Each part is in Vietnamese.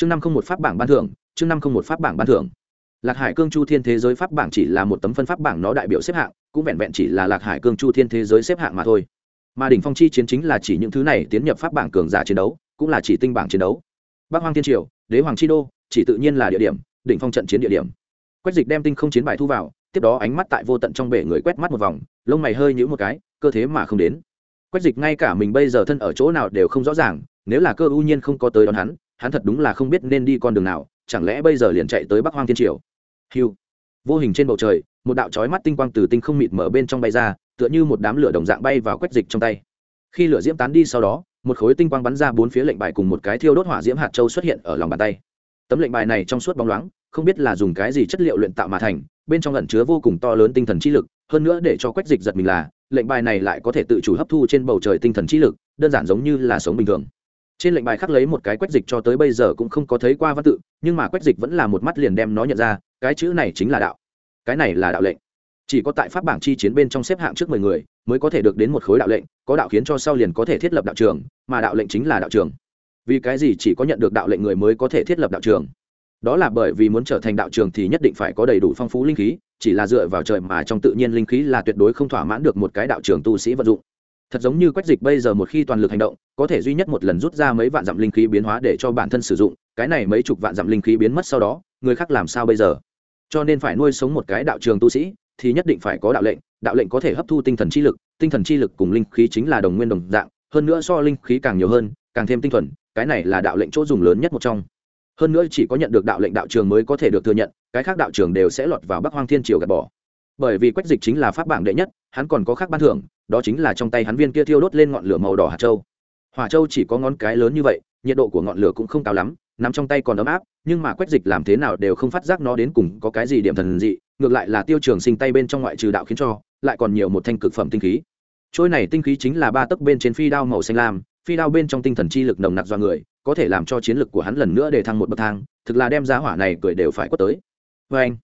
chương năm không một pháp bảng ban thưởng, chương năm không một pháp bảng ban thưởng. Lạc hải cương chu thiên thế giới pháp bảng chỉ là một tấm phân pháp bảng nó đại biểu xếp hạng, cũng vẹn vẹn chỉ là lạc hải cương chu thiên thế giới xếp hạng mà thôi. Mà đỉnh phong chi chiến chính là chỉ những thứ này tiến nhập pháp bảng cường giả chiến đấu, cũng là chỉ tinh bảng chiến đấu. Bắc hoang thiên triều, đế hoàng chi đô, chỉ tự nhiên là địa điểm, đỉnh phong trận chiến địa điểm. Quách dịch đem tinh không chiến bài thu vào, tiếp đó ánh mắt tại vô tận trong bể người quét mắt một vòng, lông mày hơi nhũ một cái, cơ thế mà không đến. Quách dịch ngay cả mình bây giờ thân ở chỗ nào đều không rõ ràng, nếu là cơ ưu nhiên không có tới đón hắn hắn thật đúng là không biết nên đi con đường nào, chẳng lẽ bây giờ liền chạy tới bắc hoang thiên triều? Hiu vô hình trên bầu trời, một đạo trói mắt tinh quang từ tinh không mịt mở bên trong bay ra, tựa như một đám lửa đồng dạng bay vào quét dịch trong tay. Khi lửa diễm tán đi sau đó, một khối tinh quang bắn ra bốn phía lệnh bài cùng một cái thiêu đốt hỏa diễm hạt châu xuất hiện ở lòng bàn tay. Tấm lệnh bài này trong suốt bóng loáng, không biết là dùng cái gì chất liệu luyện tạo mà thành, bên trong lẩn chứa vô cùng to lớn tinh thần trí lực, hơn nữa để cho quách dịch giật mình là, lệnh bài này lại có thể tự chủ hấp thu trên bầu trời tinh thần trí lực, đơn giản giống như là sống bình thường trên lệnh bài khắc lấy một cái quách dịch cho tới bây giờ cũng không có thấy qua văn tự, nhưng mà quách dịch vẫn là một mắt liền đem nó nhận ra, cái chữ này chính là đạo. Cái này là đạo lệnh. Chỉ có tại pháp bảng chi chiến bên trong xếp hạng trước mười người mới có thể được đến một khối đạo lệnh, có đạo khiến cho sau liền có thể thiết lập đạo trường, mà đạo lệnh chính là đạo trường. Vì cái gì chỉ có nhận được đạo lệnh người mới có thể thiết lập đạo trường? Đó là bởi vì muốn trở thành đạo trường thì nhất định phải có đầy đủ phong phú linh khí, chỉ là dựa vào trời mà trong tự nhiên linh khí là tuyệt đối không thỏa mãn được một cái đạo trường tu sĩ vận dụng thật giống như quách dịch bây giờ một khi toàn lực hành động, có thể duy nhất một lần rút ra mấy vạn dặm linh khí biến hóa để cho bản thân sử dụng, cái này mấy chục vạn dặm linh khí biến mất sau đó, người khác làm sao bây giờ? Cho nên phải nuôi sống một cái đạo trường tu sĩ, thì nhất định phải có đạo lệnh đạo lệnh có thể hấp thu tinh thần chi lực, tinh thần chi lực cùng linh khí chính là đồng nguyên đồng dạng, hơn nữa so linh khí càng nhiều hơn, càng thêm tinh thuần, cái này là đạo lệnh chỗ dùng lớn nhất một trong. Hơn nữa chỉ có nhận được đạo lệnh đạo trường mới có thể được thừa nhận, cái khác đạo trường đều sẽ lọt vào bắc hoang thiên triều gạt bỏ. Bởi vì quách dịch chính là pháp bảng đệ nhất, hắn còn có khác ban thưởng đó chính là trong tay hắn viên kia thiêu đốt lên ngọn lửa màu đỏ hạt châu. Hỏa châu chỉ có ngón cái lớn như vậy, nhiệt độ của ngọn lửa cũng không cao lắm nằm trong tay còn ấm áp, nhưng mà quách dịch làm thế nào đều không phát giác nó đến cùng có cái gì điểm thần dị, ngược lại là tiêu trường sinh tay bên trong ngoại trừ đạo khiến cho, lại còn nhiều một thanh cực phẩm tinh khí. Trôi này tinh khí chính là ba tấc bên trên phi đao màu xanh lam, phi đao bên trong tinh thần chi lực nồng nặc do người, có thể làm cho chiến lực của hắn lần nữa để thăng một bậc thang, thực là đem giá hỏa này cười đều phải quất tới. Vâng. Vê anh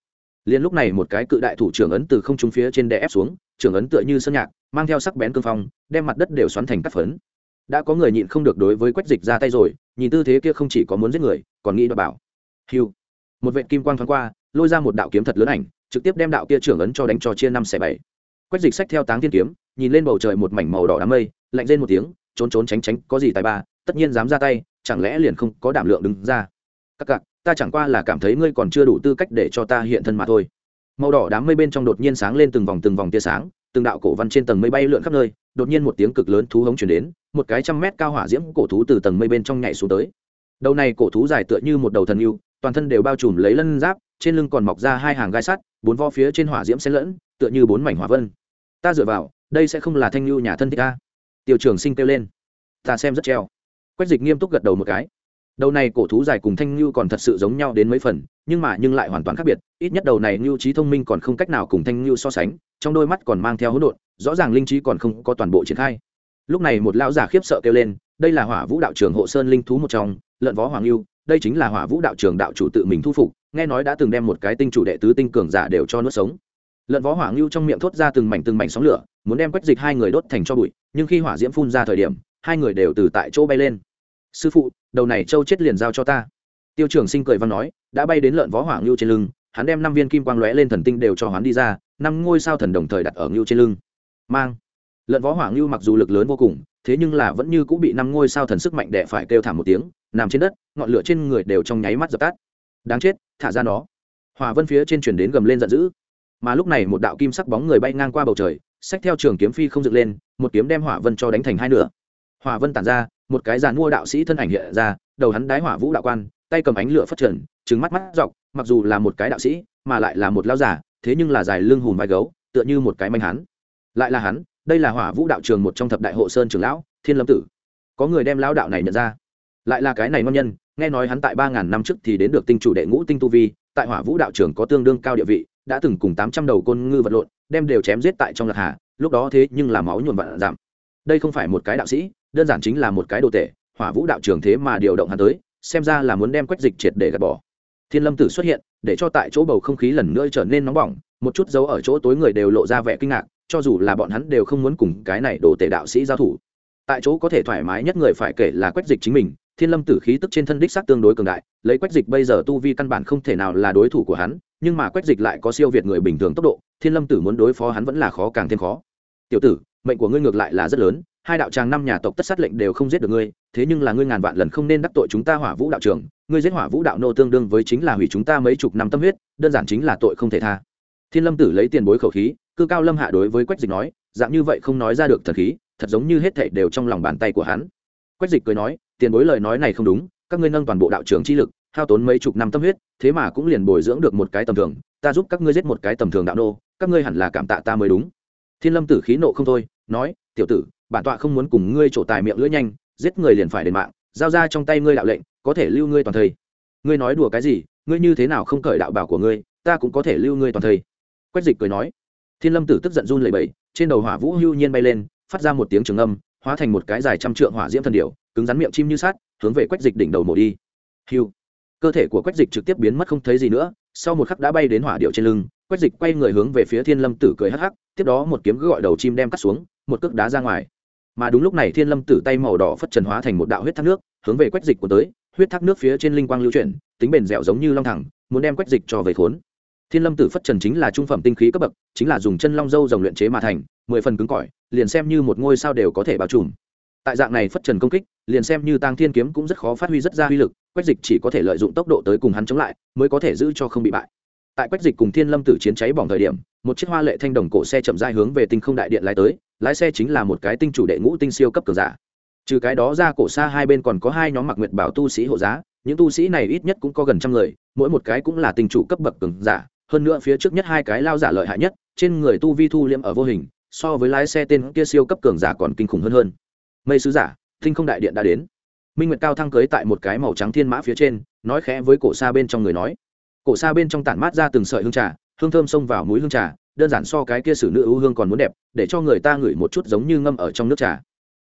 liền lúc này một cái cự đại thủ trưởng ấn từ không trung phía trên đè ép xuống trưởng ấn tựa như sơn nhạc, mang theo sắc bén cương phong, đem mặt đất đều xoắn thành các phấn. Đã có người nhịn không được đối với quách dịch ra tay rồi, nhìn tư thế kia không chỉ có muốn giết người, còn nghĩ đ bảo. Hiu một vệ kim quang thoáng qua, lôi ra một đạo kiếm thật lớn ảnh, trực tiếp đem đạo kia trưởng ấn cho đánh cho chia năm xẻ bảy. Quách dịch sách theo táng thiên kiếm, nhìn lên bầu trời một mảnh màu đỏ đám mây, lạnh lên một tiếng, trốn trốn tránh tránh, có gì tài ba, tất nhiên dám ra tay, chẳng lẽ liền không có đảm lượng đứng ra. Các cặc, ta chẳng qua là cảm thấy ngươi còn chưa đủ tư cách để cho ta hiện thân mà thôi màu đỏ đám mây bên trong đột nhiên sáng lên từng vòng từng vòng tia sáng, từng đạo cổ văn trên tầng mây bay lượn khắp nơi, đột nhiên một tiếng cực lớn thú hống chuyển đến, một cái trăm mét cao hỏa diễm cổ thú từ tầng mây bên trong nhảy xuống tới. Đầu này cổ thú dài tựa như một đầu thần yêu, toàn thân đều bao trùm lấy lân giáp, trên lưng còn mọc ra hai hàng gai sắt, bốn vo phía trên hỏa diễm xen lẫn, tựa như bốn mảnh hỏa vân. Ta dựa vào, đây sẽ không là thanh lưu nhà thân thích ta. Tiêu trường sinh kêu lên. Ta xem rất treo. Quách dịch nghiêm túc gật đầu một cái đầu này cổ thú dài cùng thanh ngưu còn thật sự giống nhau đến mấy phần, nhưng mà nhưng lại hoàn toàn khác biệt, ít nhất đầu này ngưu trí thông minh còn không cách nào cùng thanh ngưu so sánh, trong đôi mắt còn mang theo hỗn độn, rõ ràng linh trí còn không có toàn bộ triển khai. Lúc này một lão giả khiếp sợ kêu lên, đây là hỏa vũ đạo trường hộ sơn linh thú một trong lợn võ hoàng ngưu đây chính là hỏa vũ đạo trường đạo chủ tự mình thu phục, nghe nói đã từng đem một cái tinh chủ đệ tứ tinh cường giả đều cho nuốt sống. Lợn võ hỏa ngưu trong miệng thốt ra từng mảnh từng mảnh sóng lửa, muốn đem quách dịch hai người đốt thành cho bụi, nhưng khi hỏa diễm phun ra thời điểm, hai người đều từ tại chỗ bay lên sư phụ, đầu này châu chết liền giao cho ta. Tiêu trường sinh cười văn nói, đã bay đến lợn võ hỏa ngưu trên lưng, hắn đem năm viên kim quang lóe lên thần tinh đều cho hắn đi ra, năm ngôi sao thần đồng thời đặt ở ngưu trên lưng. Mang. Lợn võ hỏa ngưu mặc dù lực lớn vô cùng, thế nhưng là vẫn như cũng bị năm ngôi sao thần sức mạnh đẻ phải kêu thảm một tiếng, nằm trên đất, ngọn lửa trên người đều trong nháy mắt dập tắt. Đáng chết, thả ra nó. Hòa vân phía trên chuyển đến gầm lên giận dữ. Mà lúc này một đạo kim sắc bóng người bay ngang qua bầu trời, xách theo trường kiếm phi không dựng lên, một kiếm đem hỏa vân cho đánh thành hai nửa. Hỏa vân tản ra một cái giàn mua đạo sĩ thân ảnh hiện ra, đầu hắn đái hỏa vũ đạo quan, tay cầm ánh lửa phát trần trứng mắt mắt dọc, mặc dù là một cái đạo sĩ, mà lại là một lao giả, thế nhưng là dài lưng hùm vai gấu, tựa như một cái manh hắn. Lại là hắn, đây là hỏa vũ đạo trường một trong thập đại hộ sơn trường lão, thiên lâm tử. Có người đem lao đạo này nhận ra. Lại là cái này ngon nhân, nghe nói hắn tại ba ngàn năm trước thì đến được tinh chủ đệ ngũ tinh tu vi, tại hỏa vũ đạo trường có tương đương cao địa vị, đã từng cùng tám trăm đầu côn ngư vật lộn, đem đều chém giết tại trong lạc hà, lúc đó thế nhưng là máu nhuộm vạn giảm. Đây không phải một cái đạo sĩ đơn giản chính là một cái đồ tệ, hỏa vũ đạo trường thế mà điều động hắn tới xem ra là muốn đem quách dịch triệt để gạt bỏ. Thiên lâm tử xuất hiện để cho tại chỗ bầu không khí lần nữa trở nên nóng bỏng một chút dấu ở chỗ tối người đều lộ ra vẻ kinh ngạc cho dù là bọn hắn đều không muốn cùng cái này đồ tể đạo sĩ giao thủ. Tại chỗ có thể thoải mái nhất người phải kể là quách dịch chính mình thiên lâm tử khí tức trên thân đích xác tương đối cường đại lấy quách dịch bây giờ tu vi căn bản không thể nào là đối thủ của hắn nhưng mà quách dịch lại có siêu việt người bình thường tốc độ thiên lâm tử muốn đối phó hắn vẫn là khó càng thêm khó. Tiểu tử mệnh của ngươi ngược lại là rất lớn, hai đạo tràng năm nhà tộc tất sát lệnh đều không giết được ngươi, thế nhưng là ngươi ngàn vạn lần không nên đắc tội chúng ta hỏa vũ đạo trưởng, ngươi giết hỏa vũ đạo nô tương đương với chính là hủy chúng ta mấy chục năm tâm huyết, đơn giản chính là tội không thể tha. Thiên lâm tử lấy tiền bối khẩu khí, cư cao lâm hạ đối với quách dịch nói, dạng như vậy không nói ra được thần khí, thật giống như hết thảy đều trong lòng bàn tay của hắn. Quách dịch cười nói, tiền bối lời nói này không đúng, các ngươi nâng toàn bộ đạo trưởng chi lực, hao tốn mấy chục năm tâm huyết, thế mà cũng liền bồi dưỡng được một cái tầm thường, ta giúp các ngươi giết một cái tầm thường đạo nô, các ngươi hẳn là cảm tạ ta mới đúng. Thiên lâm tử khí nộ không thôi nói, tiểu tử, bản tọa không muốn cùng ngươi trổ tài miệng lưỡi nhanh, giết người liền phải đền mạng, giao ra trong tay ngươi đạo lệnh, có thể lưu ngươi toàn thây. Ngươi nói đùa cái gì? Ngươi như thế nào không cởi đạo bảo của ngươi, ta cũng có thể lưu ngươi toàn thây. Quách dịch cười nói. Thiên lâm tử tức giận run lẩy bẩy, trên đầu hỏa vũ hưu nhiên bay lên, phát ra một tiếng trường âm, hóa thành một cái dài trăm trượng hỏa diễm thần điểu, cứng rắn miệng chim như sát hướng về quách dịch đỉnh đầu mổ đi. Hưu. cơ thể của quách dịch trực tiếp biến mất không thấy gì nữa, sau một khắc đã bay đến hỏa điệu trên lưng, quách dịch quay người hướng về phía thiên lâm tử cười hắc hắc, tiếp đó một kiếm gọi đầu chim đem cắt xuống một cước đá ra ngoài. Mà đúng lúc này thiên lâm tử tay màu đỏ phất trần hóa thành một đạo huyết thác nước, hướng về quách dịch của tới. Huyết thác nước phía trên linh quang lưu chuyển, tính bền dẻo giống như long thẳng, muốn đem quách dịch cho về khốn. Thiên lâm tử phất trần chính là trung phẩm tinh khí cấp bậc, chính là dùng chân long dâu dòng luyện chế mà thành, mười phần cứng cỏi, liền xem như một ngôi sao đều có thể bao trùm. Tại dạng này phất trần công kích, liền xem như tăng thiên kiếm cũng rất khó phát huy rất ra uy lực, quách dịch chỉ có thể lợi dụng tốc độ tới cùng hắn chống lại, mới có thể giữ cho không bị bại. Tại quách dịch cùng thiên lâm tử chiến cháy bỏng thời điểm một chiếc hoa lệ thanh đồng cổ xe chậm rãi hướng về tinh không đại điện lái tới, lái xe chính là một cái tinh chủ đệ ngũ tinh siêu cấp cường giả. Trừ cái đó ra cổ xa hai bên còn có hai nhóm mặc nguyệt bảo tu sĩ hộ giá, những tu sĩ này ít nhất cũng có gần trăm người, mỗi một cái cũng là tinh chủ cấp bậc cường giả, hơn nữa phía trước nhất hai cái lao giả lợi hại nhất, trên người tu vi thu liễm ở vô hình, so với lái xe tên kia siêu cấp cường giả còn kinh khủng hơn hơn. Mây sứ giả, tinh không đại điện đã đến. Minh nguyệt cao thăng cưới tại một cái màu trắng thiên mã phía trên, nói khẽ với cổ xa bên trong người nói. Cổ xa bên trong tản mát ra từng sợi hương trà hương thơm xông vào mũi hương trà, đơn giản so cái kia sử nữ ưu hương còn muốn đẹp, để cho người ta ngửi một chút giống như ngâm ở trong nước trà.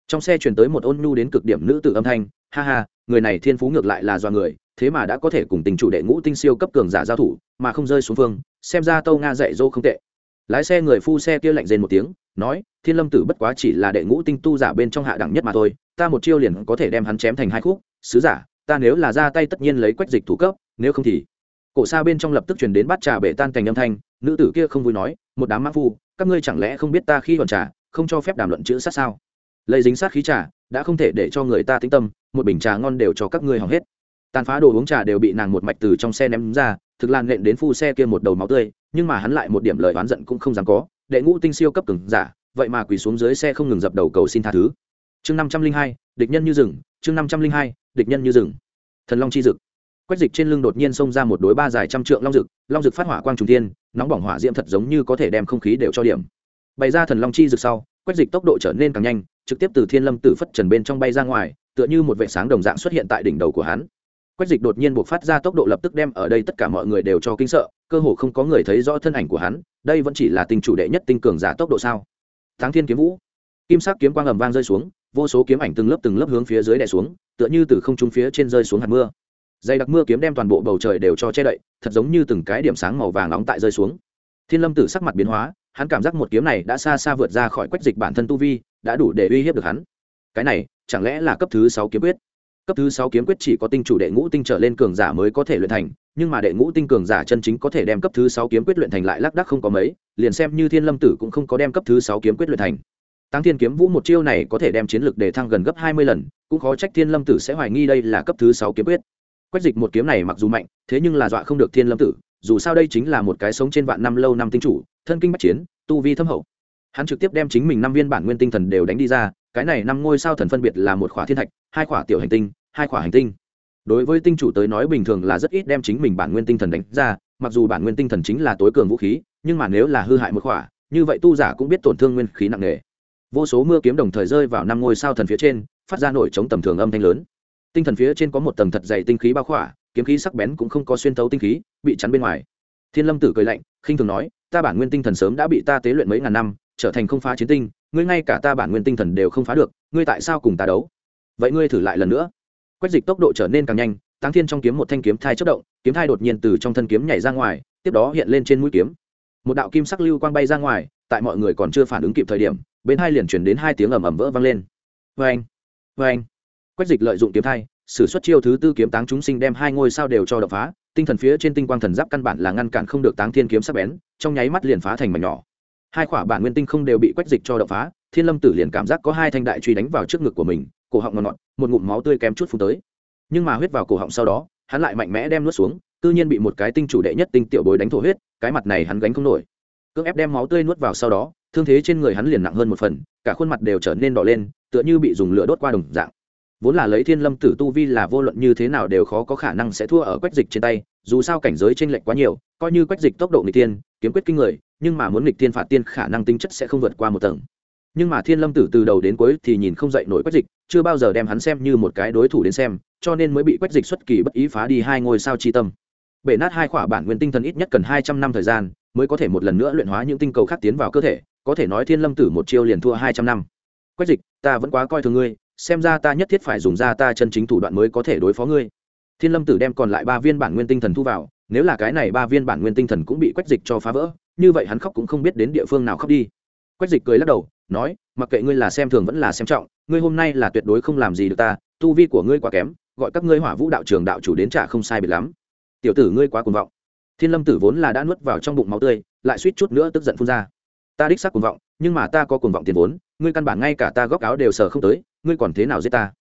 Trong xe chuyển tới một ôn nhu đến cực điểm nữ tử âm thanh, ha ha, người này thiên phú ngược lại là do người, thế mà đã có thể cùng tình chủ đệ ngũ tinh siêu cấp cường giả giao thủ, mà không rơi xuống phương xem ra tâu nga dạy dỗ không tệ. Lái xe người phu xe kia lạnh rên một tiếng, nói, thiên lâm tử bất quá chỉ là đệ ngũ tinh tu giả bên trong hạ đẳng nhất mà thôi, ta một chiêu liền có thể đem hắn chém thành hai khúc, sứ giả, ta nếu là ra tay tất nhiên lấy quách dịch thủ cấp, nếu không thì cổ xa bên trong lập tức chuyển đến bát trà bể tan cành âm thanh, nữ tử kia không vui nói, một đám mã phu, các ngươi chẳng lẽ không biết ta khi còn trà, không cho phép đàm luận chữ sát sao? Lấy dính sát khí trà, đã không thể để cho người ta tĩnh tâm, một bình trà ngon đều cho các ngươi hỏng hết. Tàn phá đồ uống trà đều bị nàng một mạch từ trong xe ném ra, thực lan nện đến phu xe kia một đầu máu tươi, nhưng mà hắn lại một điểm lời oán giận cũng không dám có, đệ ngũ tinh siêu cấp cứng giả, vậy mà quỳ xuống dưới xe không ngừng dập đầu cầu xin tha thứ. Chương năm trăm linh hai, địch nhân như rừng, chương năm trăm linh hai, địch nhân như rừng. Thần long chi dực quách dịch trên lưng đột nhiên xông ra một đối ba dài trăm trượng long dực long dực phát hỏa quang trung thiên, nóng bỏng hỏa diễm thật giống như có thể đem không khí đều cho điểm. Bày ra thần long chi dực sau, quách dịch tốc độ trở nên càng nhanh, trực tiếp từ thiên lâm tử phất trần bên trong bay ra ngoài, tựa như một vệ sáng đồng dạng xuất hiện tại đỉnh đầu của hắn. Quách dịch đột nhiên buộc phát ra tốc độ lập tức đem ở đây tất cả mọi người đều cho kinh sợ, cơ hồ không có người thấy rõ thân ảnh của hắn, đây vẫn chỉ là tình chủ đệ nhất tinh cường giả tốc độ sao? Thắng thiên kiếm vũ. Kim sắc kiếm quang ầm vang rơi xuống, vô số kiếm ảnh từng lớp từng lớp hướng phía dưới đè xuống, tựa như từ không trung phía trên rơi xuống hạt mưa dày đặc mưa kiếm đem toàn bộ bầu trời đều cho che đậy, thật giống như từng cái điểm sáng màu vàng nóng tại rơi xuống. Thiên lâm tử sắc mặt biến hóa, hắn cảm giác một kiếm này đã xa xa vượt ra khỏi quách dịch bản thân tu vi, đã đủ để uy hiếp được hắn. Cái này, chẳng lẽ là cấp thứ sáu kiếm quyết? Cấp thứ sáu kiếm quyết chỉ có tinh chủ đệ ngũ tinh trở lên cường giả mới có thể luyện thành, nhưng mà đệ ngũ tinh cường giả chân chính có thể đem cấp thứ sáu kiếm quyết luyện thành lại lác đác không có mấy, liền xem như thiên lâm tử cũng không có đem cấp thứ sáu kiếm quyết luyện thành. Tăng thiên kiếm vũ một chiêu này có thể đem chiến lược đề thăng gần gấp hai mươi lần, cũng khó trách thiên lâm tử sẽ hoài nghi đây là cấp thứ sáu kiếm quyết quách dịch một kiếm này mặc dù mạnh, thế nhưng là dọa không được thiên lâm tử, dù sao đây chính là một cái sống trên vạn năm lâu năm tinh chủ, thân kinh bắc chiến, tu vi thâm hậu. Hắn trực tiếp đem chính mình năm viên bản nguyên tinh thần đều đánh đi ra, cái này năm ngôi sao thần phân biệt là một khỏa thiên thạch, hai khỏa tiểu hành tinh, hai khỏa hành tinh. Đối với tinh chủ tới nói bình thường là rất ít đem chính mình bản nguyên tinh thần đánh ra, mặc dù bản nguyên tinh thần chính là tối cường vũ khí, nhưng mà nếu là hư hại một khỏa, như vậy tu giả cũng biết tổn thương nguyên khí nặng nề. Vô số mưa kiếm đồng thời rơi vào năm ngôi sao thần phía trên, phát ra nổi chống tầm thường âm thanh lớn tinh thần phía trên có một tầng thật dày tinh khí bao khỏa, kiếm khí sắc bén cũng không có xuyên thấu tinh khí, bị chắn bên ngoài. Thiên lâm tử cười lạnh, khinh thường nói, ta bản nguyên tinh thần sớm đã bị ta tế luyện mấy ngàn năm, trở thành không phá chiến tinh, ngươi ngay cả ta bản nguyên tinh thần đều không phá được, ngươi tại sao cùng ta đấu? Vậy ngươi thử lại lần nữa. Quét dịch tốc độ trở nên càng nhanh tăng thiên trong kiếm một thanh kiếm thai chất động, kiếm thai đột nhiên từ trong thân kiếm nhảy ra ngoài, tiếp đó hiện lên trên mũi kiếm. Một đạo kim sắc lưu quang bay ra ngoài, tại mọi người còn chưa phản ứng kịp thời điểm, bên hai liền chuyển đến hai tiếng ầm ầm vỡ vang lên. Vê anh vê anh quách dịch lợi dụng kiếm thai s ử suất chiêu thứ tư kiếm táng chúng sinh đem hai ngôi sao đều cho đập phá, tinh thần phía trên tinh quang thần giáp căn bản là ngăn cản không được táng thiên kiếm sắp bén, trong nháy mắt liền phá thành mảnh nhỏ. Hai khỏa bản nguyên tinh không đều bị quách dịch cho đập phá, thiên lâm tử liền cảm giác có hai thanh đại truy đánh vào trước ngực của mình, cổ họng ngọt ngọt, một ngụm máu tươi kém chút phun tới. Nhưng mà huyết vào cổ họng sau đó, hắn lại mạnh mẽ đem nuốt xuống, tự nhiên bị một cái tinh chủ đệ nhất tinh tiểu bối đánh thổ huyết, cái mặt này hắn gánh không nổi. Cưỡng ép đem máu tươi nuốt vào sau đó, thương thế trên người hắn liền nặng hơn một phần, cả khuôn mặt đều trở nên đỏ lên, tựa như bị dùng lửa đốt qua đồng dạng vốn là lấy thiên lâm tử tu vi là vô luận như thế nào đều khó có khả năng sẽ thua ở quách dịch trên tay, dù sao cảnh giới t r ê n lệch quá nhiều, coi như quách dịch tốc độ nghịch tiên, kiếm quyết kinh người, nhưng mà muốn nghịch tiên phạt tiên khả năng tính chất sẽ không vượt qua một tầng. Nhưng mà thiên lâm tử từ đầu đến cuối thì nhìn không dậy nổi quách dịch, chưa bao giờ đem hắn xem như một cái đối thủ đến xem, cho nên mới bị quách dịch xuất kỳ bất ý phá đi hai ngôi sao chi tâm. Bể nát hai khỏa bản nguyên tinh thần ít nhất cần hai trăm năm thời gian, mới có thể một lần nữa luyện hóa những tinh cầu khác tiến vào cơ thể, có thể nói thiên lâm tử một chiêu liền thua hai trăm năm. Quách dịch, ta vẫn quá coi thường ngươi xem ra ta nhất thiết phải dùng ra ta chân chính thủ đoạn mới có thể đối phó ngươi. Thiên lâm tử đem còn lại ba viên bản nguyên tinh thần thu vào, nếu là cái này ba viên bản nguyên tinh thần cũng bị quách dịch cho phá vỡ, như vậy hắn khóc cũng không biết đến địa phương nào khóc đi. Quách dịch cười lắc đầu, nói, mặc kệ ngươi là xem thường vẫn là xem trọng, ngươi hôm nay là tuyệt đối không làm gì được ta, tu vi của ngươi quá kém, gọi các ngươi hỏa vũ đạo trường đạo chủ đến trả không sai biệt lắm. Tiểu tử ngươi quá cuồng vọng. Thiên lâm tử vốn là đã nuốt vào trong bụng máu tươi, lại suýt chút nữa tức giận phun ra ta đích xác cuồng vọng, nhưng mà ta có cuồng vọng tiền vốn, ngươi căn bản ngay cả ta góc áo đều sờ không tới, ngươi còn thế nào giết ta?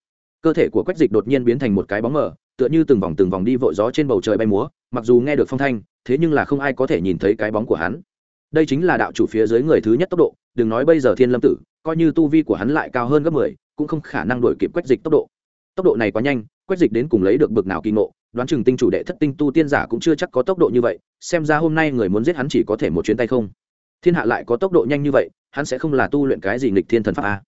Cơ thể của quách dịch đột nhiên biến thành một cái bóng mờ, tựa như từng vòng từng vòng đi vội gió trên bầu trời bay múa, mặc dù nghe được phong thanh, thế nhưng là không ai có thể nhìn thấy cái bóng của hắn. Đây chính là đạo chủ phía dưới người thứ nhất tốc độ, đừng nói bây giờ thiên lâm tử, coi như tu vi của hắn lại cao hơn gấp mười, cũng không khả năng đổi kịp quách dịch tốc độ. Tốc độ này quá nhanh, quách dịch đến cùng lấy được bực nào kỳ ngộ, đoán chừng tinh chủ đệ thất tinh tu tiên giả cũng chưa chắc có tốc độ như vậy, xem ra hôm nay người muốn giết hắn chỉ có thể một chuyến tay không thiên hạ lại có tốc độ nhanh như vậy, hắn sẽ không là tu luyện cái gì nghịch thiên thần pháp a.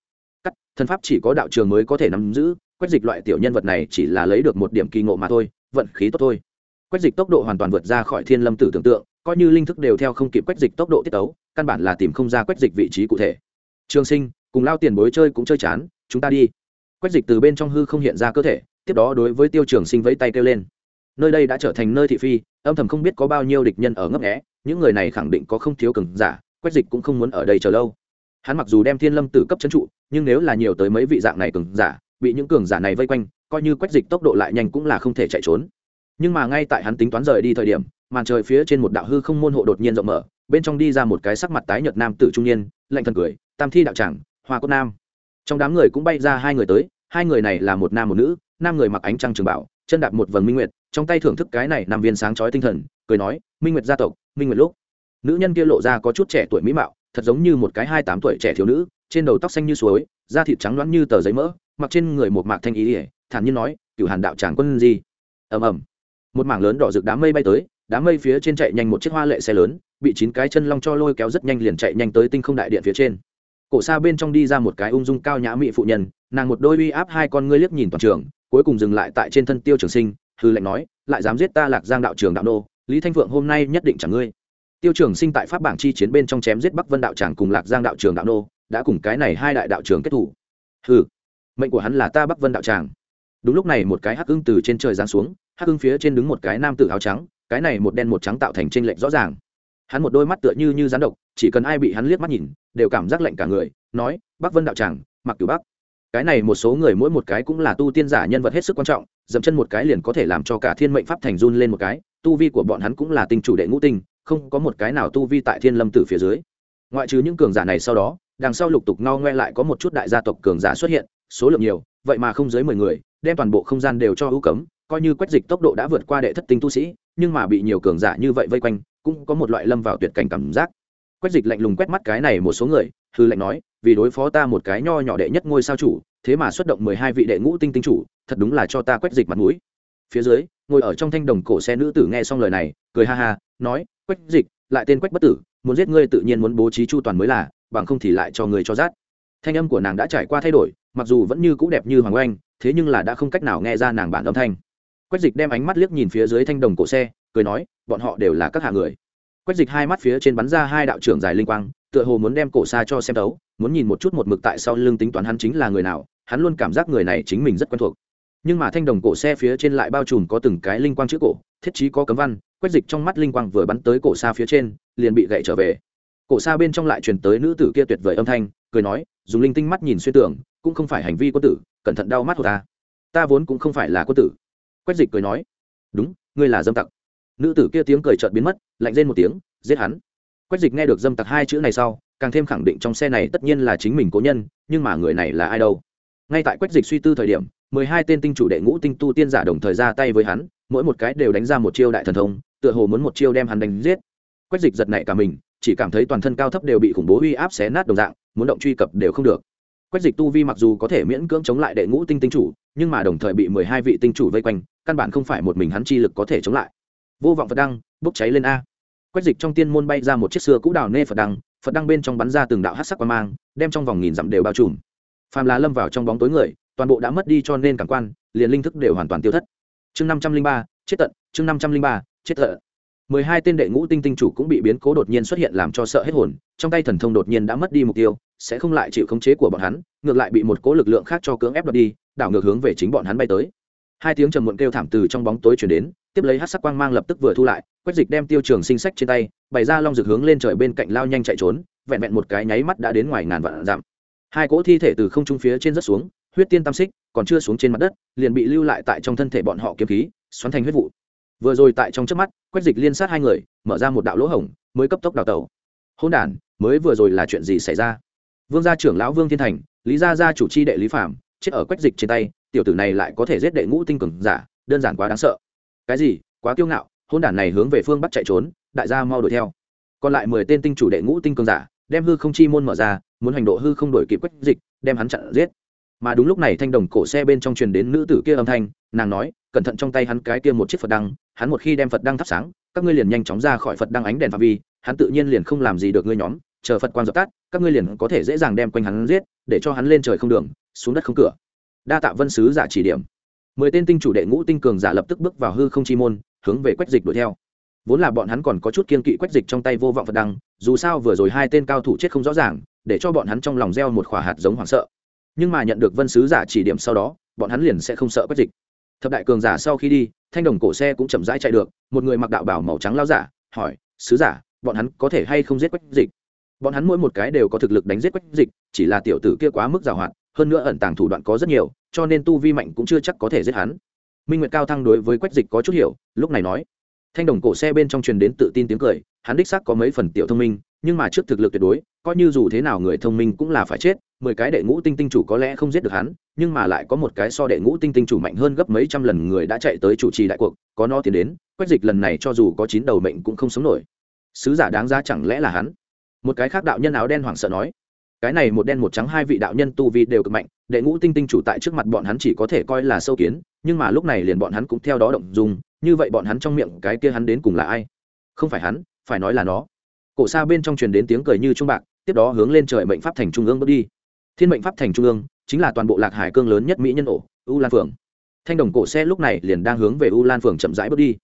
Cắt, thần pháp chỉ có đạo trường mới có thể nắm giữ, Quét dịch loại tiểu nhân vật này chỉ là lấy được một điểm kỳ ngộ mà thôi, vận khí tốt thôi. Quét dịch tốc độ hoàn toàn vượt ra khỏi thiên lâm tử tưởng tượng, coi như linh thức đều theo không kịp quét dịch tốc độ tiết tấu, căn bản là tìm không ra quét dịch vị trí cụ thể. Trường sinh, cùng lao tiền bối chơi cũng chơi chán, chúng ta đi. Quét dịch từ bên trong hư không hiện ra cơ thể, tiếp đó đối với tiêu trường sinh vẫy tay kêu lên nơi đây đã trở thành nơi thị phi, âm thầm không biết có bao nhiêu địch nhân ở ngấp nghẽ những người này khẳng định có không thiếu cường giả, quách dịch cũng không muốn ở đây chờ lâu. Hắn mặc dù đem thiên lâm tử cấp c trụ, nhưng nếu là nhiều tới mấy vị dạng này cường giả, bị những cường giả này vây quanh, coi như quách dịch tốc độ lại nhanh cũng là không thể chạy trốn. Nhưng mà ngay tại hắn tính toán rời đi thời điểm, màn trời phía trên một đạo hư không môn hộ đột nhiên rộng mở, bên trong đi ra một cái sắc mặt tái nhợt nam tử trung niên, lạnh thần cười, tam thi đạo tràng, hoa cốt nam. Trong đám người cũng bay ra hai người tới, hai người này là một nam một nữ, nam người mặc ánh trăng trường bảo chân đạp một vầng minh nguyệt, trong tay thưởng thức cái này nằm viên sáng chói tinh thần, cười nói, minh nguyệt gia tộc, minh nguyệt lúc. Nữ nhân kia lộ ra có chút trẻ tuổi mỹ mạo, thật giống như một cái hai tám tuổi trẻ thiếu nữ, trên đầu tóc xanh như suối, da thịt trắng loãng như tờ giấy mỡ, mặc trên người một mạc thanh ý ỉa thản nhiên nói, cửu hàn đạo tràng quân gì. Ầm ầm. Một mảng lớn đỏ rực đám mây bay tới, đám mây phía trên chạy nhanh một chiếc hoa lệ xe lớn, bị chín cái chân long cho lôi kéo rất nhanh liền chạy nhanh tới tinh không đại điện phía trên. Cổ xa bên trong đi ra một cái ung dung cao nhã mỹ phụ nhân, nàng một đôi uy áp hai con ngươi liếc nhìn toàn trường cuối cùng dừng lại tại trên thân tiêu trường sinh, hư lệnh nói, lại dám giết ta lạc giang đạo trường đạo nô, lý thanh phượng hôm nay nhất định chẳng ngươi. Tiêu trường sinh tại pháp bảng chi chiến bên trong chém giết bắc vân đạo tràng cùng lạc giang đạo trường đạo nô, đã cùng cái này hai đại đạo trường kết thủ. Hừ, mệnh của hắn là ta bắc vân đạo tràng đúng lúc này một cái hắc ưng từ trên trời giáng xuống, hắc ưng phía trên đứng một cái nam tử áo trắng, cái này một đen một trắng tạo thành t r ê n lệch rõ ràng. Hắn một đôi mắt tựa như như rán độc, chỉ cần ai bị hắn liếc mắt nhìn, đều cảm giác lạnh cả người, nói, bắc vân đạo tràng mặc cửu bắc cái này một số người mỗi một cái cũng là tu tiên giả nhân vật hết sức quan trọng, dậm chân một cái liền có thể làm cho cả thiên mệnh pháp thành run lên một cái, tu vi của bọn hắn cũng là tinh chủ đệ ngũ tinh, không có một cái nào tu vi tại thiên lâm tử phía dưới. Ngoại trừ những cường giả này sau đó, đằng sau lục tục no ngoe lại có một chút đại gia tộc cường giả xuất hiện, số lượng nhiều, vậy mà không dưới mười người, đem toàn bộ không gian đều cho ưu cấm, coi như quét dịch tốc độ đã vượt qua đệ thất tinh tu sĩ, nhưng mà bị nhiều cường giả như vậy vây quanh, cũng có một loại lâm vào tuyệt cảnh cảm giác. Quét dịch lạnh lùng quét mắt cái này một số người, hư lạnh nói vì đối phó ta một cái nho nhỏ đệ nhất ngôi sao chủ, thế mà xuất động mười hai vị đệ ngũ tinh tinh chủ, thật đúng là cho ta quét dịch mặt mũi. Phía dưới, ngồi ở trong thanh đồng cổ xe nữ tử nghe xong lời này, cười ha ha, nói quách dịch, lại tên quách bất tử, muốn giết ngươi tự nhiên muốn bố trí chu toàn mới là, bằng không thì lại cho người cho rát. Thanh âm của nàng đã trải qua thay đổi, mặc dù vẫn như cũ đẹp như hoàng oanh, thế nhưng là đã không cách nào nghe ra nàng bản âm thanh. Quách dịch đem ánh mắt liếc nhìn phía dưới thanh đồng cổ xe, cười nói, bọn họ đều là các hạ người. Quách dịch hai mắt phía trên bắn ra hai đạo trưởng dài linh quang tựa hồ muốn đem cổ xa cho xem đấu muốn nhìn một chút một mực tại sau lưng tính toán hắn chính là người nào, hắn luôn cảm giác người này chính mình rất quen thuộc. Nhưng mà thanh đồng cổ xe phía trên lại bao trùm có từng cái linh quang chữ cổ, thiết chí có cấm văn, quét dịch trong mắt linh quang vừa bắn tới cổ xa phía trên, liền bị gậy trở về. Cổ xa bên trong lại truyền tới nữ tử kia tuyệt vời âm thanh, cười nói, dùng linh tinh mắt nhìn xuyên tưởng, cũng không phải hành vi quân tử, cẩn thận đau mắt của ta. Ta vốn cũng không phải là quân tử. Quét dịch cười nói, đúng, ngươi là dâm tặc. Nữ tử kia tiếng cười chợt biến mất, lạnh lên một tiếng, giết hắn quách dịch nghe được dâm tặc hai chữ này sau, càng thêm khẳng định trong xe này tất nhiên là chính mình cố nhân, nhưng mà người này là ai đâu? Ngay tại quách dịch suy tư thời điểm, mười hai tên tinh chủ đệ ngũ tinh tu tiên giả đồng thời ra tay với hắn, mỗi một cái đều đánh ra một chiêu đại thần thông, tựa hồ muốn một chiêu đem hắn đánh giết. Quách dịch giật nảy cả mình, chỉ cảm thấy toàn thân cao thấp đều bị khủng bố uy áp xé nát đồng dạng, muốn động truy cập đều không được. Quách dịch tu vi mặc dù có thể miễn cưỡng chống lại đệ ngũ tinh tinh chủ, nhưng mà đồng thời bị mười hai vị tinh chủ vây quanh, căn bản không phải một mình hắn chi lực có thể chống lại. Vô vọng phật đăng, bốc cháy lên a quách dịch trong tiên môn bay ra một chiếc xưa cũ đào nê phật đăng phật đăng bên trong bắn ra từng đạo hát sắc qua mang, đem trong vòng nghìn dặm đều bao trùm. Phàm là lâm vào trong bóng tối người, toàn bộ đã mất đi cho nên cảm quan, liền linh thức đều hoàn toàn tiêu thất. Chương năm trăm linh ba, chết tận, chương năm trăm linh ba, chết tận. Mười hai tên đệ ngũ tinh tinh chủ cũng bị biến cố đột nhiên xuất hiện làm cho sợ hết hồn, trong tay thần thông đột nhiên đã mất đi mục tiêu, sẽ không lại chịu khống chế của bọn hắn, ngược lại bị một cố lực lượng khác cho cưỡng ép đoạt đi, đảo ngược hướng về chính bọn hắn bay tới. Hai tiếng trầm muộn kêu thảm từ trong bóng tối chuyển đến tiếp lấy hát sắc quang mang lập tức vừa thu lại, quách dịch đem tiêu trường sinh sách trên tay, bày ra long rực hướng lên trời bên cạnh lao nhanh chạy trốn, vẹn vẹn một cái nháy mắt đã đến ngoài ngàn vạn dặm. Hai cỗ thi thể từ không trung phía trên rất xuống, huyết tiên tam xích, còn chưa xuống trên mặt đất, liền bị lưu lại tại trong thân thể bọn họ kiếm khí, xoắn thành huyết vụ. Vừa rồi tại trong trước mắt, quách dịch liên sát hai người, mở ra một đạo lỗ hổng, mới cấp tốc đào tẩu. Hôn đản, mới vừa rồi là chuyện gì xảy ra? Vương gia trưởng lão vương thiên thành, lý gia gia chủ chi đệ lý phạm chết ở quách dịch trên tay, tiểu tử này lại có thể giết đệ ngũ tinh cường giả, đơn giản quá đáng sợ cái gì? Quá kiêu ngạo, hôn đản này hướng về phương bắc chạy trốn, đại gia mau đuổi theo. Còn lại mười tên tinh chủ đệ ngũ tinh cường giả, đem hư không chi môn mở ra, muốn hành độ hư không đổi kịp quách dịch, đem hắn chặn giết. Mà đúng lúc này thanh đồng cổ xe bên trong truyền đến nữ tử kia âm thanh, nàng nói, cẩn thận trong tay hắn cái kia một chiếc phật đăng, hắn một khi đem phật đăng thắp sáng, các ngươi liền nhanh chóng ra khỏi phật đăng ánh đèn phạm vi, hắn tự nhiên liền không làm gì được ngươi nhóm, chờ phật quan dập tắt, các ngươi liền có thể dễ dàng đem quanh hắn giết, để cho hắn lên trời không đường, xuống đất không cửa. Đa tạ vân sứ giả chỉ điểm mười tên tinh chủ đệ ngũ tinh cường giả lập tức bước vào hư không chi môn, hướng về quách dịch đuổi theo. Vốn là bọn hắn còn có chút kiên kỵ quách dịch trong tay vô vọng phật đăng, dù sao vừa rồi hai tên cao thủ chết không rõ ràng, để cho bọn hắn trong lòng gieo một khỏa hạt giống hoảng sợ. Nhưng mà nhận được vân sứ giả chỉ điểm sau đó, bọn hắn liền sẽ không sợ quách dịch. Thập đại cường giả sau khi đi, thanh đồng cổ xe cũng chậm rãi chạy được, một người mặc đạo bảo màu trắng lao giả, hỏi, sứ giả, bọn hắn có thể hay không giết quách dịch? Bọn hắn mỗi một cái đều có thực lực đánh giết quách dịch, chỉ là tiểu tử kia quá mức giàu hạn, hơn nữa ẩn tàng thủ đoạn có rất nhiều cho nên tu vi mạnh cũng chưa chắc có thể giết hắn. Minh nguyệt cao thăng đối với quách dịch có chút hiểu, lúc này nói, thanh đồng cổ xe bên trong truyền đến tự tin tiếng cười, hắn đích xác có mấy phần tiểu thông minh, nhưng mà trước thực lực tuyệt đối, coi như dù thế nào người thông minh cũng là phải chết, mười cái đệ ngũ tinh tinh chủ có lẽ không giết được hắn, nhưng mà lại có một cái so đệ ngũ tinh tinh chủ mạnh hơn gấp mấy trăm lần người đã chạy tới chủ trì đại cuộc, có nó tiến đến, quách dịch lần này cho dù có chín đầu mệnh cũng không sống nổi. Sứ giả đáng ra chẳng lẽ là hắn? Một cái khác đạo nhân áo đen hoảng sợ nói cái này một đen một trắng hai vị đạo nhân tu vi đều cực mạnh, đệ ngũ tinh tinh chủ tại trước mặt bọn hắn chỉ có thể coi là sâu kiến, nhưng mà lúc này liền bọn hắn cũng theo đó động dùng như vậy bọn hắn trong miệng cái kia hắn đến cùng là ai? Không phải hắn, phải nói là nó. Cổ xa bên trong truyền đến tiếng cười như trung bạc, tiếp đó hướng lên trời mệnh pháp thành trung ương bước đi. Thiên mệnh pháp thành trung ương chính là toàn bộ lạc hải cương lớn nhất mỹ nhân ổ, u lan phường thanh đồng cổ xe lúc này liền đang hướng về u lan phường chậm rãi bước đi.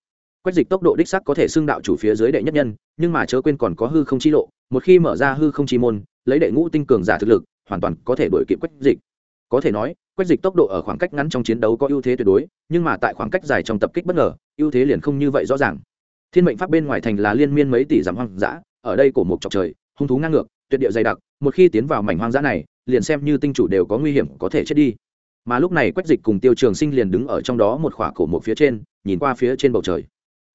Quách dịch tốc độ đích sắc có thể xưng đạo chủ phía dưới đệ nhất nhân, nhưng mà chớ quên còn có hư không chi lộ, một khi mở ra hư không chi môn lấy đệ ngũ tinh cường giả thực lực, hoàn toàn có thể đuổi kịp quách dịch. Có thể nói, quách dịch tốc độ ở khoảng cách ngắn trong chiến đấu có ưu thế tuyệt đối, nhưng mà tại khoảng cách dài trong tập kích bất ngờ, ưu thế liền không như vậy rõ ràng. Thiên mệnh pháp bên ngoài thành là liên miên mấy tỷ dặm hoang dã, ở đây cổ một trọc trời, hung thú ngang ngược, tuyệt địa dày đặc, một khi tiến vào mảnh hoang dã này, liền xem như tinh chủ đều có nguy hiểm có thể chết đi. Mà lúc này quách dịch cùng tiêu trường sinh liền đứng ở trong đó một khỏa cổ một phía trên, nhìn qua phía trên bầu trời.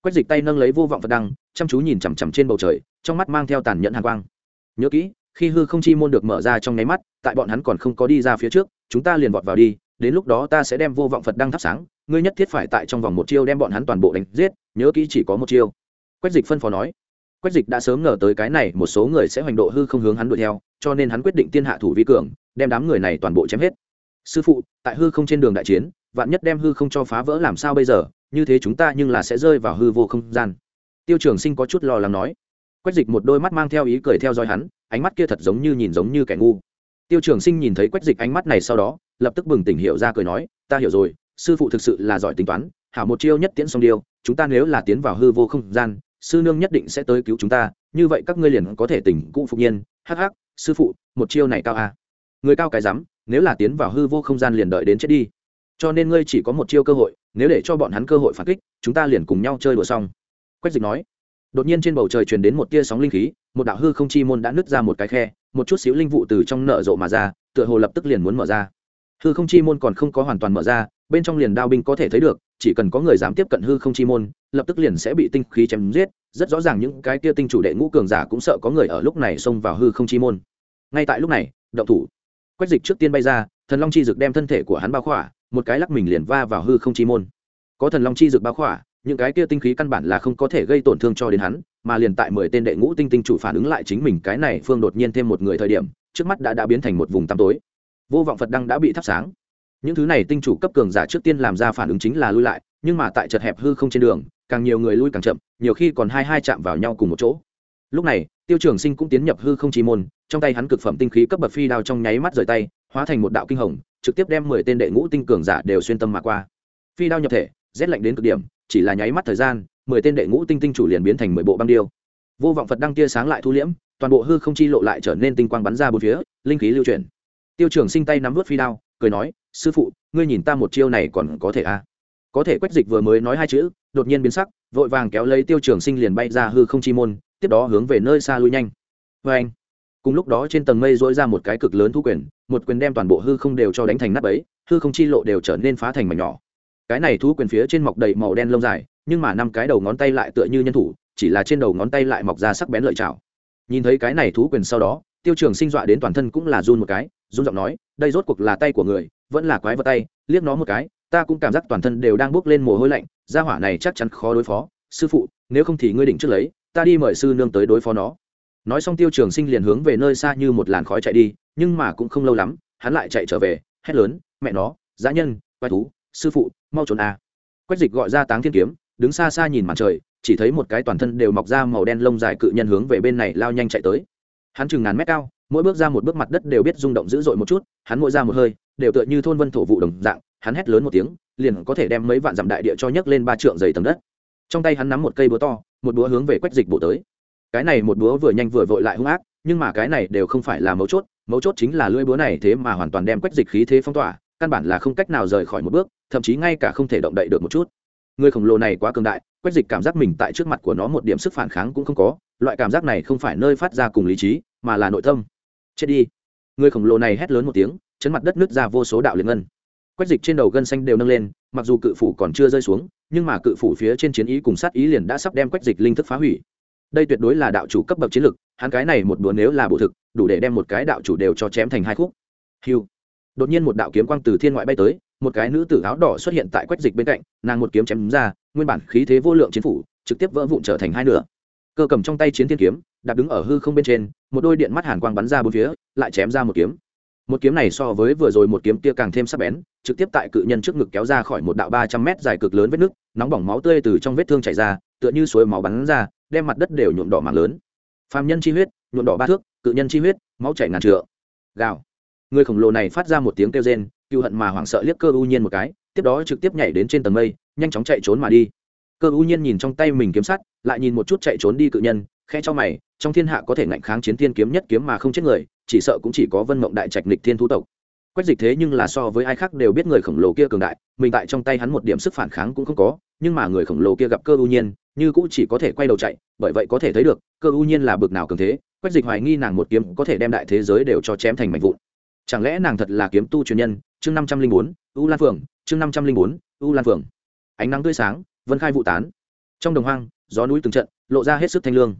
Quách dịch tay nâng lấy vô vọng vật đăng, chăm chú nhìn chằm chằm trên bầu trời, trong mắt mang theo tàn nhẫn hàn quang. Nhớ kỹ khi hư không chi môn được mở ra trong nháy mắt, tại bọn hắn còn không có đi ra phía trước, chúng ta liền vọt vào đi, đến lúc đó ta sẽ đem vô vọng phật đăng thắp sáng, ngươi nhất thiết phải tại trong vòng một chiêu đem bọn hắn toàn bộ đánh giết, nhớ kỹ chỉ có một chiêu. Quách dịch phân phó nói. Quách dịch đã sớm ngờ tới cái này, một số người sẽ hoành độ hư không hướng hắn đuổi theo, cho nên hắn quyết định tiên hạ thủ vi cường, đem đám người này toàn bộ chém hết. Sư phụ, tại hư không trên đường đại chiến, vạn nhất đem hư không cho phá vỡ làm sao bây giờ? Như thế chúng ta nhưng là sẽ rơi vào hư vô không gian. Tiêu trường sinh có chút lo lắng nói quách dịch một đôi mắt mang theo ý cười theo dõi hắn, ánh mắt kia thật giống như nhìn giống như kẻ ngu. Tiêu trường sinh nhìn thấy quách dịch ánh mắt này sau đó, lập tức bừng tỉnh hiểu ra cười nói, ta hiểu rồi, sư phụ thực sự là giỏi tính toán, hảo một chiêu nhất tiễn xong điêu chúng ta nếu là tiến vào hư vô không gian, sư nương nhất định sẽ tới cứu chúng ta, như vậy các ngươi liền có thể tỉnh cũ phục nhiên. Hắc hắc, sư phụ, một chiêu này cao à. người cao cái rắm nếu là tiến vào hư vô không gian liền đợi đến chết đi. Cho nên ngươi chỉ có một chiêu cơ hội, nếu để cho bọn hắn cơ hội phản kích, chúng ta liền cùng nhau chơi đùa xong. Quách dịch nói đột nhiên trên bầu trời truyền đến một tia sóng linh khí, một đạo hư không chi môn đã nứt ra một cái khe, một chút xíu linh vụ từ trong nở rộ mà ra, tựa hồ lập tức liền muốn mở ra. Hư không chi môn còn không có hoàn toàn mở ra, bên trong liền đao binh có thể thấy được, chỉ cần có người dám tiếp cận hư không chi môn, lập tức liền sẽ bị tinh khí chém giết. Rất rõ ràng những cái tia tinh chủ đệ ngũ cường giả cũng sợ có người ở lúc này xông vào hư không chi môn. Ngay tại lúc này, động thủ. Quách dịch trước tiên bay ra, thần long chi dực đem thân thể của hắn bao khỏa, một cái lắc mình liền va vào hư không chi môn. Có thần long chi dực bao khỏa những cái kia tinh khí căn bản là không có thể gây tổn thương cho đến hắn, mà liền tại mười tên đệ ngũ tinh tinh chủ phản ứng lại chính mình, cái này phương đột nhiên thêm một người thời điểm, trước mắt đã đã biến thành một vùng tăm tối. Vô vọng phật đăng đã bị thắp sáng. Những thứ này tinh chủ cấp cường giả trước tiên làm ra phản ứng chính là lui lại, nhưng mà tại chật hẹp hư không trên đường, càng nhiều người lui càng chậm, nhiều khi còn hai hai chạm vào nhau cùng một chỗ. Lúc này, tiêu trường sinh cũng tiến nhập hư không chỉ môn, trong tay hắn cực phẩm tinh khí cấp bậc phi đao trong nháy mắt rời tay, hóa thành một đạo kinh hồng, trực tiếp đem mười tên đệ ngũ tinh cường giả đều xuyên tâm mà qua. Phi đao nhập thể rét lạnh đến cực điểm, chỉ là nháy mắt thời gian, mười tên đệ ngũ tinh tinh chủ liền biến thành mười bộ băng điêu. Vô vọng phật đăng tia sáng lại thu liễm, toàn bộ hư không chi lộ lại trở nên tinh quang bắn ra bốn phía, linh khí lưu chuyển. Tiêu trường sinh tay nắm vớt phi đao, cười nói, sư phụ, ngươi nhìn ta một chiêu này còn có thể à? Có thể quách dịch vừa mới nói hai chữ, đột nhiên biến sắc, vội vàng kéo lấy tiêu trường sinh liền bay ra hư không chi môn, tiếp đó hướng về nơi xa lui nhanh. Vê anh, cùng lúc đó trên tầng mây dỗi ra một cái cực lớn thu quyền, một quyền đem toàn bộ hư không đều cho đánh thành nắp ấy hư không chi lộ đều trở nên phá thành mảnh nhỏ cái này thú quyền phía trên mọc đầy màu đen lông dài, nhưng mà năm cái đầu ngón tay lại tựa như nhân thủ, chỉ là trên đầu ngón tay lại mọc ra sắc bén lợi chảo nhìn thấy cái này thú quyền sau đó, tiêu trường sinh dọa đến toàn thân cũng là run một cái, run giọng nói, đây rốt cuộc là tay của người, vẫn là quái vật tay, liếc nó một cái, ta cũng cảm giác toàn thân đều đang bốc lên mồ hôi lạnh, gia hỏa này chắc chắn khó đối phó. Sư phụ, nếu không thì ngươi định trước lấy, ta đi mời sư nương tới đối phó nó. Nói xong tiêu trường sinh liền hướng về nơi xa như một làn khói chạy đi, nhưng mà cũng không lâu lắm, hắn lại chạy trở về, hét lớn, mẹ nó giá nhân, quái thú sư phụ, mau trốn a quách dịch gọi ra táng thiên kiếm, đứng xa xa nhìn màn trời, chỉ thấy một cái toàn thân đều mọc ra màu đen lông dài cự nhân hướng về bên này lao nhanh chạy tới. Hắn chừng ngàn mét cao, mỗi bước ra một bước mặt đất đều biết rung động dữ dội một chút, hắn mỗi ra một hơi, đều tựa như thôn vân thổ vụ đồng dạng, hắn hét lớn một tiếng, liền có thể đem mấy vạn dặm đại địa cho nhấc lên ba trượng dày tầng đất. Trong tay hắn nắm một cây búa to, một búa hướng về quách dịch bổ tới. Cái này một búa vừa nhanh vừa vội lại hung ác, nhưng mà cái này đều không phải là mấu chốt mấu chốt chính là lưỡi búa này thế mà hoàn toàn đem quách dịch khí thế phong tỏa căn bản là không cách nào rời khỏi một bước, thậm chí ngay cả không thể động đậy được một chút. Người khổng lồ này quá cường đại, quách dịch cảm giác mình tại trước mặt của nó một điểm sức phản kháng cũng không có, loại cảm giác này không phải nơi phát ra cùng lý trí, mà là nội tâm. Chết đi. Người khổng lồ này hét lớn một tiếng, chấn mặt đất nứt ra vô số đạo liền ngân. Quách dịch trên đầu gân xanh đều nâng lên, mặc dù cự phủ còn chưa rơi xuống, nhưng mà cự phủ phía trên chiến ý cùng sát ý liền đã sắp đem quách dịch linh thức phá hủy. Đây tuyệt đối là đạo chủ cấp bậc chiến lực, hắn cái này một búa nếu là bộ thực, đủ để đem một cái đạo chủ đều cho chém thành hai khúc. Hiu đột nhiên một đạo kiếm quang từ thiên ngoại bay tới, một cái nữ tử áo đỏ xuất hiện tại quách dịch bên cạnh, nàng một kiếm chém ra, nguyên bản khí thế vô lượng chiến phủ, trực tiếp vỡ vụn trở thành hai nửa. Cơ cầm trong tay chiến thiên kiếm, đạp đứng ở hư không bên trên, một đôi điện mắt hàn quang bắn ra bốn phía, lại chém ra một kiếm. Một kiếm này so với vừa rồi một kiếm kia càng thêm sắc bén, trực tiếp tại cự nhân trước ngực kéo ra khỏi một đạo ba trăm mét dài cực lớn vết nứt, nóng bỏng máu tươi từ trong vết thương chảy ra, tựa như suối máu bắn ra, đem mặt đất đều nhuộm đỏ mạng lớn. Phàm nhân chi huyết, nhuộm đỏ ba thước, cự nhân chi huyết, máu chảy ngàn trượng. Gào người khổng lồ này phát ra một tiếng kêu rên cựu hận mà hoảng sợ liếc cơ u nhiên một cái, tiếp đó trực tiếp nhảy đến trên tầng mây, nhanh chóng chạy trốn mà đi. Cơ u nhiên nhìn trong tay mình kiếm sắt, lại nhìn một chút chạy trốn đi cự nhân khe cho mày, trong thiên hạ có thể ngạnh kháng chiến thiên kiếm nhất kiếm mà không chết người, chỉ sợ cũng chỉ có vân mộng đại trạch nịch thiên thu tộc. Quách dịch thế nhưng là so với ai khác đều biết người khổng lồ kia cường đại, mình tại trong tay hắn một điểm sức phản kháng cũng không có, nhưng mà người khổng lồ kia gặp cơ u nhiên, như cũng chỉ có thể quay đầu chạy, bởi vậy có thể thấy được, cơ u nhiên là bực nào cường thế, quách dịch hoài nghi nàng một kiếm có thể đem đại thế giới đều cho chém thành mảnh vụn chẳng lẽ nàng thật là kiếm tu truyền nhân? Chương năm trăm linh bốn, u lan phượng. Chương năm trăm linh bốn, u lan phượng. Ánh nắng tươi sáng, vân khai vụ tán. Trong đồng hoang, gió núi từng trận, lộ ra hết sức thanh lương.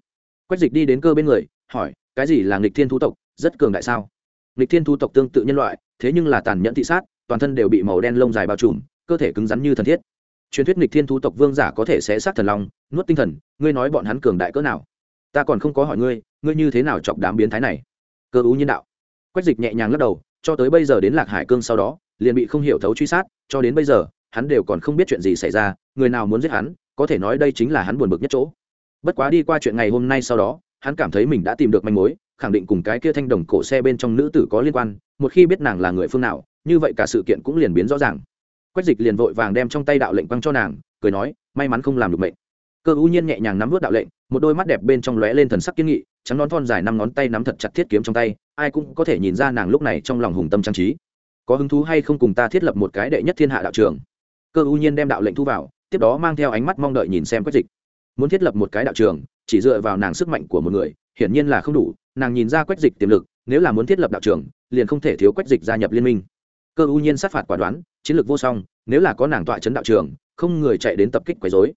Quách dịch đi đến cơ bên người, hỏi, cái gì là nghịch thiên thú tộc? Rất cường đại sao? Nghịch thiên thú tộc tương tự nhân loại, thế nhưng là tàn nhẫn thị sát, toàn thân đều bị màu đen lông dài bao trùm, cơ thể cứng rắn như thần thiết. Truyền thuyết nghịch thiên thú tộc vương giả có thể sẽ sát thần long, nuốt tinh thần, ngươi nói bọn hắn cường đại cỡ nào? Ta còn không có hỏi ngươi ngươi như thế nào chọc đám biến thái này? Cơ ú nhân đạo quách dịch nhẹ nhàng lắc đầu, cho tới bây giờ đến lạc hải cương sau đó, liền bị không hiểu thấu truy sát, cho đến bây giờ, hắn đều còn không biết chuyện gì xảy ra, người nào muốn giết hắn, có thể nói đây chính là hắn buồn bực nhất chỗ. Bất quá đi qua chuyện ngày hôm nay sau đó, hắn cảm thấy mình đã tìm được manh mối, khẳng định cùng cái kia thanh đồng cổ xe bên trong nữ tử có liên quan, một khi biết nàng là người phương nào, như vậy cả sự kiện cũng liền biến rõ ràng. Quách dịch liền vội vàng đem trong tay đạo lệnh quăng cho nàng, cười nói, may mắn không làm được mệnh. Cơ ưu nhiên nhẹ nhàng nắm vớt đạo lệnh, một đôi mắt đẹp bên trong lóe lên thần sắc kiên nghị, trắng nón thon dài năm ngón tay nắm thật chặt thiết kiếm trong tay ai cũng có thể nhìn ra nàng lúc này trong lòng hùng tâm trang trí. Có hứng thú hay không cùng ta thiết lập một cái đệ nhất thiên hạ đạo trường? Cơ ưu nhiên đem đạo lệnh thu vào, tiếp đó mang theo ánh mắt mong đợi nhìn xem quách dịch. Muốn thiết lập một cái đạo trường, chỉ dựa vào nàng sức mạnh của một người, hiển nhiên là không đủ, nàng nhìn ra quách dịch tiềm lực, nếu là muốn thiết lập đạo trường, liền không thể thiếu quách dịch gia nhập liên minh. Cơ ưu nhiên sát phạt quả đoán, chiến lược vô song, nếu là có nàng tọa chấn đạo trường, không người chạy đến tập kích quấy rối.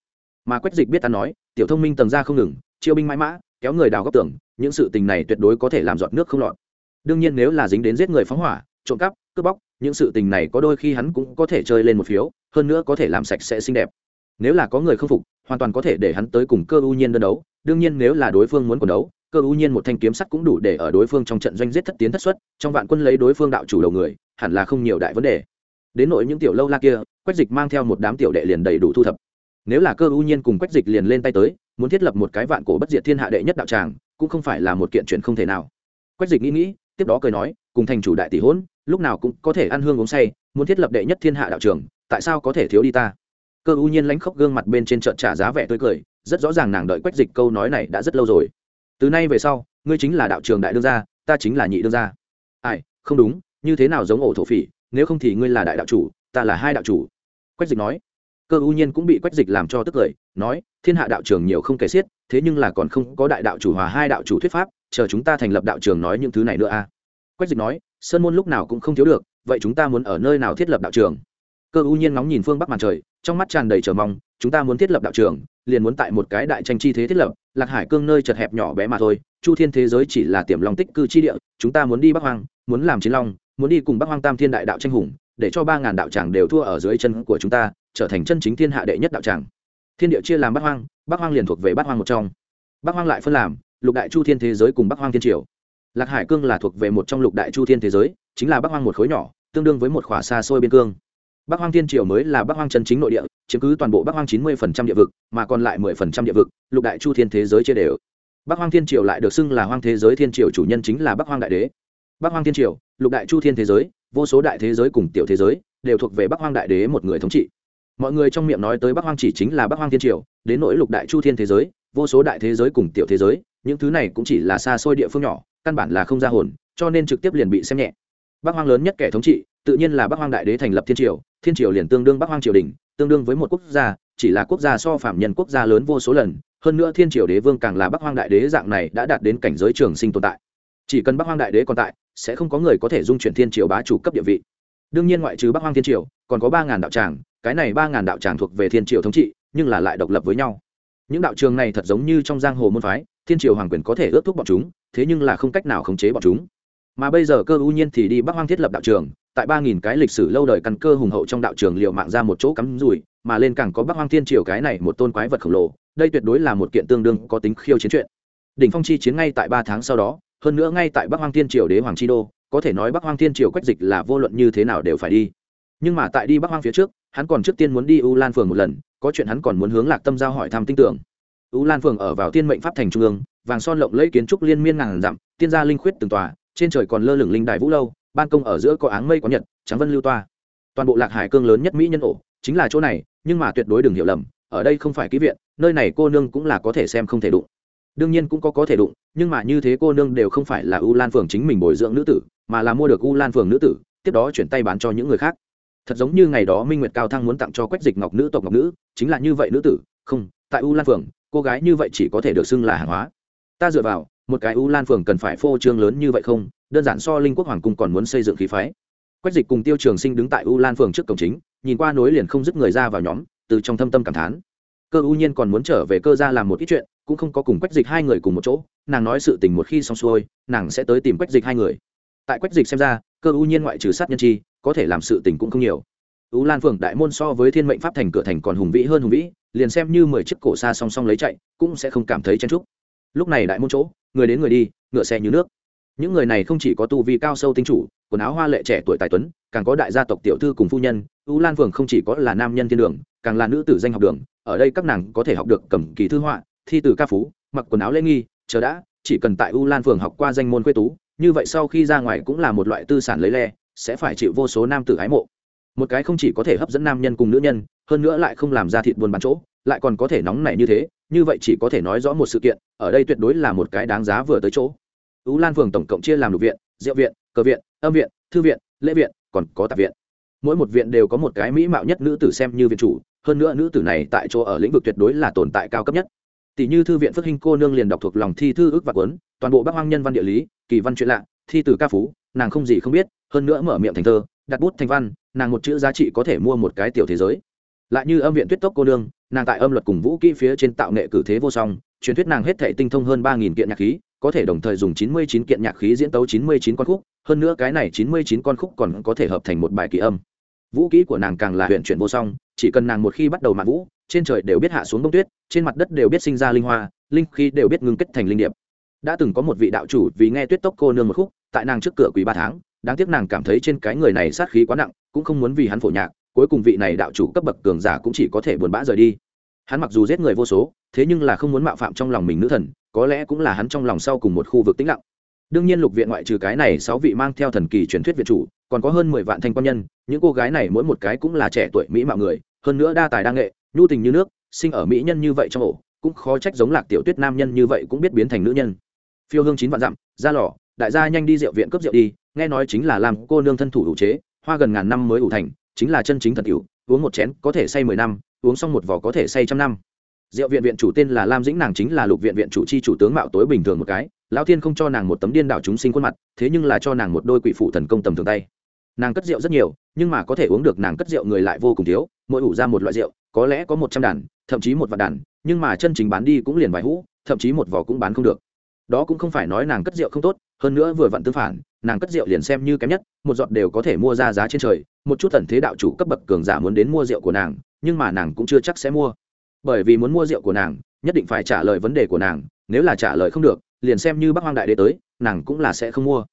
Mà quách dịch biết ta nói, tiểu thông minh tầng ra không ngừng, chiêu binh mãi mã, kéo người đào góc tưởng những sự tình này tuyệt đối có thể làm giọt nước không lọt đương nhiên nếu là dính đến giết người phóng hỏa, trộm cắp, cướp bóc, những sự tình này có đôi khi hắn cũng có thể chơi lên một phiếu, hơn nữa có thể làm sạch sẽ xinh đẹp. Nếu là có người không phục, hoàn toàn có thể để hắn tới cùng cơ ưu nhiên đơn đấu. Đương nhiên nếu là đối phương muốn quần đấu, cơ ưu nhiên một thanh kiếm sắt cũng đủ để ở đối phương trong trận doanh giết thất tiến thất xuất, trong vạn quân lấy đối phương đạo chủ đầu người, hẳn là không nhiều đại vấn đề. Đến nội những tiểu lâu la kia, quách dịch mang theo một đám tiểu đệ liền đầy đủ thu thập. Nếu là cơ ưu nhiên cùng quách dịch liền lên tay tới, muốn thiết lập một cái vạn cổ bất diệt thiên hạ đệ nhất đạo tràng, cũng không phải là một kiện chuyện không thể nào. Quách dịch nghĩ nghĩ tiếp đó cười nói, cùng thành chủ đại tỷ hôn, lúc nào cũng có thể ăn hương uống say, muốn thiết lập đệ nhất thiên hạ đạo trường, tại sao có thể thiếu đi ta? Cơ u nhiên lãnh khóc gương mặt bên trên trận trả giá vẻ tươi cười, rất rõ ràng nàng đợi quách dịch câu nói này đã rất lâu rồi. Từ nay về sau, ngươi chính là đạo trường đại đương gia, ta chính là nhị đương gia. Ai, không đúng, như thế nào giống ổ thổ phỉ, nếu không thì ngươi là đại đạo chủ, ta là hai đạo chủ. Quách dịch nói cơ U nhiên cũng bị quách dịch làm cho tức cười nói, thiên hạ đạo trường nhiều không kể xiết, thế nhưng là còn không có đại đạo chủ hòa hai đạo chủ thuyết pháp, chờ chúng ta thành lập đạo trường nói những thứ này nữa a à? quách dịch nói, sơn môn lúc nào cũng không thiếu được, vậy chúng ta muốn ở nơi nào thiết lập đạo trường cơ U nhiên ngóng nhìn phương bắc màn trời, trong mắt tràn đầy chờ mong, chúng ta muốn thiết lập đạo trường, liền muốn tại một cái đại tranh chi thế thiết lập, lạc hải cương nơi chật hẹp nhỏ bé mà thôi, chu thiên thế giới chỉ là tiềm long tích cư chi địa, chúng ta muốn đi bắc hoang, muốn làm chiến long, muốn đi cùng bắc hoang tam thiên đại đạo tranh hùng, để cho ba ngàn đạo tràng đều thua ở dưới chân của chúng ta trở thành chân chính thiên hạ đệ nhất đạo tràng thiên địa chia làm bát hoang bắc hoang liền thuộc về bát hoang một trong bắc hoang lại phân làm lục đại chu thiên thế giới cùng bắc hoang thiên triều lạc hải cương là thuộc về một trong lục đại chu thiên thế giới chính là bắc hoang một khối nhỏ tương đương với một khỏa xa xôi biên cương bắc hoang thiên triều mới là bắc hoang chân chính nội địa chiếm cứ toàn bộ bắc hoang chín mươi địa vực mà còn lại mười địa vực lục đại chu thiên thế giới chia đều bắc hoang thiên triều lại được xưng là hoang thế giới thiên triều chủ nhân chính là bắc hoang đại đế bắc hoang thiên triều lục đại chu thiên thế giới vô số đại thế giới cùng tiểu thế giới đều thuộc về bắc hoang đại đế một người thống trị mọi người trong miệng nói tới bắc hoang chỉ chính là bắc hoang thiên triều, đến nỗi lục đại chu thiên thế giới, vô số đại thế giới cùng tiểu thế giới, những thứ này cũng chỉ là xa xôi địa phương nhỏ, căn bản là không ra hồn, cho nên trực tiếp liền bị xem nhẹ. Bắc hoang lớn nhất kẻ thống trị, tự nhiên là bắc hoang đại đế thành lập thiên triều thiên triều liền tương đương bắc hoang triều đình, tương đương với một quốc gia, chỉ là quốc gia so phạm nhân quốc gia lớn vô số lần, hơn nữa thiên triều đế vương càng là bắc hoang đại đế dạng này đã đạt đến cảnh giới trường sinh tồn tại. Chỉ cần bắc hoang đại đế còn tại, sẽ không có người có thể dung chuyển thiên triều bá chủ cấp địa vị. Đương nhiên ngoại trừ bắc hoang thiên triều, còn có ba ngàn đạo tràng cái này ba ngàn đạo tràng thuộc về thiên triều thống trị, nhưng là lại độc lập với nhau. Những đạo trường này thật giống như trong giang hồ môn phái, thiên triều hoàng quyền có thể ước thúc bọn chúng, thế nhưng là không cách nào khống chế bọn chúng. Mà bây giờ cơ ưu nhiên thì đi bắc hoang thiết lập đạo trường, tại ba nghìn cái lịch sử lâu đời căn cơ hùng hậu trong đạo trường liệu mạng ra một chỗ cắm rùi mà lên càng có bắc hoang thiên triều cái này một tôn quái vật khổng lồ, đây tuyệt đối là một kiện tương đương có tính khiêu chiến chuyện. Đỉnh phong chi chiến ngay tại ba tháng sau đó, hơn nữa ngay tại bắc hoang thiên triều đế hoàng chi đô, có thể nói bắc hoang thiên triều quách dịch là vô luận như thế nào đều phải đi. Nhưng mà tại đi bắc hoang phía trước hắn còn trước tiên muốn đi u lan phường một lần, có chuyện hắn còn muốn hướng lạc tâm giao hỏi thăm tin tưởng. U lan phường ở vào tiên mệnh pháp thành trung ương, vàng son lộng lẫy kiến trúc liên miên ngàn dặm, tiên gia linh khuyết từng tòa, trên trời còn lơ lửng linh đài vũ lâu, ban công ở giữa có áng mây có nhật, trắng vân lưu toa. Toàn bộ lạc hải cương lớn nhất mỹ nhân ổ, chính là chỗ này, nhưng mà tuyệt đối đừng hiểu lầm, ở đây không phải ký viện, nơi này cô nương cũng là có thể xem không thể đụng. Đương nhiên cũng có có thể đụng, nhưng mà như thế cô nương đều không phải là u lan phường chính mình bồi dưỡng nữ tử, mà là mua được u lan phường nữ tử, tiếp đó chuyển tay bán cho những người khác thật giống như ngày đó minh nguyệt cao thăng muốn tặng cho quách dịch ngọc nữ tộc ngọc nữ, chính là như vậy nữ tử, không, tại u lan phường, cô gái như vậy chỉ có thể được xưng là hàng hóa. Ta dựa vào, một cái u lan phường cần phải phô trương lớn như vậy không? Đơn giản so linh quốc hoàng cung còn muốn xây dựng khí phái. Quách dịch cùng tiêu trường sinh đứng tại u lan phường trước cổng chính, nhìn qua nối liền không dứt người ra vào nhóm, từ trong thâm tâm cảm thán. Cơ u nhiên còn muốn trở về cơ ra làm một ít chuyện, cũng không có cùng quách dịch hai người cùng một chỗ, nàng nói sự tình một khi xong xuôi, nàng sẽ tới tìm quách dịch hai người. Tại quách dịch xem ra, cơ u nhiên ngoại trừ sát nhân chi có thể làm sự tình cũng không nhiều. U lan phường đại môn so với thiên mệnh pháp thành cửa thành còn hùng vĩ hơn hùng vĩ, liền xem như mười chiếc cổ xa song song lấy chạy, cũng sẽ không cảm thấy chen trúc lúc này đại môn chỗ, người đến người đi, ngựa xe như nước. Những người này không chỉ có tu vi cao sâu tinh chủ, quần áo hoa lệ trẻ tuổi tài tuấn, càng có đại gia tộc tiểu thư cùng phu nhân u lan phường không chỉ có là nam nhân thiên đường, càng là nữ tử danh học đường, ở đây các nàng có thể học được cầm kỳ thư họa, thi từ ca phú, mặc quần áo lễ nghi, chờ đã, chỉ cần tại u lan phường học qua danh môn quê tú, như vậy sau khi ra ngoài cũng là một loại tư sản lấy le sẽ phải chịu vô số nam tử ái mộ. Một cái không chỉ có thể hấp dẫn nam nhân cùng nữ nhân, hơn nữa lại không làm ra thịt buôn bán chỗ, lại còn có thể nóng nảy như thế, như vậy chỉ có thể nói rõ một sự kiện, ở đây tuyệt đối là một cái đáng giá vừa tới chỗ. Ú lan phường tổng cộng chia làm lục viện diệu viện, cờ viện, âm viện, thư viện, lễ viện, còn có tạp viện. Mỗi một viện đều có một cái mỹ mạo nhất nữ tử xem như viện chủ, hơn nữa nữ tử này tại chỗ ở lĩnh vực tuyệt đối là tồn tại cao cấp nhất. Tỷ như thư viện phước hình cô nương liền đọc thuộc lòng thi thư ước và cuốn, toàn bộ bác hoang nhân văn địa lý, kỳ văn chuyện lạ, thi từ ca phú, nàng không gì không biết hơn nữa mở miệng thành thơ, đặt bút thành văn, nàng một chữ giá trị có thể mua một cái tiểu thế giới. Lại như âm viện tuyết tốc cô nương, nàng tại âm luật cùng vũ kỹ phía trên tạo nghệ cử thế vô song, truyền thuyết nàng hết thể tinh thông hơn ba nghìn kiện nhạc khí, có thể đồng thời dùng chín mươi chín kiện nhạc khí diễn tấu chín mươi chín con khúc, hơn nữa cái này chín mươi chín con khúc còn có thể hợp thành một bài kỳ âm. Vũ kỹ của nàng càng là huyện chuyển vô song, chỉ cần nàng một khi bắt đầu mạng vũ, trên trời đều biết hạ xuống bông tuyết, trên mặt đất đều biết sinh ra linh hoa, linh khí đều biết ngưng kết thành linh điệp. Đã từng có một vị đạo chủ vì nghe tuyết tốc cô nương một khúc, tại nàng trước cửa quý ba tháng đáng tiếc nàng cảm thấy trên cái người này sát khí quá nặng, cũng không muốn vì hắn phổ nhạc, cuối cùng vị này đạo chủ cấp bậc cường giả cũng chỉ có thể buồn bã rời đi. Hắn mặc dù giết người vô số, thế nhưng là không muốn mạo phạm trong lòng mình nữ thần, có lẽ cũng là hắn trong lòng sau cùng một khu vực tĩnh lặng. Đương nhiên lục viện ngoại trừ cái này sáu vị mang theo thần kỳ truyền thuyết việt chủ, còn có hơn mười vạn thanh quan nhân, những cô gái này mỗi một cái cũng là trẻ tuổi mỹ mạo người, hơn nữa đa tài đa nghệ, nhu tình như nước, sinh ở mỹ nhân như vậy trong ổ, cũng khó trách giống lạc tiểu tuyết nam nhân như vậy cũng biết biến thành nữ nhân. Phiêu hương chín vạn dặm, ra lò, đại gia nhanh đi rượu viện cướp rượu đi nghe nói chính là làm cô nương thân thủ đủ chế, hoa gần ngàn năm mới ủ thành, chính là chân chính thật cựu uống một chén có thể say mười năm, uống xong một vỏ có thể say trăm năm. Rượu viện viện chủ tên là lam dĩnh nàng chính là lục viện viện chủ chi chủ tướng mạo tối bình thường một cái, lão thiên không cho nàng một tấm điên đảo chúng sinh khuôn mặt, thế nhưng là cho nàng một đôi quỷ phụ thần công tầm thường tay. Nàng cất rượu rất nhiều, nhưng mà có thể uống được nàng cất rượu người lại vô cùng thiếu, mỗi ủ ra một loại rượu, có lẽ có một trăm đàn, thậm chí một vạn đàn, nhưng mà chân chính bán đi cũng liền vài hũ, thậm chí một vỏ cũng bán không được. Đó cũng không phải nói nàng cất rượu không tốt, hơn nữa vừa vặn tương phản nàng cất rượu liền xem như kém nhất, một giọt đều có thể mua ra giá trên trời, một chút thần thế đạo chủ cấp bậc cường giả muốn đến mua rượu của nàng, nhưng mà nàng cũng chưa chắc sẽ mua. Bởi vì muốn mua rượu của nàng, nhất định phải trả lời vấn đề của nàng, nếu là trả lời không được, liền xem như bắc hoang đại đế tới, nàng cũng là sẽ không mua.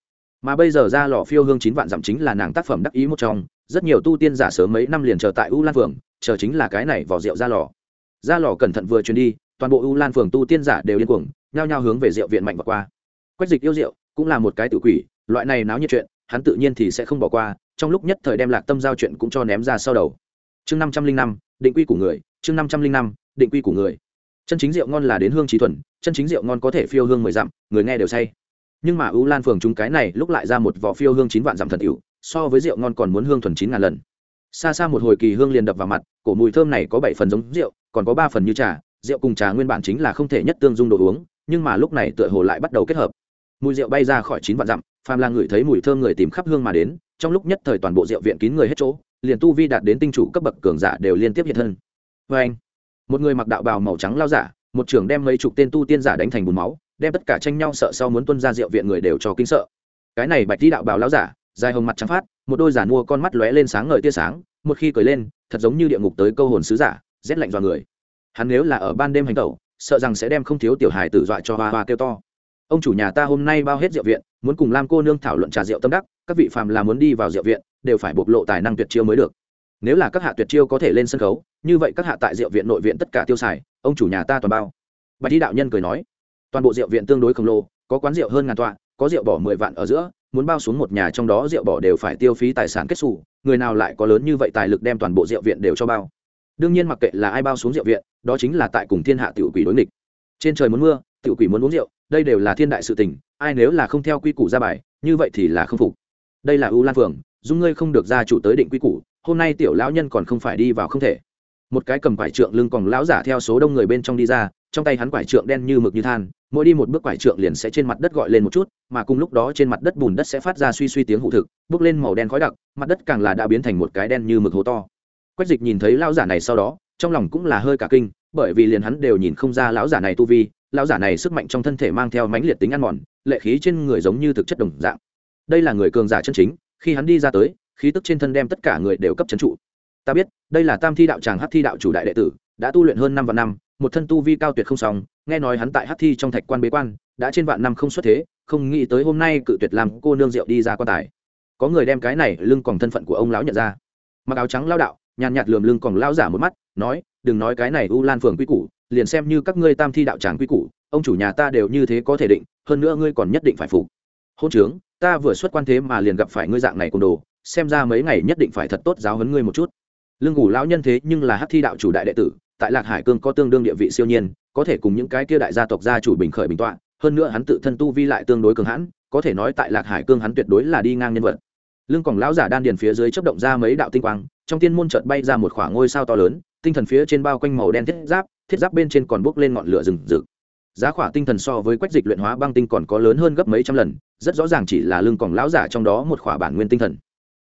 Mà bây giờ ra lò phiêu hương chín vạn dặm chính là nàng tác phẩm đắc ý một trong, rất nhiều tu tiên giả sớm mấy năm liền chờ tại u lan phường, chờ chính là cái này vỏ rượu ra lò. Ra lò cẩn thận vừa truyền đi, toàn bộ u lan phường tu tiên giả đều điên cuồng, nhao nhao hướng về rượu viện mạnh và qua. Quách dịch yêu rượu cũng là một cái tự quỷ loại này náo nhiệt chuyện, hắn tự nhiên thì sẽ không bỏ qua, trong lúc nhất thời đem lạc tâm giao chuyện cũng cho ném ra sau đầu. Chương năm trăm linh năm, định quy của người, chương năm trăm linh năm, định quy của người. Chân chính rượu ngon là đến hương trí thuần, chân chính rượu ngon có thể phiêu hương mười dặm, người nghe đều say. Nhưng mà ưu lan phường chúng cái này lúc lại ra một vỏ phiêu hương chín vạn dặm thần tiểu so với rượu ngon còn muốn hương thuần chín ngàn lần. Xa xa một hồi kỳ hương liền đập vào mặt, cổ mùi thơm này có bảy phần giống rượu, còn có ba phần như trà. Rượu cùng trà nguyên bản chính là không thể nhất tương dung đồ uống, nhưng mà lúc này tựa hồ lại bắt đầu kết hợp mùi rượu bay ra khỏi chín vạn dặm, phàm là người thấy mùi thơm người tìm khắp hương mà đến, trong lúc nhất thời toàn bộ rượu viện kín người hết chỗ, liền tu vi đạt đến tinh chủ cấp bậc cường giả đều liên tiếp hiện thân. Vê anh, một người mặc đạo bào màu trắng lao giả, một trưởng đem mấy chục tên tu tiên giả đánh thành bùn máu, đem tất cả tranh nhau sợ sau muốn tuân ra rượu viện người đều cho kinh sợ. Cái này bạch đi đạo bào lao giả, dài hồng mặt trắng phát, một đôi giả mua con mắt lóe lên sáng ngời tia sáng, một khi cười lên, thật giống như địa ngục tới câu hồn sứ giả, rét lạnh dọa người. Hắn nếu là ở ban đêm hành tẩu, sợ rằng sẽ đem không thiếu tiểu hài tử dọa cho hoa hoa kêu to ông chủ nhà ta hôm nay bao hết rượu viện, muốn cùng lam cô nương thảo luận trà rượu tâm đắc, các vị phàm là muốn đi vào rượu viện, đều phải bộc lộ tài năng tuyệt chiêu mới được. Nếu là các hạ tuyệt chiêu có thể lên sân khấu, như vậy các hạ tại rượu viện nội viện tất cả tiêu xài, ông chủ nhà ta toàn bao. Bạch đi đạo nhân cười nói, toàn bộ rượu viện tương đối khổng lồ, có quán rượu hơn ngàn tọa, có rượu bỏ mười vạn ở giữa, muốn bao xuống một nhà trong đó rượu bỏ đều phải tiêu phí tài sản kết xù, người nào lại có lớn như vậy tài lực đem toàn bộ rượu viện đều cho bao. Đương nhiên mặc kệ là ai bao xuống rượu viện, đó chính là tại cùng thiên hạ tiểu quỷ đối nghịch trên trời muốn mưa, tiểu quỷ muốn uống rượu, đây đều là thiên đại sự tình, ai nếu là không theo quy củ ra bài, như vậy thì là không phục. Đây là ưu lan phường, dung ngươi không được ra chủ tới định quy củ, hôm nay tiểu lão nhân còn không phải đi vào không thể. Một cái cầm quải trượng lưng còn lão giả theo số đông người bên trong đi ra, trong tay hắn quải trượng đen như mực như than, mỗi đi một bước quải trượng liền sẽ trên mặt đất gọi lên một chút, mà cùng lúc đó trên mặt đất bùn đất sẽ phát ra suy suy tiếng hụ thực, bước lên màu đen khói đặc, mặt đất càng là đã biến thành một cái đen như mực hố to. Quách dịch nhìn thấy lão giả này sau đó, trong lòng cũng là hơi cả kinh bởi vì liền hắn đều nhìn không ra lão giả này tu vi, lão giả này sức mạnh trong thân thể mang theo mãnh liệt tính ăn mòn, lệ khí trên người giống như thực chất đồng dạng. Đây là người cường giả chân chính, khi hắn đi ra tới, khí tức trên thân đem tất cả người đều cấp chấn trụ. Ta biết, đây là tam thi đạo tràng hát thi đạo chủ đại đệ tử, đã tu luyện hơn năm vạn năm, một thân tu vi cao tuyệt không xong, nghe nói hắn tại hát thi trong thạch quan bế quan, đã trên vạn năm không xuất thế, không nghĩ tới hôm nay cự tuyệt làm cô nương rượu đi ra quan tài. Có người đem cái này lưng còn thân phận của ông lão nhận ra. Mặc áo trắng lao đạo, nhàn nhạt lườm lưng còn lao giả một mắt, nói đừng nói cái này u lan phường quy củ, liền xem như các ngươi tam thi đạo tràng quy củ, ông chủ nhà ta đều như thế có thể định, hơn nữa ngươi còn nhất định phải phục. Hôn trướng, ta vừa xuất quan thế mà liền gặp phải ngươi dạng này côn đồ, xem ra mấy ngày nhất định phải thật tốt giáo huấn ngươi một chút. Lương ngủ lão nhân thế nhưng là hát thi đạo chủ đại đệ tử, tại lạc hải cương có tương đương địa vị siêu nhiên, có thể cùng những cái kia đại gia tộc gia chủ bình khởi bình tọa, hơn nữa hắn tự thân tu vi lại tương đối cường hãn, có thể nói tại lạc hải cương hắn tuyệt đối là đi ngang nhân vật. Lương còn lão giả đan điền phía dưới chấp động ra mấy đạo tinh quang trong tiên môn chợt bay ra một khoảng ngôi sao to lớn, tinh thần phía trên bao quanh màu đen thiết giáp thiết giáp bên trên còn bốc lên ngọn lửa rừng rực. Giá khỏa tinh thần so với quách dịch luyện hóa băng tinh còn có lớn hơn gấp mấy trăm lần, rất rõ ràng chỉ là lương còn lão giả trong đó một khỏa bản nguyên tinh thần.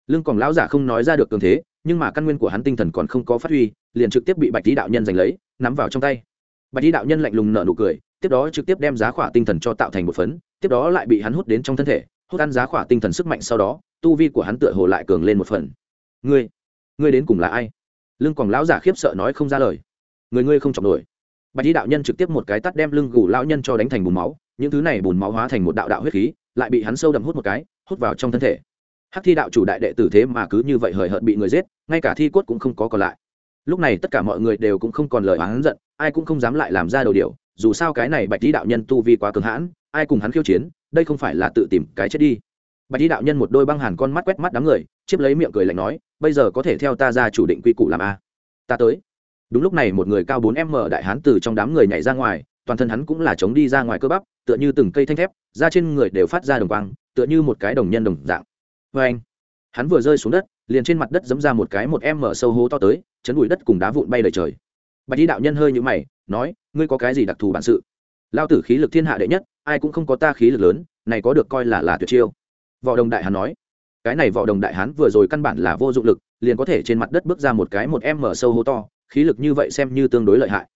Lưng còn lão giả không nói ra được cường thế, nhưng mà căn nguyên của hắn tinh thần còn không có phát huy, liền trực tiếp bị bạch lý đạo nhân giành lấy, nắm vào trong tay. Bạch lý đạo nhân lạnh lùng nở nụ cười, tiếp đó trực tiếp đem giá khỏa tinh thần cho tạo thành một phấn, tiếp đó lại bị hắn hút đến trong thân thể, hút ăn giá khỏa tinh thần sức mạnh sau đó, tu vi của hắn tựa hồ lại cường lên một phần. Ngươi ngươi đến cùng là ai? Lưng còn lão giả khiếp sợ nói không ra lời. Người ngươi không chọc nổi. Bạch Di đạo nhân trực tiếp một cái tắt đem lưng gù lão nhân cho đánh thành bùn máu, những thứ này bùn máu hóa thành một đạo đạo huyết khí, lại bị hắn sâu đậm hút một cái, hút vào trong thân thể. Hắc thi đạo chủ đại đệ tử thế mà cứ như vậy hời hợt bị người giết, ngay cả thi cốt cũng không có còn lại. Lúc này tất cả mọi người đều cũng không còn lời oán giận, ai cũng không dám lại làm ra đầu điều dù sao cái này bạch Di đạo nhân tu vi quá cường hãn, ai cùng hắn khiêu chiến, đây không phải là tự tìm cái chết đi bạch y đạo nhân một đôi băng hàn con mắt quét mắt đám người chiếp lấy miệng cười lạnh nói, bây giờ có thể theo ta ra chủ định quy củ làm a? Ta tới. Đúng lúc này một người cao bốn m đại hán từ trong đám người nhảy ra ngoài, toàn thân hắn cũng là chống đi ra ngoài cơ bắp, tựa như từng cây thanh thép ra trên người đều phát ra đồng quang, tựa như một cái đồng nhân đồng dạng. Vê anh, hắn vừa rơi xuống đất, liền trên mặt đất dẫm ra một cái một em mở sâu hố to tới, chấn đùi đất cùng đá vụn bay đầy trời. Bạch đi đạo nhân hơi nhũ mày, nói, ngươi có cái gì đặc thù bản sự? Lao tử khí lực thiên hạ đệ nhất, ai cũng không có ta khí lực lớn, này có được coi là là tuyệt chiêu võ đồng đại hán nói, cái này võ đồng đại hán vừa rồi căn bản là vô dụng lực, liền có thể trên mặt đất bước ra một cái một em mở sâu hố to, khí lực như vậy xem như tương đối lợi hại.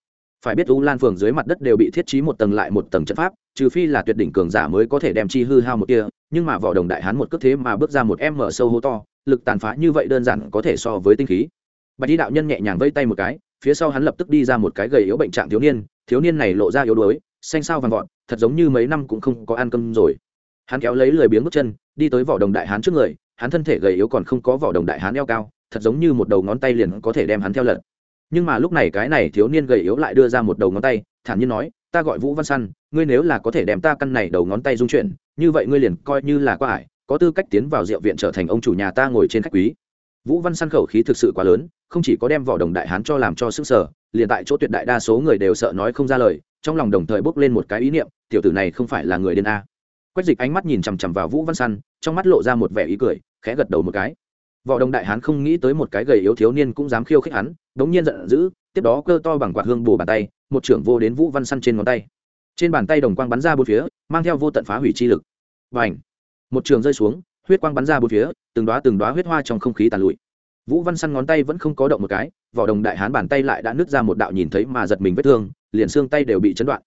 Phải biết u lan phường dưới mặt đất đều bị thiết trí một tầng lại một tầng trận pháp, trừ phi là tuyệt đỉnh cường giả mới có thể đem chi hư hao một kia nhưng mà vỏ đồng đại hán một cước thế mà bước ra một em mở sâu hố to, lực tàn phá như vậy đơn giản có thể so với tinh khí. Bạch đi đạo nhân nhẹ nhàng vây tay một cái, phía sau hắn lập tức đi ra một cái gầy yếu bệnh trạng thiếu niên thiếu niên này lộ ra yếu đuối, xanh sao vàng vọt, thật giống như mấy năm cũng không có ăn cơm rồi. Hắn kéo lấy lười biếng bước chân đi tới vỏ đồng đại hán trước người, hắn thân thể gầy yếu còn không có vỏ đồng đại hán eo cao, thật giống như một đầu ngón tay liền có thể đem hắn theo lật. Nhưng mà lúc này cái này thiếu niên gầy yếu lại đưa ra một đầu ngón tay, thản nhiên nói, ta gọi vũ văn săn, ngươi nếu là có thể đem ta căn này đầu ngón tay dung chuyển, như vậy ngươi liền coi như là quá ải có tư cách tiến vào rượu viện trở thành ông chủ nhà ta ngồi trên khách quý. Vũ văn săn khẩu khí thực sự quá lớn, không chỉ có đem vỏ đồng đại hán cho làm cho sức sở, liền tại chỗ tuyệt đại đa số người đều sợ nói không ra lời, trong lòng đồng thời bốc lên một cái ý niệm, tiểu tử này không phải là người điên a quách dịch ánh mắt nhìn chằm chằm vào vũ văn săn trong mắt lộ ra một vẻ ý cười, khẽ gật đầu một cái. Võ đồng đại hán không nghĩ tới một cái gầy yếu thiếu niên cũng dám khiêu khích hắn, đống nhiên giận dữ, tiếp đó cơ to bằng quạt hương bù bàn tay, một trưởng vô đến vũ văn săn trên ngón tay. Trên bàn tay đồng quang bắn ra bốn phía, mang theo vô tận phá hủy chi lực. Và ảnh một trường rơi xuống, huyết quang bắn ra bốn phía, từng đoá từng đoá huyết hoa trong không khí tàn lụi. Vũ văn săn ngón tay vẫn không có động một cái vỏ đồng đại hán bàn tay lại đã nứt ra một đạo nhìn thấy mà giật mình vết thương, liền xương tay đều bị chấn đoạn.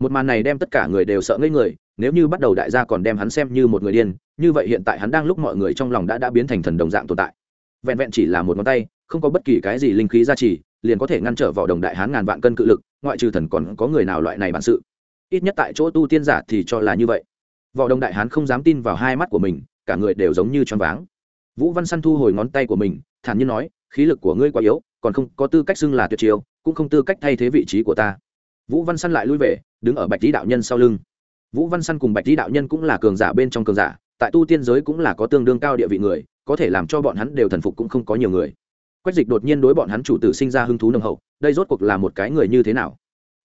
Một màn này đem tất cả người đều sợ ngây người nếu như bắt đầu đại gia còn đem hắn xem như một người điên, như vậy hiện tại hắn đang lúc mọi người trong lòng đã đã biến thành thần đồng dạng tồn tại. Vẹn vẹn chỉ là một ngón tay, không có bất kỳ cái gì linh khí gia trì, liền có thể ngăn trở vỏ đồng đại hán ngàn vạn cân cự lực, ngoại trừ thần còn có người nào loại này bản sự. Ít nhất tại chỗ tu tiên giả thì cho là như vậy. Vỏ đồng đại hán không dám tin vào hai mắt của mình, cả người đều giống như choáng váng. Vũ văn săn thu hồi ngón tay của mình, thản nhiên nói, khí lực của ngươi quá yếu, còn không, có tư cách xưng là tuyệt chiêu, cũng không tư cách thay thế vị trí của ta. Vũ văn săn lại lui về, đứng ở bạch lý đạo nhân sau lưng vũ văn săn cùng bạch Di đạo nhân cũng là cường giả bên trong cường giả, tại tu tiên giới cũng là có tương đương cao địa vị người, có thể làm cho bọn hắn đều thần phục cũng không có nhiều người. Quách dịch đột nhiên đối bọn hắn chủ tử sinh ra hứng thú nồng hậu, đây rốt cuộc là một cái người như thế nào?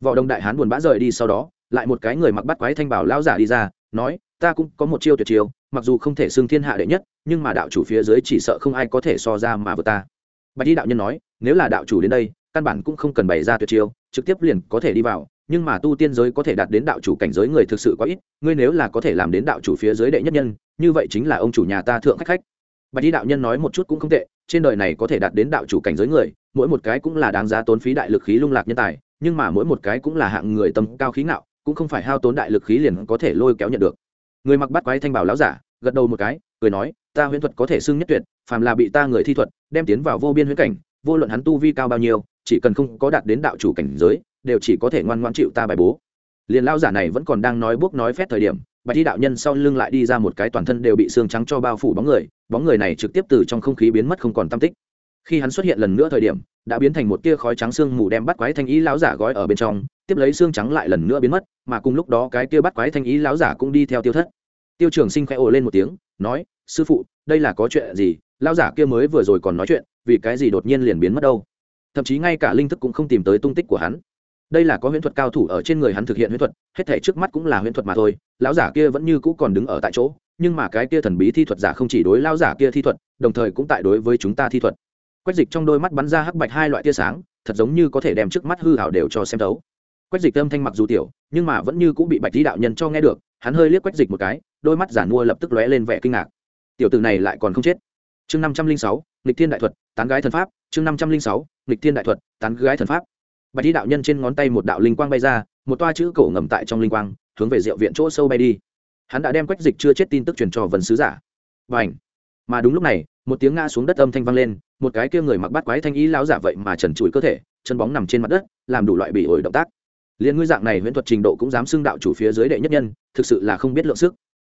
Võ đồng đại hán buồn bã rời đi sau đó, lại một cái người mặc bắt quái thanh bảo lao giả đi ra, nói, ta cũng có một chiêu tuyệt chiêu, mặc dù không thể xưng thiên hạ đệ nhất, nhưng mà đạo chủ phía dưới chỉ sợ không ai có thể so ra mà vượt ta. Bạch đi đạo nhân nói, nếu là đạo chủ đến đây, căn bản cũng không cần bày ra tuyệt chiêu, trực tiếp liền có thể đi vào nhưng mà tu tiên giới có thể đạt đến đạo chủ cảnh giới người thực sự quá ít, ngươi nếu là có thể làm đến đạo chủ phía dưới đệ nhất nhân, như vậy chính là ông chủ nhà ta thượng khách khách. Bạch đi đạo nhân nói một chút cũng không tệ, trên đời này có thể đạt đến đạo chủ cảnh giới người, mỗi một cái cũng là đáng giá tốn phí đại lực khí lung lạc nhân tài, nhưng mà mỗi một cái cũng là hạng người tâm cao khí ngạo, cũng không phải hao tốn đại lực khí liền có thể lôi kéo nhận được. Người mặc bắt quái thanh bảo láo giả, gật đầu một cái, cười nói, ta huyễn thuật có thể xưng nhất tuyệt, phàm là bị ta người thi thuật, đem tiến vào vô biên huyễn cảnh, vô luận hắn tu vi cao bao nhiêu, chỉ cần không có đạt đến đạo chủ cảnh giới đều chỉ có thể ngoan ngoan chịu ta bài bố. Liền lao giả này vẫn còn đang nói bước nói phét thời điểm, bạch thi đạo nhân sau lưng lại đi ra một cái toàn thân đều bị xương trắng cho bao phủ bóng người bóng người này trực tiếp từ trong không khí biến mất không còn tam tích. Khi hắn xuất hiện lần nữa thời điểm, đã biến thành một tia khói trắng xương mù đem bắt quái thanh ý lão giả gói ở bên trong, tiếp lấy xương trắng lại lần nữa biến mất, mà cùng lúc đó cái tia bắt quái thanh ý lão giả cũng đi theo tiêu thất. Tiêu trường sinh khẽ ồ lên một tiếng, nói, sư phụ, đây là có chuyện gì? Lão giả kia mới vừa rồi còn nói chuyện, vì cái gì đột nhiên liền biến mất đâu? Thậm chí ngay cả linh thức cũng không tìm tới tung tích của hắn đây là có huyễn thuật cao thủ ở trên người hắn thực hiện huyễn thuật, hết thể trước mắt cũng là huyễn thuật mà thôi, lão giả kia vẫn như cũ còn đứng ở tại chỗ, nhưng mà cái kia thần bí thi thuật giả không chỉ đối lão giả kia thi thuật, đồng thời cũng tại đối với chúng ta thi thuật. Quách dịch trong đôi mắt bắn ra hắc bạch hai loại tia sáng, thật giống như có thể đem trước mắt hư hảo đều cho xem thấu. Quách dịch âm thanh mặc dù tiểu, nhưng mà vẫn như cũng bị bạch lý đạo nhân cho nghe được, hắn hơi liếc quách dịch một cái, đôi mắt giản mua lập tức lóe lên vẻ kinh ngạc. Tiểu tử này lại còn không chết. Chương năm trăm linh sáu, nghịch thiên đại thuật, tán gái thần pháp, chương năm trăm linh sáu, nghịch thiên đại thuật, tán gái thần pháp bạch thi đạo nhân trên ngón tay một đạo linh quang bay ra, một toa chữ cổ ngầm tại trong linh quang, hướng về rượu viện chỗ sâu bay đi. Hắn đã đem quách dịch chưa chết tin tức truyền cho vần sứ giả. Và ảnh mà đúng lúc này, một tiếng ngã xuống đất âm thanh vang lên, một cái kia người mặc bắt quái thanh ý lão giả vậy mà trần trụi cơ thể, chân bóng nằm trên mặt đất, làm đủ loại bị ổi động tác. Liên ngươi dạng này huyễn thuật trình độ cũng dám xưng đạo chủ phía dưới đệ nhất nhân, thực sự là không biết lượng sức.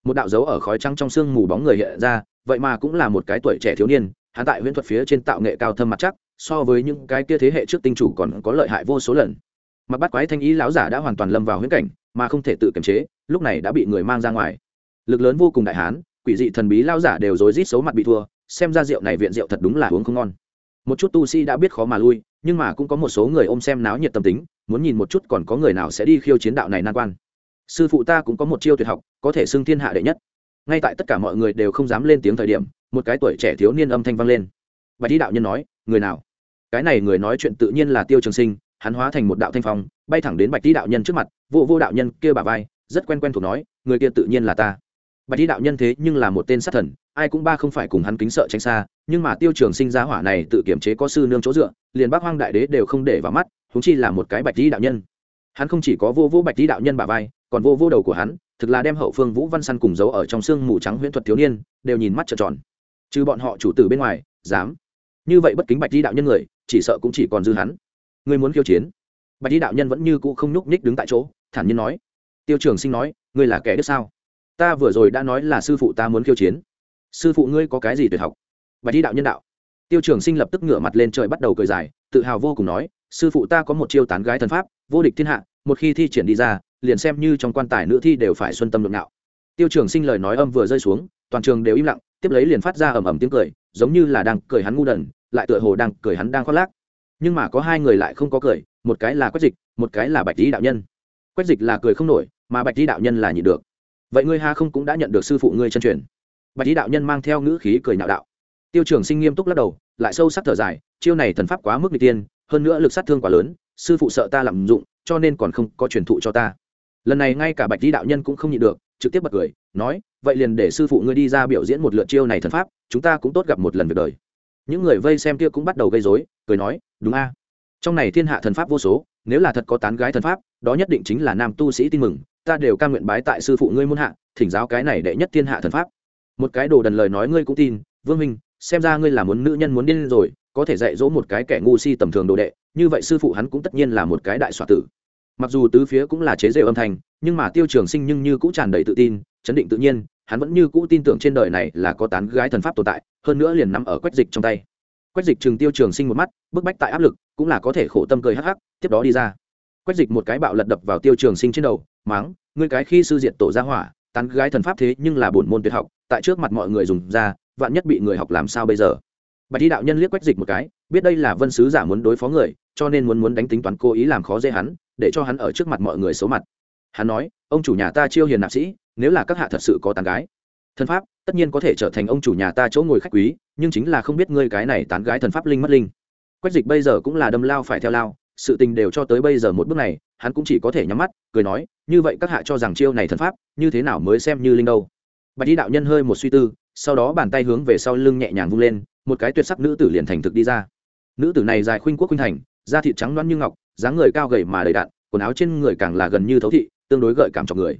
Một đạo dấu ở khói trắng trong sương mù bóng người hiện ra, vậy mà cũng là một cái tuổi trẻ thiếu niên, hắn tại huyễn thuật phía trên tạo nghệ cao thâm mặt chắc so với những cái kia thế hệ trước tinh chủ còn có lợi hại vô số lần. Mặc bắt quái thanh ý lão giả đã hoàn toàn lâm vào huyễn cảnh, mà không thể tự kiềm chế, lúc này đã bị người mang ra ngoài. Lực lớn vô cùng đại hán, quỷ dị thần bí lão giả đều rối rít xấu mặt bị thua, xem ra rượu này viện rượu thật đúng là uống không ngon. Một chút tu sĩ đã biết khó mà lui, nhưng mà cũng có một số người ôm xem náo nhiệt tâm tính, muốn nhìn một chút còn có người nào sẽ đi khiêu chiến đạo này nan quan. Sư phụ ta cũng có một chiêu tuyệt học, có thể xưng thiên hạ đệ nhất. Ngay tại tất cả mọi người đều không dám lên tiếng thời điểm, một cái tuổi trẻ thiếu niên âm thanh vang lên. Và đi đạo nhân nói, người nào? Cái này người nói chuyện tự nhiên là tiêu trường sinh, hắn hóa thành một đạo thanh phong, bay thẳng đến bạch đi đạo nhân trước mặt, vô vô đạo nhân kia bà vai, rất quen quen thuộc nói, người kia tự nhiên là ta. Bạch đi đạo nhân thế nhưng là một tên sát thần, ai cũng ba không phải cùng hắn kính sợ tránh xa, nhưng mà tiêu trường sinh giá hỏa này tự kiểm chế có sư nương chỗ dựa, liền bác hoang đại đế đều không để vào mắt húng chi là một cái bạch đi đạo nhân. Hắn không chỉ có vô vô bạch đi đạo nhân bà vai, còn vô vô đầu của hắn, thực là đem hậu phương vũ văn săn cùng giấu ở trong xương mù trắng huyễn thuật thiếu niên, đều nhìn mắt trợn tròn. Trừ bọn họ chủ tử bên ngoài, dám. Như vậy bất kính bạch đi đạo nhân người chỉ sợ cũng chỉ còn dư hắn. Ngươi muốn khiêu chiến? Bạch đi đạo nhân vẫn như cũ không nhúc nhích đứng tại chỗ, thản nhiên nói. Tiêu trường sinh nói, ngươi là kẻ đức sao? Ta vừa rồi đã nói là sư phụ ta muốn khiêu chiến. Sư phụ ngươi có cái gì tuyệt học? Bạch đi đạo nhân đạo. Tiêu trường sinh lập tức ngửa mặt lên trời bắt đầu cười dài, tự hào vô cùng nói, sư phụ ta có một chiêu tán gái thần pháp, vô địch thiên hạ, một khi thi triển đi ra, liền xem như trong quan tài nữ thi đều phải xuân tâm lượng nạo. Tiêu trường sinh lời nói âm vừa rơi xuống, toàn trường đều im lặng, tiếp lấy liền phát ra ầm ầm tiếng cười, giống như là đang cười hắn ngu đần lại tựa hồ đang cười hắn đang khoác lác. Nhưng mà có hai người lại không có cười, một cái là quách dịch, một cái là bạch lý đạo nhân. Quách dịch là cười không nổi, mà bạch lý đạo nhân là nhịn được. Vậy ngươi ha không cũng đã nhận được sư phụ ngươi chân truyền. Bạch lý đạo nhân mang theo ngữ khí cười nhạo đạo. Tiêu trường sinh nghiêm túc lắc đầu, lại sâu sắc thở dài, chiêu này thần pháp quá mức n tiên, hơn nữa lực sát thương quá lớn, sư phụ sợ ta lạm dụng, cho nên còn không có truyền thụ cho ta. Lần này ngay cả bạch lý đạo nhân cũng không nhịn được, trực tiếp bật cười, nói, vậy liền để sư phụ ngươi đi ra biểu diễn một lượt chiêu này thần pháp, chúng ta cũng tốt gặp một lần việc đời những người vây xem kia cũng bắt đầu gây dối cười nói, đúng a. Trong này thiên hạ thần pháp vô số, nếu là thật có tán gái thần pháp, đó nhất định chính là nam tu sĩ tin mừng, ta đều ca nguyện bái tại sư phụ ngươi muôn hạ, thỉnh giáo cái này đệ nhất thiên hạ thần pháp. Một cái đồ đần lời nói ngươi cũng tin, vương minh xem ra ngươi là muốn nữ nhân muốn điên rồi, có thể dạy dỗ một cái kẻ ngu si tầm thường đồ đệ, như vậy sư phụ hắn cũng tất nhiên là một cái đại soạn tử. Mặc dù tứ phía cũng là chế rêu âm thanh, nhưng mà tiêu trường sinh nhưng như cũng tràn đầy tự tin, chấn định tự nhiên hắn vẫn như cũ tin tưởng trên đời này là có tán gái thần pháp tồn tại, hơn nữa liền nằm ở quách dịch trong tay. Quách dịch trường tiêu trường sinh một mắt, bức bách tại áp lực, cũng là có thể khổ tâm cười hắc hắc, tiếp đó đi ra. Quách dịch một cái bạo lật đập vào tiêu trường sinh trên đầu, máng, ngươi cái khi sư diện tổ ra hỏa, tán gái thần pháp thế nhưng là bổn môn tuyệt học, tại trước mặt mọi người dùng ra, vạn nhất bị người học làm sao bây giờ? Bạch thi đạo nhân liếc quách dịch một cái, biết đây là vân sứ giả muốn đối phó người, cho nên muốn muốn đánh tính toán cố ý làm khó dễ hắn, để cho hắn ở trước mặt mọi người xấu mặt. Hắn nói, ông chủ nhà ta chiêu hiền nạp sĩ nếu là các hạ thật sự có tán gái, thần pháp tất nhiên có thể trở thành ông chủ nhà ta chỗ ngồi khách quý, nhưng chính là không biết ngươi cái này tán gái thần pháp linh mất linh. Quách dịch bây giờ cũng là đâm lao phải theo lao, sự tình đều cho tới bây giờ một bước này, hắn cũng chỉ có thể nhắm mắt, cười nói, như vậy các hạ cho rằng chiêu này thần pháp, như thế nào mới xem như linh đâu? Bạch đi đạo nhân hơi một suy tư, sau đó bàn tay hướng về sau lưng nhẹ nhàng vung lên, một cái tuyệt sắc nữ tử liền thành thực đi ra. Nữ tử này dài khuynh quốc khuynh thành, da thịt trắng loăn như ngọc, dáng người cao gầy mà đầy đạn quần áo trên người càng là gần như thấu thị, tương đối gợi cảm cho người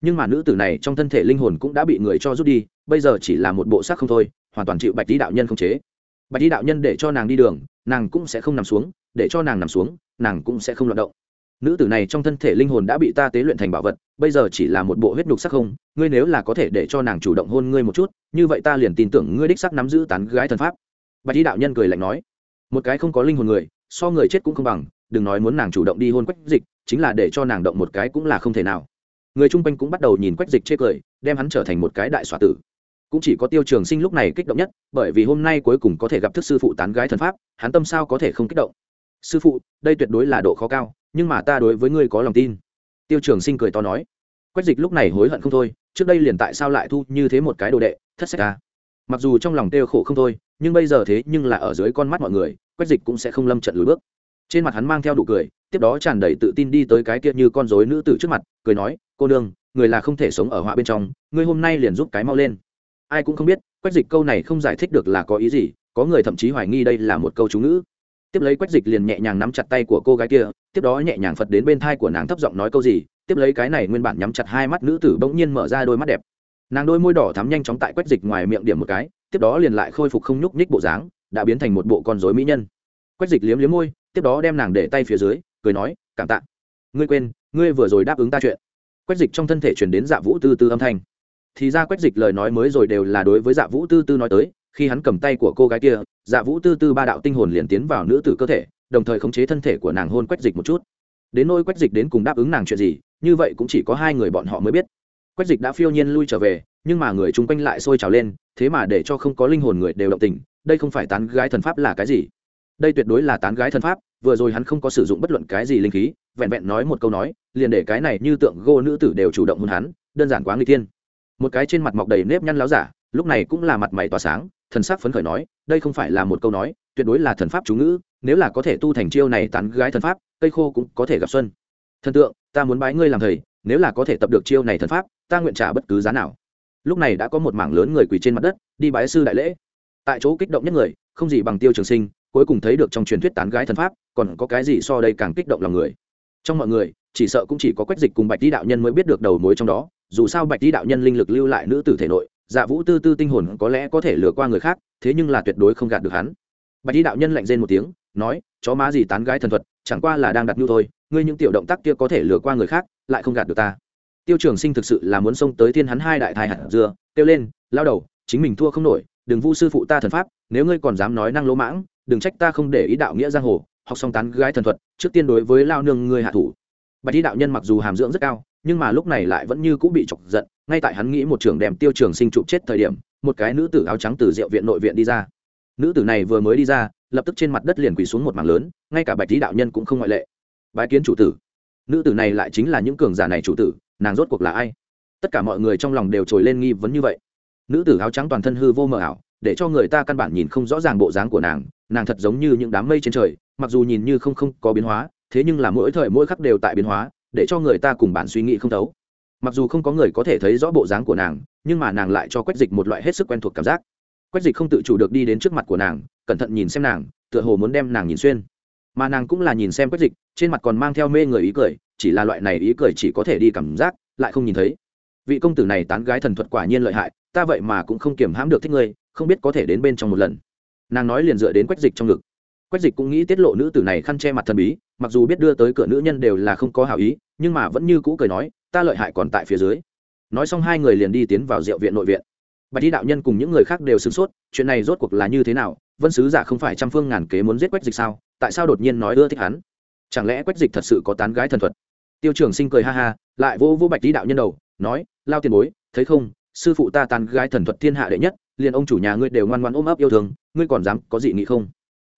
nhưng mà nữ tử này trong thân thể linh hồn cũng đã bị người cho rút đi, bây giờ chỉ là một bộ xác không thôi, hoàn toàn chịu bạch tý đạo nhân không chế. Bạch tý đạo nhân để cho nàng đi đường, nàng cũng sẽ không nằm xuống, để cho nàng nằm xuống, nàng cũng sẽ không loạt động. Nữ tử này trong thân thể linh hồn đã bị ta tế luyện thành bảo vật, bây giờ chỉ là một bộ huyết nhục sắc không, ngươi nếu là có thể để cho nàng chủ động hôn ngươi một chút, như vậy ta liền tin tưởng ngươi đích sắc nắm giữ tán gái thần pháp. Bạch tý đạo nhân cười lạnh nói. Một cái không có linh hồn người, so người chết cũng không bằng, đừng nói muốn nàng chủ động đi hôn quách dịch, chính là để cho nàng động một cái cũng là không thể nào người chung quanh cũng bắt đầu nhìn quách dịch chê cười, đem hắn trở thành một cái đại xoa tử. Cũng chỉ có tiêu trường sinh lúc này kích động nhất, bởi vì hôm nay cuối cùng có thể gặp thức sư phụ tán gái thần pháp, hắn tâm sao có thể không kích động? Sư phụ, đây tuyệt đối là độ khó cao, nhưng mà ta đối với ngươi có lòng tin. Tiêu trường sinh cười to nói. Quách dịch lúc này hối hận không thôi, trước đây liền tại sao lại thu như thế một cái đồ đệ, thất sách ta mặc dù trong lòng tiêu khổ không thôi, nhưng bây giờ thế nhưng là ở dưới con mắt mọi người, quách dịch cũng sẽ không lâm trận lùi bước trên mặt hắn mang theo đủ cười, tiếp đó tràn đầy tự tin đi tới cái kia như con rối nữ tử trước mặt, cười nói, cô nương, người là không thể sống ở họa bên trong, ngươi hôm nay liền giúp cái mau lên. Ai cũng không biết, quách dịch câu này không giải thích được là có ý gì, có người thậm chí hoài nghi đây là một câu chú ngữ. Tiếp lấy quách dịch liền nhẹ nhàng nắm chặt tay của cô gái kia, tiếp đó nhẹ nhàng phật đến bên thai của nàng thấp giọng nói câu gì, tiếp lấy cái này nguyên bản nhắm chặt hai mắt nữ tử bỗng nhiên mở ra đôi mắt đẹp. Nàng đôi môi đỏ thắm nhanh chóng tại quách dịch ngoài miệng điểm một cái, tiếp đó liền lại khôi phục không nhúc nhích bộ dáng, đã biến thành một bộ con dối mỹ nhân. Quách dịch liếm liếm môi tiếp đó đem nàng để tay phía dưới, cười nói, cảm tạ. Ngươi quên, ngươi vừa rồi đáp ứng ta chuyện. Quách dịch trong thân thể chuyển đến dạ vũ tư tư âm thanh. Thì ra quách dịch lời nói mới rồi đều là đối với dạ vũ tư tư nói tới, khi hắn cầm tay của cô gái kia dạ vũ tư tư ba đạo tinh hồn liền tiến vào nữ tử cơ thể, đồng thời khống chế thân thể của nàng hôn quách dịch một chút. Đến nôi quách dịch đến cùng đáp ứng nàng chuyện gì, như vậy cũng chỉ có hai người bọn họ mới biết. Quách dịch đã phiêu nhiên lui trở về, nhưng mà người chung quanh lại sôi trào lên, thế mà để cho không có linh hồn người đều động tình, đây không phải tán gái thần pháp là cái gì? Đây tuyệt đối là tán gái thần pháp, vừa rồi hắn không có sử dụng bất luận cái gì linh khí, vẹn vẹn nói một câu nói, liền để cái này như tượng gô nữ tử đều chủ động hôn hắn, đơn giản quá nguy tiên một cái trên mặt mọc đầy nếp nhăn láo giả, lúc này cũng là mặt mày tỏa sáng, thần sắc phấn khởi nói, đây không phải là một câu nói, tuyệt đối là thần pháp chú ngữ, nếu là có thể tu thành chiêu này tán gái thần pháp, cây khô cũng có thể gặp xuân. Thần tượng, ta muốn bái ngươi làm thầy, nếu là có thể tập được chiêu này thần pháp, ta nguyện trả bất cứ giá nào. Lúc này đã có một mảng lớn người quỳ trên mặt đất, đi bái sư đại lễ. Tại chỗ kích động nhất người, không gì bằng tiêu trường sinh cuối cùng thấy được trong truyền thuyết tán gái thần pháp, còn có cái gì so đây càng kích động lòng người. Trong mọi người, chỉ sợ cũng chỉ có quách dịch cùng bạch đi đạo nhân mới biết được đầu mối trong đó, dù sao bạch đi đạo nhân linh lực lưu lại nữ tử thể nội dạ vũ tư tư tinh hồn có lẽ có thể lừa qua người khác, thế nhưng là tuyệt đối không gạt được hắn. Bạch đi đạo nhân lạnh rên một tiếng, nói, chó má gì tán gái thần thuật, chẳng qua là đang đặt nhu thôi, ngươi những tiểu động tác kia có thể lừa qua người khác, lại không gạt được ta. Tiêu trường sinh thực sự là muốn xông tới thiên hắn hai đại thai hạt dưa, kêu lên, lao đầu, chính mình thua không nổi, đừng vu sư phụ ta thần pháp, nếu ngươi còn dám nói năng lỗ mãng đừng trách ta không để ý đạo nghĩa giang hồ, học xong tán gái thần thuật, trước tiên đối với lao nương ngươi hạ thủ. Bạch đi đạo nhân mặc dù hàm dưỡng rất cao, nhưng mà lúc này lại vẫn như cũng bị chọc giận, ngay tại hắn nghĩ một trường đèm tiêu trường sinh trụ chết thời điểm, một cái nữ tử áo trắng từ rượu viện nội viện đi ra. Nữ tử này vừa mới đi ra, lập tức trên mặt đất liền quỳ xuống một mảng lớn, ngay cả bạch lý đạo nhân cũng không ngoại lệ. Bái kiến chủ tử. Nữ tử này lại chính là những cường giả này chủ tử, nàng rốt cuộc là ai? Tất cả mọi người trong lòng đều trồi lên nghi vấn như vậy. Nữ tử áo trắng toàn thân hư vô mờ ảo, để cho người ta căn bản nhìn không rõ ràng bộ dáng của nàng nàng thật giống như những đám mây trên trời, mặc dù nhìn như không không có biến hóa, thế nhưng là mỗi thời mỗi khắc đều tại biến hóa, để cho người ta cùng bản suy nghĩ không thấu. Mặc dù không có người có thể thấy rõ bộ dáng của nàng, nhưng mà nàng lại cho quách dịch một loại hết sức quen thuộc cảm giác. Quách dịch không tự chủ được đi đến trước mặt của nàng, cẩn thận nhìn xem nàng, tựa hồ muốn đem nàng nhìn xuyên. Mà nàng cũng là nhìn xem quách dịch, trên mặt còn mang theo mê người ý cười, chỉ là loại này ý cười chỉ có thể đi cảm giác, lại không nhìn thấy. Vị công tử này tán gái thần thuật quả nhiên lợi hại, ta vậy mà cũng không kiềm hãm được thích ngươi, không biết có thể đến bên trong một lần nàng nói liền dựa đến quách dịch trong ngực. Quách dịch cũng nghĩ tiết lộ nữ tử này khăn che mặt thần bí, mặc dù biết đưa tới cửa nữ nhân đều là không có hảo ý, nhưng mà vẫn như cũ cười nói, ta lợi hại còn tại phía dưới. Nói xong hai người liền đi tiến vào rượu viện nội viện. Bạch đi đạo nhân cùng những người khác đều sửng sốt, chuyện này rốt cuộc là như thế nào, vân sứ giả không phải trăm phương ngàn kế muốn giết quách dịch sao, tại sao đột nhiên nói ưa thích hắn? Chẳng lẽ quách dịch thật sự có tán gái thần thuật? Tiêu trường sinh cười ha ha, lại vô vô bạch đi đạo nhân đầu, nói, lao tiền bối, thấy không, sư phụ ta tán gái thần thuật thiên hạ đệ nhất liền ông chủ nhà ngươi đều ngoan ngoan ôm ấp yêu thương, ngươi còn dám có gì nghị không?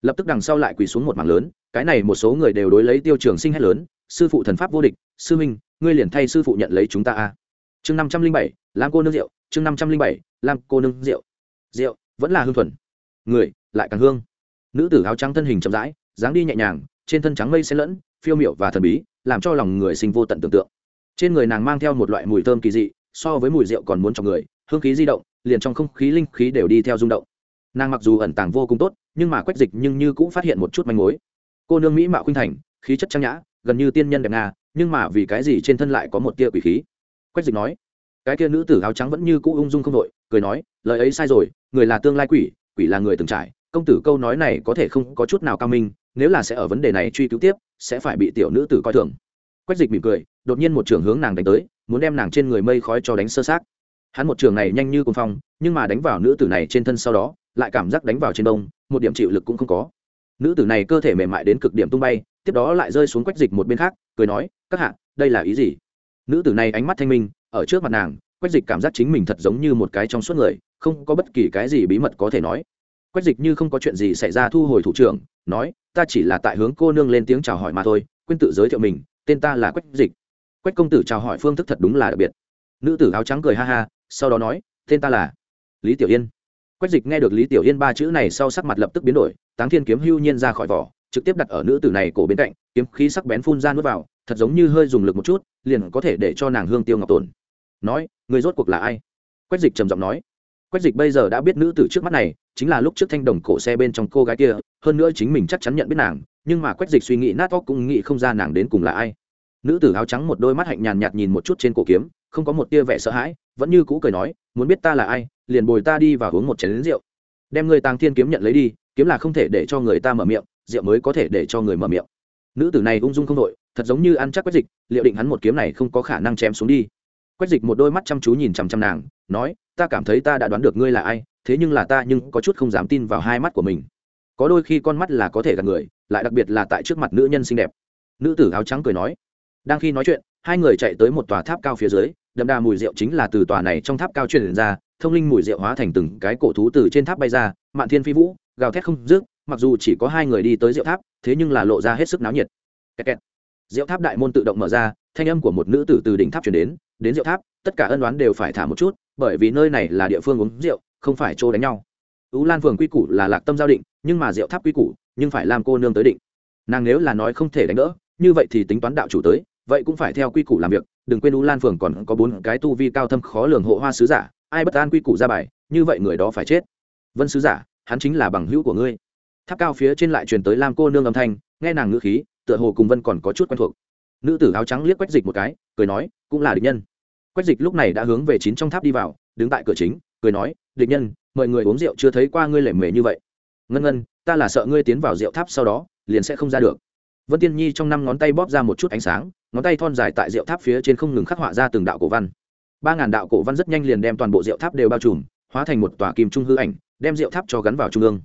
Lập tức đằng sau lại quỳ xuống một mảng lớn, cái này một số người đều đối lấy tiêu trường sinh hét lớn, sư phụ thần pháp vô địch, sư minh, ngươi liền thay sư phụ nhận lấy chúng ta a. Chương năm trăm linh bảy, lam cô nương rượu, chương năm trăm linh bảy, lam cô nương rượu. Rượu, vẫn là hương thuần. Người, lại càng hương. Nữ tử áo trắng thân hình chậm rãi, dáng đi nhẹ nhàng, trên thân trắng mây xen lẫn, phiêu miệu và thần bí, làm cho lòng người sinh vô tận tưởng tượng. Trên người nàng mang theo một loại mùi thơm kỳ dị, so với mùi rượu còn muốn trong người, hương khí di động liền trong không khí linh khí đều đi theo rung động. Nàng mặc dù ẩn tàng vô cùng tốt, nhưng mà quách dịch nhưng như cũng phát hiện một chút manh mối. Cô nương mỹ mạo khuynh thành, khí chất trang nhã, gần như tiên nhân đẹp nga, nhưng mà vì cái gì trên thân lại có một tia quỷ khí? Quách dịch nói, cái kia nữ tử áo trắng vẫn như cũ ung dung không đội cười nói, lời ấy sai rồi, người là tương lai quỷ quỷ là người từng trải, công tử câu nói này có thể không có chút nào cao minh, nếu là sẽ ở vấn đề này truy cứu tiếp, sẽ phải bị tiểu nữ tử coi thường. Quách dịch mỉm cười, đột nhiên một trường hướng nàng đánh tới, muốn đem nàng trên người mây khói cho đánh sơ sát hắn một trường này nhanh như cồn phong, nhưng mà đánh vào nữ tử này trên thân sau đó, lại cảm giác đánh vào trên đông một điểm chịu lực cũng không có. Nữ tử này cơ thể mềm mại đến cực điểm tung bay, tiếp đó lại rơi xuống quách dịch một bên khác, cười nói, các hạ, đây là ý gì? Nữ tử này ánh mắt thanh minh, ở trước mặt nàng, quách dịch cảm giác chính mình thật giống như một cái trong suốt người, không có bất kỳ cái gì bí mật có thể nói. Quách dịch như không có chuyện gì xảy ra thu hồi thủ trưởng, nói, ta chỉ là tại hướng cô nương lên tiếng chào hỏi mà thôi, quên tự giới thiệu mình, tên ta là quách dịch. Quách công tử chào hỏi phương thức thật đúng là đặc biệt. Nữ tử áo trắng cười ha ha sau đó nói, tên ta là lý tiểu yên. Quách dịch nghe được lý tiểu yên ba chữ này sau sắc mặt lập tức biến đổi, táng thiên kiếm hưu nhiên ra khỏi vỏ, trực tiếp đặt ở nữ tử này cổ bên cạnh, kiếm khí sắc bén phun ra nuốt vào, thật giống như hơi dùng lực một chút, liền có thể để cho nàng hương tiêu ngọc tồn nói, người rốt cuộc là ai? Quách dịch trầm giọng nói. Quách dịch bây giờ đã biết nữ tử trước mắt này, chính là lúc trước thanh đồng cổ xe bên trong cô gái kia, hơn nữa chính mình chắc chắn nhận biết nàng, nhưng mà quách dịch suy nghĩ nát óc cũng nghĩ không ra nàng đến cùng là ai. Nữ tử áo trắng một đôi mắt hạnh nhàn nhạt nhìn một chút trên cổ kiếm không có một tia vẻ sợ hãi, vẫn như cũ cười nói, muốn biết ta là ai, liền bồi ta đi và uống một chén rượu. Đem người tàng thiên kiếm nhận lấy đi, kiếm là không thể để cho người ta mở miệng, rượu mới có thể để cho người mở miệng. Nữ tử này ung dung không đội, thật giống như ăn chắc quách dịch, liệu định hắn một kiếm này không có khả năng chém xuống đi. Quách dịch một đôi mắt chăm chú nhìn chằm chằm nàng, nói, ta cảm thấy ta đã đoán được ngươi là ai, thế nhưng là ta nhưng có chút không dám tin vào hai mắt của mình. Có đôi khi con mắt là có thể gạt người, lại đặc biệt là tại trước mặt nữ nhân xinh đẹp. Nữ tử áo trắng cười nói. Đang khi nói chuyện, hai người chạy tới một tòa tháp cao phía dưới đậm đà mùi rượu chính là từ tòa này trong tháp cao truyền ra, thông linh mùi rượu hóa thành từng cái cổ thú từ trên tháp bay ra, mạn thiên phi vũ, gào thét không dứt, mặc dù chỉ có hai người đi tới rượu tháp, thế nhưng là lộ ra hết sức náo nhiệt. Kẹt kẹt. rượu tháp đại môn tự động mở ra, thanh âm của một nữ tử từ đỉnh tháp chuyển đến đến rượu tháp, tất cả ân đoán đều phải thả một chút, bởi vì nơi này là địa phương uống rượu, không phải chỗ đánh nhau. Ú lan phường quy củ là lạc tâm giao định, nhưng mà rượu tháp quy củ, nhưng phải làm cô nương tới định. Nàng nếu là nói không thể đánh đỡ, như vậy thì tính toán đạo chủ tới vậy cũng phải theo quy củ làm việc, đừng quên U lan phường còn có bốn cái tu vi cao thâm khó lường hộ hoa sứ giả, ai bất an quy củ ra bài, như vậy người đó phải chết. Vân sứ giả, hắn chính là bằng hữu của ngươi. Tháp cao phía trên lại truyền tới lam cô nương âm thanh, nghe nàng ngữ khí, tựa hồ cùng vân còn có chút quen thuộc. Nữ tử áo trắng liếc quách dịch một cái, cười nói, cũng là địch nhân. Quách dịch lúc này đã hướng về chín trong tháp đi vào, đứng tại cửa chính, cười nói, địch nhân, mời người uống rượu chưa thấy qua ngươi lẻ mề như vậy. Ngân ngân, ta là sợ ngươi tiến vào rượu tháp sau đó, liền sẽ không ra được. Vân tiên nhi trong năm ngón tay bóp ra một chút ánh sáng ngón tay thon dài tại rượu tháp phía trên không ngừng khắc họa ra từng đạo cổ văn. Ba ngàn đạo cổ văn rất nhanh liền đem toàn bộ rượu tháp đều bao trùm, hóa thành một tòa kim trung hư ảnh, đem rượu tháp cho gắn vào trung ương.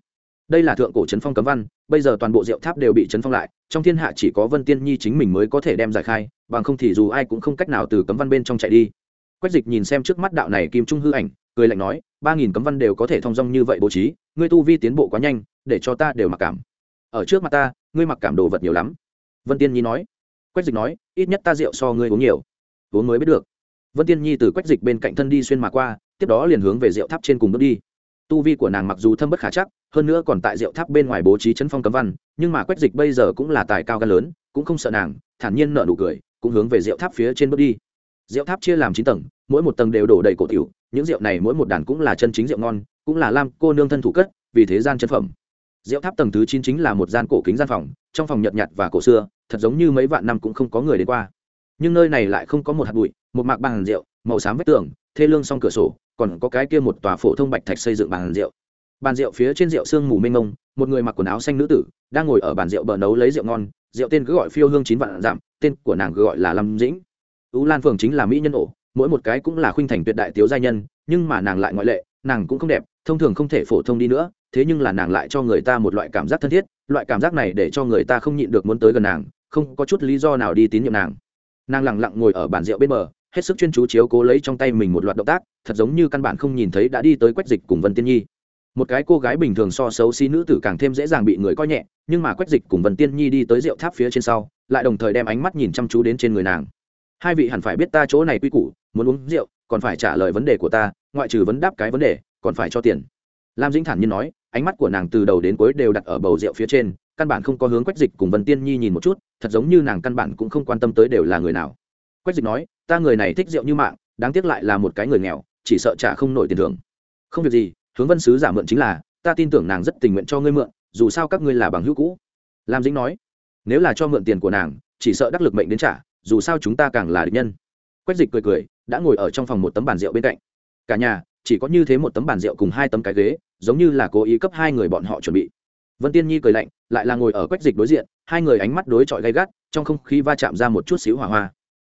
Đây là thượng cổ trấn phong cấm văn, bây giờ toàn bộ rượu tháp đều bị trấn phong lại, trong thiên hạ chỉ có vân tiên nhi chính mình mới có thể đem giải khai, bằng không thì dù ai cũng không cách nào từ cấm văn bên trong chạy đi. Quách dịch nhìn xem trước mắt đạo này kim trung hư ảnh, cười lạnh nói, ba nghìn cấm văn đều có thể thong dong như vậy bố trí, ngươi tu vi tiến bộ quá nhanh, để cho ta đều mặc cảm. Ở trước mặt ta, ngươi mặc cảm đồ vật nhiều lắm. Vân tiên nhi nói. Quách dịch nói ít nhất ta rượu so ngươi uống nhiều. Uống mới biết được. Vân tiên nhi từ quách dịch bên cạnh thân đi xuyên mà qua, tiếp đó liền hướng về rượu tháp trên cùng bước đi. Tu vi của nàng mặc dù thâm bất khả chắc, hơn nữa còn tại rượu tháp bên ngoài bố trí chấn phong cấm văn, nhưng mà quách dịch bây giờ cũng là tài cao gan lớn, cũng không sợ nàng, thản nhiên nợ nụ cười, cũng hướng về rượu tháp phía trên bước đi. Rượu tháp chia làm chín tầng, mỗi một tầng đều đổ đầy cổ tiểu, những rượu này mỗi một đàn cũng là chân chính rượu ngon, cũng là lam cô nương thân thủ cất, vì thế gian chân phẩm. Rượu tháp tầng thứ chín chính là một gian cổ kính gian phòng, trong phòng nhợt nhạt và cổ xưa thật giống như mấy vạn năm cũng không có người đến qua. Nhưng nơi này lại không có một hạt bụi, một mạc bàn rượu, màu xám vách tường, thê lương song cửa sổ, còn có cái kia một tòa phổ thông bạch thạch xây dựng bàn rượu. Bàn rượu phía trên rượu sương mù mênh mông, một người mặc quần áo xanh nữ tử, đang ngồi ở bàn rượu bờ nấu lấy rượu ngon, rượu tên cứ gọi phiêu hương chín vạn giảm, tên của nàng cứ gọi là lâm dĩnh. Ú lan phường chính là mỹ nhân ổ, mỗi một cái cũng là khuynh thành tuyệt đại tiếu gia nhân, nhưng mà nàng lại ngoại lệ, nàng cũng không đẹp, thông thường không thể phổ thông đi nữa, thế nhưng là nàng lại cho người ta một loại cảm giác thân thiết, loại cảm giác này để cho người ta không nhịn được muốn tới gần nàng không có chút lý do nào đi tín nhiệm nàng. Nàng lẳng lặng ngồi ở bàn rượu bên bờ, hết sức chuyên chú chiếu cố lấy trong tay mình một loạt động tác, thật giống như căn bản không nhìn thấy đã đi tới quách dịch cùng vân tiên nhi. Một cái cô gái bình thường so xấu xí nữ tử càng thêm dễ dàng bị người coi nhẹ, nhưng mà quách dịch cùng vân tiên nhi đi tới rượu tháp phía trên sau, lại đồng thời đem ánh mắt nhìn chăm chú đến trên người nàng. Hai vị hẳn phải biết ta chỗ này quy củ, muốn uống rượu, còn phải trả lời vấn đề của ta, ngoại trừ vấn đáp cái vấn đề, còn phải cho tiền. Lam dĩnh thản nhiên nói, ánh mắt của nàng từ đầu đến cuối đều đặt ở bầu rượu phía trên căn bản không có hướng quách dịch cùng vân tiên nhi nhìn một chút, thật giống như nàng căn bản cũng không quan tâm tới đều là người nào. Quách dịch nói, ta người này thích rượu như mạng, đáng tiếc lại là một cái người nghèo, chỉ sợ trả không nổi tiền thưởng. Không việc gì, hướng vân sứ giả mượn chính là, ta tin tưởng nàng rất tình nguyện cho ngươi mượn, dù sao các ngươi là bằng hữu cũ. Lam dĩnh nói, nếu là cho mượn tiền của nàng, chỉ sợ đắc lực mệnh đến trả, dù sao chúng ta càng là địch nhân. Quách dịch cười cười, đã ngồi ở trong phòng một tấm bàn rượu bên cạnh. Cả nhà, chỉ có như thế một tấm bàn rượu cùng hai tấm cái ghế, giống như là cố ý cấp hai người bọn họ chuẩn bị vân tiên nhi cười lạnh, lại là ngồi ở quách dịch đối diện, hai người ánh mắt đối chọi gay gắt, trong không khí va chạm ra một chút xíu hỏa hoa.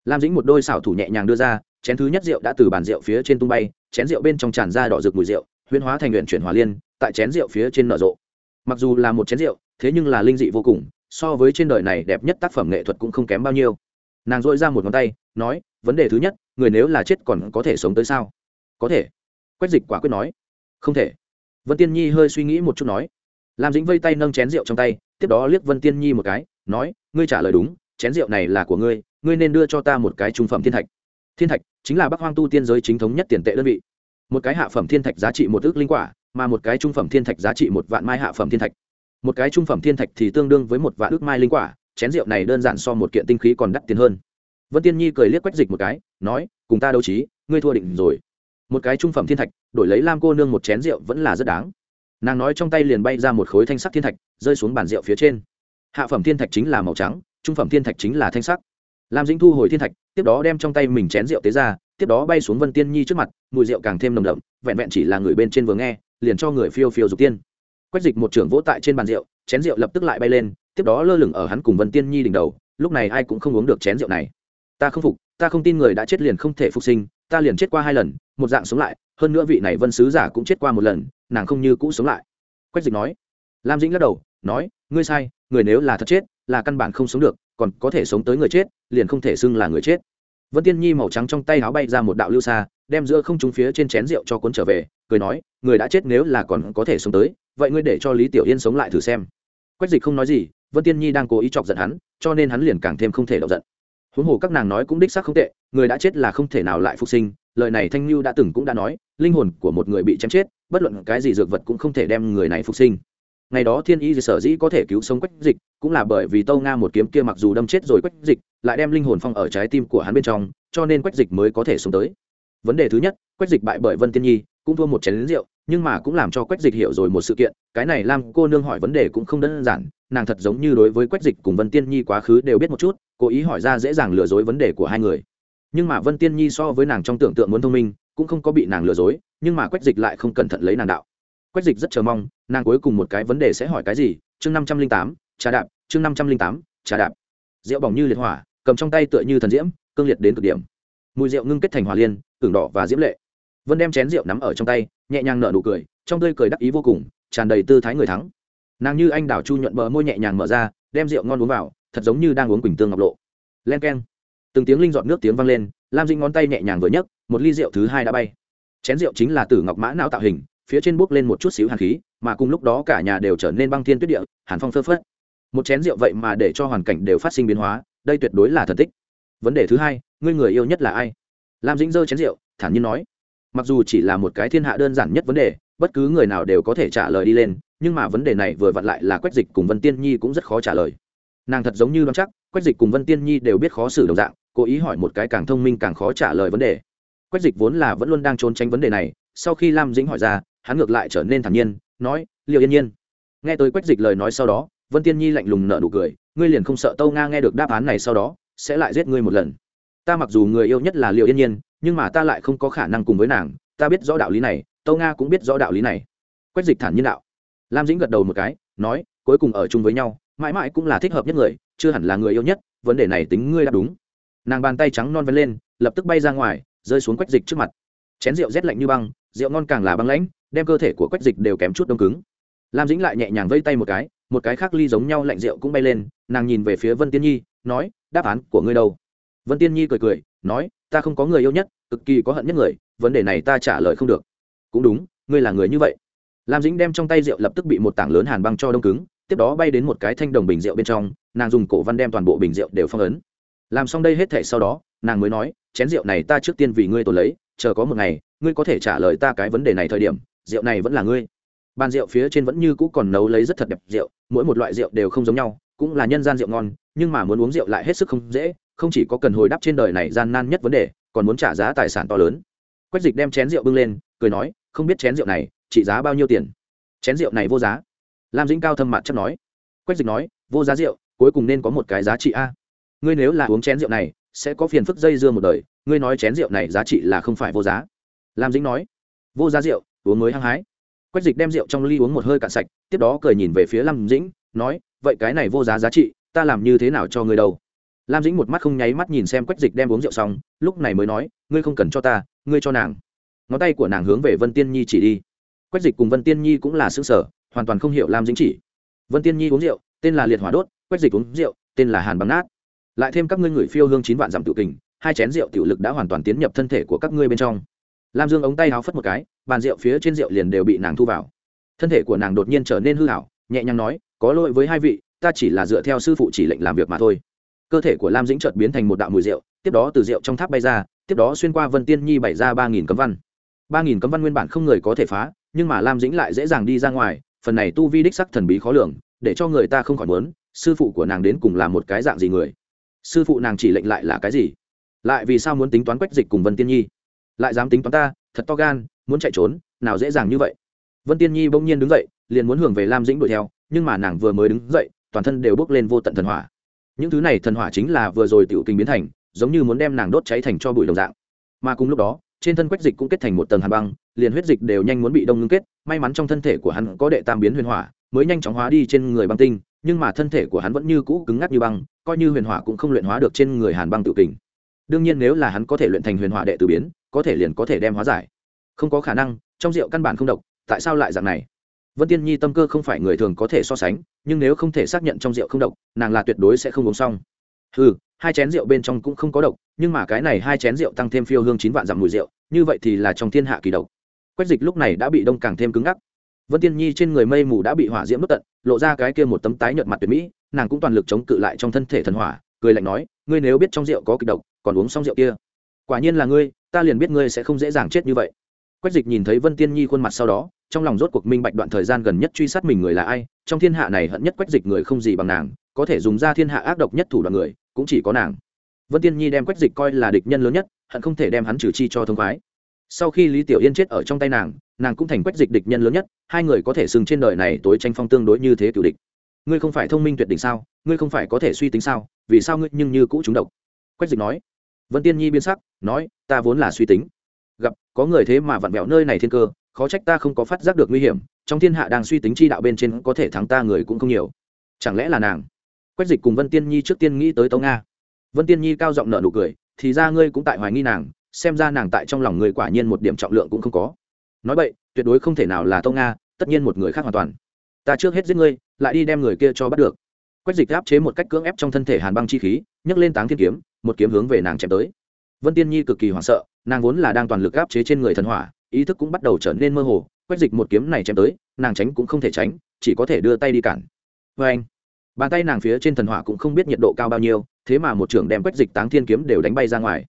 Lam dĩnh một đôi xảo thủ nhẹ nhàng đưa ra, chén thứ nhất rượu đã từ bàn rượu phía trên tung bay, chén rượu bên trong tràn ra đỏ rực mùi rượu, huyễn hóa thành luyện chuyển hòa liên, tại chén rượu phía trên nở rộ. Mặc dù là một chén rượu, thế nhưng là linh dị vô cùng, so với trên đời này đẹp nhất tác phẩm nghệ thuật cũng không kém bao nhiêu. Nàng dội ra một ngón tay, nói, vấn đề thứ nhất, người nếu là chết còn có thể sống tới sao? Có thể. Quách dịch quả quyết nói. Không thể. Vân tiên nhi hơi suy nghĩ một chút nói lam dĩnh vây tay nâng chén rượu trong tay, tiếp đó liếc vân tiên nhi một cái, nói, ngươi trả lời đúng, chén rượu này là của ngươi ngươi nên đưa cho ta một cái trung phẩm thiên thạch. Thiên thạch chính là bắc hoang tu tiên giới chính thống nhất tiền tệ đơn vị. Một cái hạ phẩm thiên thạch giá trị một ước linh quả, mà một cái trung phẩm thiên thạch giá trị một vạn mai hạ phẩm thiên thạch. Một cái trung phẩm thiên thạch thì tương đương với một vạn ước mai linh quả, chén rượu này đơn giản so một kiện tinh khí còn đắt tiền hơn. Vân tiên nhi cười liếc quách dịch một cái, nói, cùng ta đấu trí, ngươi thua định rồi. Một cái trung phẩm thiên thạch, đổi lấy lam cô nương một chén rượu vẫn là rất đáng nàng nói trong tay liền bay ra một khối thanh sắc thiên thạch, rơi xuống bàn rượu phía trên. Hạ phẩm thiên thạch chính là màu trắng, trung phẩm thiên thạch chính là thanh sắc. Lam dĩnh thu hồi thiên thạch, tiếp đó đem trong tay mình chén rượu tế ra, tiếp đó bay xuống vân tiên nhi trước mặt, mùi rượu càng thêm nồng đậm, vẹn vẹn chỉ là người bên trên vừa nghe, liền cho người phiêu phiêu dục tiên. Quách dịch một trưởng vỗ tại trên bàn rượu, chén rượu lập tức lại bay lên, tiếp đó lơ lửng ở hắn cùng vân tiên nhi đỉnh đầu, lúc này ai cũng không uống được chén rượu này. Ta không phục, ta không tin người đã chết liền không thể phục sinh, ta liền chết qua hai lần một dạng sống lại, hơn nữa vị này vân sứ giả cũng chết qua một lần, nàng không như cũ sống lại. Quách dịch nói. Lam dĩnh lắc đầu, nói, ngươi sai, người nếu là thật chết, là căn bản không sống được, còn có thể sống tới người chết, liền không thể xưng là người chết. Vân tiên nhi màu trắng trong tay áo bay ra một đạo lưu xa đem giữa không trúng phía trên chén rượu cho cuốn trở về, cười nói, người đã chết nếu là còn có thể sống tới, vậy ngươi để cho lý tiểu yên sống lại thử xem. Quách dịch không nói gì, vân tiên nhi đang cố ý chọc giận hắn, cho nên hắn liền càng thêm không thể động giận. Huống hồ các nàng nói cũng đích xác không tệ, người đã chết là không thể nào lại phục sinh lời này thanh lưu đã từng cũng đã nói, linh hồn của một người bị chém chết, bất luận cái gì dược vật cũng không thể đem người này phục sinh. Ngày đó thiên y sở dĩ có thể cứu sống quách dịch, cũng là bởi vì tâu nga một kiếm kia mặc dù đâm chết rồi quách dịch, lại đem linh hồn phong ở trái tim của hắn bên trong, cho nên quách dịch mới có thể sống tới. Vấn đề thứ nhất, quách dịch bại bởi vân tiên nhi, cũng thua một chén lính rượu, nhưng mà cũng làm cho quách dịch hiểu rồi một sự kiện, cái này làm cô nương hỏi vấn đề cũng không đơn giản, nàng thật giống như đối với quách dịch cùng vân tiên nhi quá khứ đều biết một chút, cố ý hỏi ra dễ dàng lừa dối vấn đề của hai người nhưng mà vân tiên nhi so với nàng trong tưởng tượng muốn thông minh, cũng không có bị nàng lừa dối, nhưng mà quách dịch lại không cẩn thận lấy nàng đạo. Quách dịch rất chờ mong, nàng cuối cùng một cái vấn đề sẽ hỏi cái gì? Chương năm trăm linh tám, trà đạp, chương năm trăm linh tám, trà đạp. Rượu bỏng như liệt hỏa, cầm trong tay tựa như thần diễm, cương liệt đến cực điểm. Mùi rượu ngưng kết thành hỏa liên, tưởng đỏ và diễm lệ. Vân đem chén rượu nắm ở trong tay, nhẹ nhàng nở nụ cười, trong tươi cười đắc ý vô cùng, tràn đầy tư thái người thắng. Nàng như anh đào chu nhuận bờ môi nhẹ nhàng mở ra, đem rượu ngon uống vào, thật giống như đang uống quỳnh tương ngọc lộ. Len k e n từng tiếng linh giọt nước tiếng vang lên, lam dinh ngón tay nhẹ nhàng vừa nhấc, một ly rượu thứ hai đã bay. Chén rượu chính là tử ngọc mã não tạo hình, phía trên bốc lên một chút xíu hàn khí, mà cùng lúc đó cả nhà đều trở nên băng thiên tuyết địa, hàn phong phơ phất. Một chén rượu vậy mà để cho hoàn cảnh đều phát sinh biến hóa, đây tuyệt đối là thần tích. Vấn đề thứ hai, ngươi người yêu nhất là ai? Lam dĩnh giơ chén rượu, thản nhiên nói. Mặc dù chỉ là một cái thiên hạ đơn giản nhất vấn đề, bất cứ người nào đều có thể trả lời đi lên, nhưng mà vấn đề này vừa vặn lại là quách dịch cùng vân tiên nhi cũng rất khó trả lời. Nàng thật giống như đoán chắc, quách dịch cùng vân tiên nhi đều biết khó xử đồng dạng cố ý hỏi một cái càng thông minh càng khó trả lời vấn đề. Quách dịch vốn là vẫn luôn đang trốn tránh vấn đề này, sau khi lam dĩnh hỏi ra, hắn ngược lại trở nên thản nhiên, nói liệu yên nhiên. Nghe tới quách dịch lời nói sau đó, vân tiên nhi lạnh lùng nợ nụ cười, ngươi liền không sợ tâu nga nghe được đáp án này sau đó, sẽ lại giết ngươi một lần. Ta mặc dù người yêu nhất là liệu yên nhiên, nhưng mà ta lại không có khả năng cùng với nàng, ta biết rõ đạo lý này, tâu nga cũng biết rõ đạo lý này. Quách dịch thản nhiên đạo. Lam dĩnh gật đầu một cái, nói, cuối cùng ở chung với nhau, mãi mãi cũng là thích hợp nhất người, chưa hẳn là người yêu nhất, vấn đề này tính ngươi đã đúng nàng bàn tay trắng non vén lên, lập tức bay ra ngoài, rơi xuống quách dịch trước mặt. Chén rượu rét lạnh như băng, rượu ngon càng là băng lãnh, đem cơ thể của quách dịch đều kém chút đông cứng. Lam dĩnh lại nhẹ nhàng vây tay một cái một cái khác ly giống nhau lạnh rượu cũng bay lên, nàng nhìn về phía vân tiên nhi, nói, đáp án của ngươi đâu? Vân tiên nhi cười cười, nói, ta không có người yêu nhất, cực kỳ có hận nhất người, vấn đề này ta trả lời không được. Cũng đúng, ngươi là người như vậy. Lam dĩnh đem trong tay rượu lập tức bị một tảng lớn hàn băng cho đông cứng, tiếp đó bay đến một cái thanh đồng bình rượu bên trong, nàng dùng cổ văn đem toàn bộ bình rượu đều phong ấn làm xong đây hết thể sau đó, nàng mới nói, chén rượu này ta trước tiên vì ngươi tổ lấy, chờ có một ngày, ngươi có thể trả lời ta cái vấn đề này thời điểm, rượu này vẫn là ngươi. Bàn rượu phía trên vẫn như cũ còn nấu lấy rất thật đẹp rượu, mỗi một loại rượu đều không giống nhau, cũng là nhân gian rượu ngon, nhưng mà muốn uống rượu lại hết sức không dễ, không chỉ có cần hồi đáp trên đời này gian nan nhất vấn đề, còn muốn trả giá tài sản to lớn. Quách dịch đem chén rượu bưng lên, cười nói, không biết chén rượu này trị giá bao nhiêu tiền? Chén rượu này vô giá. Lam dĩnh cao thâm mặt chắc nói. Quách dịch nói, vô giá rượu, cuối cùng nên có một cái giá trị a ngươi nếu là uống chén rượu này, sẽ có phiền phức dây dưa một đời, ngươi nói chén rượu này giá trị là không phải vô giá. Lam dĩnh nói. Vô giá rượu, uống mới hăng hái. Quách dịch đem rượu trong ly uống một hơi cạn sạch, tiếp đó cười nhìn về phía lam dĩnh, nói, vậy cái này vô giá giá trị, ta làm như thế nào cho ngươi đâu? Lam dĩnh một mắt không nháy mắt nhìn xem quách dịch đem uống rượu xong, lúc này mới nói, ngươi không cần cho ta, ngươi cho nàng. Ngón tay của nàng hướng về vân tiên nhi chỉ đi. Quách dịch cùng vân tiên nhi cũng là xương sở hoàn toàn không hiểu lam dĩnh chỉ. Vân tiên nhi uống rượu, tên là liệt hỏa đốt, quách dịch uống rượu, tên là hàn băng nát lại thêm các ngươi người phiêu hương chín vạn giảm tự kình, hai chén rượu tiểu lực đã hoàn toàn tiến nhập thân thể của các ngươi bên trong. Lam dương ống tay háo phất một cái, bàn rượu phía trên rượu liền đều bị nàng thu vào. Thân thể của nàng đột nhiên trở nên hư hảo nhẹ nhàng nói, có lỗi với hai vị, ta chỉ là dựa theo sư phụ chỉ lệnh làm việc mà thôi. Cơ thể của lam dĩnh chợt biến thành một đạo mùi rượu, tiếp đó từ rượu trong tháp bay ra, tiếp đó xuyên qua vân tiên nhi bày ra ba nghìn cấm văn. Ba nghìn cấm văn nguyên bản không người có thể phá, nhưng mà lam dĩnh lại dễ dàng đi ra ngoài, phần này tu vi đích sắc thần bí khó lường, để cho người ta không khỏi muốn, sư phụ của nàng đến cùng là một cái dạng gì người? Sư phụ nàng chỉ lệnh lại là cái gì? Lại vì sao muốn tính toán quách dịch cùng vân tiên nhi? Lại dám tính toán ta, thật to gan, muốn chạy trốn, nào dễ dàng như vậy. Vân tiên nhi bỗng nhiên đứng dậy, liền muốn hưởng về lam dĩnh đuổi theo, nhưng mà nàng vừa mới đứng dậy, toàn thân đều bốc lên vô tận thần hỏa. Những thứ này thần hỏa chính là vừa rồi tiểu kinh biến thành, giống như muốn đem nàng đốt cháy thành cho bụi đồng dạng. Mà cùng lúc đó, trên thân quách dịch cũng kết thành một tầng hàn băng, liền huyết dịch đều nhanh muốn bị đông ngưng kết, may mắn trong thân thể của hắn có đệ tam biến huyền hỏa, mới nhanh chóng hóa đi trên người băng tinh nhưng mà thân thể của hắn vẫn như cũ cứng ngắc như băng, coi như huyền hỏa cũng không luyện hóa được trên người hàn băng tự kình. Đương nhiên nếu là hắn có thể luyện thành huyền hỏa đệ tử biến, có thể liền có thể đem hóa giải. Không có khả năng, trong rượu căn bản không độc, tại sao lại dạng này? Vân tiên nhi tâm cơ không phải người thường có thể so sánh, nhưng nếu không thể xác nhận trong rượu không độc, nàng là tuyệt đối sẽ không uống xong. Ừ hai chén rượu bên trong cũng không có độc, nhưng mà cái này hai chén rượu tăng thêm phiêu hương chín vạn dặm mùi rượu, như vậy thì là trong thiên hạ kỳ độc. Quách dịch lúc này đã bị đông càng thêm cứng ngắc vân tiên nhi trên người mây mù đã bị hỏa diễm bất tận, lộ ra cái kia một tấm tái nhợt mặt tuyệt mỹ, nàng cũng toàn lực chống cự lại trong thân thể thần hỏa, cười lạnh nói, ngươi nếu biết trong rượu có kịch độc, còn uống xong rượu kia, quả nhiên là ngươi, ta liền biết ngươi sẽ không dễ dàng chết như vậy. Quách dịch nhìn thấy vân tiên nhi khuôn mặt sau đó, trong lòng rốt cuộc minh bạch đoạn thời gian gần nhất truy sát mình người là ai, trong thiên hạ này hận nhất quách dịch người không gì bằng nàng, có thể dùng ra thiên hạ ác độc nhất thủ đoạn người, cũng chỉ có nàng. Vân tiên nhi đem quách dịch coi là địch nhân lớn nhất, hận không thể đem hắn trừ chi cho thông khoái sau khi lý tiểu yên chết ở trong tay nàng nàng cũng thành quách dịch địch nhân lớn nhất, hai người có thể sừng trên đời này tối tranh phong tương đối như thế cựu địch. Ngươi không phải thông minh tuyệt đỉnh sao? Ngươi không phải có thể suy tính sao? Vì sao ngươi nhưng như cũ trúng độc? Quách dịch nói. Vân tiên nhi biến sắc, nói, ta vốn là suy tính. Gặp, có người thế mà vặn vẹo nơi này thiên cơ, khó trách ta không có phát giác được nguy hiểm, trong thiên hạ đang suy tính chi đạo bên trên có thể thắng ta người cũng không nhiều. Chẳng lẽ là nàng? Quách dịch cùng vân tiên nhi trước tiên nghĩ tới tâu nga. Vân tiên nhi cao giọng nợ nụ cười, thì ra ngươi cũng tại hoài nghi nàng xem ra nàng tại trong lòng người quả nhiên một điểm trọng lượng cũng không có. Nói vậy, tuyệt đối không thể nào là tâu nga, tất nhiên một người khác hoàn toàn. Ta trước hết giết ngươi, lại đi đem người kia cho bắt được. Quách dịch áp chế một cách cưỡng ép trong thân thể hàn băng chi khí, nhấc lên táng thiên kiếm, một kiếm hướng về nàng chém tới. Vân tiên nhi cực kỳ hoảng sợ, nàng vốn là đang toàn lực áp chế trên người thần hỏa, ý thức cũng bắt đầu trở nên mơ hồ. Quách dịch một kiếm này chém tới, nàng tránh cũng không thể tránh, chỉ có thể đưa tay đi cản. Vê anh, bàn tay nàng phía trên thần hỏa cũng không biết nhiệt độ cao bao nhiêu, thế mà một trưởng đem quách dịch táng thiên kiếm đều đánh bay ra ngoài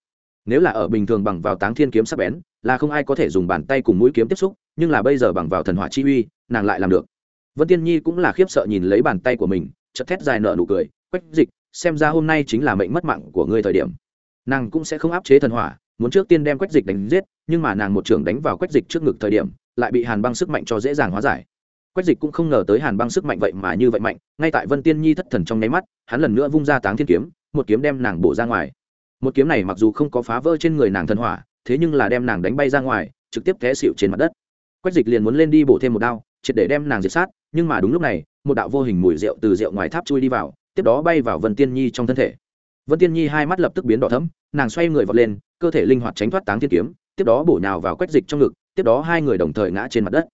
nếu là ở bình thường bằng vào táng thiên kiếm sắp bén, là không ai có thể dùng bàn tay cùng mũi kiếm tiếp xúc, nhưng là bây giờ bằng vào thần hỏa chi uy, nàng lại làm được. Vân tiên nhi cũng là khiếp sợ nhìn lấy bàn tay của mình chật thét dài nợ nụ cười, quách dịch, xem ra hôm nay chính là mệnh mất mạng của ngươi thời điểm. Nàng cũng sẽ không áp chế thần hỏa, muốn trước tiên đem quách dịch đánh giết, nhưng mà nàng một trưởng đánh vào quách dịch trước ngực thời điểm, lại bị hàn băng sức mạnh cho dễ dàng hóa giải. Quách dịch cũng không ngờ tới hàn băng sức mạnh vậy mà như vậy mạnh, ngay tại vân tiên nhi thất thần trong nháy mắt, hắn lần nữa vung ra táng thiên kiếm, một kiếm đem nàng bổ ra ngoài một kiếm này mặc dù không có phá vỡ trên người nàng thần hỏa, thế nhưng là đem nàng đánh bay ra ngoài, trực tiếp té xịu trên mặt đất. Quách dịch liền muốn lên đi bổ thêm một đao, triệt để đem nàng diệt sát, nhưng mà đúng lúc này, một đạo vô hình mùi rượu từ rượu ngoài tháp chui đi vào, tiếp đó bay vào vân tiên nhi trong thân thể. Vân tiên nhi hai mắt lập tức biến đỏ thấm nàng xoay người vọt lên, cơ thể linh hoạt tránh thoát táng thiên kiếm, tiếp đó bổ nhào vào quách dịch trong ngực, tiếp đó hai người đồng thời ngã trên mặt đất.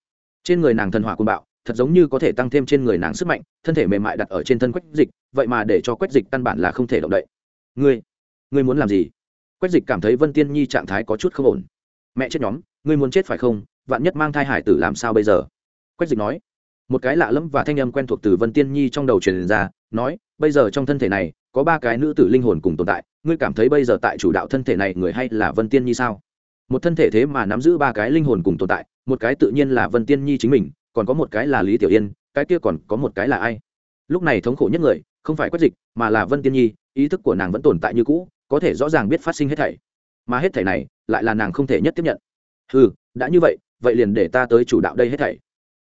Trên người nàng thần hỏa côn bạo, thật giống như có thể tăng thêm trên người nàng sức mạnh, thân thể mềm mại đặt ở trên thân quách dịch, vậy mà để cho quách dịch căn bản là không thể động đậy. Ngươi ngươi muốn làm gì? Quách dịch cảm thấy vân tiên nhi trạng thái có chút không ổn. Mẹ chết nhóm, ngươi muốn chết phải không? Vạn nhất mang thai hải tử làm sao bây giờ? Quách dịch nói. Một cái lạ lẫm và thanh âm quen thuộc từ vân tiên nhi trong đầu truyền ra, nói, bây giờ trong thân thể này, có ba cái nữ tử linh hồn cùng tồn tại, ngươi cảm thấy bây giờ tại chủ đạo thân thể này người hay là vân tiên nhi sao? Một thân thể thế mà nắm giữ ba cái linh hồn cùng tồn tại, một cái tự nhiên là vân tiên nhi chính mình, còn có một cái là lý tiểu yên, cái kia còn có một cái là ai? Lúc này thống khổ nhất người, không phải quách dịch, mà là vân tiên nhi, ý thức của nàng vẫn tồn tại như cũ có thể rõ ràng biết phát sinh hết thảy. Mà hết thảy này, lại là nàng không thể nhất tiếp nhận. Ừ đã như vậy vậy liền để ta tới chủ đạo đây hết thảy.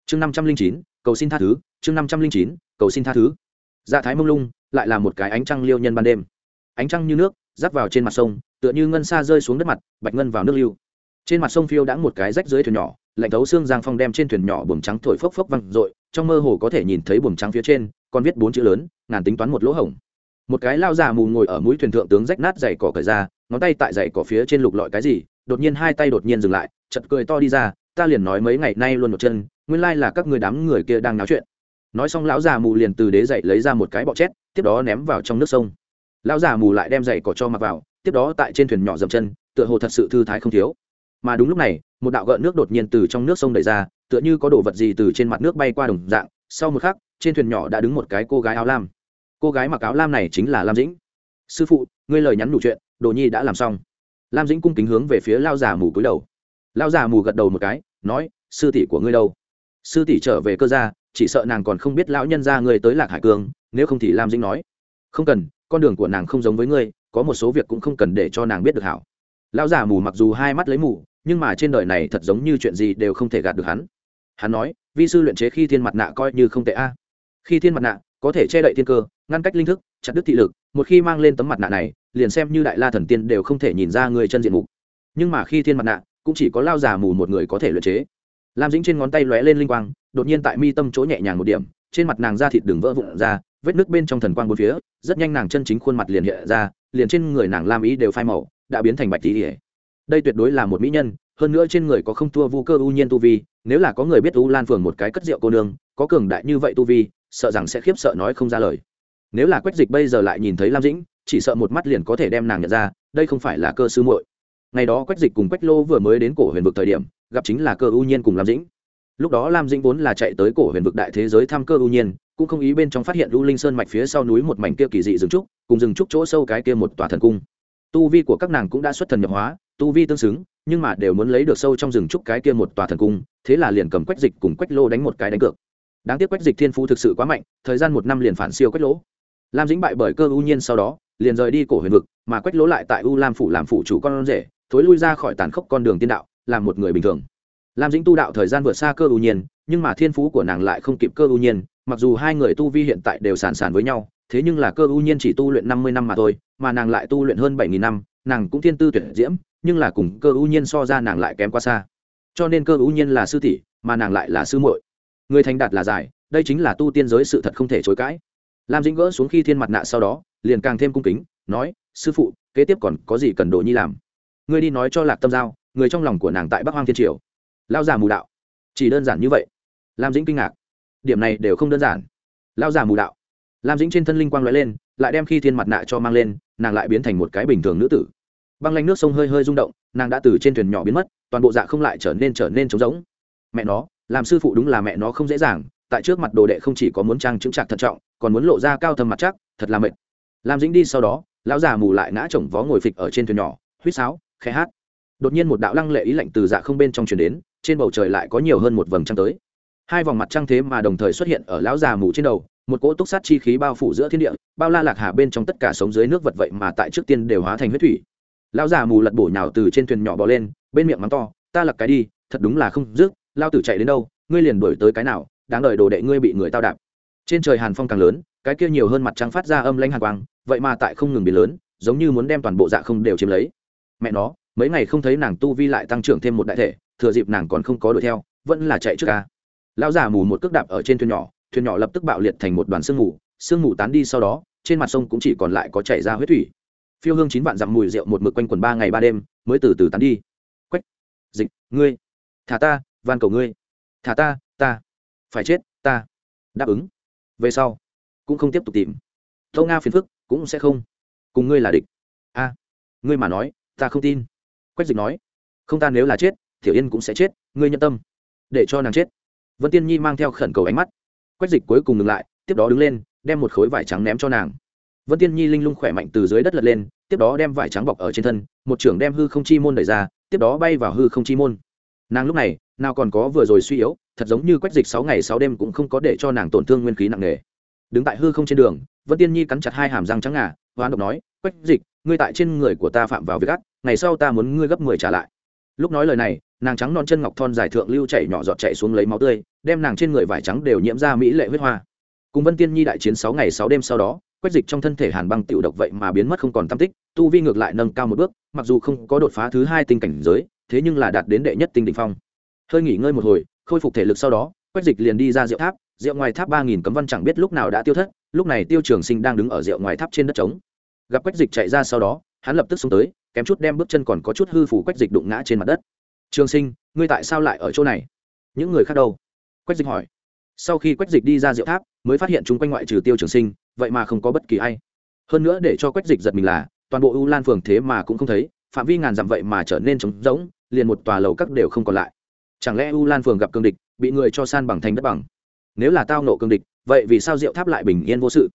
Chương năm trăm linh chín, cầu xin tha thứ. Chương năm trăm linh chín, cầu xin tha thứ. Dạ thái mông lung lại là một cái ánh trăng liêu nhân ban đêm. Ánh trăng như nước, rắc vào trên mặt sông, tựa như ngân xa rơi xuống đất mặt, bạch ngân vào nước lưu. Trên mặt sông phiêu đã một cái rách dưới thuyền nhỏ, lạnh thấu xương giang phong đem trên thuyền nhỏ buồng trắng thổi phốc phốc văng r trong mơ hồ có thể nhìn thấy buồng trắng phía trên, còn viết bốn chữ lớn, ngàn tính toán một lỗ hổng một cái lao già mù ngồi ở mũi thuyền thượng tướng rách nát dày cỏ cởi ra, ngón tay tại dày cỏ phía trên lục lọi cái gì, đột nhiên hai tay đột nhiên dừng lại chật cười to đi ra, ta liền nói mấy ngày nay luôn một chân, nguyên lai là các người đám người kia đang náo chuyện. Nói xong lão già mù liền từ đế dậy lấy ra một cái bọ chét, tiếp đó ném vào trong nước sông. Lão già mù lại đem giày cỏ cho mặc vào, tiếp đó tại trên thuyền nhỏ dầm chân, tựa hồ thật sự thư thái không thiếu. Mà đúng lúc này, một đạo gợn nước đột nhiên từ trong nước sông đẩy ra, tựa như có đồ vật gì từ trên mặt nước bay qua đồng dạng. Sau một khắc, trên thuyền nhỏ đã đứng một cái cô gái áo lam cô gái mặc áo lam này chính là lam dĩnh. Sư phụ, ngươi lời nhắn đủ chuyện, đồ nhi đã làm xong. Lam dĩnh cung kính hướng về phía lao già mù cúi đầu. Lao già mù gật đầu một cái, nói, sư tỷ của ngươi đâu? Sư tỷ trở về cơ gia, chỉ sợ nàng còn không biết lão nhân ra ngươi tới lạc hải cương, nếu không thì lam dĩnh nói. Không cần, con đường của nàng không giống với ngươi, có một số việc cũng không cần để cho nàng biết được hảo. Lão già mù mặc dù hai mắt lấy mù, nhưng mà trên đời này thật giống như chuyện gì đều không thể gạt được hắn. Hắn nói, vi sư luyện chế khi thiên mặt nạ coi như không tệ a. Khi thiên mặt nạ, có thể che đậy thiên cơ ngăn cách linh thức, chặt đứt thị lực, một khi mang lên tấm mặt nạ này, liền xem như đại la thần tiên đều không thể nhìn ra người chân diện mục. Nhưng mà khi thiên mặt nạ cũng chỉ có lao già mù một người có thể luyện chế. Lam dĩnh trên ngón tay lóe lên linh quang, đột nhiên tại mi tâm chỗ nhẹ nhàng một điểm, trên mặt nàng da thịt đường vỡ vụn ra, vết nước bên trong thần quang bốn phía, rất nhanh nàng chân chính khuôn mặt liền hiện ra, liền trên người nàng lam ý đều phai màu, đã biến thành bạch tỷ ỉa đây tuyệt đối là một mỹ nhân, hơn nữa trên người có không thua vu cơ u nhiên tu vi, nếu là có người biết u lan phường một cái cất rượu cô nương, có cường đại như vậy tu vi, sợ rằng sẽ khiếp sợ nói không ra lời nếu là quách dịch bây giờ lại nhìn thấy lam dĩnh, chỉ sợ một mắt liền có thể đem nàng nhận ra, đây không phải là cơ sư muội. Ngày đó quách dịch cùng quách lô vừa mới đến cổ huyền vực thời điểm, gặp chính là cơ ưu nhiên cùng lam dĩnh. Lúc đó lam dĩnh vốn là chạy tới cổ huyền vực đại thế giới thăm cơ ưu nhiên, cũng không ý bên trong phát hiện u linh sơn mạch phía sau núi một mảnh kia kỳ dị rừng trúc, cùng rừng trúc chỗ sâu cái kia một tòa thần cung. Tu vi của các nàng cũng đã xuất thần nhập hóa, tu vi tương xứng, nhưng mà đều muốn lấy được sâu trong rừng trúc cái kia một tòa thần cung, thế là liền cầm quách dịch cùng quách lô đánh một cái đánh cược. Đáng tiếc quách dịch thiên phú thực sự quá mạnh, thời gian một năm liền phản siêu quách lỗ lam dĩnh bại bởi cơ ưu nhiên sau đó, liền rời đi cổ huyền vực, mà quách lỗ lại tại u lam phủ làm phủ chủ con rể, thối lui ra khỏi tàn khốc con đường tiên đạo, làm một người bình thường. Lam dĩnh tu đạo thời gian vượt xa cơ ưu nhiên, nhưng mà thiên phú của nàng lại không kịp cơ ưu nhiên, mặc dù hai người tu vi hiện tại đều sàn sàn với nhau, thế nhưng là cơ ưu nhiên chỉ tu luyện năm mươi năm mà thôi, mà nàng lại tu luyện hơn bảy nghìn năm, nàng cũng thiên tư tuyệt diễm, nhưng là cùng cơ ưu nhiên so ra nàng lại kém quá xa. Cho nên cơ ưu nhiên là sư tỷ, mà nàng lại là sư muội. Người thành đạt là giải đây chính là tu tiên giới sự thật không thể chối cãi lam dĩnh gỡ xuống khi thiên mặt nạ sau đó, liền càng thêm cung kính, nói, sư phụ, kế tiếp còn có gì cần đồ nhi làm? Ngươi đi nói cho lạc tâm giao, người trong lòng của nàng tại bắc hoang thiên triều. Lao già mù đạo. Chỉ đơn giản như vậy? Lam dĩnh kinh ngạc. Điểm này đều không đơn giản. Lao già mù đạo. Lam dĩnh trên thân linh quang l lên, lại đem khi thiên mặt nạ cho mang lên, nàng lại biến thành một cái bình thường nữ tử. Băng lanh nước sông hơi hơi rung động, nàng đã từ trên thuyền nhỏ biến mất, toàn bộ dạ không lại trở nên trở nên trống rỗng. Mẹ nó, làm sư phụ đúng là mẹ nó không dễ dàng tại trước mặt đồ đệ không chỉ có muốn trang chứng trạc thận trọng, còn muốn lộ ra cao thâm mặt chắc, thật là mệt. Lam dĩnh đi sau đó, lão già mù lại ngã chồng vó ngồi phịch ở trên thuyền nhỏ, huýt sáo, khẽ hát. Đột nhiên một đạo lăng lệ ý lạnh từ dạ không bên trong chuyển đến, trên bầu trời lại có nhiều hơn một vầng trăng tới. Hai vòng mặt trăng thế mà đồng thời xuất hiện ở lão già mù trên đầu, một cỗ túc sát chi khí bao phủ giữa thiên địa, bao la lạc hà bên trong tất cả sống dưới nước vật vậy mà tại trước tiên đều hóa thành huyết thủy. Lão già mù lật bổ nhào từ trên thuyền nhỏ bò lên, bên miệng mắng to, ta lật cái đi, thật đúng là không dứt, lao tử chạy đến đâu, ngươi liền đuổi tới cái nào đáng đợi đồ đệ ngươi bị người tao đạp. Trên trời hàn phong càng lớn, cái kia nhiều hơn mặt trăng phát ra âm lanh hàn quang, vậy mà tại không ngừng biến lớn, giống như muốn đem toàn bộ dạ không đều chiếm lấy. Mẹ nó, mấy ngày không thấy nàng tu vi lại tăng trưởng thêm một đại thể, thừa dịp nàng còn không có đuổi theo, vẫn là chạy trước ca. Lão già mù một cước đạp ở trên thuyền nhỏ thuyền nhỏ lập tức bạo liệt thành một đoàn sương mù sương mù tán đi sau đó, trên mặt sông cũng chỉ còn lại có chảy ra huyết thủy. Phiêu hương chín vạn dặm mùi rượu một mực quanh quần ba ngày ba đêm, mới từ từ tán đi. Quách, dịch, ngươi, thả ta, van cầu ngươi. Thả ta ta phải chết, ta. Đáp ứng. Về sau, cũng không tiếp tục tìm. Tâu nga phiền phức, cũng sẽ không. Cùng ngươi là địch. A. Ngươi mà nói, ta không tin. Quách dịch nói, không ta nếu là chết, tiểu yên cũng sẽ chết, ngươi nhân tâm. Để cho nàng chết. Vân tiên nhi mang theo khẩn cầu ánh mắt. Quách dịch cuối cùng ngừng lại, tiếp đó đứng lên, đem một khối vải trắng ném cho nàng. Vân tiên nhi linh lung khỏe mạnh từ dưới đất lật lên, tiếp đó đem vải trắng bọc ở trên thân, một trưởng đem hư không chi môn đẩy ra, tiếp đó bay vào hư không chi môn. Nàng lúc này, nào còn có vừa rồi suy yếu thật giống như quách dịch sáu ngày sáu đêm cũng không có để cho nàng tổn thương nguyên khí nặng nề. Đứng tại hư không trên đường, vân tiên nhi cắn chặt hai hàm răng trắng ngà, hoán độc nói, quách dịch, ngươi tại trên người của ta phạm vào việc ác, ngày sau ta muốn ngươi gấp mười trả lại. Lúc nói lời này, nàng trắng non chân ngọc thon dài thượng lưu chảy nhỏ giọt chạy xuống lấy máu tươi, đem nàng trên người vải trắng đều nhiễm ra mỹ lệ huyết hoa. Cùng vân tiên nhi đại chiến sáu ngày sáu đêm sau đó, quách dịch trong thân thể hàn băng tiểu độc vậy mà biến mất không còn tam tích, tu vi ngược lại nâng cao một bước, mặc dù không có đột phá thứ hai tinh cảnh giới, thế nhưng là đạt đến đệ nhất tinh đỉnh phong. Hơi nghỉ ngơi một hồi khôi phục thể lực sau đó, quách dịch liền đi ra rượu tháp, rượu ngoài tháp ba nghìn cấm văn chẳng biết lúc nào đã tiêu thất, lúc này tiêu trường sinh đang đứng ở rượu ngoài tháp trên đất trống. Gặp quách dịch chạy ra sau đó, hắn lập tức xuống tới, kém chút đem bước chân còn có chút hư phủ quách dịch đụng ngã trên mặt đất. Trường sinh, ngươi tại sao lại ở chỗ này? Những người khác đâu? Quách dịch hỏi. Sau khi quách dịch đi ra rượu tháp, mới phát hiện chúng quanh ngoại trừ tiêu trường sinh, vậy mà không có bất kỳ ai. Hơn nữa để cho quách dịch giật mình là, toàn bộ u lan phường thế mà cũng không thấy, phạm vi ngàn dặm vậy mà trở nên trống rỗng, liền một tòa lầu các đều không còn lại chẳng lẽ u lan phường gặp cương địch, bị người cho san bằng thành đất bằng? Nếu là tao nộ cương địch, vậy vì sao diệu tháp lại bình yên vô sự?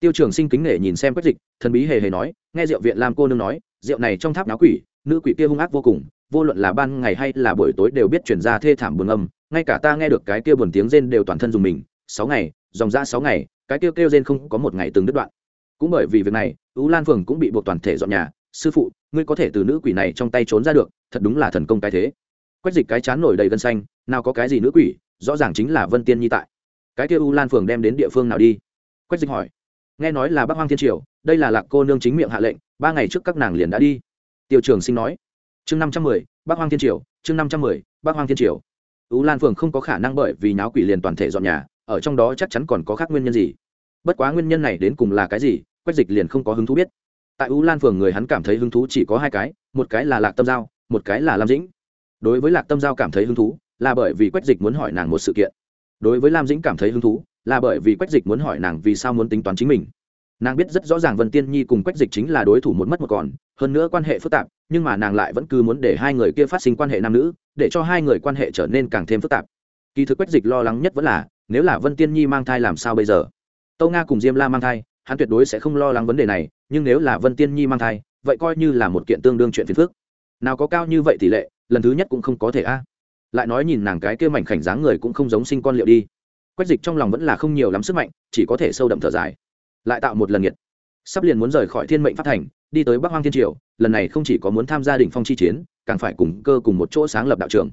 Tiêu trường sinh kính nể nhìn xem quách dịch, thần bí hề hề nói, nghe diệu viện lam cô nương nói diệu này trong tháp náo quỷ, nữ quỷ kia hung ác vô cùng, vô luận là ban ngày hay là buổi tối đều biết chuyển ra thê thảm buồn âm, ngay cả ta nghe được cái kia buồn tiếng rên đều toàn thân dùng mình, sáu ngày, dòng ra sáu ngày, cái kia kêu rên không có một ngày từng đứt đoạn. Cũng bởi vì việc này ú lan phường cũng bị buộc toàn thể dọn nhà, sư phụ, ngươi có thể từ nữ quỷ này trong tay trốn ra được, thật đúng là thần công cái thế quách dịch cái chán nổi đầy gân xanh, nào có cái gì nữ quỷ, rõ ràng chính là vân tiên nhi tại. Cái kia u lan phường đem đến địa phương nào đi? Quách dịch hỏi. Nghe nói là bắc hoang thiên triều, đây là lạc cô nương chính miệng hạ lệnh, ba ngày trước các nàng liền đã đi. Tiêu trường sinh nói. Chương năm trăm mười, bắc hoang thiên triều, chương năm trăm mười, bắc hoang thiên triều. U lan phường không có khả năng bởi vì náo quỷ liền toàn thể dọn nhà, ở trong đó chắc chắn còn có khác nguyên nhân gì. Bất quá nguyên nhân này đến cùng là cái gì quách dịch liền không có hứng thú biết. Tại u lan phường người hắn cảm thấy hứng thú chỉ có hai cái, một cái là lạc tâm giao, một cái là lam dĩnh đối với lạc tâm giao cảm thấy hứng thú, là bởi vì quách dịch muốn hỏi nàng một sự kiện. Đối với lam dĩnh cảm thấy hứng thú, là bởi vì quách dịch muốn hỏi nàng vì sao muốn tính toán chính mình. Nàng biết rất rõ ràng vân tiên nhi cùng quách dịch chính là đối thủ một mất một còn, hơn nữa quan hệ phức tạp, nhưng mà nàng lại vẫn cứ muốn để hai người kia phát sinh quan hệ nam nữ, để cho hai người quan hệ trở nên càng thêm phức tạp. Kỳ thực quách dịch lo lắng nhất vẫn là, nếu là vân tiên nhi mang thai làm sao bây giờ? Tâu nga cùng diêm la mang thai, hắn tuyệt đối sẽ không lo lắng vấn đề này, nhưng nếu là vân tiên nhi mang thai, vậy coi như là một kiện tương đương chuyện phiền phức. Nào có cao như vậy tỷ lệ lần thứ nhất cũng không có thể a. Lại nói nhìn nàng cái kia mảnh khảnh dáng người cũng không giống sinh con liệu đi. Quách dịch trong lòng vẫn là không nhiều lắm sức mạnh, chỉ có thể sâu đậm thở dài. Lại tạo một lần nhiệt sắp liền muốn rời khỏi thiên mệnh phát thành, đi tới bắc hoang thiên triều, lần này không chỉ có muốn tham gia đỉnh phong chi chiến, càng phải cùng cơ cùng một chỗ sáng lập đạo trường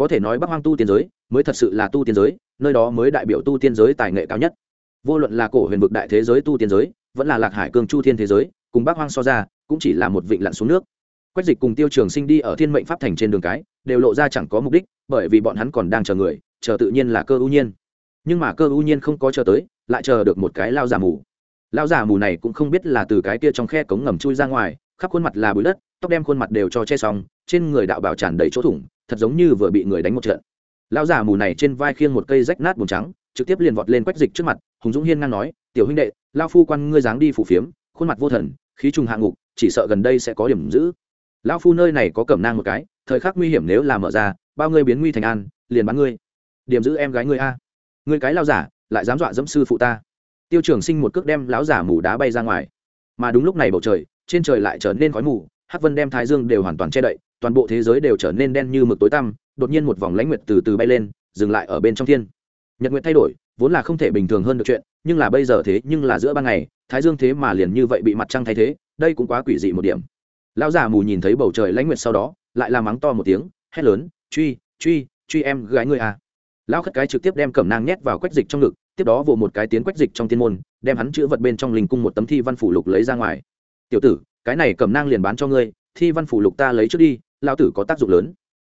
có thể nói bắc hoang tu tiên giới mới thật sự là tu tiên giới, nơi đó mới đại biểu tu tiên giới tài nghệ cao nhất. Vô luận là cổ huyền vực đại thế giới tu tiên giới, vẫn là lạc hải cương chu thiên thế giới, cùng bắc hoang so ra, cũng chỉ là một vịnh lặn xuống nước quách dịch cùng tiêu trường sinh đi ở thiên mệnh pháp thành trên đường cái, đều lộ ra chẳng có mục đích, bởi vì bọn hắn còn đang chờ người, chờ tự nhiên là cơ ưu nhiên. Nhưng mà cơ ưu nhiên không có chờ tới, lại chờ được một cái lao giả mù. Lao giả mù này cũng không biết là từ cái kia trong khe cống ngầm chui ra ngoài, khắp khuôn mặt là bụi đất, tóc đem khuôn mặt đều cho che xong, trên người đạo bảo tràn đầy chỗ thủng, thật giống như vừa bị người đánh một trận. Lao giả mù này trên vai khiêng một cây rách nát bùn trắng, trực tiếp liền vọt lên quách dịch trước mặt, hùng dũng hiên ngang nói, tiểu huynh đệ, lao phu quan ngươi dáng đi phủ phiếm, khuôn mặt vô thần, khí trùng hạ ngục, chỉ sợ gần đây sẽ có điểm giữ lão phu nơi này có cẩm nang một cái, thời khắc nguy hiểm nếu làm mở ra, bao ngươi biến nguy thành an, liền bắn ngươi. Điểm giữ em gái ngươi a. Ngươi cái lao giả, lại dám dọa dẫm sư phụ ta. Tiêu trường sinh một cước đem lão giả mù đá bay ra ngoài. Mà đúng lúc này bầu trời, trên trời lại trở nên khói mù, hắc vân đem thái dương đều hoàn toàn che đậy, toàn bộ thế giới đều trở nên đen như mực tối tăm, đột nhiên một vòng lãnh nguyệt từ từ bay lên, dừng lại ở bên trong thiên. Nhật nguyệt thay đổi, vốn là không thể bình thường hơn được chuyện, nhưng là bây giờ thế nhưng là giữa ban ngày, thái dương thế mà liền như vậy bị mặt trăng thay thế, đây cũng quá quỷ dị một điểm lão già mù nhìn thấy bầu trời lãnh nguyệt sau đó, lại làm mắng to một tiếng, hét lớn, truy truy truy em gái ngươi à. Lão khất cái trực tiếp đem cẩm nang nhét vào quách dịch trong ngực, tiếp đó vồ một cái tiến quách dịch trong tiên môn, đem hắn chữ vật bên trong linh cung một tấm thi văn phủ lục lấy ra ngoài. Tiểu tử, cái này cẩm nang liền bán cho ngươi, thi văn phủ lục ta lấy trước đi, lão tử có tác dụng lớn.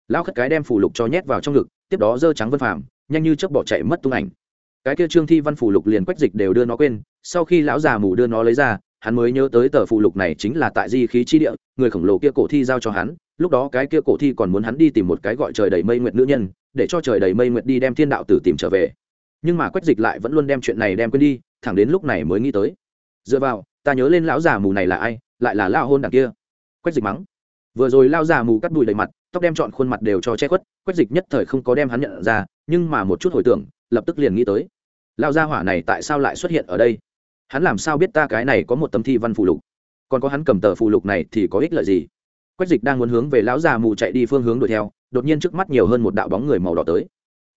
Lão khất cái đem phủ lục cho nhét vào trong ngực, tiếp đó dơ trắng vân phàm, nhanh như chớp bỏ chạy mất tung ảnh. Cái kia trương thi văn phủ lục liền quách dịch đều đưa nó quên, sau khi lão già mù đưa nó lấy ra hắn mới nhớ tới tờ phụ lục này chính là tại di khí chi địa, người khổng lồ kia cổ thi giao cho hắn, lúc đó cái kia cổ thi còn muốn hắn đi tìm một cái gọi trời đầy mây nguyệt nữ nhân, để cho trời đầy mây nguyệt đi đem thiên đạo tử tìm trở về. Nhưng mà quách dịch lại vẫn luôn đem chuyện này đem quên đi, thẳng đến lúc này mới nghĩ tới. Dựa vào, ta nhớ lên lão già mù này là ai, lại là lao hôn đằng kia. Quách dịch mắng. Vừa rồi lao già mù cắt bụi đầy mặt, tóc đem chọn khuôn mặt đều cho che khuất, quách dịch nhất thời không có đem hắn nhận ra, nhưng mà một chút hồi tưởng, lập tức liền nghĩ tới. Lao gia hỏa này tại sao lại xuất hiện ở đây? Hắn làm sao biết ta cái này có một tấm thi văn phụ lục? Còn có hắn cầm tờ phụ lục này thì có ích lợi gì? Quách dịch đang muốn hướng về lão già mù chạy đi phương hướng đuổi theo, đột nhiên trước mắt nhiều hơn một đạo bóng người màu đỏ tới.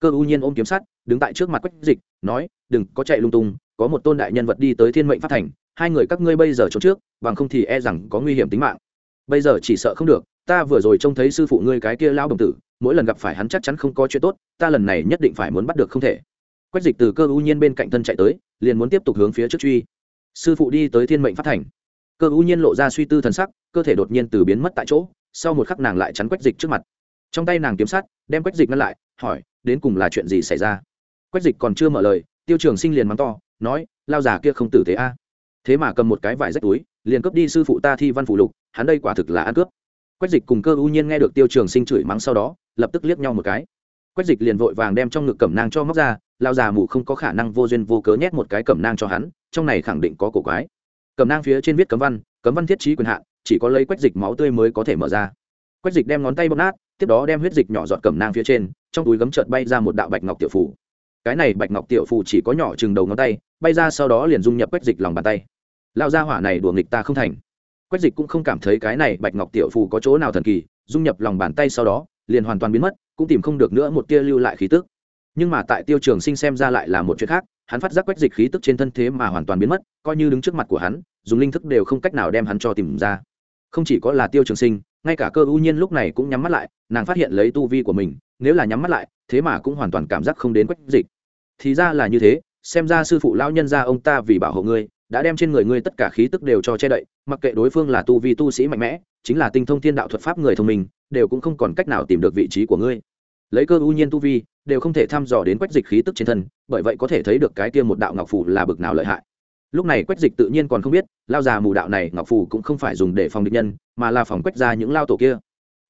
Cơ u nhiên ôm kiếm sắt, đứng tại trước mặt quách dịch, nói, đừng, có chạy lung tung, có một tôn đại nhân vật đi tới thiên mệnh phát thành, hai người các ngươi bây giờ trốn trước, bằng không thì e rằng có nguy hiểm tính mạng. Bây giờ chỉ sợ không được, ta vừa rồi trông thấy sư phụ ngươi cái kia lão đồng tử, mỗi lần gặp phải hắn chắc chắn không có chuyện tốt, ta lần này nhất định phải muốn bắt được không thể. Quách dịch từ cơ u nhiên bên cạnh thân chạy tới liền muốn tiếp tục hướng phía trước truy. Sư phụ đi tới thiên mệnh phát thành. Cơ u nhiên lộ ra suy tư thần sắc, cơ thể đột nhiên từ biến mất tại chỗ, sau một khắc nàng lại chắn quách dịch trước mặt. Trong tay nàng kiếm sắt, đem quách dịch ngăn lại, hỏi, đến cùng là chuyện gì xảy ra? Quách dịch còn chưa mở lời, tiêu trường sinh liền mắng to, nói, lao giả kia không tử thế a. Thế mà cầm một cái vải rách túi, liền cướp đi sư phụ ta thi văn phụ lục, hắn đây quả thực là ăn cướp. Quách dịch cùng cơ u nhiên nghe được tiêu trường sinh chửi mắng sau đó, lập tức liếc nhau một cái. Quách dịch liền vội vàng đem trong ngực cẩm nang cho móc ra lao già mù không có khả năng vô duyên vô cớ nhét một cái cẩm nang cho hắn, trong này khẳng định có cổ quái. Cẩm nang phía trên viết cấm văn cấm văn thiết trí quyền hạn, chỉ có lấy quách dịch máu tươi mới có thể mở ra. Quách dịch đem ngón tay bóp nát, tiếp đó đem huyết dịch nhỏ giọt cẩm nang phía trên, trong túi gấm trợt bay ra một đạo bạch ngọc tiểu phủ cái này bạch ngọc tiểu phủ chỉ có nhỏ chừng đầu ngón tay, bay ra sau đó liền dung nhập quách dịch lòng bàn tay. Lao ra hỏa này đùa nghịch ta không thành. Quách dịch cũng không cảm thấy cái này bạch ngọc tiểu phù có chỗ nào thần kỳ, dung nhập lòng bàn tay sau đó, liền hoàn toàn biến mất, cũng tìm không được nữa một tia lưu lại khí tức nhưng mà tại tiêu trường sinh xem ra lại là một chuyện khác, hắn phát giác quách dịch khí tức trên thân thế mà hoàn toàn biến mất, coi như đứng trước mặt của hắn, dùng linh thức đều không cách nào đem hắn cho tìm ra. Không chỉ có là tiêu trường sinh, ngay cả cơ ưu nhiên lúc này cũng nhắm mắt lại, nàng phát hiện lấy tu vi của mình, nếu là nhắm mắt lại, thế mà cũng hoàn toàn cảm giác không đến quách dịch. Thì ra là như thế, xem ra sư phụ lão nhân gia ông ta vì bảo hộ ngươi, đã đem trên người ngươi tất cả khí tức đều cho che đậy, mặc kệ đối phương là tu vi tu sĩ mạnh mẽ, chính là tinh thông thiên đạo thuật pháp người thông minh, đều cũng không còn cách nào tìm được vị trí của ngươi. Lấy cơ ưu nhiên tu vi đều không thể thăm dò đến quách dịch khí tức trên thân, bởi vậy có thể thấy được cái kia một đạo ngọc phủ là bực nào lợi hại. Lúc này quách dịch tự nhiên còn không biết, lao già mù đạo này ngọc phủ cũng không phải dùng để phòng địch nhân, mà là phòng quách ra những lao tổ kia.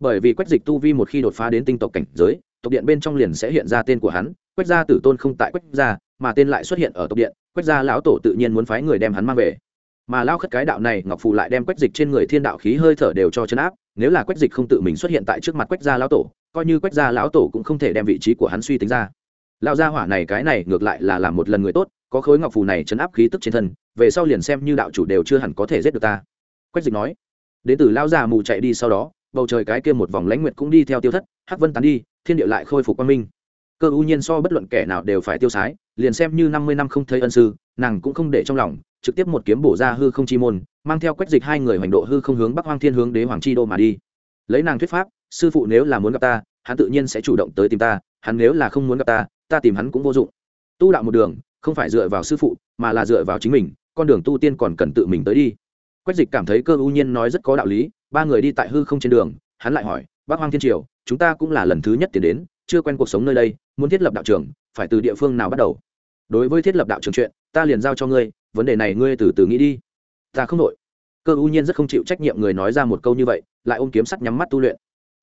Bởi vì quách dịch tu vi một khi đột phá đến tinh tộc cảnh giới, tộc điện bên trong liền sẽ hiện ra tên của hắn, quách gia tử tôn không tại quách gia, mà tên lại xuất hiện ở tộc điện, quách gia lão tổ tự nhiên muốn phái người đem hắn mang về. Mà lao khất cái đạo này ngọc phù lại đem quách dịch trên người thiên đạo khí hơi thở đều cho chấn áp, nếu là quách dịch không tự mình xuất hiện tại trước mặt quách gia lão tổ coi như quách gia lão tổ cũng không thể đem vị trí của hắn suy tính ra. Lão gia hỏa này cái này ngược lại là làm một lần người tốt, có khối ngọc phù này chấn áp khí tức trên thân, về sau liền xem như đạo chủ đều chưa hẳn có thể giết được ta. Quách dịch nói, đến từ lão già mù chạy đi sau đó, bầu trời cái kia một vòng lãnh nguyệt cũng đi theo tiêu thất, hắc vân tán đi, thiên địa lại khôi phục quang minh. Cơ ưu nhiên so bất luận kẻ nào đều phải tiêu sái, liền xem như năm mươi năm không thấy ân sư, nàng cũng không để trong lòng, trực tiếp một kiếm bổ ra hư không chi môn, mang theo quách dịch hai người hoành độ hư không hướng bắc hoang thiên hướng đế hoàng chi đô mà đi. Lấy nàng thuyết pháp sư phụ nếu là muốn gặp ta, hắn tự nhiên sẽ chủ động tới tìm ta, hắn nếu là không muốn gặp ta ta tìm hắn cũng vô dụng. Tu đạo một đường, không phải dựa vào sư phụ, mà là dựa vào chính mình, con đường tu tiên còn cần tự mình tới đi. Quách dịch cảm thấy cơ ưu nhiên nói rất có đạo lý, ba người đi tại hư không trên đường, hắn lại hỏi bác hoang thiên triều, chúng ta cũng là lần thứ nhất tiến đến, chưa quen cuộc sống nơi đây, muốn thiết lập đạo trường, phải từ địa phương nào bắt đầu? Đối với thiết lập đạo trường chuyện, ta liền giao cho ngươi, vấn đề này ngươi từ từ nghĩ đi. Ta không đội cơ ưu nhiên rất không chịu trách nhiệm người nói ra một câu như vậy, lại ôm kiếm sắt nhắm mắt tu luyện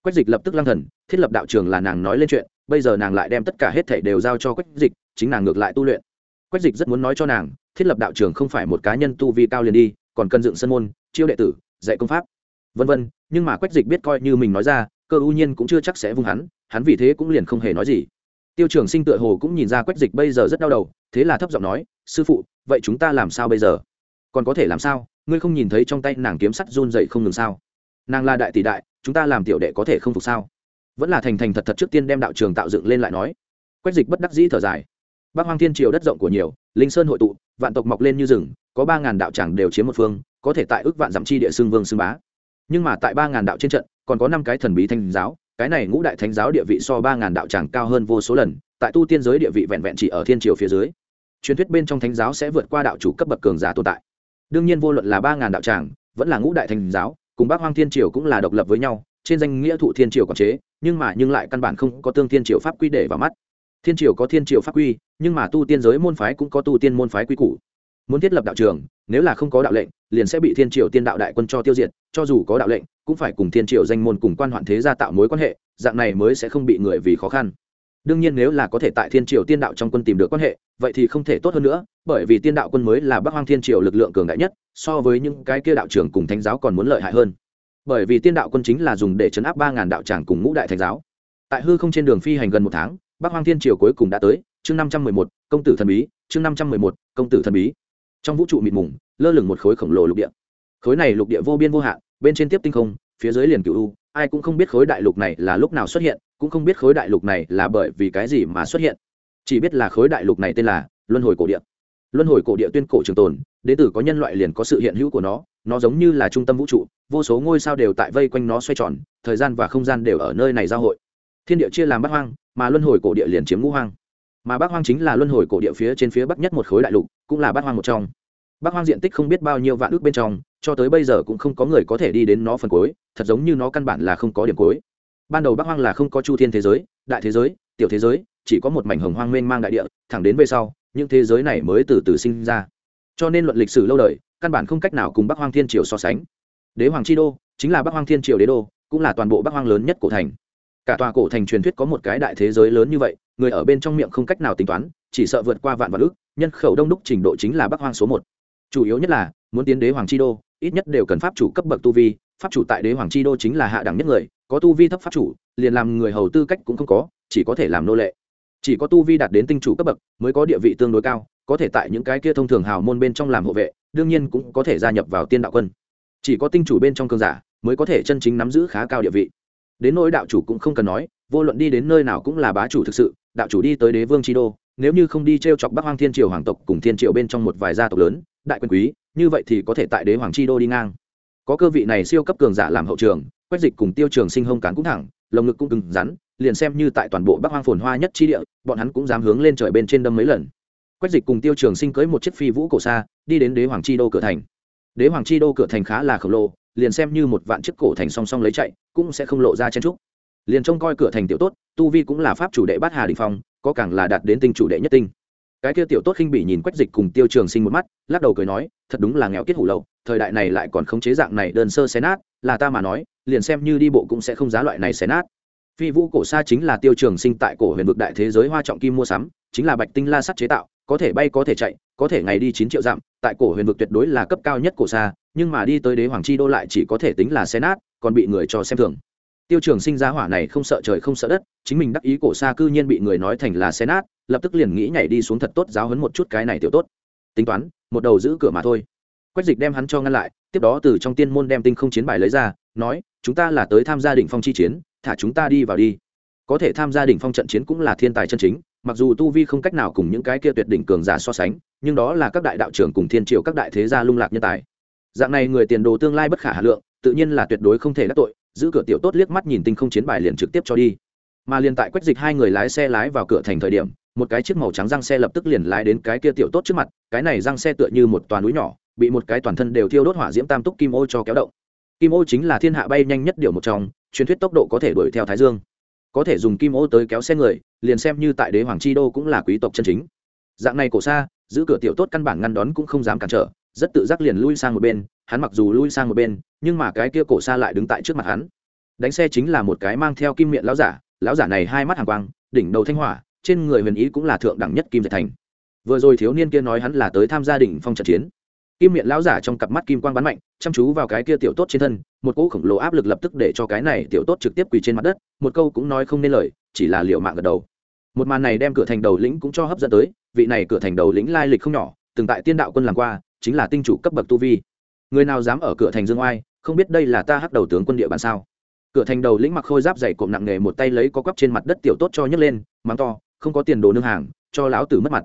quách dịch lập tức lăng thần, thiết lập đạo trường là nàng nói lên chuyện, bây giờ nàng lại đem tất cả hết thảy đều giao cho quách dịch, chính nàng ngược lại tu luyện. Quách dịch rất muốn nói cho nàng, thiết lập đạo trường không phải một cá nhân tu vi cao liền đi, còn cần dựng sân môn, chiêu đệ tử, dạy công pháp. Vân vân, nhưng mà quách dịch biết coi như mình nói ra, cơ ưu nhiên cũng chưa chắc sẽ vung hắn hắn vì thế cũng liền không hề nói gì. Tiêu trường sinh tựa hồ cũng nhìn ra quách dịch bây giờ rất đau đầu, thế là thấp giọng nói, sư phụ, vậy chúng ta làm sao bây giờ? Còn có thể làm sao? Ngươi không nhìn thấy trong tay nàng kiếm sắt run dậy không ngừng sao? Nàng là đại tỷ đại, chúng ta làm tiểu đệ có thể không phục sao? Vẫn là thành thành thật thật trước tiên đem đạo trường tạo dựng lên lại nói. Quách dịch bất đắc dĩ thở dài. Bác hoang thiên triều đất rộng của nhiều, linh sơn hội tụ, vạn tộc mọc lên như rừng, có ba ngàn đạo tràng đều chiếm một phương, có thể tại ước vạn dặm chi địa xương vương xương bá. Nhưng mà tại ba ngàn đạo trên trận, còn có năm cái thần bí thanh giáo, cái này ngũ đại thánh giáo địa vị so ba ngàn đạo tràng cao hơn vô số lần, tại tu tiên giới địa vị vẹn vẹn chỉ ở thiên triều phía dưới. Truyền thuyết bên trong thánh giáo sẽ vượt qua đạo chủ cấp bậc cường giả tồn tại. Đương nhiên vô luận là ba ngàn đạo tràng, vẫn là ngũ đại thánh giáo cùng bác hoang thiên triều cũng là độc lập với nhau, trên danh nghĩa thụ thiên triều quản chế, nhưng mà nhưng lại căn bản không có tương thiên triều pháp quy để vào mắt. Thiên triều có thiên triều pháp quy, nhưng mà tu tiên giới môn phái cũng có tu tiên môn phái quy củ. Muốn thiết lập đạo trường, nếu là không có đạo lệnh, liền sẽ bị thiên triều tiên đạo đại quân cho tiêu diệt, cho dù có đạo lệnh, cũng phải cùng thiên triều danh môn cùng quan hoạn thế gia tạo mối quan hệ, dạng này mới sẽ không bị người vì khó khăn đương nhiên nếu là có thể tại thiên triều tiên đạo trong quân tìm được quan hệ, vậy thì không thể tốt hơn nữa, bởi vì tiên đạo quân mới là bắc hoang thiên triều lực lượng cường đại nhất, so với những cái kia đạo trưởng cùng thánh giáo còn muốn lợi hại hơn. Bởi vì tiên đạo quân chính là dùng để chấn áp ba ngàn đạo tràng cùng ngũ đại thánh giáo. Tại hư không trên đường phi hành gần một tháng, bắc hoang thiên triều cuối cùng đã tới, chương năm trăm mười một, công tử thần bí, chương năm trăm mười một, công tử thần bí. Trong vũ trụ mịt mùng, lơ lửng một khối khổng lồ lục địa. Khối này lục địa vô biên vô hạn, bên trên tiếp tinh không, phía dưới liền cựu u, ai cũng không biết khối đại lục này là lúc nào xuất hiện cũng không biết khối đại lục này là bởi vì cái gì mà xuất hiện. Chỉ biết là khối đại lục này tên là luân hồi cổ địa. Luân hồi cổ địa tuyên cổ trường tồn đế tử có nhân loại liền có sự hiện hữu của nó nó giống như là trung tâm vũ trụ, vô số ngôi sao đều tại vây quanh nó xoay tròn, thời gian và không gian đều ở nơi này giao hội. Thiên địa chia làm bát hoang, mà luân hồi cổ địa liền chiếm ngũ hoang. Mà bát hoang chính là luân hồi cổ địa phía trên phía bắc nhất một khối đại lục, cũng là bát hoang một trong. Bát hoang diện tích không biết bao nhiêu vạn ước bên trong, cho tới bây giờ cũng không có người có thể đi đến nó phần cuối, thật giống như nó căn bản là không có điểm cuối ban đầu bắc hoang là không có chu thiên thế giới, đại thế giới, tiểu thế giới, chỉ có một mảnh hồng hoang mênh mang đại địa, thẳng đến về sau, những thế giới này mới từ từ sinh ra. Cho nên luận lịch sử lâu đời, căn bản không cách nào cùng bắc hoang thiên triều so sánh. Đế hoàng chi đô, chính là bắc hoang thiên triều đế đô, cũng là toàn bộ bắc hoang lớn nhất cổ thành. Cả tòa cổ thành truyền thuyết có một cái đại thế giới lớn như vậy, người ở bên trong miệng không cách nào tính toán, chỉ sợ vượt qua vạn vạn ước, nhân khẩu đông đúc trình độ chính là bắc hoang số một. Chủ yếu nhất là, muốn tiến đế hoàng chi đô, ít nhất đều cần pháp chủ cấp bậc tu vi pháp chủ tại đế hoàng chi đô chính là hạ đẳng nhất người, có tu vi thấp pháp chủ, liền làm người hầu tư cách cũng không có, chỉ có thể làm nô lệ. Chỉ có tu vi đạt đến tinh chủ cấp bậc mới có địa vị tương đối cao, có thể tại những cái kia thông thường hào môn bên trong làm hộ vệ, đương nhiên cũng có thể gia nhập vào tiên đạo quân. Chỉ có tinh chủ bên trong cơn giả mới có thể chân chính nắm giữ khá cao địa vị. Đến nỗi đạo chủ cũng không cần nói, vô luận đi đến nơi nào cũng là bá chủ thực sự, đạo chủ đi tới đế vương chi đô, nếu như không đi t r e o chọc bắc hoang thiên triều hoàng tộc cùng thiên triều bên trong một vài gia tộc lớn, đại quyền quý, như vậy thì có thể tại đế hoàng chi đô đi ngang có cơ vị này siêu cấp cường giả làm hậu trường, quách dịch cùng tiêu trường sinh hông cán cũng thẳng, lồng ngực cũng cứng rắn, liền xem như tại toàn bộ bắc hoang phồn hoa nhất chi địa, bọn hắn cũng dám hướng lên trời bên trên đâm mấy lần. Quách dịch cùng tiêu trường sinh cưới một chiếc phi vũ cổ xa, đi đến đế hoàng chi đô cửa thành. Đế hoàng chi đô cửa thành khá là khổng lồ, liền xem như một vạn chiếc cổ thành song song lấy chạy, cũng sẽ không lộ ra chen trúc. Liền trông coi cửa thành tiểu tốt, tu vi cũng là pháp chủ đệ bát hà đình phong, có càng là đạt đến tinh chủ đệ nhất tinh. Cái kia tiểu tốt khinh bị nhìn quách dịch cùng tiêu trường sinh một mắt, lắc đầu cười nói, thật đúng là nghèo kết hủ lậu thời đại này lại còn khống chế dạng này đơn sơ xé nát, là ta mà nói, liền xem như đi bộ cũng sẽ không giá loại này xé nát. Phi vũ cổ sa chính là tiêu trường sinh tại cổ huyền vực đại thế giới hoa trọng kim mua sắm, chính là bạch tinh la sắt chế tạo, có thể bay có thể chạy, có thể ngày đi chín triệu dặm, tại cổ huyền vực tuyệt đối là cấp cao nhất cổ sa, nhưng mà đi tới đế hoàng chi đô lại chỉ có thể tính là xé nát, còn bị người cho xem thường. Tiêu trường sinh ra hỏa này không sợ trời không sợ đất, chính mình đắc ý cổ xa cư nhiên bị người nói thành là xé nát, lập tức liền nghĩ nhảy đi xuống thật tốt giáo hấn một chút cái này tiểu tốt. Tính toán, một đầu giữ cửa mà thôi quách dịch đem hắn cho ngăn lại, tiếp đó từ trong tiên môn đem tinh không chiến bài lấy ra, nói, chúng ta là tới tham gia đỉnh phong chi chiến, thả chúng ta đi vào đi. Có thể tham gia đỉnh phong trận chiến cũng là thiên tài chân chính, mặc dù tu vi không cách nào cùng những cái kia tuyệt đỉnh cường giả so sánh, nhưng đó là các đại đạo trưởng cùng thiên triều các đại thế gia lung lạc nhân tài. Dạng này người tiền đồ tương lai bất khả hà lượng, tự nhiên là tuyệt đối không thể đắc tội, giữ cửa tiểu tốt liếc mắt nhìn tinh không chiến bài liền trực tiếp cho đi. Mà liền tại quách dịch hai người lái xe lái vào cửa thành thời điểm, một cái chiếc màu trắng răng xe lập tức liền lái đến cái kia tiểu tốt trước mặt, cái này răng xe tựa như một toàn núi nhỏ bị một cái toàn thân đều thiêu đốt hỏa diễm tam túc kim ô cho kéo động. Kim ô chính là thiên hạ bay nhanh nhất điều một trong, truyền thuyết tốc độ có thể đuổi theo thái dương. Có thể dùng kim ô tới kéo xe người, liền xem như tại đế hoàng chi đô cũng là quý tộc chân chính. Dạng này cổ xa, giữ cửa tiểu tốt căn bản ngăn đón cũng không dám cản trở, rất tự giác liền lui sang một bên, hắn mặc dù lui sang một bên, nhưng mà cái kia cổ xa lại đứng tại trước mặt hắn. Đánh xe chính là một cái mang theo kim miệng lão giả lão giả này hai mắt hàng quang, đỉnh đầu thanh hỏa, trên người huyền ý cũng là thượng đẳng nhất kim dạy thành. Vừa rồi thiếu niên kia nói hắn là tới tham gia đỉnh phong trận chiến kim miệng lão giả trong cặp mắt kim quang bắn mạnh, chăm chú vào cái kia tiểu tốt trên thân, một cỗ khổng lồ áp lực lập tức để cho cái này tiểu tốt trực tiếp quỳ trên mặt đất, một câu cũng nói không nên lời, chỉ là liệu mạng gật đầu. Một màn này đem cửa thành đầu lĩnh cũng cho hấp dẫn tới, vị này cửa thành đầu lĩnh lai lịch không nhỏ, từng tại tiên đạo quân làm qua, chính là tinh chủ cấp bậc tu vi. Người nào dám ở cửa thành dương oai, không biết đây là ta hắc đầu tướng quân địa bàn sao? Cửa thành đầu lĩnh mặc khôi giáp dày cộm nặng nề một tay lấy có quắp trên mặt đất tiểu tốt cho nhấc lên, mắng to, không có tiền đồ nương hàng, cho lão tử mất mặt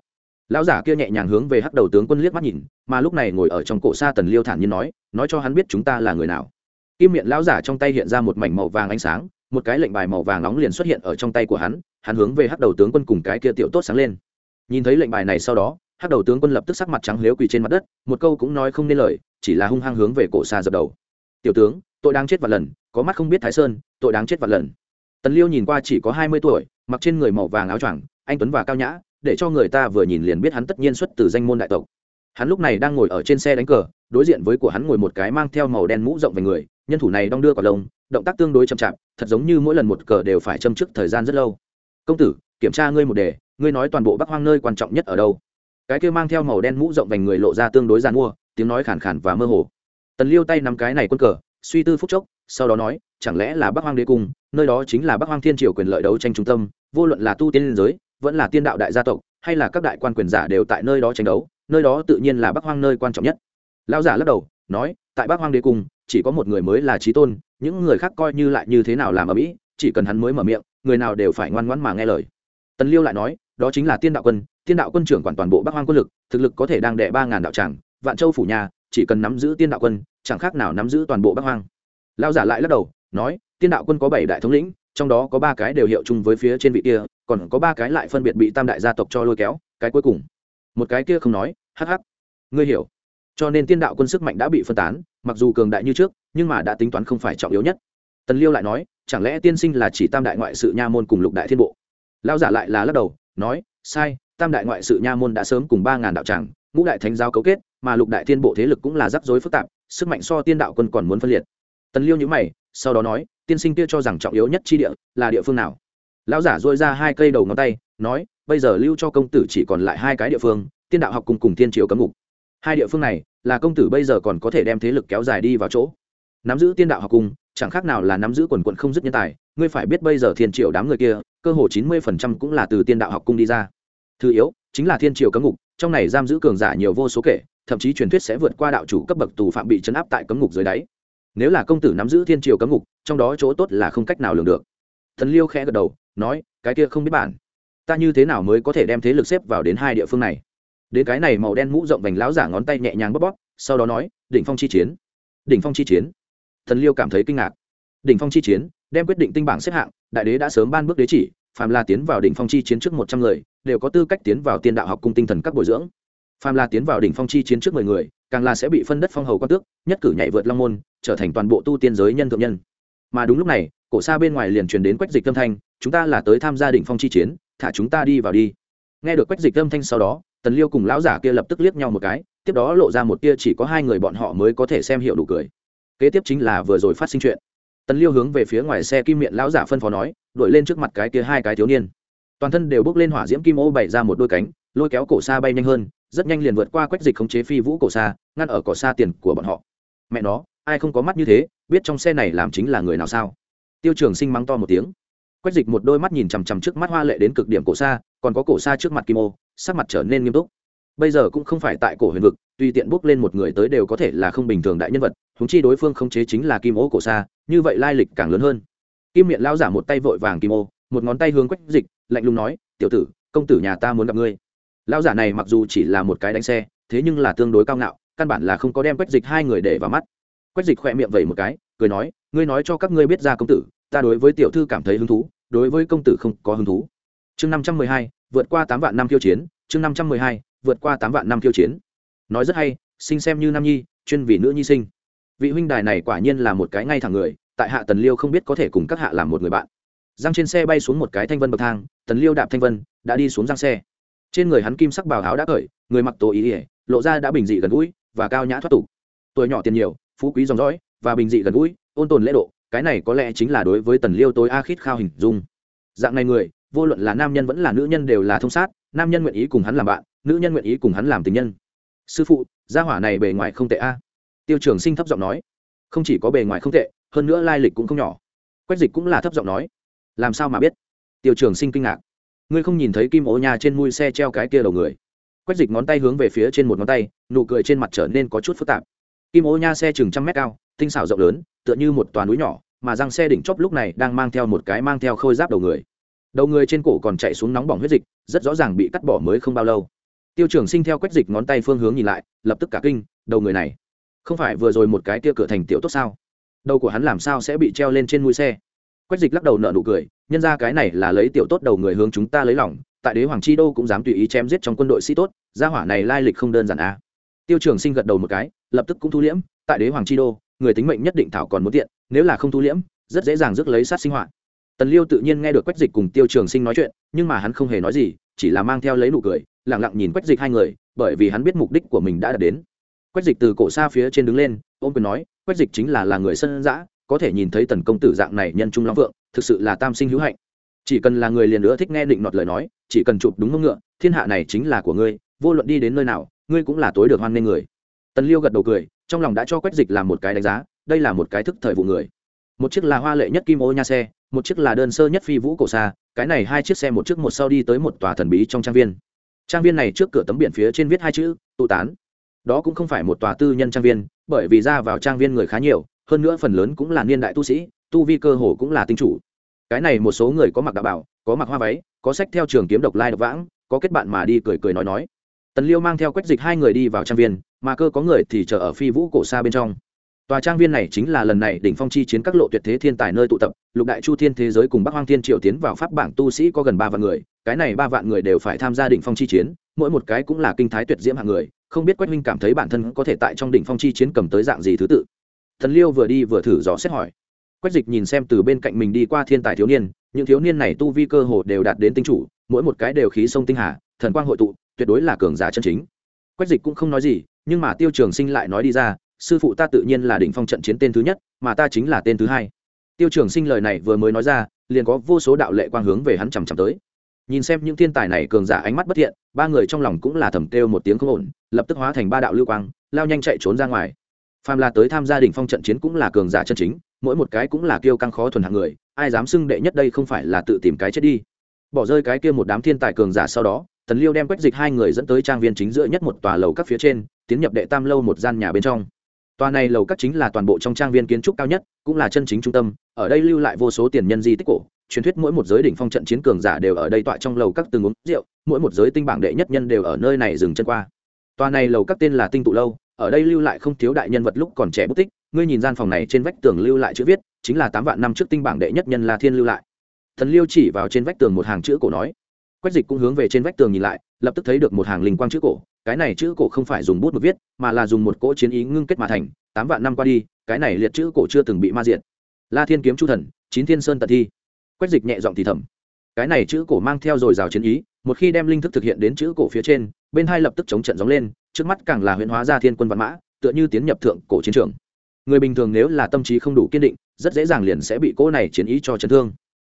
lão giả kia nhẹ nhàng hướng về hắc đầu tướng quân liếc mắt nhìn, mà lúc này ngồi ở trong cổ xa tần liêu thản nhiên nói nói cho hắn biết chúng ta là người nào. Kim miệng lão giả trong tay hiện ra một mảnh màu vàng ánh sáng, một cái lệnh bài màu vàng nóng liền xuất hiện ở trong tay của hắn hắn hướng về hắc đầu tướng quân cùng cái kia tiểu tốt sáng lên. Nhìn thấy lệnh bài này sau đó, hắc đầu tướng quân lập tức sắc mặt trắng liếu quỳ trên mặt đất, một câu cũng nói không nên lời, chỉ là hung hăng hướng về cổ xa dập đầu. Tiểu tướng, tội đáng chết vạn lần, có mắt không biết thái sơn, tội đáng chết vạn lần. Tần liêu nhìn qua chỉ có hai mươi tuổi, mặc trên người màu vàng áo choàng, anh tuấn và cao nhã để cho người ta vừa nhìn liền biết hắn tất nhiên xuất từ danh môn đại tộc. Hắn lúc này đang ngồi ở trên xe đánh cờ, đối diện với của hắn ngồi một cái mang theo màu đen mũ rộng về người, nhân thủ này đong đưa quả lông, động tác tương đối chậm chạp, thật giống như mỗi lần một cờ đều phải châm trước thời gian rất lâu. Công tử, kiểm tra ngươi một đề, ngươi nói toàn bộ bắc hoang nơi quan trọng nhất ở đâu? Cái kia mang theo màu đen mũ rộng vành người lộ ra tương đối gian mua, tiếng nói khàn khàn và mơ hồ. Tần liêu tay nắm cái này quân cờ, suy tư phúc chốc, sau đó nói, chẳng lẽ là bắc hoang đế cung, nơi đó chính là bắc hoang thiên triều quyền lợi đấu tranh trung tâm, vô luận là tu tiên liên giới vẫn là tiên đạo đại gia tộc, hay là các đại quan quyền giả đều tại nơi đó tranh đấu, nơi đó tự nhiên là bắc hoang nơi quan trọng nhất. Lão giả lắc đầu, nói, tại bắc hoang đế cung, chỉ có một người mới là trí tôn, những người khác coi như lại như thế nào làm ở mỹ, chỉ cần hắn mới mở miệng, người nào đều phải ngoan ngoãn mà nghe lời. Tần liêu lại nói, đó chính là tiên đạo quân, tiên đạo quân trưởng quản toàn bộ bắc hoang quân lực, thực lực có thể đang đệ ba ngàn đạo tràng, vạn châu phủ nhà, chỉ cần nắm giữ tiên đạo quân, chẳng khác nào nắm giữ toàn bộ bắc hoang. Lao giả lại lắc đầu, nói, tiên đạo quân có bảy đại thống lĩnh trong đó có ba cái đều hiệu chung với phía trên vị kia, còn có ba cái lại phân biệt bị tam đại gia tộc cho lôi kéo, cái cuối cùng. Một cái kia không nói, hắc hắc. Ngươi hiểu. Cho nên tiên đạo quân sức mạnh đã bị phân tán, mặc dù cường đại như trước, nhưng mà đã tính toán không phải trọng yếu nhất. Tần liêu lại nói, chẳng lẽ tiên sinh là chỉ tam đại ngoại sự nha môn cùng lục đại thiên bộ? Lao giả lại là lắc đầu, nói, sai, tam đại ngoại sự nha môn đã sớm cùng ba ngàn đạo tràng, ngũ đại thánh giáo cấu kết, mà lục đại thiên bộ thế lực cũng là rắc rối phức tạp, sức mạnh so tiên đạo quân còn muốn phân liệt. Tần liêu nhữ mày, sau đó nói tiên sinh kia cho rằng trọng yếu nhất chi địa là địa phương nào? Lão giả dôi ra hai cây đầu ngón tay, nói, bây giờ lưu cho công tử chỉ còn lại hai cái địa phương, tiên đạo học cùng cùng tiên triều cấm ngục. Hai địa phương này là công tử bây giờ còn có thể đem thế lực kéo dài đi vào chỗ. Nắm giữ tiên đạo học cung chẳng khác nào là nắm giữ quần quận không dứt nhân tài, ngươi phải biết bây giờ thiên triều đám người kia, cơ hồ chín mươi phần trăm cũng là từ tiên đạo học cung đi ra. Thứ yếu, chính là thiên triều cấm ngục, trong này giam giữ cường giả nhiều vô số kể, thậm chí truyền thuyết sẽ vượt qua đạo chủ cấp bậc tù phạm bị chấn áp tại cấm ngục dưới đáy nếu là công tử nắm giữ thiên triều cấm ngục, trong đó chỗ tốt là không cách nào lường được. Thần liêu khẽ gật đầu, nói, cái kia không biết bản. Ta như thế nào mới có thể đem thế lực xếp vào đến hai địa phương này? Đến cái này màu đen mũ rộng vành láo giả ngón tay nhẹ nhàng bóp bóp, sau đó nói, đỉnh phong chi chiến. Đỉnh phong chi chiến. Thần liêu cảm thấy kinh ngạc. Đỉnh phong chi chiến, đem quyết định tinh bảng xếp hạng, đại đế đã sớm ban bước đế chỉ, phàm là tiến vào đỉnh phong chi chiến trước một trăm người, đều có tư cách tiến vào tiên đạo học cung tinh thần các bồi dưỡng phàm là tiến vào đỉnh phong chi chiến trước mười người, càng là sẽ bị phân đất phong hầu quan tước, nhất cử nhảy vượt long môn, trở thành toàn bộ tu tiên giới nhân thượng nhân. Mà đúng lúc này, cổ xa bên ngoài liền truyền đến quách dịch âm thanh, chúng ta là tới tham gia đỉnh phong chi chiến, thả chúng ta đi vào đi. Nghe được quách dịch âm thanh sau đó, tần liêu cùng lão giả kia lập tức liếc nhau một cái, tiếp đó lộ ra một kia chỉ có hai người bọn họ mới có thể xem hiểu đủ cười. Kế tiếp chính là vừa rồi phát sinh chuyện. Tần liêu hướng về phía ngoài xe kim miệng lão giả phân phó nói đổi lên trước mặt cái kia hai cái thiếu niên. Toàn thân đều bước lên hỏa diễm kim ô bày ra một đôi cánh, lôi kéo cổ xa bay nhanh hơn rất nhanh liền vượt qua quách dịch khống chế phi vũ cổ xa, ngăn ở cỏ xa tiền của bọn họ. Mẹ nó, ai không có mắt như thế, biết trong xe này làm chính là người nào sao? Tiêu trường sinh mắng to một tiếng. Quách dịch một đôi mắt nhìn chằm chằm trước mắt hoa lệ đến cực điểm cổ xa, còn có cổ xa trước mặt kim ô, sắc mặt trở nên nghiêm túc. Bây giờ cũng không phải tại cổ huyền vực, tùy tiện bước lên một người tới đều có thể là không bình thường đại nhân vật húng chi đối phương khống chế chính là kim ô cổ xa, như vậy lai lịch càng lớn hơn. Kim miệng lao giả một tay vội vàng kim ô, một ngón tay hướng quách dịch, lạnh lùng nói, tiểu tử, công tử nhà ta muốn gặp ngươi. Lão giả này mặc dù chỉ là một cái đánh xe, thế nhưng là tương đối cao ngạo, căn bản là không có đem quách dịch hai người để vào mắt. Quách dịch khỏe miệng vẩy một cái, cười nói, ngươi nói cho các ngươi biết ra công tử, ta đối với tiểu thư cảm thấy hứng thú, đối với công tử không có hứng thú. Chương năm trăm mười hai, vượt qua tám vạn năm tiêu chiến, chương năm trăm mười hai, vượt qua tám vạn năm tiêu chiến. Nói rất hay, sinh xem như nam nhi, chuyên vì nữ nhi sinh. Vị huynh đài này quả nhiên là một cái ngay thẳng người, tại hạ tần liêu không biết có thể cùng các hạ làm một người bạn. Giang trên xe bay xuống một cái thanh vân bậc thang, tần liêu đạp thanh vân, đã đi xuống giang xe trên người hắn kim sắc bào áo đã cởi, người mặc tổ ý ỉa, lộ ra đã bình dị gần gũi và cao nhã thoát tục. Tuổi nhỏ tiền nhiều, phú quý dòng dõi và bình dị gần gũi, ôn tồn lễ độ, cái này có lẽ chính là đối với tần liêu tối a khít khao hình dung. Dạng này người, vô luận là nam nhân vẫn là nữ nhân đều là thông sát, nam nhân nguyện ý cùng hắn làm bạn, nữ nhân nguyện ý cùng hắn làm tình nhân. Sư phụ, gia hỏa này bề ngoài không tệ a. Tiêu trường sinh thấp giọng nói, không chỉ có bề ngoài không tệ, hơn nữa lai lịch cũng không nhỏ. Quách dịch cũng là thấp giọng nói, làm sao mà biết? Tiêu trường sinh kinh ngạc ngươi không nhìn thấy kim ố nhà trên mui xe treo cái kia đầu người. Quách dịch ngón tay hướng về phía trên một ngón tay, nụ cười trên mặt trở nên có chút phức tạp. Kim ố nha xe chừng trăm mét cao, tinh xảo rộng lớn, tựa như một toàn núi nhỏ, mà răng xe đỉnh chóp lúc này đang mang theo một cái mang theo khôi giáp đầu người. Đầu người trên cổ còn chạy xuống nóng bỏng huyết dịch, rất rõ ràng bị cắt bỏ mới không bao lâu. Tiêu trường sinh theo quách dịch ngón tay phương hướng nhìn lại, lập tức cả kinh, đầu người này, không phải vừa rồi một cái tia cửa thành tiểu tốt sao? Đầu của hắn làm sao sẽ bị treo lên trên mũi xe? Quách dịch lắc đầu nợ nụ cười nhân ra cái này là lấy tiểu tốt đầu người hướng chúng ta lấy lỏng tại đế hoàng chi đô cũng dám tùy ý chém giết trong quân đội sĩ tốt, gia hỏa này lai lịch không đơn giản à. tiêu trường sinh gật đầu một cái, lập tức cũng thu liễm, tại đế hoàng chi đô, người tính mệnh nhất định thảo còn muốn tiện, nếu là không thu liễm, rất dễ dàng rước lấy sát sinh hoạt tần liêu tự nhiên nghe được quách dịch cùng tiêu trường sinh nói chuyện, nhưng mà hắn không hề nói gì, chỉ là mang theo lấy nụ cười lẳng lặng nhìn quách dịch hai người, bởi vì hắn biết mục đích của mình đã đạt đến quách dịch từ cổ xa phía trên đứng lên, ôm quyền nói, quách dịch chính là là người sân giã có thể nhìn thấy tần công tử dạng này nhân trung long vượng thực sự là tam sinh hữu hạnh. Chỉ cần là người liền nữa thích nghe định nọt lời nói, chỉ cần chụp đúng mông ngựa, thiên hạ này chính là của ngươi, vô luận đi đến nơi nào, ngươi cũng là tối được hoan nghênh người. Tần liêu gật đầu cười, trong lòng đã cho quách dịch làm một cái đánh giá, đây là một cái thức thời vụ người. Một chiếc là hoa lệ nhất kim ô nha xe, một chiếc là đơn sơ nhất phi vũ cổ xa, cái này hai chiếc xe một chiếc một sau đi tới một tòa thần bí trong trang viên. Trang viên này trước cửa tấm biển phía trên viết hai chữ, tụ tán. Đó cũng không phải một tòa tư nhân trang viên, bởi vì ra vào trang viên người khá nhiều, hơn nữa phần lớn cũng là niên đại tu sĩ tu vi cơ hồ cũng là tinh chủ. Cái này một số người có mặc đạo bảo, có mặc hoa váy, có sách theo trường kiếm độc lai độc vãng, có kết bạn mà đi cười cười nói nói. Tần liêu mang theo quách dịch hai người đi vào trang viên, mà cơ có người thì chờ ở phi vũ cổ xa bên trong. Tòa trang viên này chính là lần này đỉnh phong chi chiến các lộ tuyệt thế thiên tài nơi tụ tập, lục đại chu thiên thế giới cùng bắc hoang thiên triều tiến vào pháp bảng tu sĩ có gần ba vạn người, cái này ba vạn người đều phải tham gia đỉnh phong chi chiến, mỗi một cái cũng là kinh thái tuyệt diễm hạng người, không biết quách huynh cảm thấy bản thân có thể tại trong đỉnh phong chi chiến cầm tới dạng gì thứ tự. Thần liêu vừa đi vừa thử dò xét hỏi quách dịch nhìn xem từ bên cạnh mình đi qua thiên tài thiếu niên, những thiếu niên này tu vi cơ hồ đều đạt đến tinh chủ, mỗi một cái đều khí sông tinh hà, thần quang hội tụ, tuyệt đối là cường giả chân chính. Quách dịch cũng không nói gì, nhưng mà tiêu trường sinh lại nói đi ra, sư phụ ta tự nhiên là đỉnh phong trận chiến tên thứ nhất, mà ta chính là tên thứ hai. Tiêu trường sinh lời này vừa mới nói ra, liền có vô số đạo lệ quang hướng về hắn chằm chằm tới. Nhìn xem những thiên tài này cường giả ánh mắt bất thiện, ba người trong lòng cũng là thầm kêu một tiếng không ổn, lập tức hóa thành ba đạo lưu quang, lao nhanh chạy trốn ra ngoài. Phàm là tới tham gia đỉnh phong trận chiến cũng là cường giả chân chính mỗi một cái cũng là kiêu căng khó thuần hạng người, ai dám xưng đệ nhất đây không phải là tự tìm cái chết đi. Bỏ rơi cái kia một đám thiên tài cường giả sau đó, tần liêu đem quách dịch hai người dẫn tới trang viên chính giữa nhất một tòa lầu các phía trên, tiến nhập đệ tam lâu một gian nhà bên trong. Tòa này lầu các chính là toàn bộ trong trang viên kiến trúc cao nhất, cũng là chân chính trung tâm, ở đây lưu lại vô số tiền nhân di tích cổ, truyền thuyết mỗi một giới đỉnh phong trận chiến cường giả đều ở đây tọa trong lầu các từng uống rượu, mỗi một giới tinh bảng đệ nhất nhân đều ở nơi này dừng chân qua. Tòa này lầu các tên là tinh tụ lâu, ở đây lưu lại không thiếu đại nhân vật lúc còn trẻ bút tích ngươi nhìn gian phòng này trên vách tường lưu lại chữ viết, chính là tám vạn năm trước tinh bảng đệ nhất nhân la thiên lưu lại. Thần liêu chỉ vào trên vách tường một hàng chữ cổ nói. Quách dịch cũng hướng về trên vách tường nhìn lại, lập tức thấy được một hàng linh quang chữ cổ, cái này chữ cổ không phải dùng bút mực viết, mà là dùng một cỗ chiến ý ngưng kết mà thành, tám vạn năm qua đi, cái này liệt chữ cổ chưa từng bị ma diện la thiên kiếm chu thần, chín thiên sơn tật thi. Quách dịch nhẹ giọng thì thầm. Cái này chữ cổ mang theo dồi dào chiến ý, một khi đem linh thức thực hiện đến chữ cổ phía trên, bên hai lập tức chống trận gióng lên, trước mắt càng là huyễn hóa ra thiên quân văn mã, tựa như tiến nhập thượng cổ chiến trường người bình thường nếu là tâm trí không đủ kiên định, rất dễ dàng liền sẽ bị cỗ này chiến ý cho chấn thương.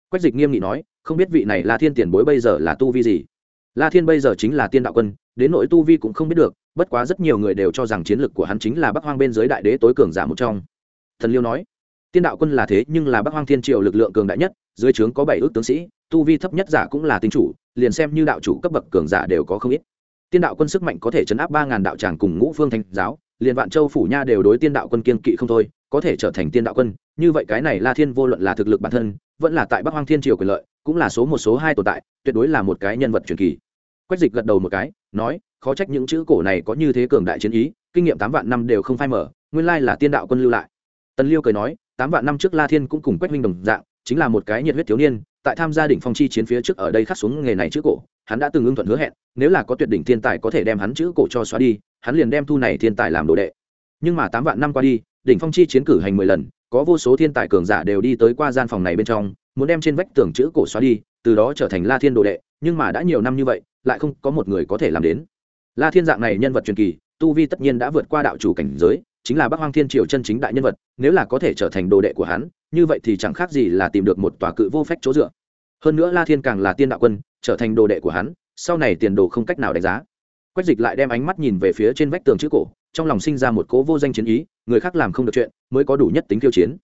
Quách dịch nghiêm nghị nói, không biết vị này là thiên tiền bối bây giờ là tu vi gì? La thiên bây giờ chính là tiên đạo quân, đến nội tu vi cũng không biết được, bất quá rất nhiều người đều cho rằng chiến lực của hắn chính là bắc hoang bên dưới đại đế tối cường giả một trong. Thần liêu nói, tiên đạo quân là thế nhưng là bắc hoang thiên triều lực lượng cường đại nhất, dưới trướng có bảy ước tướng sĩ, tu vi thấp nhất giả cũng là tinh chủ, liền xem như đạo chủ cấp bậc cường giả đều có không ít. Tiên đạo quân sức mạnh có thể chấn áp ba ngàn đạo tràng cùng ngũ phương thanh giáo liền vạn châu phủ nha đều đối tiên đạo quân kiên kỵ không thôi, có thể trở thành tiên đạo quân, như vậy cái này la thiên vô luận là thực lực bản thân, vẫn là tại bắc hoang thiên triều quyền lợi, cũng là số một số hai tồn tại, tuyệt đối là một cái nhân vật truyền kỳ. Quách dịch gật đầu một cái, nói, khó trách những chữ cổ này có như thế cường đại chiến ý, kinh nghiệm tám vạn năm đều không phai mở nguyên lai là tiên đạo quân lưu lại. Tần liêu cười nói, tám vạn năm trước la thiên cũng cùng quách minh đồng dạng, chính là một cái nhiệt huyết thiếu niên, tại tham gia đỉnh phong chi chiến phía trước ở đây khắc xuống nghề này chữ cổ, hắn đã từng ưng thuận hứa hẹn, nếu là có tuyệt đỉnh thiên tài có thể đem hắn chữ cổ cho xóa đi hắn liền đem thu này thiên tài làm đồ đệ. Nhưng mà tám vạn năm qua đi, đỉnh phong chi chiến cử hành mười lần, có vô số thiên tài cường giả đều đi tới qua gian phòng này bên trong, muốn đem trên vách tường chữ cổ xóa đi, từ đó trở thành la thiên đồ đệ, nhưng mà đã nhiều năm như vậy, lại không có một người có thể làm đến. La thiên dạng này nhân vật truyền kỳ, tu vi tất nhiên đã vượt qua đạo chủ cảnh giới, chính là bắc hoang thiên triều chân chính đại nhân vật, nếu là có thể trở thành đồ đệ của hắn, như vậy thì chẳng khác gì là tìm được một tòa cự vô phách chỗ dựa. Hơn nữa la thiên càng là tiên đạo quân, trở thành đồ đệ của hắn, sau này tiền đồ không cách nào đánh giá quách dịch lại đem ánh mắt nhìn về phía trên vách tường chữ cổ, trong lòng sinh ra một cố vô danh chiến ý, người khác làm không được chuyện, mới có đủ nhất tính khiêu chiến.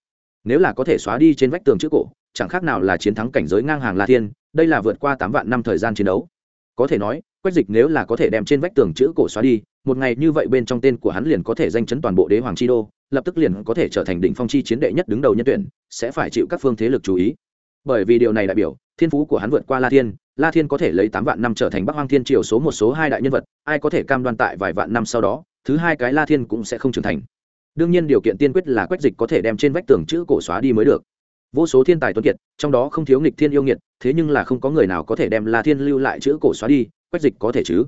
Nếu là có thể xóa đi trên vách tường chữ cổ, chẳng khác nào là chiến thắng cảnh giới ngang hàng la thiên, đây là vượt qua tám vạn năm thời gian chiến đấu. Có thể nói, quách dịch nếu là có thể đem trên vách tường chữ cổ xóa đi, một ngày như vậy bên trong tên của hắn liền có thể danh chấn toàn bộ đế hoàng chi đô, lập tức liền có thể trở thành đỉnh phong chi chiến đệ nhất đứng đầu nhân tuyển, sẽ phải chịu các phương thế lực chú ý. Bởi vì điều này đại biểu, thiên phú của hắn vượt qua la thiên la thiên có thể lấy tám vạn năm trở thành bắc hoang thiên triều số một, số hai đại nhân vật, ai có thể cam đoan tại vài vạn năm sau đó, thứ hai cái la thiên cũng sẽ không trưởng thành. Đương nhiên điều kiện tiên quyết là quách dịch có thể đem trên vách tường chữ cổ xóa đi mới được. Vô số thiên tài tuấn kiệt, trong đó không thiếu nghịch thiên yêu nghiệt, thế nhưng là không có người nào có thể đem la thiên lưu lại chữ cổ xóa đi, quách dịch có thể chứ?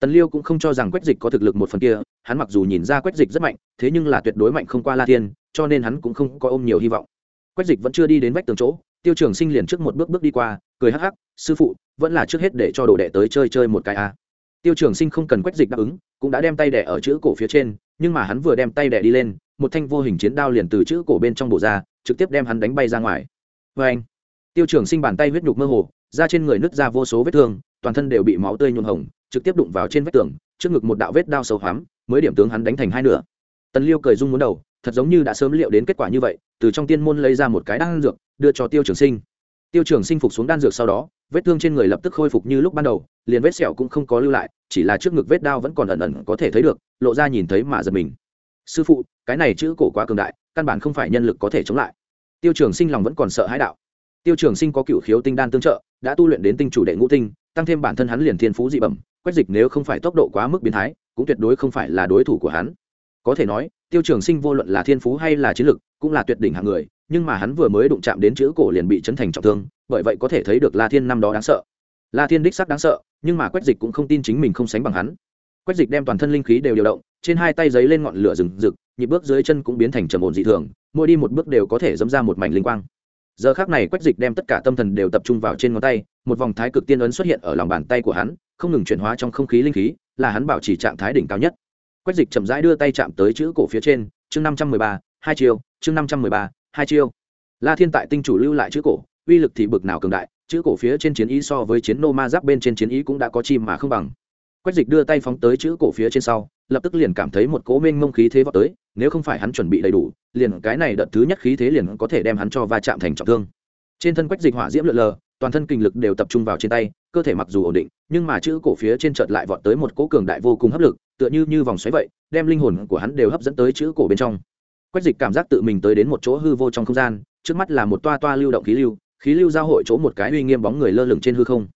Tần liêu cũng không cho rằng quách dịch có thực lực một phần kia, hắn mặc dù nhìn ra quách dịch rất mạnh, thế nhưng là tuyệt đối mạnh không qua la thiên, cho nên hắn cũng không có ôm nhiều hy vọng. Quách dịch vẫn chưa đi đến vách tường chỗ, tiêu trường sinh liền trước một bước bước đi qua cười hắc hắc, sư phụ, vẫn là trước hết để cho đồ đệ tới chơi chơi một cái a. Tiêu trường sinh không cần quách dịch đáp ứng, cũng đã đem tay đẻ ở chữ cổ phía trên, nhưng mà hắn vừa đem tay đẻ đi lên, một thanh vô hình chiến đao liền từ chữ cổ bên trong bổ ra, trực tiếp đem hắn đánh bay ra ngoài. Vê anh, tiêu trường sinh bàn tay huyết nhục mơ hồ ra trên người nứt ra vô số vết thương, toàn thân đều bị máu tươi nhuộm hồng, trực tiếp đụng vào trên vách tường, trước ngực một đạo vết đao sâu hoắm, mới điểm tướng hắn đánh thành hai nửa. Tần liêu cười rung muốn đầu, thật giống như đã sớm liệu đến kết quả như vậy, từ trong tiên môn lấy ra một cái đan dược, đưa cho tiêu trường sinh tiêu trường sinh phục xuống đan dược sau đó, vết thương trên người lập tức khôi phục như lúc ban đầu, liền vết sẹo cũng không có lưu lại, chỉ là trước ngực vết đao vẫn còn ẩn ẩn có thể thấy được, lộ ra nhìn thấy mà giật mình. Sư phụ, cái này chữ cổ quá cường đại, căn bản không phải nhân lực có thể chống lại. Tiêu trường sinh lòng vẫn còn sợ hãi đạo. Tiêu trường sinh có cựu khiếu tinh đan tương trợ, đã tu luyện đến tinh chủ đệ ngũ tinh, tăng thêm bản thân hắn liền thiên phú dị bẩm, quét dịch nếu không phải tốc độ quá mức biến thái, cũng tuyệt đối không phải là đối thủ của hắn. Có thể nói, tiêu trường sinh vô luận là thiên phú hay là chiến lực, cũng là tuyệt đỉnh hạng người nhưng mà hắn vừa mới đụng chạm đến chữ cổ liền bị chấn thành trọng thương, bởi vậy có thể thấy được la thiên năm đó đáng sợ. La thiên đích sắc đáng sợ, nhưng mà quách dịch cũng không tin chính mình không sánh bằng hắn. Quách dịch đem toàn thân linh khí đều điều động, trên hai tay giấy lên ngọn lửa rừng rực, nhịp bước dưới chân cũng biến thành trầm ổn dị thường, mỗi đi một bước đều có thể dẫm ra một mảnh linh quang. Giờ khác này quách dịch đem tất cả tâm thần đều tập trung vào trên ngón tay, một vòng thái cực tiên ấn xuất hiện ở lòng bàn tay của hắn, không ngừng chuyển hóa trong không khí linh khí, là hắn bảo trì trạng thái đỉnh cao nhất. Quách dịch chậm rãi đưa tay chạm tới chữ cổ phía trên, chương năm trăm mười ba, hai chiều, chương năm trăm mười ba hai chiêu. La thiên tại tinh chủ lưu lại chữ cổ, uy lực thì bực nào cường đại, chữ cổ phía trên chiến ý so với chiến nô ma giáp bên trên chiến ý cũng đã có chim mà không bằng. Quách dịch đưa tay phóng tới chữ cổ phía trên sau, lập tức liền cảm thấy một cỗ mênh mông khí thế vào tới, nếu không phải hắn chuẩn bị đầy đủ, liền cái này đợt thứ nhất khí thế liền có thể đem hắn cho va chạm thành trọng thương. Trên thân quách dịch hỏa diễm lượn lờ, toàn thân kinh lực đều tập trung vào trên tay, cơ thể mặc dù ổn định, nhưng mà chữ cổ phía trên chợt lại vọt tới một cỗ cường đại vô cùng hấp lực, tựa như như vòng xoáy vậy, đem linh hồn của hắn đều hấp dẫn tới chữ cổ bên trong quách dịch cảm giác tự mình tới đến một chỗ hư vô trong không gian, trước mắt là một toa toa lưu động khí lưu khí lưu giao hội chỗ một cái uy nghiêm bóng người lơ lửng trên hư không.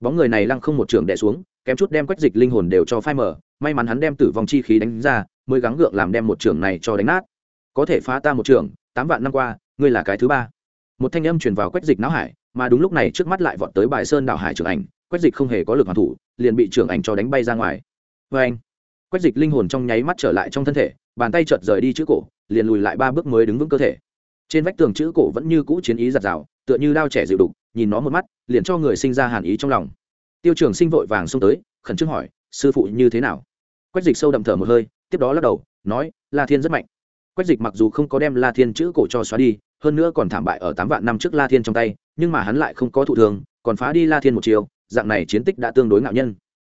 Bóng người này lăng không một trường đè xuống, kém chút đem quách dịch linh hồn đều cho phai mở may mắn hắn đem tử vong chi khí đánh ra, mới gắng gượng làm đem một trường này cho đánh nát. Có thể phá ta một trường, tám vạn năm qua, ngươi là cái thứ ba. Một thanh âm truyền vào quách dịch não hải, mà đúng lúc này trước mắt lại vọt tới bài sơn đảo hải trưởng ảnh, quách dịch không hề có lực hoàn thủ, liền bị trưởng ảnh cho đánh bay ra ngoài. Vê anh. Quách dịch linh hồn trong nháy mắt trở lại trong thân thể bàn tay chợt rời đi chữ cổ, liền lùi lại ba bước mới đứng vững cơ thể. Trên vách tường chữ cổ vẫn như cũ chiến ý giặt rào, tựa như đao trẻ dịu đục, nhìn nó một mắt, liền cho người sinh ra hàn ý trong lòng. Tiêu trường sinh vội vàng xông tới, khẩn trương hỏi, sư phụ như thế nào? Quách dịch sâu đậm thở một hơi, tiếp đó lắc đầu, nói, la thiên rất mạnh. Quách dịch mặc dù không có đem la thiên chữ cổ cho xóa đi, hơn nữa còn thảm bại ở tám vạn năm trước la thiên trong tay, nhưng mà hắn lại không có thụ thương, còn phá đi la thiên một chiều, dạng này chiến tích đã tương đối ngạo nhân.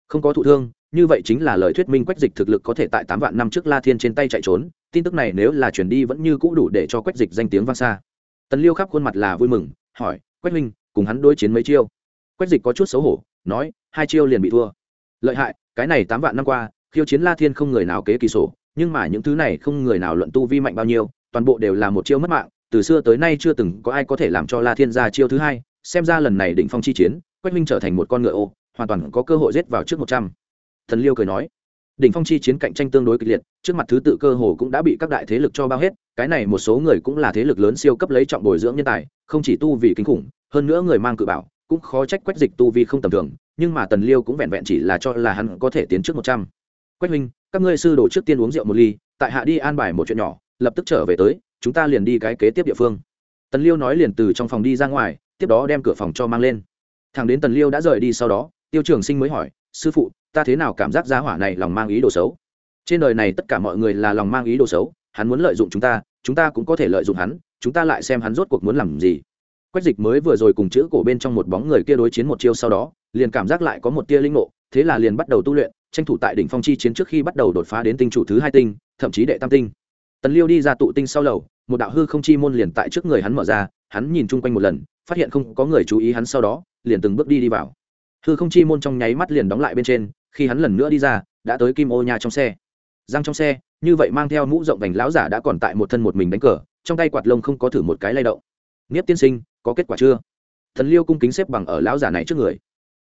Không có thụ thương như vậy chính là lời thuyết minh quách dịch thực lực có thể tại tám vạn năm trước la thiên trên tay chạy trốn, tin tức này nếu là chuyển đi vẫn như cũ đủ để cho quách dịch danh tiếng vang xa. Tần liêu khắp khuôn mặt là vui mừng, hỏi, quách minh cùng hắn đối chiến mấy chiêu? Quách dịch có chút xấu hổ, nói, hai chiêu liền bị thua. Lợi hại, cái này tám vạn năm qua, khiêu chiến la thiên không người nào kế kỳ sổ, nhưng mà những thứ này không người nào luận tu vi mạnh bao nhiêu, toàn bộ đều là một chiêu mất mạng, từ xưa tới nay chưa từng có ai có thể làm cho la thiên ra chiêu thứ hai. Xem ra lần này định phong chi chiến, quách minh trở thành một con ngựa ô, hoàn toàn có cơ hội giết vào trước một trăm thần liêu cười nói, đỉnh phong chi chiến cạnh tranh tương đối kịch liệt, trước mặt thứ tự cơ hồ cũng đã bị các đại thế lực cho bao hết, cái này một số người cũng là thế lực lớn siêu cấp lấy trọng bồi dưỡng nhân tài, không chỉ tu vì kinh khủng, hơn nữa người mang cự bảo, cũng khó trách quách dịch tu vi không tầm thường, nhưng mà tần liêu cũng vẹn vẹn chỉ là cho là hắn có thể tiến trước một trăm. Quách huynh, các ngươi sư đồ trước tiên uống rượu một ly, tại hạ đi an bài một chuyện nhỏ, lập tức trở về tới, chúng ta liền đi cái kế tiếp địa phương. Tần liêu nói liền từ trong phòng đi ra ngoài, tiếp đó đem cửa phòng cho mang lên. Thằng đến tần liêu đã rời đi sau đó, tiêu trường sinh mới hỏi, sư phụ ta thế nào cảm giác giá hỏa này lòng mang ý đồ xấu? Trên đời này tất cả mọi người là lòng mang ý đồ xấu, hắn muốn lợi dụng chúng ta chúng ta cũng có thể lợi dụng hắn, chúng ta lại xem hắn rốt cuộc muốn làm gì. Quách dịch mới vừa rồi cùng chữ cổ bên trong một bóng người kia đối chiến một chiêu sau đó, liền cảm giác lại có một tia linh ngộ, thế là liền bắt đầu tu luyện, tranh thủ tại đỉnh phong chi chiến trước khi bắt đầu đột phá đến tinh chủ thứ hai tinh, thậm chí đệ tam tinh. Tần liêu đi ra tụ tinh sau lầu, một đạo hư không chi môn liền tại trước người hắn mở ra, hắn nhìn chung quanh một lần, phát hiện không có người chú ý hắn sau đó, liền từng bước đi đi vào. Hư không chi môn trong nháy mắt liền đóng lại bên trên khi hắn lần nữa đi ra, đã tới kim ô nhà trong xe. Giang trong xe, như vậy mang theo mũ rộng vành lão giả đã còn tại một thân một mình đánh cờ, trong tay quạt lông không có thử một cái lay động. Niếp tiên sinh, có kết quả chưa? Thần liêu cung kính xếp bằng ở lão giả này trước người.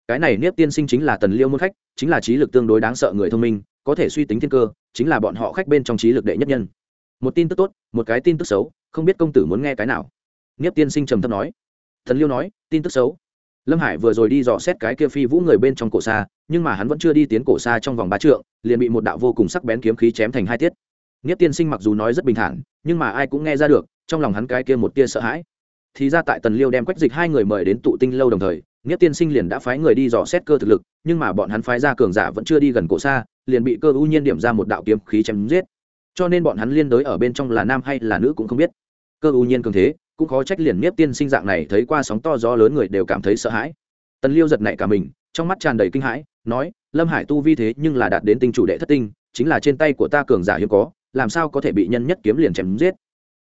Cái này niếp tiên sinh chính là tần liêu môn khách, chính là trí lực tương đối đáng sợ người thông minh, có thể suy tính thiên cơ, chính là bọn họ khách bên trong trí lực đệ nhất nhân. Một tin tức tốt, một cái tin tức xấu, không biết công tử muốn nghe cái nào. Niếp tiên sinh trầm thấp nói. Thần liêu nói, tin tức xấu lâm hải vừa rồi đi dò xét cái kia phi vũ người bên trong cổ xa, nhưng mà hắn vẫn chưa đi tiến cổ xa trong vòng ba trượng, liền bị một đạo vô cùng sắc bén kiếm khí chém thành hai tiết. Nghiết tiên sinh mặc dù nói rất bình thản, nhưng mà ai cũng nghe ra được, trong lòng hắn cái kia một tia sợ hãi. Thì ra tại tần liêu đem quách dịch hai người mời đến tụ tinh lâu đồng thời nghĩa tiên sinh liền đã phái người đi dò xét cơ thực lực, nhưng mà bọn hắn phái ra cường giả vẫn chưa đi gần cổ xa, liền bị cơ ưu nhiên điểm ra một đạo kiếm khí chém giết. Cho nên bọn hắn liên đối ở bên trong là nam hay là nữ cũng không biết. Cơ ưu nhiên cường thế cũng khó trách liền nếp tiên sinh dạng này thấy qua sóng to gió lớn người đều cảm thấy sợ hãi. Tần liêu giật nảy cả mình, trong mắt tràn đầy kinh hãi, nói, lâm hải tu vi thế nhưng là đạt đến tinh chủ đệ thất tinh, chính là trên tay của ta cường giả hiếm có, làm sao có thể bị nhân nhất kiếm liền chém giết?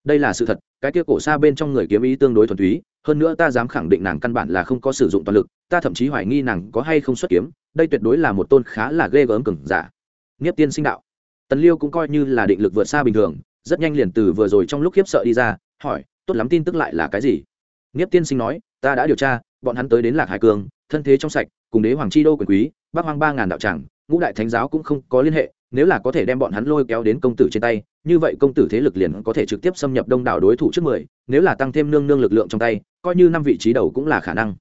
Đây là sự thật, cái kia cổ xa bên trong người kiếm ý tương đối thuần túy, hơn nữa ta dám khẳng định nàng căn bản là không có sử dụng toàn lực, ta thậm chí hoài nghi nàng có hay không xuất kiếm, đây tuyệt đối là một tôn khá là ghê gớm cường giả. Nghiếp tiên sinh đạo. Tần liêu cũng coi như là định lực vượt xa bình thường, rất nhanh liền từ vừa rồi trong lúc khiếp sợ đi ra, hỏi tốt lắm tin tức lại là cái gì? Nghiếp tiên sinh nói, ta đã điều tra, bọn hắn tới đến lạc hải cường, thân thế trong sạch, cùng đế hoàng chi đô quyền quý bắc hoang ba ngàn đạo tràng, ngũ đại thánh giáo cũng không có liên hệ, nếu là có thể đem bọn hắn lôi kéo đến công tử trên tay, như vậy công tử thế lực liền có thể trực tiếp xâm nhập đông đảo đối thủ trước mười, nếu là tăng thêm nương nương lực lượng trong tay, coi như năm vị trí đầu cũng là khả năng.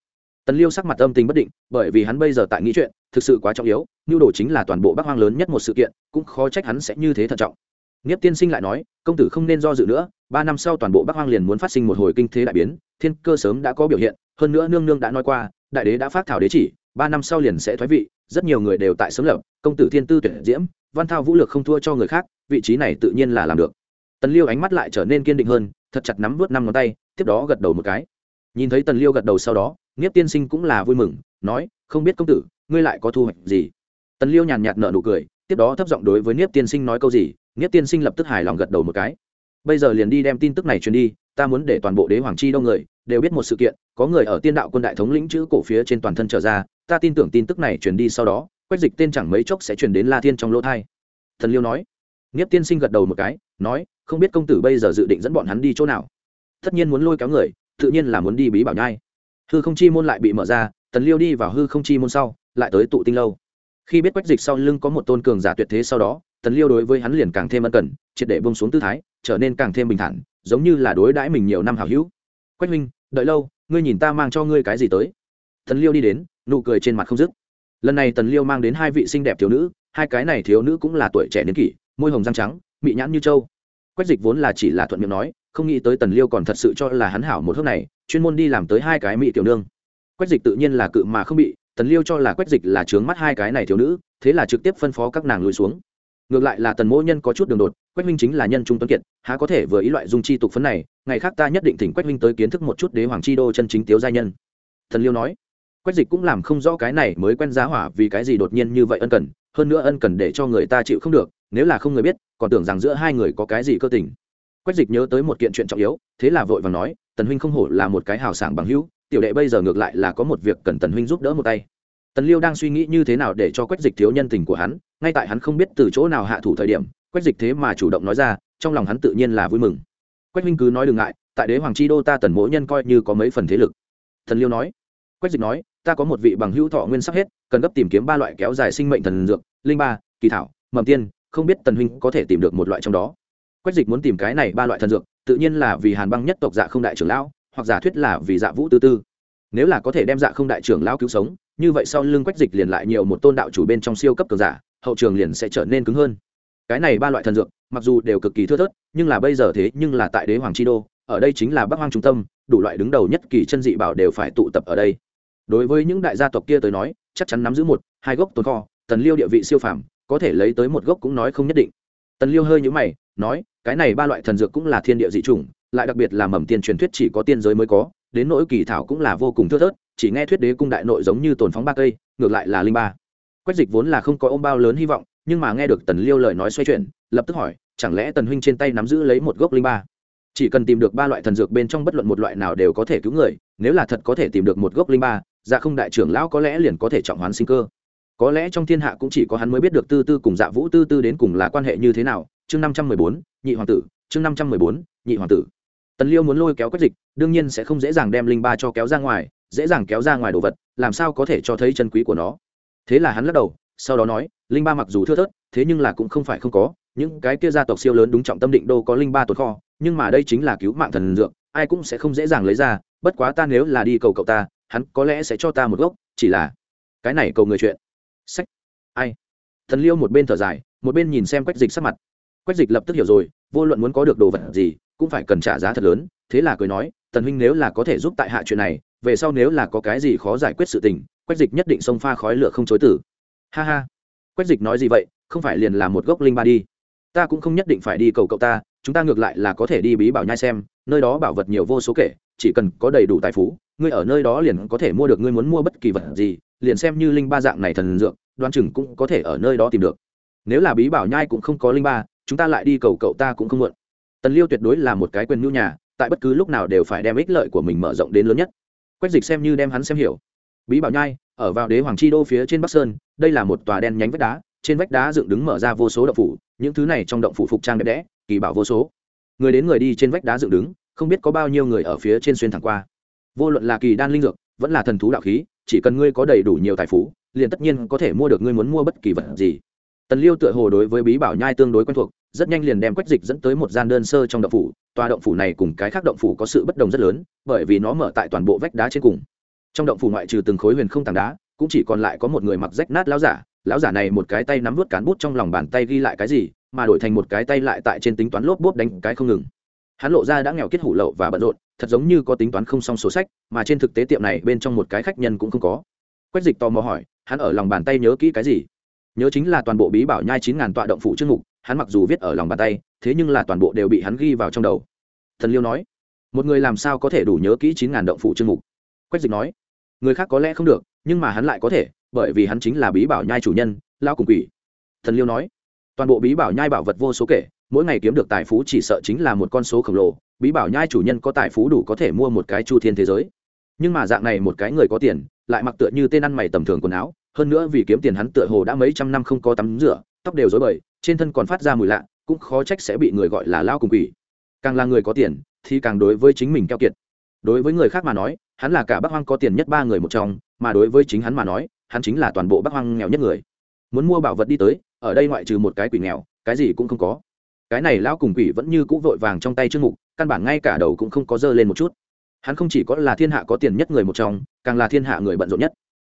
Tần liêu sắc mặt âm tình bất định, bởi vì hắn bây giờ tại nghĩ chuyện, thực sự quá trọng yếu nhu đồ chính là toàn bộ bắc hoang lớn nhất một sự kiện, cũng khó trách hắn sẽ như thế thận trọng. Niếp Tiên Sinh lại nói, công tử không nên do dự nữa, ba năm sau toàn bộ Bắc Hoang liền muốn phát sinh một hồi kinh thế đại biến, thiên cơ sớm đã có biểu hiện, hơn nữa nương nương đã nói qua, đại đế đã phát thảo đế chỉ, ba năm sau liền sẽ thoái vị, rất nhiều người đều tại sớm lập, công tử thiên tư tuyệt diễm, văn thao vũ lược không thua cho người khác, vị trí này tự nhiên là làm được. Tần Liêu ánh mắt lại trở nên kiên định hơn, thật chặt nắm vuốt năm ngón tay, tiếp đó gật đầu một cái. Nhìn thấy Tần Liêu gật đầu sau đó, Niếp Tiên Sinh cũng là vui mừng, nói, không biết công tử, ngươi lại có thu hoạch gì? Tần Liêu nhàn nhạt nở nụ cười, tiếp đó thấp giọng đối với Niếp Tiên Sinh nói câu gì, Niếp Tiên Sinh lập tức hài lòng gật đầu một cái. Bây giờ liền đi đem tin tức này truyền đi, ta muốn để toàn bộ đế hoàng chi đông người đều biết một sự kiện, có người ở Tiên đạo quân đại thống lĩnh chữ cổ phía trên toàn thân trở ra, ta tin tưởng tin tức này truyền đi sau đó, quét dịch tên chẳng mấy chốc sẽ truyền đến La Thiên trong lỗ thai. Thần Liêu nói. Niếp Tiên Sinh gật đầu một cái, nói, không biết công tử bây giờ dự định dẫn bọn hắn đi chỗ nào. Tất nhiên muốn lôi kéo người, tự nhiên là muốn đi bí bảo nhai. Hư không chi môn lại bị mở ra, Tần Liêu đi vào hư không chi môn sau, lại tới tụ tinh lâu. Khi biết quách dịch sau lưng có một tôn cường giả tuyệt thế sau đó, tần liêu đối với hắn liền càng thêm ân cần, triệt để bông xuống tư thái, trở nên càng thêm bình thản, giống như là đối đãi mình nhiều năm hảo hữu. Quách minh đợi lâu, ngươi nhìn ta mang cho ngươi cái gì tới? Tần liêu đi đến, nụ cười trên mặt không dứt. Lần này tần liêu mang đến hai vị xinh đẹp thiếu nữ, hai cái này thiếu nữ cũng là tuổi trẻ niên kỷ, môi hồng răng trắng, mị nhãn như trâu. Quách dịch vốn là chỉ là thuận miệng nói, không nghĩ tới tần liêu còn thật sự cho là hắn hảo một hớp này, chuyên môn đi làm tới hai cái mỹ tiểu nương. Quách dịch tự nhiên là cự mà không bị, tần liêu cho là quách dịch là trướng mắt hai cái này thiếu nữ, thế là trực tiếp phân phó các nàng lùi xuống ngược lại là tần mỗ nhân có chút đường đột, quách minh chính là nhân trung tuấn kiệt, há có thể vừa ý loại dung chi tục phấn này, ngày khác ta nhất định thỉnh quách minh tới kiến thức một chút đế hoàng chi đô chân chính tiếu gia nhân. Thần liêu nói, quách dịch cũng làm không rõ cái này mới quen giá hỏa vì cái gì đột nhiên như vậy ân cần, hơn nữa ân cần để cho người ta chịu không được, nếu là không người biết, còn tưởng rằng giữa hai người có cái gì cơ tình. Quách dịch nhớ tới một kiện chuyện trọng yếu, thế là vội vàng nói, tần huynh không hổ là một cái hào sảng bằng hữu, tiểu đệ bây giờ ngược lại là có một việc cần tần huynh giúp đỡ một tay. Tần liêu đang suy nghĩ như thế nào để cho quách dịch thiếu nhân tình của hắn ngay tại hắn không biết từ chỗ nào hạ thủ thời điểm, quách dịch thế mà chủ động nói ra, trong lòng hắn tự nhiên là vui mừng. Quách minh cứ nói đừng ngại, tại đế hoàng chi đô ta tần mỗi nhân coi như có mấy phần thế lực. Thần liêu nói. Quách dịch nói, ta có một vị bằng hữu thọ nguyên sắp hết, cần gấp tìm kiếm ba loại kéo dài sinh mệnh thần dược, linh ba, kỳ thảo, mầm tiên, không biết tần huynh có thể tìm được một loại trong đó. Quách dịch muốn tìm cái này ba loại thần dược, tự nhiên là vì hàn băng nhất tộc dạ không đại trưởng lão, hoặc giả thuyết là vì dạ vũ tư tư. Nếu là có thể đem dạ không đại trưởng lão cứu sống, như vậy sau lưng quách dịch liền lại nhiều một tôn đạo chủ bên trong siêu cấp cường giả hậu trường liền sẽ trở nên cứng hơn. Cái này ba loại thần dược, mặc dù đều cực kỳ thưa thớt, nhưng là bây giờ thế nhưng là tại đế hoàng chi đô, ở đây chính là bắc hoang trung tâm, đủ loại đứng đầu nhất kỳ chân dị bảo đều phải tụ tập ở đây. Đối với những đại gia tộc kia tới nói, chắc chắn nắm giữ một, hai gốc tồn kho, tần liêu địa vị siêu phàm, có thể lấy tới một gốc cũng nói không nhất định. Tần liêu hơi như mày, nói, cái này ba loại thần dược cũng là thiên địa dị chủng, lại đặc biệt là mầm tiên truyền thuyết chỉ có tiên giới mới có, đến nỗi kỳ thảo cũng là vô cùng thưa thớt, chỉ nghe thuyết đế cung đại nội giống như tồn phóng ba cây, ngược lại là linh ba quách dịch vốn là không có ôm bao lớn hy vọng, nhưng mà nghe được tần liêu lời nói xoay chuyển, lập tức hỏi, chẳng lẽ tần huynh trên tay nắm giữ lấy một gốc linh ba? Chỉ cần tìm được ba loại thần dược bên trong bất luận một loại nào đều có thể cứu người, nếu là thật có thể tìm được một gốc linh ba dạ không đại trưởng lão có lẽ liền có thể trọng hoán sinh cơ. Có lẽ trong thiên hạ cũng chỉ có hắn mới biết được tư tư cùng dạ vũ tư tư đến cùng là quan hệ như thế nào. Chương năm trăm mười bốn, nhị hoàng tử. Chương năm trăm mười bốn, nhị hoàng tử. Tần liêu muốn lôi kéo quách dịch, đương nhiên sẽ không dễ dàng đem linh ba cho kéo ra ngoài, dễ dàng kéo ra ngoài đồ vật, làm sao có thể cho thấy chân quý của nó? Thế là hắn lắc đầu, sau đó nói, linh ba mặc dù thưa thớt, thế nhưng là cũng không phải không có. Những cái kia gia tộc siêu lớn đúng trọng tâm định đô có linh ba tồn kho, nhưng mà đây chính là cứu mạng thần dược, ai cũng sẽ không dễ dàng lấy ra. Bất quá ta nếu là đi cầu cậu ta, hắn có lẽ sẽ cho ta một gốc, chỉ là cái này cầu người chuyện. Sách. Ai? Thần liêu một bên thở dài, một bên nhìn xem quách dịch sắc mặt. Quách dịch lập tức hiểu rồi, vô luận muốn có được đồ vật gì, cũng phải cần trả giá thật lớn. Thế là cười nói, tần huynh nếu là có thể giúp tại hạ chuyện này, về sau nếu là có cái gì khó giải quyết sự tình quách dịch nhất định xông pha khói lửa không chối tử. Ha ha. Quách dịch nói gì vậy? Không phải liền là một gốc linh ba đi. Ta cũng không nhất định phải đi cầu cậu ta, chúng ta ngược lại là có thể đi bí bảo nhai xem, nơi đó bảo vật nhiều vô số kể, chỉ cần có đầy đủ tài phú, ngươi ở nơi đó liền có thể mua được, ngươi muốn mua bất kỳ vật gì, liền xem như linh ba dạng này thần dược đoan chừng cũng có thể ở nơi đó tìm được. Nếu là bí bảo nhai cũng không có linh ba, chúng ta lại đi cầu cậu ta cũng không muộn. Tần liêu tuyệt đối là một cái quyền nhu nhà, tại bất cứ lúc nào đều phải đem ích lợi của mình mở rộng đến lớn nhất. Quách dịch xem như đem hắn xem hiểu bí bảo nhai, ở vào đế hoàng chi đô phía trên bắc sơn, đây là một tòa đen nhánh vách đá, trên vách đá dựng đứng mở ra vô số động phủ, những thứ này trong động phủ phục trang đẹp đẽ, kỳ bảo vô số. Người đến người đi trên vách đá dựng đứng, không biết có bao nhiêu người ở phía trên xuyên thẳng qua. Vô luận là kỳ đan linh dược, vẫn là thần thú đạo khí, chỉ cần ngươi có đầy đủ nhiều tài phú, liền tất nhiên có thể mua được ngươi muốn mua bất kỳ vật gì. Tần liêu tựa hồ đối với bí bảo nhai tương đối quen thuộc, rất nhanh liền đem quách dịch dẫn tới một gian đơn sơ trong động phủ, tòa động phủ này cùng cái khác động phủ có sự bất đồng rất lớn, bởi vì nó mở tại toàn bộ vách đá trên cùng trong động phủ ngoại trừ từng khối huyền không tảng đá, cũng chỉ còn lại có một người mặc rách nát lão giả. Lão giả này một cái tay nắm vút cán bút trong lòng bàn tay ghi lại cái gì, mà đổi thành một cái tay lại tại trên tính toán lốp bốp đánh cái không ngừng. Hắn lộ ra đã nghèo kết hủ lậu và bận rộn, thật giống như có tính toán không xong sổ sách, mà trên thực tế tiệm này bên trong một cái khách nhân cũng không có. Quách dịch tò mò hỏi, hắn ở lòng bàn tay nhớ kỹ cái gì? Nhớ chính là toàn bộ bí bảo nhai chín ngàn tọa động phủ chương mục, hắn mặc dù viết ở lòng bàn tay, thế nhưng là toàn bộ đều bị hắn ghi vào trong đầu. Thần liêu nói, một người làm sao có thể đủ nhớ kỹ chín ngàn động phủ chương mục? Quách dịch nói người khác có lẽ không được, nhưng mà hắn lại có thể, bởi vì hắn chính là bí bảo nhai chủ nhân lao cùng quỷ. Thần liêu nói, toàn bộ bí bảo nhai bảo vật vô số kể, mỗi ngày kiếm được tài phú chỉ sợ chính là một con số khổng lồ, bí bảo nhai chủ nhân có tài phú đủ có thể mua một cái chu thiên thế giới. Nhưng mà dạng này một cái người có tiền, lại mặc tựa như tên ăn mày tầm thường quần áo, hơn nữa vì kiếm tiền hắn tựa hồ đã mấy trăm năm không có tắm rửa, tóc đều rối bời, trên thân còn phát ra mùi lạ, cũng khó trách sẽ bị người gọi là lao cùng quỷ. Càng là người có tiền, thì càng đối với chính mình keo kiệt. Đối với người khác mà nói hắn là cả bắc hoang có tiền nhất ba người một trong, mà đối với chính hắn mà nói, hắn chính là toàn bộ bắc hoang nghèo nhất người. Muốn mua bảo vật đi tới, ở đây ngoại trừ một cái quỷ nghèo, cái gì cũng không có. Cái này lão cùng quỷ vẫn như cũ vội vàng trong tay trương mục, căn bản ngay cả đầu cũng không có dơ lên một chút. Hắn không chỉ có là thiên hạ có tiền nhất người một trong, càng là thiên hạ người bận rộn nhất.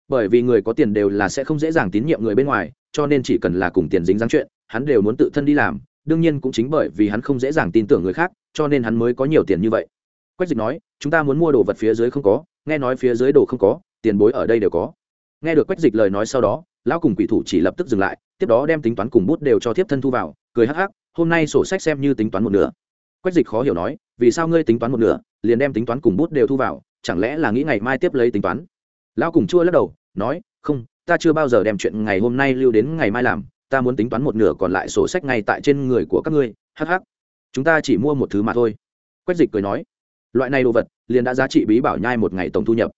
Bởi vì người có tiền đều là sẽ không dễ dàng tín nhiệm người bên ngoài, cho nên chỉ cần là cùng tiền dính dáng chuyện, hắn đều muốn tự thân đi làm. Đương nhiên cũng chính bởi vì hắn không dễ dàng tin tưởng người khác, cho nên hắn mới có nhiều tiền như vậy quách dịch nói, chúng ta muốn mua đồ vật phía dưới không có, nghe nói phía dưới đồ không có, tiền bối ở đây đều có. Nghe được quách dịch lời nói sau đó, lão cùng quỷ thủ chỉ lập tức dừng lại, tiếp đó đem tính toán cùng bút đều cho tiếp thân thu vào, cười hắc hắc, hôm nay sổ sách xem như tính toán một nửa. Quách dịch khó hiểu nói, vì sao ngươi tính toán một nửa, liền đem tính toán cùng bút đều thu vào, chẳng lẽ là nghĩ ngày mai tiếp lấy tính toán? Lão cùng chua lắc đầu, nói, không, ta chưa bao giờ đem chuyện ngày hôm nay lưu đến ngày mai làm, ta muốn tính toán một nửa còn lại sổ sách ngay tại trên người của các ngươi hh chúng ta chỉ mua một thứ mà thôi. Quách dịch cười nói loại này đồ vật, liền đã giá trị bí bảo nhai một ngày tổng thu nhập.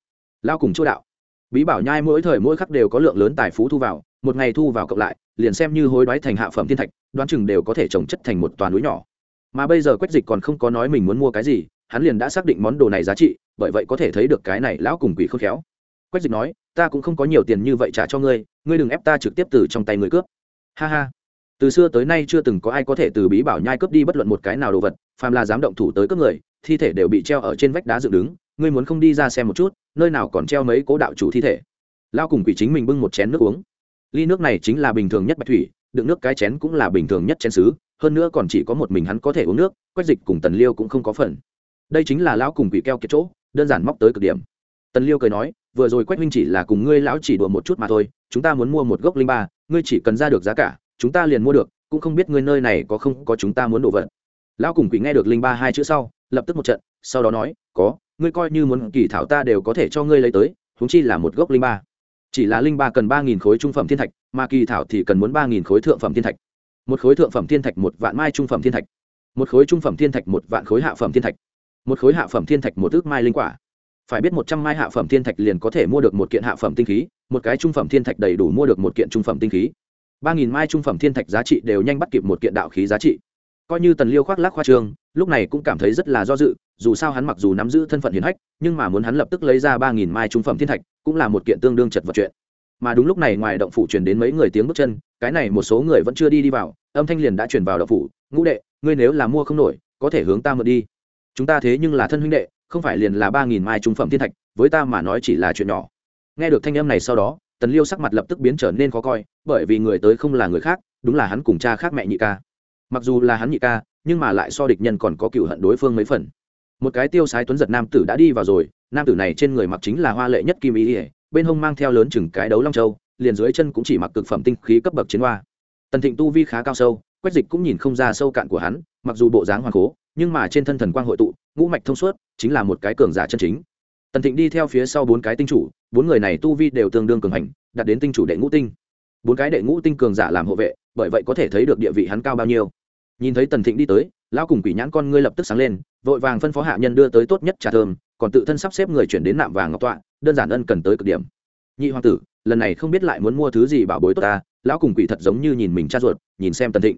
Lao cùng chỗ đạo. Bí bảo nhai mỗi thời mỗi khắc đều có lượng lớn tài phú thu vào, một ngày thu vào cộng lại, liền xem như hối đoái thành hạ phẩm thiên thạch, đoán chừng đều có thể trồng chất thành một toàn núi nhỏ. Mà bây giờ quách dịch còn không có nói mình muốn mua cái gì, hắn liền đã xác định món đồ này giá trị, bởi vậy có thể thấy được cái này lão cùng quỷ khôn khéo. Quách dịch nói, ta cũng không có nhiều tiền như vậy trả cho ngươi ngươi đừng ép ta trực tiếp từ trong tay người cướp. Ha ha. Từ xưa tới nay chưa từng có ai có thể từ bí bảo nhai cướp đi bất luận một cái nào đồ vật, phàm là dám động thủ tới cướp người thi thể đều bị treo ở trên vách đá dựng đứng, ngươi muốn không đi ra xem một chút, nơi nào còn treo mấy cố đạo chủ thi thể. Lao cùng quỷ chính mình bưng một chén nước uống. Ly nước này chính là bình thường nhất bạch thủy, đựng nước cái chén cũng là bình thường nhất chén xứ hơn nữa còn chỉ có một mình hắn có thể uống nước, quách dịch cùng tần liêu cũng không có phần. Đây chính là lão cùng quỷ keo kiệt chỗ, đơn giản móc tới cực điểm. Tần liêu cười nói, vừa rồi quách huynh chỉ là cùng ngươi lão chỉ đùa một chút mà thôi, chúng ta muốn mua một gốc linh ba, ngươi chỉ cần ra được giá cả, chúng ta liền mua được, cũng không biết ngươi nơi này có không có chúng ta muốn đồ vật. Lão cùng quỷ nghe được linh ba hai chữ sau lập tức một trận sau đó nói có ngươi coi như muốn kỳ thảo ta đều có thể cho ngươi lấy tới húng chi là một gốc linh ba chỉ là linh ba cần ba nghìn khối trung phẩm thiên thạch mà kỳ thảo thì cần muốn ba nghìn khối thượng phẩm thiên thạch một khối thượng phẩm thiên thạch một vạn mai trung phẩm thiên thạch một khối trung phẩm thiên thạch một vạn khối hạ phẩm thiên thạch một khối hạ phẩm thiên thạch một ước mai linh quả phải biết một trăm mai hạ phẩm thiên thạch liền có thể mua được một kiện hạ phẩm tinh khí một cái trung phẩm thiên thạch đầy đủ mua được một kiện trung phẩm tinh khí ba nghìn mai trung phẩm thiên thạch giá trị đều nhanh bắt kịp một kiện đạo khí giá trị coi như tần liêu khoác lác khoa trương, lúc này cũng cảm thấy rất là do dự, dù sao hắn mặc dù nắm giữ thân phận hiền hách, nhưng mà muốn hắn lập tức lấy ra ba nghìn mai trung phẩm thiên thạch, cũng là một kiện tương đương chật vật chuyện. Mà đúng lúc này ngoài động phủ truyền đến mấy người tiếng bước chân, cái này một số người vẫn chưa đi đi vào, âm thanh liền đã truyền vào động phủ, ngũ đệ, ngươi nếu là mua không nổi, có thể hướng ta mượn đi. Chúng ta thế nhưng là thân huynh đệ, không phải liền là ba nghìn mai trung phẩm thiên thạch, với ta mà nói chỉ là chuyện nhỏ. Nghe được thanh âm này sau đó, tần liêu sắc mặt lập tức biến trở nên khó coi, bởi vì người tới không là người khác, đúng là hắn cùng cha khác mẹ nhị ca mặc dù là hắn nhị ca, nhưng mà lại so địch nhân còn có cựu hận đối phương mấy phần. Một cái tiêu sái tuấn giật nam tử đã đi vào rồi, nam tử này trên người mặc chính là hoa lệ nhất kim ý ỉa bên hông mang theo lớn chừng cái đấu long châu, liền dưới chân cũng chỉ mặc cực phẩm tinh khí cấp bậc chiến hoa. Tần thịnh tu vi khá cao sâu, quách dịch cũng nhìn không ra sâu cạn của hắn, mặc dù bộ dáng hoàng cố, nhưng mà trên thân thần quang hội tụ, ngũ mạch thông suốt, chính là một cái cường giả chân chính. Tần thịnh đi theo phía sau bốn cái tinh chủ, bốn người này tu vi đều tương đương cường hành, đạt đến tinh chủ đệ ngũ tinh. Bốn cái đệ ngũ tinh cường giả làm hộ vệ, bởi vậy có thể thấy được địa vị hắn cao bao nhiêu nhìn thấy tần thịnh đi tới, lão cùng quỷ nhãn con ngươi lập tức sáng lên, vội vàng phân phó hạ nhân đưa tới tốt nhất trà thơm, còn tự thân sắp xếp người chuyển đến nạm vàng ngọc tọa, đơn giản ân cần tới cực điểm. Nhị hoàng tử, lần này không biết lại muốn mua thứ gì bảo bối tốt ta, lão cùng quỷ thật giống như nhìn mình cha ruột, nhìn xem tần thịnh.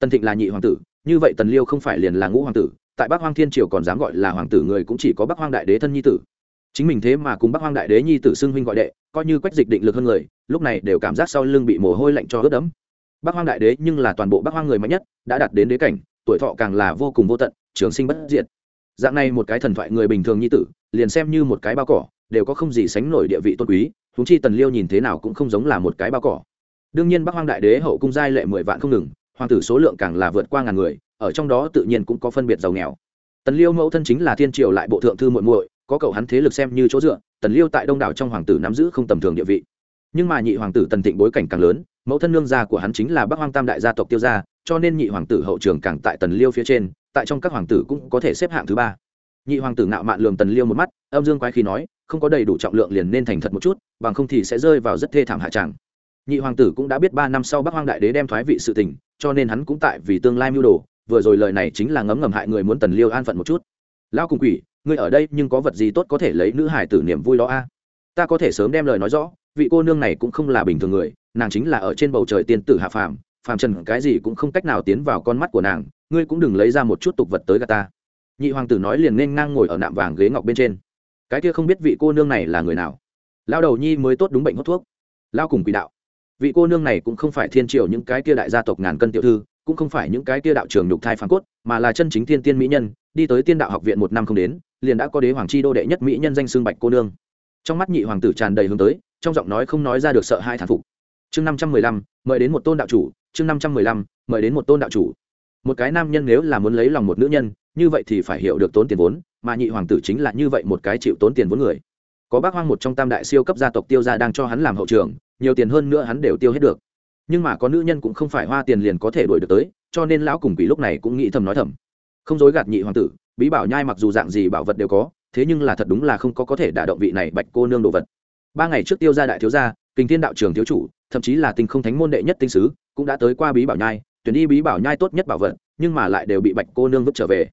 Tần thịnh là nhị hoàng tử, như vậy tần liêu không phải liền là ngũ hoàng tử, tại bắc hoang thiên triều còn dám gọi là hoàng tử người cũng chỉ có bắc hoang đại đế thân nhi tử. Chính mình thế mà cùng bắc hoang đại đế nhi tử xưng huynh gọi đệ, coi như quách dịch định lực hơn người, lúc này đều cảm giác sau lưng bị mồ hôi lạnh cho ướt đẫm bắc hoang đại đế nhưng là toàn bộ bắc hoang người mạnh nhất, đã đạt đến đế cảnh, tuổi thọ càng là vô cùng vô tận, trường sinh bất diệt. Dạng này một cái thần thoại người bình thường nhi tử, liền xem như một cái bao cỏ, đều có không gì sánh nổi địa vị tôn quý húng chi tần liêu nhìn thế nào cũng không giống là một cái bao cỏ. Đương nhiên bắc hoang đại đế hậu cung giai lệ mười vạn không ngừng, hoàng tử số lượng càng là vượt qua ngàn người, ở trong đó tự nhiên cũng có phân biệt giàu nghèo. Tần liêu mẫu thân chính là thiên triều lại bộ thượng thư muội muội, có cậu hắn thế lực xem như chỗ dựa, tần liêu tại đông đảo trong hoàng tử nắm giữ không tầm thường địa vị. Nhưng mà nhị hoàng tử tần thịnh bối cảnh càng lớn mẫu thân nương gia của hắn chính là bắc hoang tam đại gia tộc tiêu gia, cho nên nhị hoàng tử hậu trường càng tại tần liêu phía trên, tại trong các hoàng tử cũng có thể xếp hạng thứ ba. Nhị hoàng tử ngạo mạn lường tần liêu một mắt, âm dương quái khi nói, không có đầy đủ trọng lượng liền nên thành thật một chút, bằng không thì sẽ rơi vào rất thê thảm hạ tràng nhị hoàng tử cũng đã biết ba năm sau bắc hoang đại đế đem thoái vị sự tình, cho nên hắn cũng tại vì tương lai mưu đồ, vừa rồi lời này chính là ngấm ngầm hại người muốn tần liêu an phận một chút. Lão cùng quỷ, ngươi ở đây nhưng có vật gì tốt có thể lấy nữ hải tử niềm vui đó a? Ta có thể sớm đem lời nói rõ, vị cô nương này cũng không là bình thường người nàng chính là ở trên bầu trời tiên tử hạ phàm phàm trần cái gì cũng không cách nào tiến vào con mắt của nàng, ngươi cũng đừng lấy ra một chút tục vật tới gà ta. Nhị hoàng tử nói liền nên ngang ngồi ở nạm vàng ghế ngọc bên trên. Cái kia không biết vị cô nương này là người nào. Lao đầu nhi mới tốt đúng bệnh hút thuốc. Lao cùng quỷ đạo. Vị cô nương này cũng không phải thiên triều những cái kia đại gia tộc ngàn cân tiểu thư, cũng không phải những cái kia đạo trường nhục thai phán cốt, mà là chân chính thiên tiên mỹ nhân, đi tới tiên đạo học viện một năm không đến, liền đã có đế hoàng chi đô đệ nhất mỹ nhân danh xương bạch cô nương. Trong mắt nhị hoàng tử tràn đầy hướng tới, trong giọng nói không nói ra được sợ hai thản phục chương năm trăm mười lăm, mời đến một tôn đạo chủ, chương năm trăm mười lăm, mời đến một tôn đạo chủ. Một cái nam nhân nếu là muốn lấy lòng một nữ nhân, như vậy thì phải hiểu được tốn tiền vốn, mà nhị hoàng tử chính là như vậy một cái chịu tốn tiền vốn người. Có bác hoang một trong tam đại siêu cấp gia tộc tiêu gia đang cho hắn làm hậu trường, nhiều tiền hơn nữa hắn đều tiêu hết được. Nhưng mà có nữ nhân cũng không phải hoa tiền liền có thể đuổi được tới, cho nên lão cùng quỷ lúc này cũng nghĩ thầm nói thầm. Không dối gạt nhị hoàng tử, bí bảo nhai mặc dù dạng gì bảo vật đều có, thế nhưng là thật đúng là không có có thể đả động vị này bạch cô nương đồ vật. Ba ngày trước tiêu gia đại thiếu gia kinh thiên đạo trường thiếu chủ, thậm chí là tinh không thánh môn đệ nhất tinh sứ, cũng đã tới qua bí bảo nhai, tuyển đi bí bảo nhai tốt nhất bảo vật, nhưng mà lại đều bị bạch cô nương vứt trở về.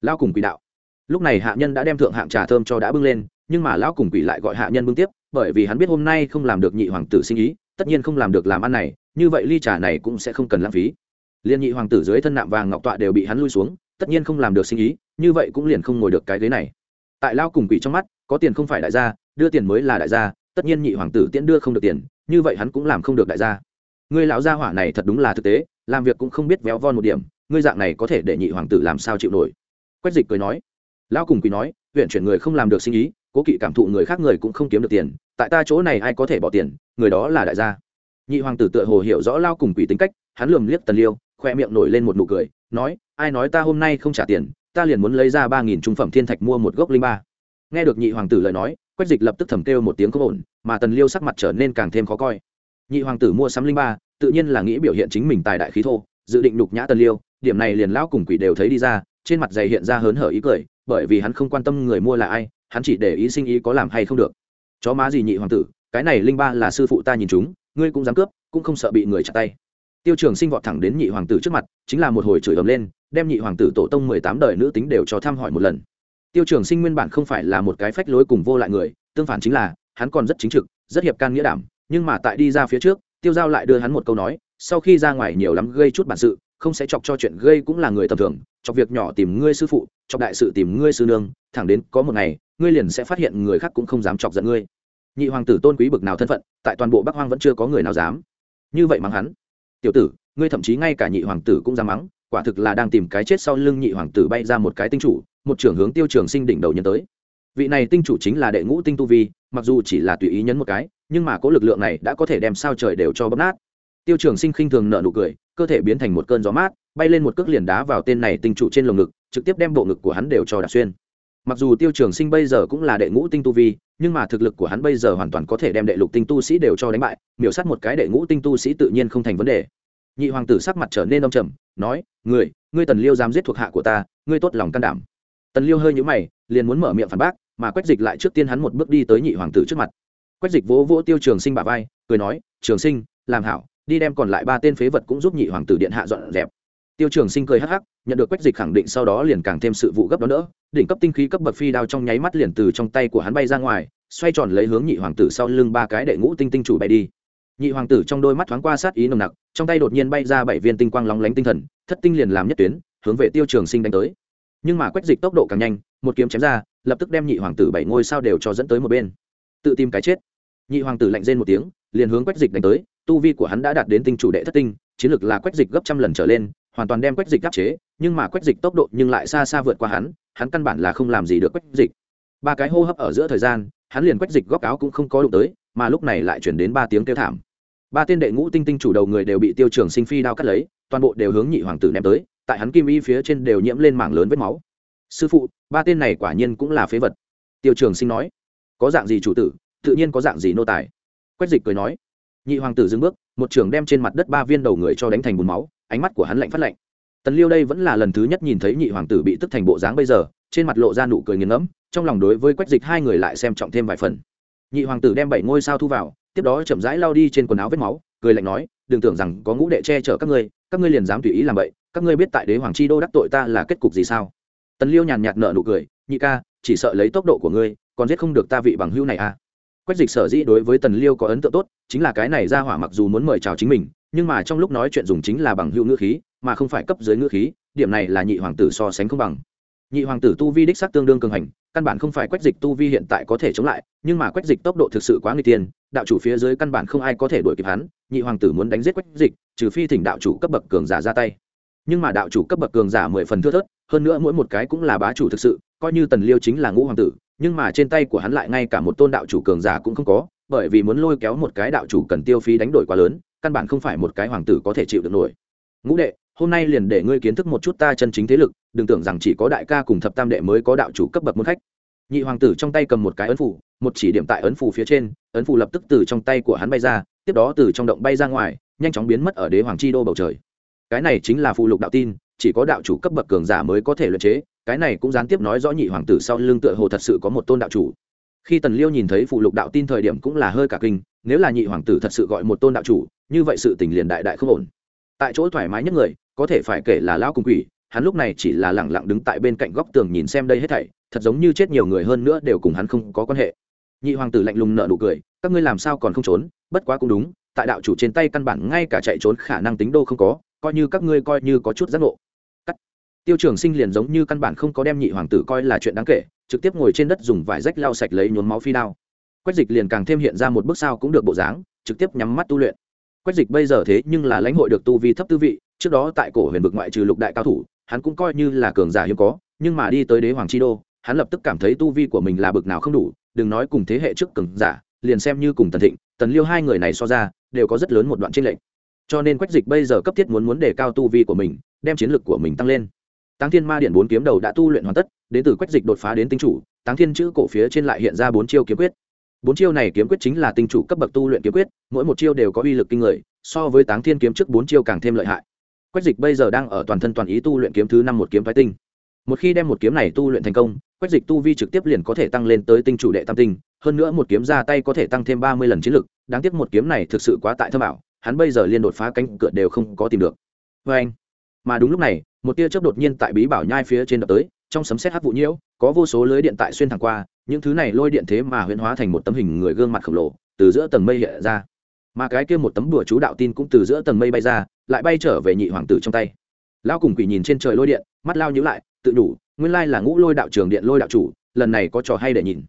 Lao cùng quỷ đạo. Lúc này hạ nhân đã đem thượng hạng trà thơm cho đã bưng lên, nhưng mà lão cùng quỷ lại gọi hạ nhân bưng tiếp, bởi vì hắn biết hôm nay không làm được nhị hoàng tử sinh ý, tất nhiên không làm được làm ăn này, như vậy ly trà này cũng sẽ không cần lãng phí. Liên nhị hoàng tử dưới thân nạm vàng ngọc tọa đều bị hắn lui xuống, tất nhiên không làm được sinh ý, như vậy cũng liền không ngồi được cái ghế này. Tại lao cùng quỷ trong mắt, có tiền không phải đại gia, đưa tiền mới là đại gia tất nhiên nhị hoàng tử tiễn đưa không được tiền, như vậy hắn cũng làm không được đại gia. Ngươi lão gia hỏa này thật đúng là thực tế, làm việc cũng không biết véo von một điểm, ngươi dạng này có thể để nhị hoàng tử làm sao chịu nổi? Quách dịch cười nói. Lão cùng quỷ nói, huyện chuyển người không làm được sinh ý, cố kỵ cảm thụ người khác người cũng không kiếm được tiền, tại ta chỗ này ai có thể bỏ tiền, người đó là đại gia. Nhị hoàng tử tựa hồ hiểu rõ lao cùng quỷ tính cách, hắn lườm liếc tần liêu, khoe miệng nổi lên một nụ cười, nói, ai nói ta hôm nay không trả tiền, ta liền muốn lấy ra ba nghìn trung phẩm thiên thạch mua một gốc linh ba. Nghe được nhị hoàng tử lời nói quách dịch lập tức thầm kêu một tiếng có ổn, mà tần liêu sắc mặt trở nên càng thêm khó coi. Nhị hoàng tử mua sắm linh ba, tự nhiên là nghĩ biểu hiện chính mình tài đại khí thô, dự định đục nhã tần liêu, điểm này liền lão cùng quỷ đều thấy đi ra, trên mặt dày hiện ra hớn hở ý cười, bởi vì hắn không quan tâm người mua là ai, hắn chỉ để ý sinh ý có làm hay không được. Chó má gì nhị hoàng tử, cái này linh ba là sư phụ ta nhìn chúng, ngươi cũng dám cướp, cũng không sợ bị người chặt tay. Tiêu trường sinh vọt thẳng đến nhị hoàng tử trước mặt, chính là một hồi chửi ấm lên, đem nhị hoàng tử tổ tông mười tám đời nữ tính đều cho thăm hỏi một lần tiêu trường sinh nguyên bản không phải là một cái phách lối cùng vô lại người, tương phản chính là, hắn còn rất chính trực, rất hiệp can nghĩa đảm, nhưng mà tại đi ra phía trước, tiêu giao lại đưa hắn một câu nói, sau khi ra ngoài nhiều lắm gây chút bản sự, không sẽ chọc cho chuyện gây cũng là người tầm thường, chọc việc nhỏ tìm ngươi sư phụ, chọc đại sự tìm ngươi sư nương, thẳng đến có một ngày, ngươi liền sẽ phát hiện người khác cũng không dám chọc giận ngươi. Nhị hoàng tử tôn quý bực nào thân phận, tại toàn bộ bắc hoang vẫn chưa có người nào dám. Như vậy mắng hắn. Tiểu tử, ngươi thậm chí ngay cả nhị hoàng tử cũng dám mắng quả thực là đang tìm cái chết sau lưng nhị hoàng tử bay ra một cái tinh chủ, một trưởng hướng tiêu trường sinh đỉnh đầu nhân tới. Vị này tinh chủ chính là đệ ngũ tinh tu vi, mặc dù chỉ là tùy ý nhấn một cái, nhưng mà có lực lượng này đã có thể đem sao trời đều cho bấm nát. Tiêu trường sinh khinh thường nợ nụ cười, cơ thể biến thành một cơn gió mát, bay lên một cước liền đá vào tên này tinh chủ trên lồng ngực, trực tiếp đem bộ ngực của hắn đều cho đạp xuyên. Mặc dù tiêu trường sinh bây giờ cũng là đệ ngũ tinh tu vi, nhưng mà thực lực của hắn bây giờ hoàn toàn có thể đem đệ lục tinh tu sĩ đều cho đánh bại, miểu sát một cái đệ ngũ tinh tu sĩ tự nhiên không thành vấn đề. Nhị hoàng tử sắc mặt trở nên đông trầm nói người ngươi tần liêu dám giết thuộc hạ của ta, ngươi tốt lòng can đảm. Tần liêu hơi nhũ mày, liền muốn mở miệng phản bác, mà quách dịch lại trước tiên hắn một bước đi tới nhị hoàng tử trước mặt. Quách dịch vỗ vỗ tiêu trường sinh bà vai, cười nói, trường sinh, làm hảo, đi đem còn lại ba tên phế vật cũng giúp nhị hoàng tử điện hạ dọn dẹp. Tiêu trường sinh cười hắc hắc, nhận được quách dịch khẳng định sau đó liền càng thêm sự vụ gấp đó nữa đỉnh cấp tinh khí cấp bậc phi đao trong nháy mắt liền từ trong tay của hắn bay ra ngoài, xoay tròn lấy hướng nhị hoàng tử sau lưng ba cái đệ ngũ tinh tinh chủ bay đi nhị hoàng tử trong đôi mắt thoáng qua sát ý nồng nặc, trong tay đột nhiên bay ra bảy viên tinh quang lóng lánh tinh thần, thất tinh liền làm nhất tuyến, hướng về tiêu trường sinh đánh tới. Nhưng mà quách dịch tốc độ càng nhanh, một kiếm chém ra, lập tức đem nhị hoàng tử bảy ngôi sao đều cho dẫn tới một bên. Tự tìm cái chết. Nhị hoàng tử lạnh rên một tiếng, liền hướng quách dịch đánh tới, tu vi của hắn đã đạt đến tinh chủ đệ thất tinh, chiến lược là quách dịch gấp trăm lần trở lên, hoàn toàn đem quách dịch áp chế, nhưng mà quách dịch tốc độ nhưng lại xa xa vượt qua hắn hắn căn bản là không làm gì được quách dịch. Ba cái hô hấp ở giữa thời gian, hắn liền quách dịch góc áo cũng không có đụng tới, mà lúc này lại chuyển đến ba tiếng kêu thảm ba tên đệ ngũ tinh tinh chủ đầu người đều bị tiêu trường sinh phi đao cắt lấy, toàn bộ đều hướng nhị hoàng tử ném tới, tại hắn kim y phía trên đều nhiễm lên mảng lớn vết máu. Sư phụ, ba tên này quả nhiên cũng là phế vật. Tiêu trường sinh nói, có dạng gì chủ tử, tự nhiên có dạng gì nô tài. Quách dịch cười nói, nhị hoàng tử dừng bước, một trưởng đem trên mặt đất ba viên đầu người cho đánh thành bùn máu, ánh mắt của hắn lạnh phát lạnh. Tần liêu đây vẫn là lần thứ nhất nhìn thấy nhị hoàng tử bị tức thành bộ dáng bây giờ, trên mặt lộ ra nụ cười nghiền ngẫm, trong lòng đối với quách dịch hai người lại xem trọng thêm vài phần. Nhị hoàng tử đem bảy ngôi sao thu vào tiếp đó chậm rãi lao đi trên quần áo vết máu, cười lạnh nói, đừng tưởng rằng có ngũ đệ che chở các ngươi các ngươi liền dám tùy ý làm vậy, các ngươi biết tại đế hoàng chi đô đắc tội ta là kết cục gì sao? Tần liêu nhàn nhạt nợ nụ cười, nhị ca, chỉ sợ lấy tốc độ của ngươi, còn giết không được ta vị bằng hữu này à? Quách dịch sở dĩ đối với tần liêu có ấn tượng tốt, chính là cái này ra hỏa mặc dù muốn mời chào chính mình, nhưng mà trong lúc nói chuyện dùng chính là bằng hữu ngữ khí, mà không phải cấp dưới ngữ khí, điểm này là nhị hoàng tử so sánh không bằng. Nhị hoàng tử tu vi đích sắc tương đương cường hành căn bản không phải quách dịch tu vi hiện tại có thể chống lại, nhưng mà quách dịch tốc độ thực sự quá nguy tiền đạo chủ phía dưới căn bản không ai có thể đuổi kịp hắn, nhị hoàng tử muốn đánh giết quách dịch, trừ phi thỉnh đạo chủ cấp bậc cường giả ra tay. Nhưng mà đạo chủ cấp bậc cường giả mười phần thưa thớt, hơn nữa mỗi một cái cũng là bá chủ thực sự, coi như tần liêu chính là ngũ hoàng tử, nhưng mà trên tay của hắn lại ngay cả một tôn đạo chủ cường giả cũng không có, bởi vì muốn lôi kéo một cái đạo chủ cần tiêu phí đánh đổi quá lớn, căn bản không phải một cái hoàng tử có thể chịu được nổi. Ngũ đệ hôm nay liền để ngươi kiến thức một chút ta chân chính thế lực, đừng tưởng rằng chỉ có đại ca cùng thập tam đệ mới có đạo chủ cấp bậc môn khách. Nhị hoàng tử trong tay cầm một cái ấn phủ, một chỉ điểm tại ấn phủ phía trên, ấn phủ lập tức từ trong tay của hắn bay ra, tiếp đó từ trong động bay ra ngoài, nhanh chóng biến mất ở đế hoàng chi đô bầu trời. Cái này chính là phụ lục đạo tin, chỉ có đạo chủ cấp bậc cường giả mới có thể luyện chế, cái này cũng gián tiếp nói rõ nhị hoàng tử sau lưng tựa hồ thật sự có một tôn đạo chủ. Khi tần liêu nhìn thấy phụ lục đạo tin thời điểm cũng là hơi cả kinh, nếu là nhị hoàng tử thật sự gọi một tôn đạo chủ, như vậy sự tình liền đại đại không ổn. Tại chỗ thoải mái nhất người có thể phải kể là lão cung quỷ, hắn lúc này chỉ là lẳng lặng đứng tại bên cạnh góc tường nhìn xem đây hết thảy, thật giống như chết nhiều người hơn nữa đều cùng hắn không có quan hệ. Nhị hoàng tử lạnh lùng nợ nụ cười, các ngươi làm sao còn không trốn, bất quá cũng đúng, tại đạo chủ trên tay căn bản ngay cả chạy trốn khả năng tính đô không có, coi như các ngươi coi như có chút giác ngộ. Cắt. Tiêu trường sinh liền giống như căn bản không có đem nhị hoàng tử coi là chuyện đáng kể, trực tiếp ngồi trên đất dùng vải rách lau sạch lấy nhốn máu phi đao. Quách dịch liền càng thêm hiện ra một bước sao cũng được bộ dáng, trực tiếp nhắm mắt tu luyện. Quách dịch bây giờ thế nhưng là lãnh hội được tu vi thấp tư vị trước đó tại cổ huyền vực ngoại trừ lục đại cao thủ, hắn cũng coi như là cường giả hiếm có, nhưng mà đi tới đế hoàng chi đô, hắn lập tức cảm thấy tu vi của mình là bực nào không đủ, đừng nói cùng thế hệ trước cường giả, liền xem như cùng tần thịnh, tần liêu hai người này so ra, đều có rất lớn một đoạn tranh lệch. Cho nên quách dịch bây giờ cấp thiết muốn muốn đề cao tu vi của mình, đem chiến lược của mình tăng lên. Táng thiên ma điện bốn kiếm đầu đã tu luyện hoàn tất, đến từ quách dịch đột phá đến tinh chủ, táng thiên chữ cổ phía trên lại hiện ra bốn chiêu kiếm quyết. Bốn chiêu này kiếm quyết chính là tinh chủ cấp bậc tu luyện kiếm quyết, mỗi một chiêu đều có uy lực kinh người, so với táng thiên kiếm trước bốn chiêu càng thêm lợi hại quách dịch bây giờ đang ở toàn thân toàn ý tu luyện kiếm thứ năm một kiếm phái tinh. Một khi đem một kiếm này tu luyện thành công, quách dịch tu vi trực tiếp liền có thể tăng lên tới tinh chủ đệ tam tinh, hơn nữa một kiếm ra tay có thể tăng thêm ba mươi lần chiến lực, đáng tiếc một kiếm này thực sự quá tại thâm ảo, hắn bây giờ liên đột phá cánh cửa đều không có tìm được. Vê anh, mà đúng lúc này, một tia chớp đột nhiên tại bí bảo nhai phía trên đập tới, trong sấm sét hát vụ nhiễu, có vô số lưới điện tại xuyên thẳng qua, những thứ này lôi điện thế mà huyễn hóa thành một tấm hình người gương mặt khổng lồ, từ giữa tầng mây hiện ra. Mà cái kia một tấm bùa chú đạo tin cũng từ giữa tầng mây bay ra lại bay trở về nhị hoàng tử trong tay. Lao cùng quỷ nhìn trên trời lôi điện, mắt lao nhíu lại, tự đủ, nguyên lai là ngũ lôi đạo trường điện lôi đạo chủ, lần này có trò hay để nhìn.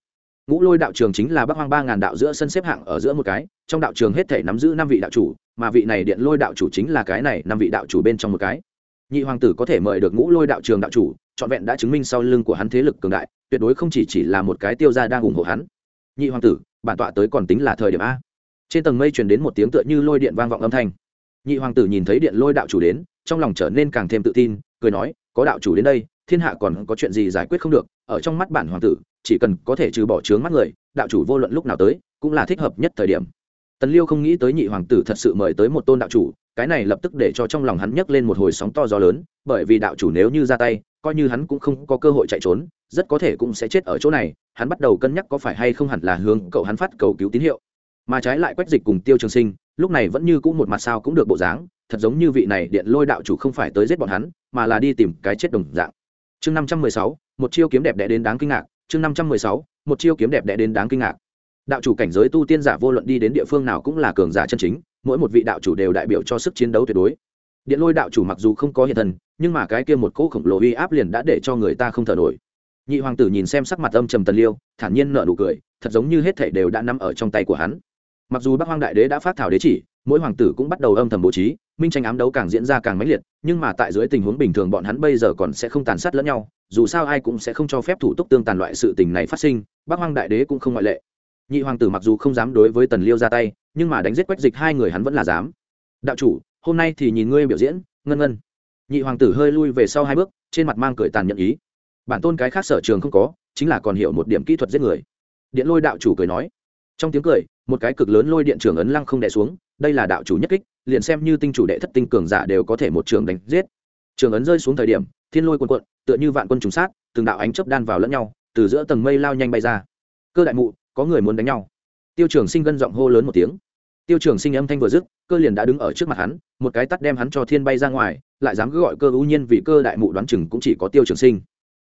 Ngũ lôi đạo trường chính là bắc hoang ba ngàn đạo giữa sân xếp hạng ở giữa một cái, trong đạo trường hết thể nắm giữ năm vị đạo chủ, mà vị này điện lôi đạo chủ chính là cái này năm vị đạo chủ bên trong một cái. Nhị hoàng tử có thể mời được ngũ lôi đạo trường đạo chủ, trọn vẹn đã chứng minh sau lưng của hắn thế lực cường đại, tuyệt đối không chỉ chỉ là một cái tiêu gia đang ủng hộ hắn. Nhị hoàng tử, bản tọa tới còn tính là thời điểm a. Trên tầng mây truyền đến một tiếng tựa như lôi điện vang vọng âm thanh nhị hoàng tử nhìn thấy điện lôi đạo chủ đến, trong lòng trở nên càng thêm tự tin, cười nói, có đạo chủ đến đây, thiên hạ còn có chuyện gì giải quyết không được, ở trong mắt bản hoàng tử, chỉ cần có thể trừ bỏ trướng mắt người, đạo chủ vô luận lúc nào tới, cũng là thích hợp nhất thời điểm. Tần liêu không nghĩ tới nhị hoàng tử thật sự mời tới một tôn đạo chủ, cái này lập tức để cho trong lòng hắn nhấc lên một hồi sóng to gió lớn, bởi vì đạo chủ nếu như ra tay, coi như hắn cũng không có cơ hội chạy trốn, rất có thể cũng sẽ chết ở chỗ này, hắn bắt đầu cân nhắc có phải hay không hẳn là hướng cậu hắn phát cầu cứu tín hiệu. Mà trái lại quách dịch cùng tiêu trường sinh lúc này vẫn như cũng một mặt sao cũng được bộ dáng, thật giống như vị này điện lôi đạo chủ không phải tới giết bọn hắn, mà là đi tìm cái chết đồng dạng. Chương năm trăm mười sáu, một chiêu kiếm đẹp đẽ đến đáng kinh ngạc, chương năm trăm mười sáu, một chiêu kiếm đẹp đẽ đến đáng kinh ngạc. Đạo chủ cảnh giới tu tiên giả vô luận đi đến địa phương nào cũng là cường giả chân chính, mỗi một vị đạo chủ đều đại biểu cho sức chiến đấu tuyệt đối. Điện lôi đạo chủ mặc dù không có hiện thân, nhưng mà cái kia một cỗ khổng lồ uy áp liền đã để cho người ta không thở nổi. Nhị hoàng tử nhìn xem sắc mặt âm trầm tần liêu, thản nhiên nở nụ cười, thật giống như hết thảy đều đã nằm ở trong tay của hắn mặc dù bắc hoang đại đế đã phát thảo đế chỉ, mỗi hoàng tử cũng bắt đầu âm thầm bố trí, minh tranh ám đấu càng diễn ra càng mãnh liệt, nhưng mà tại dưới tình huống bình thường bọn hắn bây giờ còn sẽ không tàn sát lẫn nhau, dù sao ai cũng sẽ không cho phép thủ tục tương tàn loại sự tình này phát sinh, bắc hoang đại đế cũng không ngoại lệ. Nhị hoàng tử mặc dù không dám đối với tần liêu ra tay, nhưng mà đánh giết quách dịch hai người hắn vẫn là dám. Đạo chủ, hôm nay thì nhìn ngươi biểu diễn, ngân ngân. Nhị hoàng tử hơi lui về sau hai bước, trên mặt mang cười tàn nhẫn ý. Bản tôn cái khác sở trường không có, chính là còn hiểu một điểm kỹ thuật giết người. Điện lôi đạo chủ cười nói. Trong tiếng cười một cái cực lớn lôi điện trường ấn lăng không đè xuống, đây là đạo chủ nhất kích, liền xem như tinh chủ đệ thất tinh cường giả đều có thể một trường đánh giết. Trường ấn rơi xuống thời điểm, thiên lôi quần quận tựa như vạn quân trùng sát, từng đạo ánh chớp đan vào lẫn nhau, từ giữa tầng mây lao nhanh bay ra. Cơ đại mụ, có người muốn đánh nhau. Tiêu trường sinh gân giọng hô lớn một tiếng. Tiêu trường sinh âm thanh vừa dứt, cơ liền đã đứng ở trước mặt hắn, một cái tắt đem hắn cho thiên bay ra ngoài, lại dám cứ gọi cơ ưu nhiên vì cơ đại mụ đoán chừng cũng chỉ có tiêu trường sinh.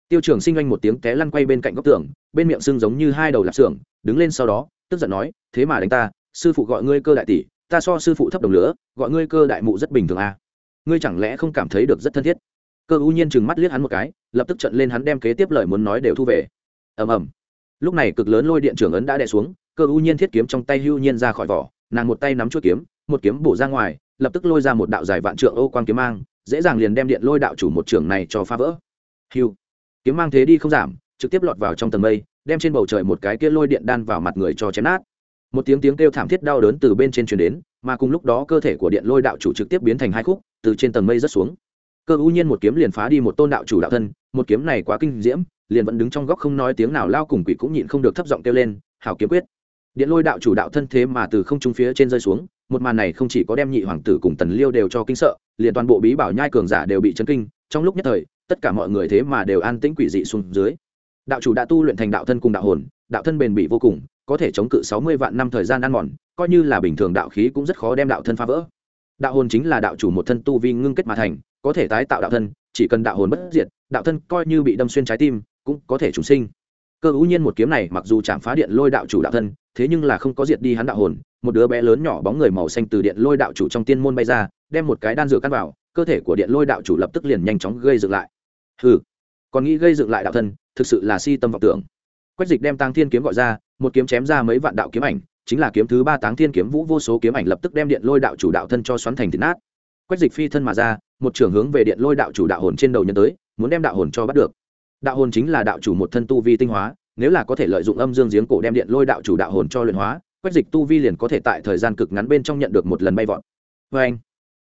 Tiêu trường sinh anh một tiếng té lăn quay bên cạnh góc tường, bên miệng sưng giống như hai đầu lạp xưởng, đứng lên sau đó, tức giận nói thế mà đánh ta, sư phụ gọi ngươi cơ đại tỷ, ta so sư phụ thấp đồng lửa, gọi ngươi cơ đại mụ rất bình thường à. ngươi chẳng lẽ không cảm thấy được rất thân thiết? Cơ ưu nhiên chừng mắt liếc hắn một cái, lập tức trận lên hắn đem kế tiếp lời muốn nói đều thu về. Ầm ầm. Lúc này cực lớn lôi điện trưởng ấn đã đè xuống, cơ ưu nhiên thiết kiếm trong tay hưu nhiên ra khỏi vỏ, nàng một tay nắm chuỗi kiếm, một kiếm bổ ra ngoài, lập tức lôi ra một đạo dài vạn trượng ô quang kiếm mang, dễ dàng liền đem điện lôi đạo chủ một trường này cho phá vỡ. Hiu kiếm mang thế đi không giảm, trực tiếp lọt vào trong tầng mây, đem trên bầu trời một cái kia lôi điện đan vào mặt người cho chém nát một tiếng tiếng kêu thảm thiết đau đớn từ bên trên truyền đến, mà cùng lúc đó cơ thể của điện lôi đạo chủ trực tiếp biến thành hai khúc, từ trên tầng mây rớt xuống. Cơ ưu nhiên một kiếm liền phá đi một tôn đạo chủ đạo thân, một kiếm này quá kinh diễm, liền vẫn đứng trong góc không nói tiếng nào lao cùng quỷ cũng nhịn không được thấp giọng kêu lên, hảo kiếm quyết. Điện lôi đạo chủ đạo thân thế mà từ không trung phía trên rơi xuống, một màn này không chỉ có đem nhị hoàng tử cùng tần liêu đều cho kinh sợ, liền toàn bộ bí bảo nhai cường giả đều bị chấn kinh, trong lúc nhất thời, tất cả mọi người thế mà đều an tĩnh quỷ dị xuống dưới. Đạo chủ đã tu luyện thành đạo thân cùng đạo hồn, đạo thân bền bỉ vô cùng có thể chống cự sáu mươi vạn năm thời gian ăn mòn, coi như là bình thường đạo khí cũng rất khó đem đạo thân phá vỡ. Đạo hồn chính là đạo chủ một thân tu vi ngưng kết mà thành, có thể tái tạo đạo thân, chỉ cần đạo hồn bất diệt, đạo thân coi như bị đâm xuyên trái tim, cũng có thể trùng sinh. Cơ hữu nhiên một kiếm này mặc dù chạm phá điện lôi đạo chủ đạo thân, thế nhưng là không có diệt đi hắn đạo hồn, một đứa bé lớn nhỏ bóng người màu xanh từ điện lôi đạo chủ trong tiên môn bay ra, đem một cái đan dược căn vào, cơ thể của điện lôi đạo chủ lập tức liền nhanh chóng gây dựng lại. Ừ còn nghĩ gây dựng lại đạo thân, thực sự là si tâm vọng tưởng. Quách dịch đem tăng thiên kiếm gọi ra một kiếm chém ra mấy vạn đạo kiếm ảnh, chính là kiếm thứ ba táng thiên kiếm vũ vô số kiếm ảnh lập tức đem điện lôi đạo chủ đạo thân cho xoắn thành thịt nát. Quách dịch phi thân mà ra, một trường hướng về điện lôi đạo chủ đạo hồn trên đầu nhân tới, muốn đem đạo hồn cho bắt được. Đạo hồn chính là đạo chủ một thân tu vi tinh hóa, nếu là có thể lợi dụng âm dương giếng cổ đem điện lôi đạo chủ đạo hồn cho luyện hóa, quách dịch tu vi liền có thể tại thời gian cực ngắn bên trong nhận được một lần bay vọt. Vê anh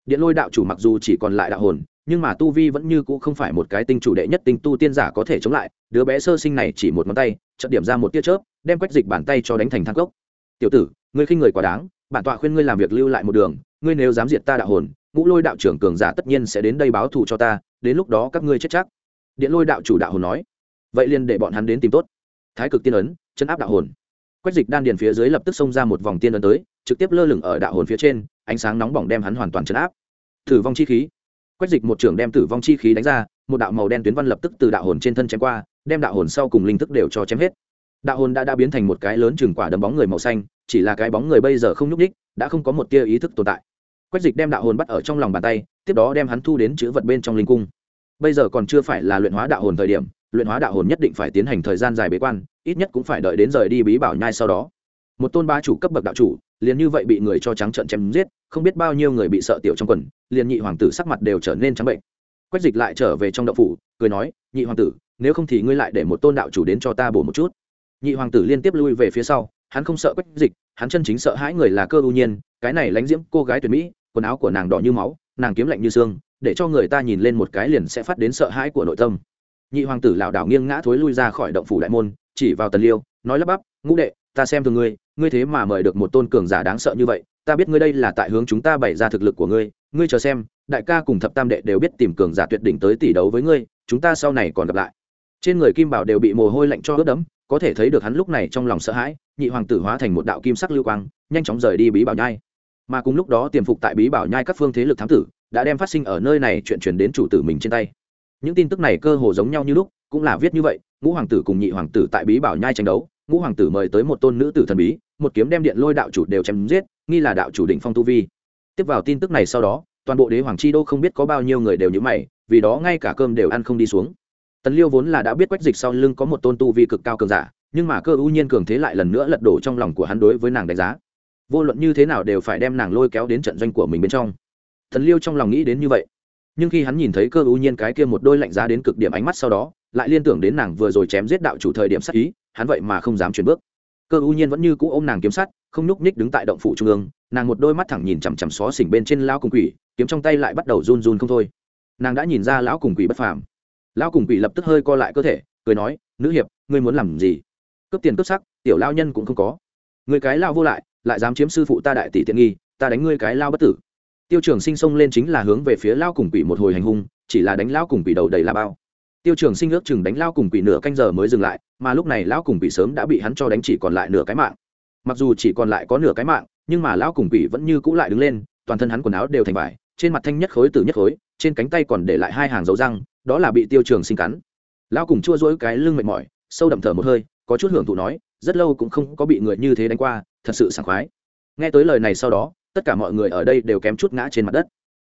điện lôi đạo chủ mặc dù chỉ còn lại đạo hồn, nhưng mà tu vi vẫn như cũ không phải một cái tinh chủ đệ nhất tinh tu tiên giả có thể chống lại, đứa bé sơ sinh này chỉ một ngón tay trận điểm ra một tia chớp đem quách dịch bàn tay cho đánh thành thang cốc. Tiểu tử, ngươi khinh người quá đáng, bản tọa khuyên ngươi làm việc lưu lại một đường, ngươi nếu dám diệt ta đạo hồn, ngũ lôi đạo trưởng cường giả tất nhiên sẽ đến đây báo thù cho ta, đến lúc đó các ngươi chết chắc. Điện lôi đạo chủ đạo hồn nói. Vậy liền để bọn hắn đến tìm tốt. Thái cực tiên ấn, chấn áp đạo hồn. Quách dịch đan điền phía dưới lập tức xông ra một vòng tiên ấn tới, trực tiếp lơ lửng ở đạo hồn phía trên, ánh sáng nóng bỏng đem hắn hoàn toàn chấn áp. Tử vong chi khí. Quách dịch một trưởng đem tử vong chi khí đánh ra, một đạo màu đen tuyến văn lập tức từ đạo hồn trên thân chém qua, đem đạo hồn sau cùng linh thức đều cho chém hết đạo hồn đã đã biến thành một cái lớn chừng quả đấm bóng người màu xanh, chỉ là cái bóng người bây giờ không nhúc ních đã không có một tia ý thức tồn tại. Quách dịch đem đạo hồn bắt ở trong lòng bàn tay, tiếp đó đem hắn thu đến chữ vật bên trong linh cung. Bây giờ còn chưa phải là luyện hóa đạo hồn thời điểm, luyện hóa đạo hồn nhất định phải tiến hành thời gian dài bế quan, ít nhất cũng phải đợi đến rời đi bí bảo nhai sau đó. Một tôn ba chủ cấp bậc đạo chủ, liền như vậy bị người cho trắng trợn chém giết, không biết bao nhiêu người bị sợ tiểu trong quần, liền nhị hoàng tử sắc mặt đều trở nên trắng bệnh. Quách dịch lại trở về trong đậu phủ, cười nói, nhị hoàng tử, nếu không thì ngươi lại để một tôn đạo chủ đến cho ta bổ một chút nhị hoàng tử liên tiếp lui về phía sau, hắn không sợ quách dịch, hắn chân chính sợ hãi người là cơ ưu nhiên, cái này lánh diễm cô gái tuyệt mỹ, quần áo của nàng đỏ như máu, nàng kiếm lạnh như xương, để cho người ta nhìn lên một cái liền sẽ phát đến sợ hãi của nội tâm. Nhị hoàng tử lảo đảo nghiêng ngã thối lui ra khỏi động phủ đại môn, chỉ vào tần liêu, nói lắp bắp, ngũ đệ, ta xem thường ngươi ngươi thế mà mời được một tôn cường giả đáng sợ như vậy, ta biết ngươi đây là tại hướng chúng ta bày ra thực lực của ngươi ngươi chờ xem, đại ca cùng thập tam đệ đều biết tìm cường giả tuyệt đỉnh tới tỷ đấu với ngươi, chúng ta sau này còn gặp lại trên người kim bảo đều bị mồ hôi lạnh cho ướt đẫm, có thể thấy được hắn lúc này trong lòng sợ hãi, nhị hoàng tử hóa thành một đạo kim sắc lưu quang, nhanh chóng rời đi bí bảo nhai. Mà cùng lúc đó tiềm phục tại bí bảo nhai các phương thế lực thám tử, đã đem phát sinh ở nơi này chuyện chuyển đến chủ tử mình trên tay. Những tin tức này cơ hồ giống nhau như lúc, cũng là viết như vậy, ngũ hoàng tử cùng nhị hoàng tử tại bí bảo nhai tranh đấu, ngũ hoàng tử mời tới một tôn nữ tử thần bí, một kiếm đem điện lôi đạo chủ đều chém giết, nghi là đạo chủ định phong tu vi. Tiếp vào tin tức này sau đó, toàn bộ đế hoàng chi đô không biết có bao nhiêu người đều như mày, vì đó ngay cả cơm đều ăn không đi xuống tần liêu vốn là đã biết quách dịch sau lưng có một tôn tu vi cực cao cường giả, nhưng mà cơ ưu nhiên cường thế lại lần nữa lật đổ trong lòng của hắn đối với nàng đánh giá. Vô luận như thế nào đều phải đem nàng lôi kéo đến trận doanh của mình bên trong. Thần liêu trong lòng nghĩ đến như vậy. Nhưng khi hắn nhìn thấy cơ ưu nhiên cái kia một đôi lạnh giá đến cực điểm ánh mắt sau đó, lại liên tưởng đến nàng vừa rồi chém giết đạo chủ thời điểm sắc ý, hắn vậy mà không dám chuyển bước. Cơ ưu nhiên vẫn như cũ ôm nàng kiếm sắt, không nhúc nhích đứng tại động phủ trung ương, nàng một đôi mắt thẳng nhìn chằm chằm xó xỉnh bên trên lao cùng quỷ, kiếm trong tay lại bắt đầu run run không thôi. Nàng đã nhìn ra lão cùng quỷ bất phàm lão cùng quỷ lập tức hơi co lại cơ thể, cười nói, nữ hiệp, ngươi muốn làm gì? Cướp tiền cướp sắc, tiểu lao nhân cũng không có. Người cái lao vô lại lại dám chiếm sư phụ ta đại tỷ tiện nghi, ta đánh ngươi cái lao bất tử. Tiêu trường sinh xông lên chính là hướng về phía lao cùng quỷ một hồi hành hung, chỉ là đánh lao cùng quỷ đầu đầy là bao. Tiêu trường sinh ước chừng đánh lao cùng quỷ nửa canh giờ mới dừng lại, mà lúc này lão cùng quỷ sớm đã bị hắn cho đánh chỉ còn lại nửa cái mạng. Mặc dù chỉ còn lại có nửa cái mạng, nhưng mà lão cùng quỷ vẫn như cũ lại đứng lên, toàn thân hắn quần áo đều thành vải, trên mặt thanh nhất khối từ nhất khối, trên cánh tay còn để lại hai hàng dấu răng đó là bị tiêu trường sinh cắn. Lão cùng chua rỗi cái lưng mệt mỏi, sâu đậm thở một hơi, có chút hưởng thụ nói, rất lâu cũng không có bị người như thế đánh qua, thật sự sảng khoái. Nghe tới lời này sau đó, tất cả mọi người ở đây đều kém chút ngã trên mặt đất.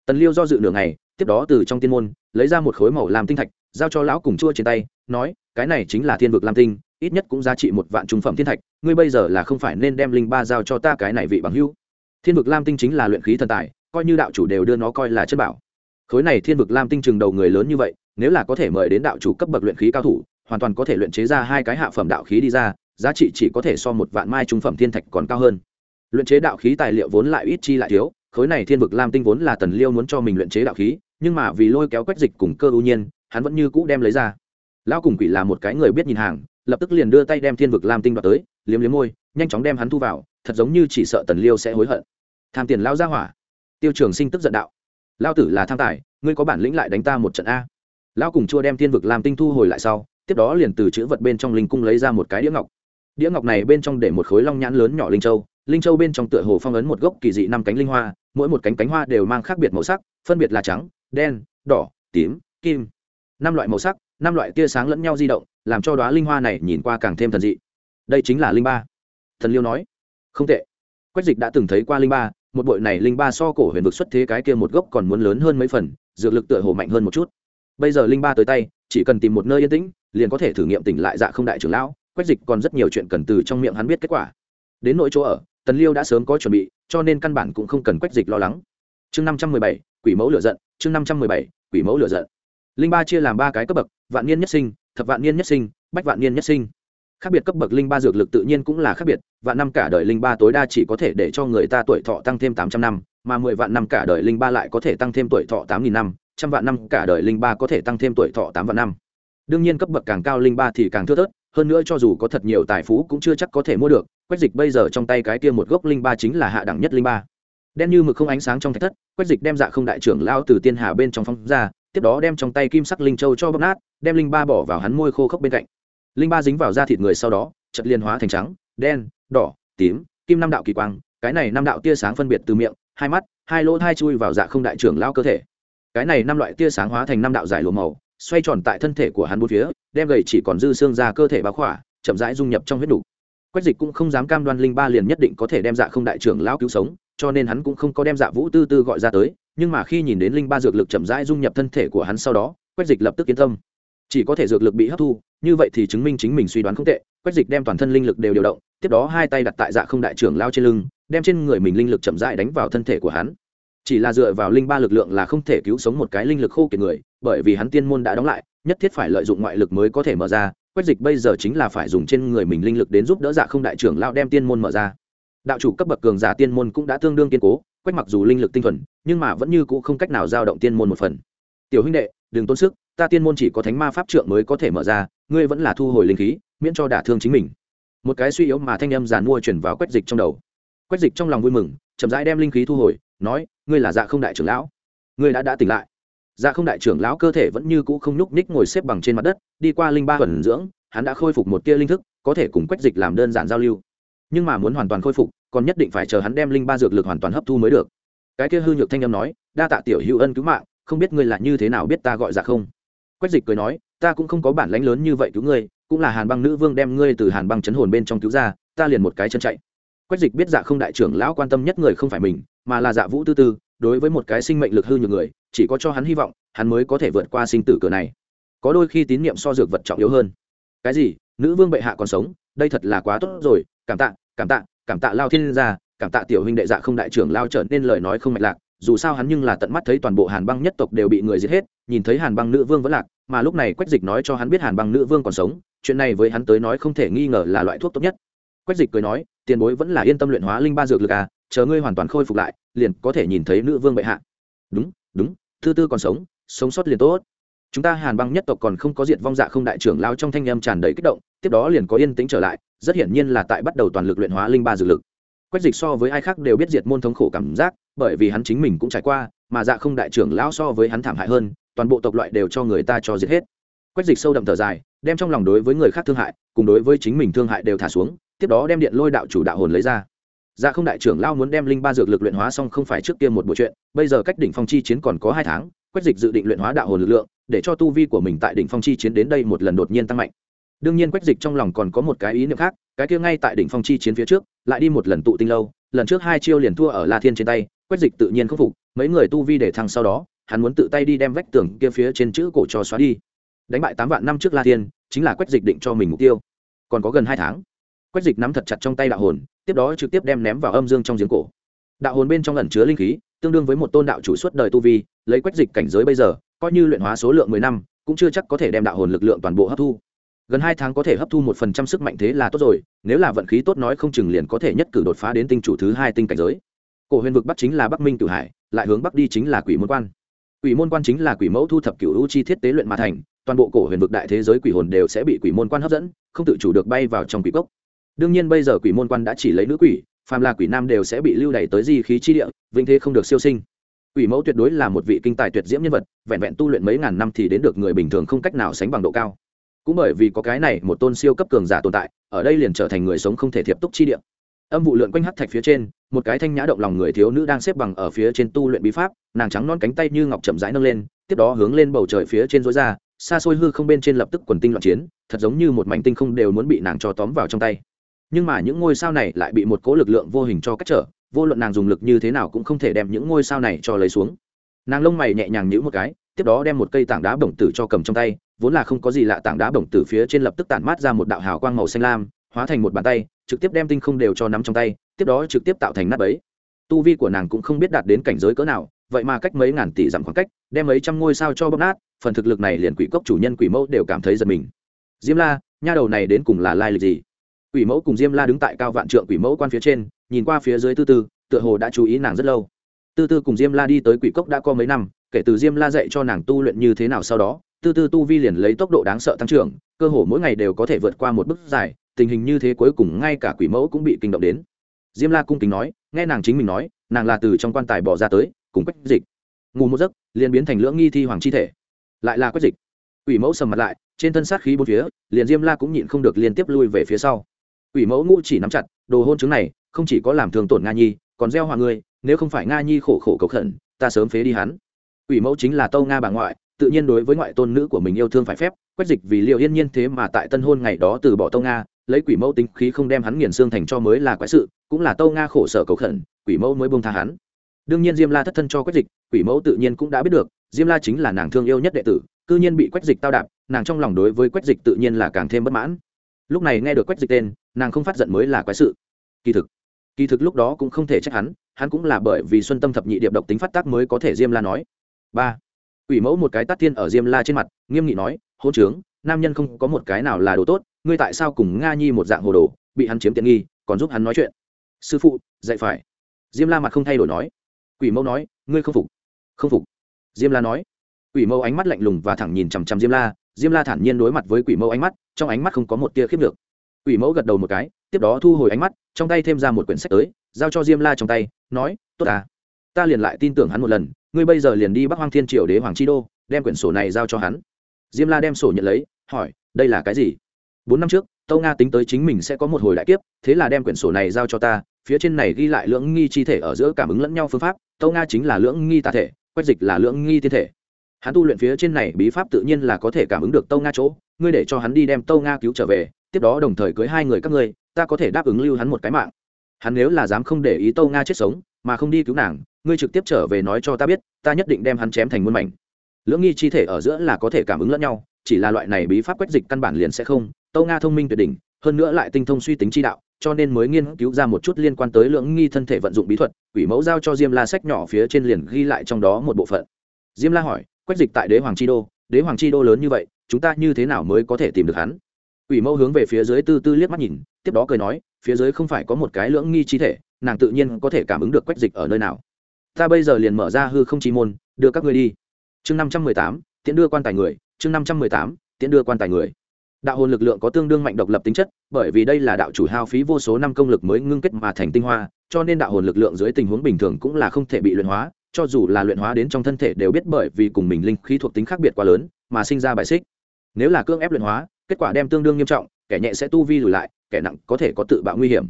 Tần liêu do dự nửa ngày, tiếp đó từ trong tiên môn, lấy ra một khối màu làm tinh thạch, giao cho lão cùng chua trên tay, nói, cái này chính là thiên vực lam tinh, ít nhất cũng giá trị một vạn trung phẩm thiên thạch, ngươi bây giờ là không phải nên đem linh ba giao cho ta cái này vị bằng hữu. Thiên vực lam tinh chính là luyện khí thần tài, coi như đạo chủ đều đưa nó coi là chất bảo khối này thiên vực lam tinh chừng đầu người lớn như vậy, nếu là có thể mời đến đạo chủ cấp bậc luyện khí cao thủ, hoàn toàn có thể luyện chế ra hai cái hạ phẩm đạo khí đi ra, giá trị chỉ có thể so một vạn mai trung phẩm thiên thạch còn cao hơn. Luyện chế đạo khí tài liệu vốn lại ít chi lại thiếu, khối này thiên vực lam tinh vốn là tần liêu muốn cho mình luyện chế đạo khí, nhưng mà vì lôi kéo quách dịch cùng cơ ưu nhiên, hắn vẫn như cũ đem lấy ra. Lão cùng quỷ là một cái người biết nhìn hàng, lập tức liền đưa tay đem thiên vực lam tinh đoạt tới, liếm liếm môi, nhanh chóng đem hắn thu vào, thật giống như chỉ sợ tần liêu sẽ hối hận. Tham tiền lao ra hỏa. Tiêu trường sinh tức giận đạo lao tử là tham tài, ngươi có bản lĩnh lại đánh ta một trận a. Lão cùng chua đem thiên vực lam tinh thu hồi lại sau, tiếp đó liền từ chữ vật bên trong linh cung lấy ra một cái đĩa ngọc. Đĩa ngọc này bên trong để một khối long nhãn lớn nhỏ linh châu linh châu bên trong tựa hồ phong ấn một gốc kỳ dị năm cánh linh hoa, mỗi một cánh cánh hoa đều mang khác biệt màu sắc, phân biệt là trắng, đen, đỏ, tím, kim. Năm loại màu sắc, năm loại tia sáng lẫn nhau di động, làm cho đoá linh hoa này nhìn qua càng thêm thần dị. Đây chính là linh ba. Thần liêu nói. Không tệ. Quách dịch đã từng thấy qua linh ba một bội này linh ba so cổ huyền vực xuất thế cái kia một gốc còn muốn lớn hơn mấy phần, dược lực tựa hồ mạnh hơn một chút. Bây giờ linh ba tới tay, chỉ cần tìm một nơi yên tĩnh, liền có thể thử nghiệm tỉnh lại dạ không đại trưởng lão, quách dịch còn rất nhiều chuyện cần từ trong miệng hắn biết kết quả. Đến nội chỗ ở, tần liêu đã sớm có chuẩn bị, cho nên căn bản cũng không cần quách dịch lo lắng. Chương năm trăm mười bảy, quỷ mẫu lửa giận, chương năm trăm mười bảy, quỷ mẫu lửa giận. Linh ba chia làm ba cái cấp bậc, vạn niên nhất sinh, thập vạn niên nhất sinh, bách vạn niên nhất sinh khác biệt cấp bậc linh ba dược lực tự nhiên cũng là khác biệt, vạn năm cả đời linh ba tối đa chỉ có thể để cho người ta tuổi thọ tăng thêm tám trăm năm, mà mười vạn năm cả đời linh ba lại có thể tăng thêm tuổi thọ tám nghìn năm, trăm vạn năm cả đời linh ba có thể tăng thêm tuổi thọ tám vạn năm. Đương nhiên cấp bậc càng cao linh ba thì càng thưa thớt, hơn nữa cho dù có thật nhiều tài phú cũng chưa chắc có thể mua được, quách dịch bây giờ trong tay cái kia một gốc linh ba chính là hạ đẳng nhất linh ba. Đen như mực không ánh sáng trong thạch thất, quách dịch đem dạ không đại trưởng lao từ tiên hà bên trong phong ra, tiếp đó đem trong tay kim sắc linh châu cho bóp nát, đem linh ba bỏ vào hắn môi khô khốc bên cạnh linh ba dính vào da thịt người sau đó chật liên hóa thành trắng, đen, đỏ, tím, kim năm đạo kỳ quang. Cái này năm đạo tia sáng phân biệt từ miệng, hai mắt, hai lỗ thai chui vào dạ không đại trưởng lao cơ thể. Cái này năm loại tia sáng hóa thành năm đạo giải lùa màu, xoay tròn tại thân thể của hắn bốn phía, đem gầy chỉ còn dư xương ra cơ thể báo khỏa, chậm rãi dung nhập trong huyết đủ. quách dịch cũng không dám cam đoan linh ba liền nhất định có thể đem dạ không đại trưởng lão cứu sống, cho nên hắn cũng không có đem dạ vũ tư tư gọi ra tới, nhưng mà khi nhìn đến linh ba dược lực chậm rãi dung nhập thân thể của hắn sau đó, quách dịch lập tức yên tâm chỉ có thể dược lực bị hấp thu, như vậy thì chứng minh chính mình suy đoán không tệ, quách dịch đem toàn thân linh lực đều điều động, tiếp đó hai tay đặt tại dạ không đại trưởng lao trên lưng, đem trên người mình linh lực chậm rãi đánh vào thân thể của hắn. Chỉ là dựa vào linh ba lực lượng là không thể cứu sống một cái linh lực khô kiệt người, bởi vì hắn tiên môn đã đóng lại, nhất thiết phải lợi dụng ngoại lực mới có thể mở ra, quách dịch bây giờ chính là phải dùng trên người mình linh lực đến giúp đỡ dạ không đại trưởng lao đem tiên môn mở ra. Đạo chủ cấp bậc cường giả tiên môn cũng đã tương đương kiên cố, quách mặc dù linh lực tinh thuần, nhưng mà vẫn như cũ không cách nào giao động tiên môn một phần. Tiểu huynh đệ, đừng tốn sức ta tiên môn chỉ có thánh ma pháp trượng mới có thể mở ra, ngươi vẫn là thu hồi linh khí, miễn cho đả thương chính mình. Một cái suy yếu mà thanh âm giàn mua chuyển vào quách dịch trong đầu. Quách dịch trong lòng vui mừng, chậm rãi đem linh khí thu hồi, nói, ngươi là dạ không đại trưởng lão. Ngươi đã đã tỉnh lại. Dạ không đại trưởng lão cơ thể vẫn như cũ không nhúc ních ngồi xếp bằng trên mặt đất, đi qua linh ba tuần dưỡng, hắn đã khôi phục một tia linh thức, có thể cùng quách dịch làm đơn giản giao lưu. Nhưng mà muốn hoàn toàn khôi phục, còn nhất định phải chờ hắn đem linh ba dược lực hoàn toàn hấp thu mới được. Cái kia hư nhược thanh âm nói, đa tạ tiểu hữu ân cứu mạng, không biết ngươi là như thế nào biết ta gọi dạ không? Quách dịch cười nói, ta cũng không có bản lãnh lớn như vậy cứu ngươi, cũng là hàn băng nữ vương đem ngươi từ hàn băng chấn hồn bên trong cứu ra, ta liền một cái chân chạy. Quách dịch biết dạ không đại trưởng lão quan tâm nhất người không phải mình, mà là dạ vũ tư tư, đối với một cái sinh mệnh lực hư như người, chỉ có cho hắn hy vọng, hắn mới có thể vượt qua sinh tử cửa này. Có đôi khi tín nhiệm so dược vật trọng yếu hơn. Cái gì? Nữ vương bệ hạ còn sống? Đây thật là quá tốt rồi. Cảm tạ cảm tạ cảm tạ lao thiên gia, cảm tạ tiểu huynh đệ dạ không đại trưởng lao trở nên lời nói không mạch lạc. Dù sao hắn nhưng là tận mắt thấy toàn bộ hàn băng nhất tộc đều bị người giết hết nhìn thấy hàn băng nữ vương vẫn lạc, mà lúc này quách dịch nói cho hắn biết hàn băng nữ vương còn sống, chuyện này với hắn tới nói không thể nghi ngờ là loại thuốc tốt nhất. Quách dịch cười nói, tiền bối vẫn là yên tâm luyện hóa linh ba dược lực à chờ ngươi hoàn toàn khôi phục lại, liền có thể nhìn thấy nữ vương bệ hạ. Đúng đúng, thư tư còn sống sống sót liền tốt. Chúng ta hàn băng nhất tộc còn không có diệt vong dạ không đại trưởng lao trong thanh em tràn đầy kích động, tiếp đó liền có yên tĩnh trở lại, rất hiển nhiên là tại bắt đầu toàn lực luyện hóa linh ba dược lực. Quách dịch so với ai khác đều biết diệt môn thống khổ cảm giác, bởi vì hắn chính mình cũng trải qua, mà dạ không đại trưởng lão so với hắn thảm hại hơn toàn bộ tộc loại đều cho người ta cho giết hết. Quách dịch sâu đậm thở dài, đem trong lòng đối với người khác thương hại, cùng đối với chính mình thương hại đều thả xuống, tiếp đó đem điện lôi đạo chủ đạo hồn lấy ra. Dạ không đại trưởng lao muốn đem linh ba dược lực luyện hóa xong không phải trước kia một bộ chuyện, bây giờ cách đỉnh phong chi chiến còn có hai tháng, quách dịch dự định luyện hóa đạo hồn lực lượng, để cho tu vi của mình tại đỉnh phong chi chiến đến đây một lần đột nhiên tăng mạnh. Đương nhiên quách dịch trong lòng còn có một cái ý niệm khác, cái kia ngay tại đỉnh phong chi chiến phía trước, lại đi một lần tụ tinh lâu, lần trước hai chiêu liền thua ở la thiên trên tay, quách dịch tự nhiên khắc phục, mấy người tu vi để thăng sau đó hắn muốn tự tay đi đem vách tường kia phía trên chữ cổ cho xóa đi. Đánh bại tám vạn năm trước la thiên, chính là quách dịch định cho mình mục tiêu. Còn có gần hai tháng. Quách dịch nắm thật chặt trong tay đạo hồn, tiếp đó trực tiếp đem ném vào âm dương trong giếng cổ. Đạo hồn bên trong ẩn chứa linh khí, tương đương với một tôn đạo chủ suốt đời tu vi, lấy quách dịch cảnh giới bây giờ, coi như luyện hóa số lượng mười năm, cũng chưa chắc có thể đem đạo hồn lực lượng toàn bộ hấp thu. Gần hai tháng có thể hấp thu một phần trăm sức mạnh thế là tốt rồi, nếu là vận khí tốt nói không chừng liền có thể nhất cử đột phá đến tinh chủ thứ hai tinh cảnh giới. Cổ huyền vực bắc chính là bắc minh cửu hải, lại hướng bắc đi chính là quỷ môn quan quỷ môn quan chính là quỷ mẫu thu thập cửu u chi thiết tế luyện mà thành, toàn bộ cổ huyền vực đại thế giới quỷ hồn đều sẽ bị quỷ môn quan hấp dẫn, không tự chủ được bay vào trong quỷ cốc. Đương nhiên bây giờ quỷ môn quan đã chỉ lấy nữ quỷ, phàm là quỷ nam đều sẽ bị lưu đày tới di khí chi địa vinh thế không được siêu sinh. Quỷ mẫu tuyệt đối là một vị kinh tài tuyệt diễm nhân vật, vẹn vẹn tu luyện mấy ngàn năm thì đến được người bình thường không cách nào sánh bằng độ cao. Cũng bởi vì có cái này một tôn siêu cấp cường giả tồn tại, ở đây liền trở thành người sống không thể thiệp túc chi địa âm vụ lượn quanh hắc thạch phía trên, một cái thanh nhã động lòng người thiếu nữ đang xếp bằng ở phía trên tu luyện bí pháp, nàng trắng non cánh tay như ngọc chậm rãi nâng lên, tiếp đó hướng lên bầu trời phía trên dối ra, xa xôi hư không bên trên lập tức quần tinh loạn chiến, thật giống như một mảnh tinh không đều muốn bị nàng cho tóm vào trong tay. Nhưng mà những ngôi sao này lại bị một cố lực lượng vô hình cho cách trở, vô luận nàng dùng lực như thế nào cũng không thể đem những ngôi sao này cho lấy xuống. Nàng lông mày nhẹ nhàng nhữ một cái, tiếp đó đem một cây tảng đá bổng tử cho cầm trong tay, vốn là không có gì lạ tảng đá bổng tử phía trên lập tức tản mát ra một đạo hào quang màu xanh lam hóa thành một bàn tay, trực tiếp đem tinh không đều cho nắm trong tay, tiếp đó trực tiếp tạo thành nắp ấy. Tu vi của nàng cũng không biết đạt đến cảnh giới cỡ nào, vậy mà cách mấy ngàn tỷ dặm khoảng cách, đem mấy trăm ngôi sao cho bóp nát, phần thực lực này liền quỷ cốc chủ nhân quỷ mẫu đều cảm thấy giật mình. Diêm la, nha đầu này đến cùng là lai lịch gì? Quỷ mẫu cùng diêm la đứng tại cao vạn trượng quỷ mẫu quan phía trên, nhìn qua phía dưới tư tư, tựa hồ đã chú ý nàng rất lâu. Tư tư cùng diêm la đi tới quỷ cốc đã có mấy năm, kể từ diêm la dạy cho nàng tu luyện như thế nào sau đó, tư tư tu vi liền lấy tốc độ đáng sợ tăng trưởng, cơ hồ mỗi ngày đều có thể vượt qua một bước dài tình hình như thế cuối cùng ngay cả quỷ mẫu cũng bị kinh động đến. Diêm la cung kính nói, nghe nàng chính mình nói, nàng là từ trong quan tài bỏ ra tới, cùng quách dịch. Ngủ một giấc, liền biến thành lưỡng nghi thi hoàng chi thể. Lại là quách dịch. Quỷ mẫu sầm mặt lại, trên thân sát khí bốn phía, liền diêm la cũng nhịn không được liên tiếp lui về phía sau. Quỷ mẫu ngũ chỉ nắm chặt, đồ hôn chứng này, không chỉ có làm thương tổn nga nhi, còn gieo hòa ngươi nếu không phải nga nhi khổ khổ cầu khẩn, ta sớm phế đi hắn. Quỷ mẫu chính là tâu nga bà ngoại, tự nhiên đối với ngoại tôn nữ của mình yêu thương phải phép, quách dịch vì liệu yên nhiên thế mà tại tân hôn ngày đó từ bỏ tâu nga lấy quỷ mẫu tính khí không đem hắn nghiền xương thành cho mới là quái sự, cũng là tâu nga khổ sở cầu khẩn, quỷ mẫu mới buông tha hắn. Đương nhiên diêm la thất thân cho quách dịch, quỷ mẫu tự nhiên cũng đã biết được, diêm la chính là nàng thương yêu nhất đệ tử, cư nhiên bị quách dịch tao đạp, nàng trong lòng đối với quách dịch tự nhiên là càng thêm bất mãn. Lúc này nghe được quách dịch tên, nàng không phát giận mới là quái sự. Kỳ thực kỳ thực lúc đó cũng không thể trách hắn hắn cũng là bởi vì xuân tâm thập nhị điệp độc tính phát tác mới có thể diêm la nói. Ba, quỷ mẫu một cái tát thiên ở diêm la trên mặt, nghiêm nghị nói hôn trướng, nam nhân không có một cái nào là đồ tốt ngươi tại sao cùng nga nhi một dạng hồ đồ, bị hắn chiếm tiện nghi, còn giúp hắn nói chuyện? Sư phụ, dạy phải. Diêm la mặt không thay đổi nói. Quỷ mẫu nói, ngươi không phục. Không phục. Diêm la nói. Quỷ mẫu ánh mắt lạnh lùng và thẳng nhìn chằm chằm diêm la. Diêm la thản nhiên đối mặt với quỷ mẫu ánh mắt, trong ánh mắt không có một tia khiếp được. Quỷ mẫu gật đầu một cái, tiếp đó thu hồi ánh mắt, trong tay thêm ra một quyển sách tới, giao cho diêm la trong tay, nói, tốt à ta liền lại tin tưởng hắn một lần, ngươi bây giờ liền đi bắc hoang thiên triều đế hoàng chi đô, đem quyển sổ này giao cho hắn. Diêm la đem sổ nhận lấy, hỏi, đây là cái gì? Bốn năm trước, tâu nga tính tới chính mình sẽ có một hồi đại kiếp, thế là đem quyển sổ này giao cho ta, phía trên này ghi lại lưỡng nghi chi thể ở giữa cảm ứng lẫn nhau phương pháp, tâu nga chính là lưỡng nghi tà thể, quách dịch là lưỡng nghi tiên thể. Hắn tu luyện phía trên này bí pháp tự nhiên là có thể cảm ứng được tâu nga chỗ, ngươi để cho hắn đi đem tâu nga cứu trở về, tiếp đó đồng thời cưới hai người các ngươi, ta có thể đáp ứng lưu hắn một cái mạng. Hắn nếu là dám không để ý tâu nga chết sống, mà không đi cứu nàng, ngươi trực tiếp trở về nói cho ta biết, ta nhất định đem hắn chém thành muôn mảnh. Lưỡng nghi chi thể ở giữa là có thể cảm ứng lẫn nhau, chỉ là loại này bí pháp quách dịch căn bản liền sẽ không tâu nga thông minh tuyệt đỉnh, hơn nữa lại tinh thông suy tính chi đạo, cho nên mới nghiên cứu ra một chút liên quan tới lưỡng nghi thân thể vận dụng bí thuật, quỷ mẫu giao cho diêm la sách nhỏ phía trên liền ghi lại trong đó một bộ phận. Diêm la hỏi, quách dịch tại đế hoàng chi đô, đế hoàng chi đô lớn như vậy, chúng ta như thế nào mới có thể tìm được hắn? Quỷ mẫu hướng về phía dưới tư tư liếc mắt nhìn, tiếp đó cười nói, phía dưới không phải có một cái lưỡng nghi chi thể, nàng tự nhiên có thể cảm ứng được quách dịch ở nơi nào. Ta bây giờ liền mở ra hư không chi môn, đưa các ngươi đi. Chương năm trăm mười tám, tiễn đưa quan tài người, chương năm trăm mười tám, tiễn đưa quan tài người đạo hồn lực lượng có tương đương mạnh độc lập tính chất, bởi vì đây là đạo chủ hao phí vô số năm công lực mới ngưng kết mà thành tinh hoa, cho nên đạo hồn lực lượng dưới tình huống bình thường cũng là không thể bị luyện hóa, cho dù là luyện hóa đến trong thân thể đều biết bởi vì cùng mình linh khí thuộc tính khác biệt quá lớn, mà sinh ra bài xích. Nếu là cưỡng ép luyện hóa, kết quả đem tương đương nghiêm trọng, kẻ nhẹ sẽ tu vi lùi lại, kẻ nặng có thể có tự bạo nguy hiểm.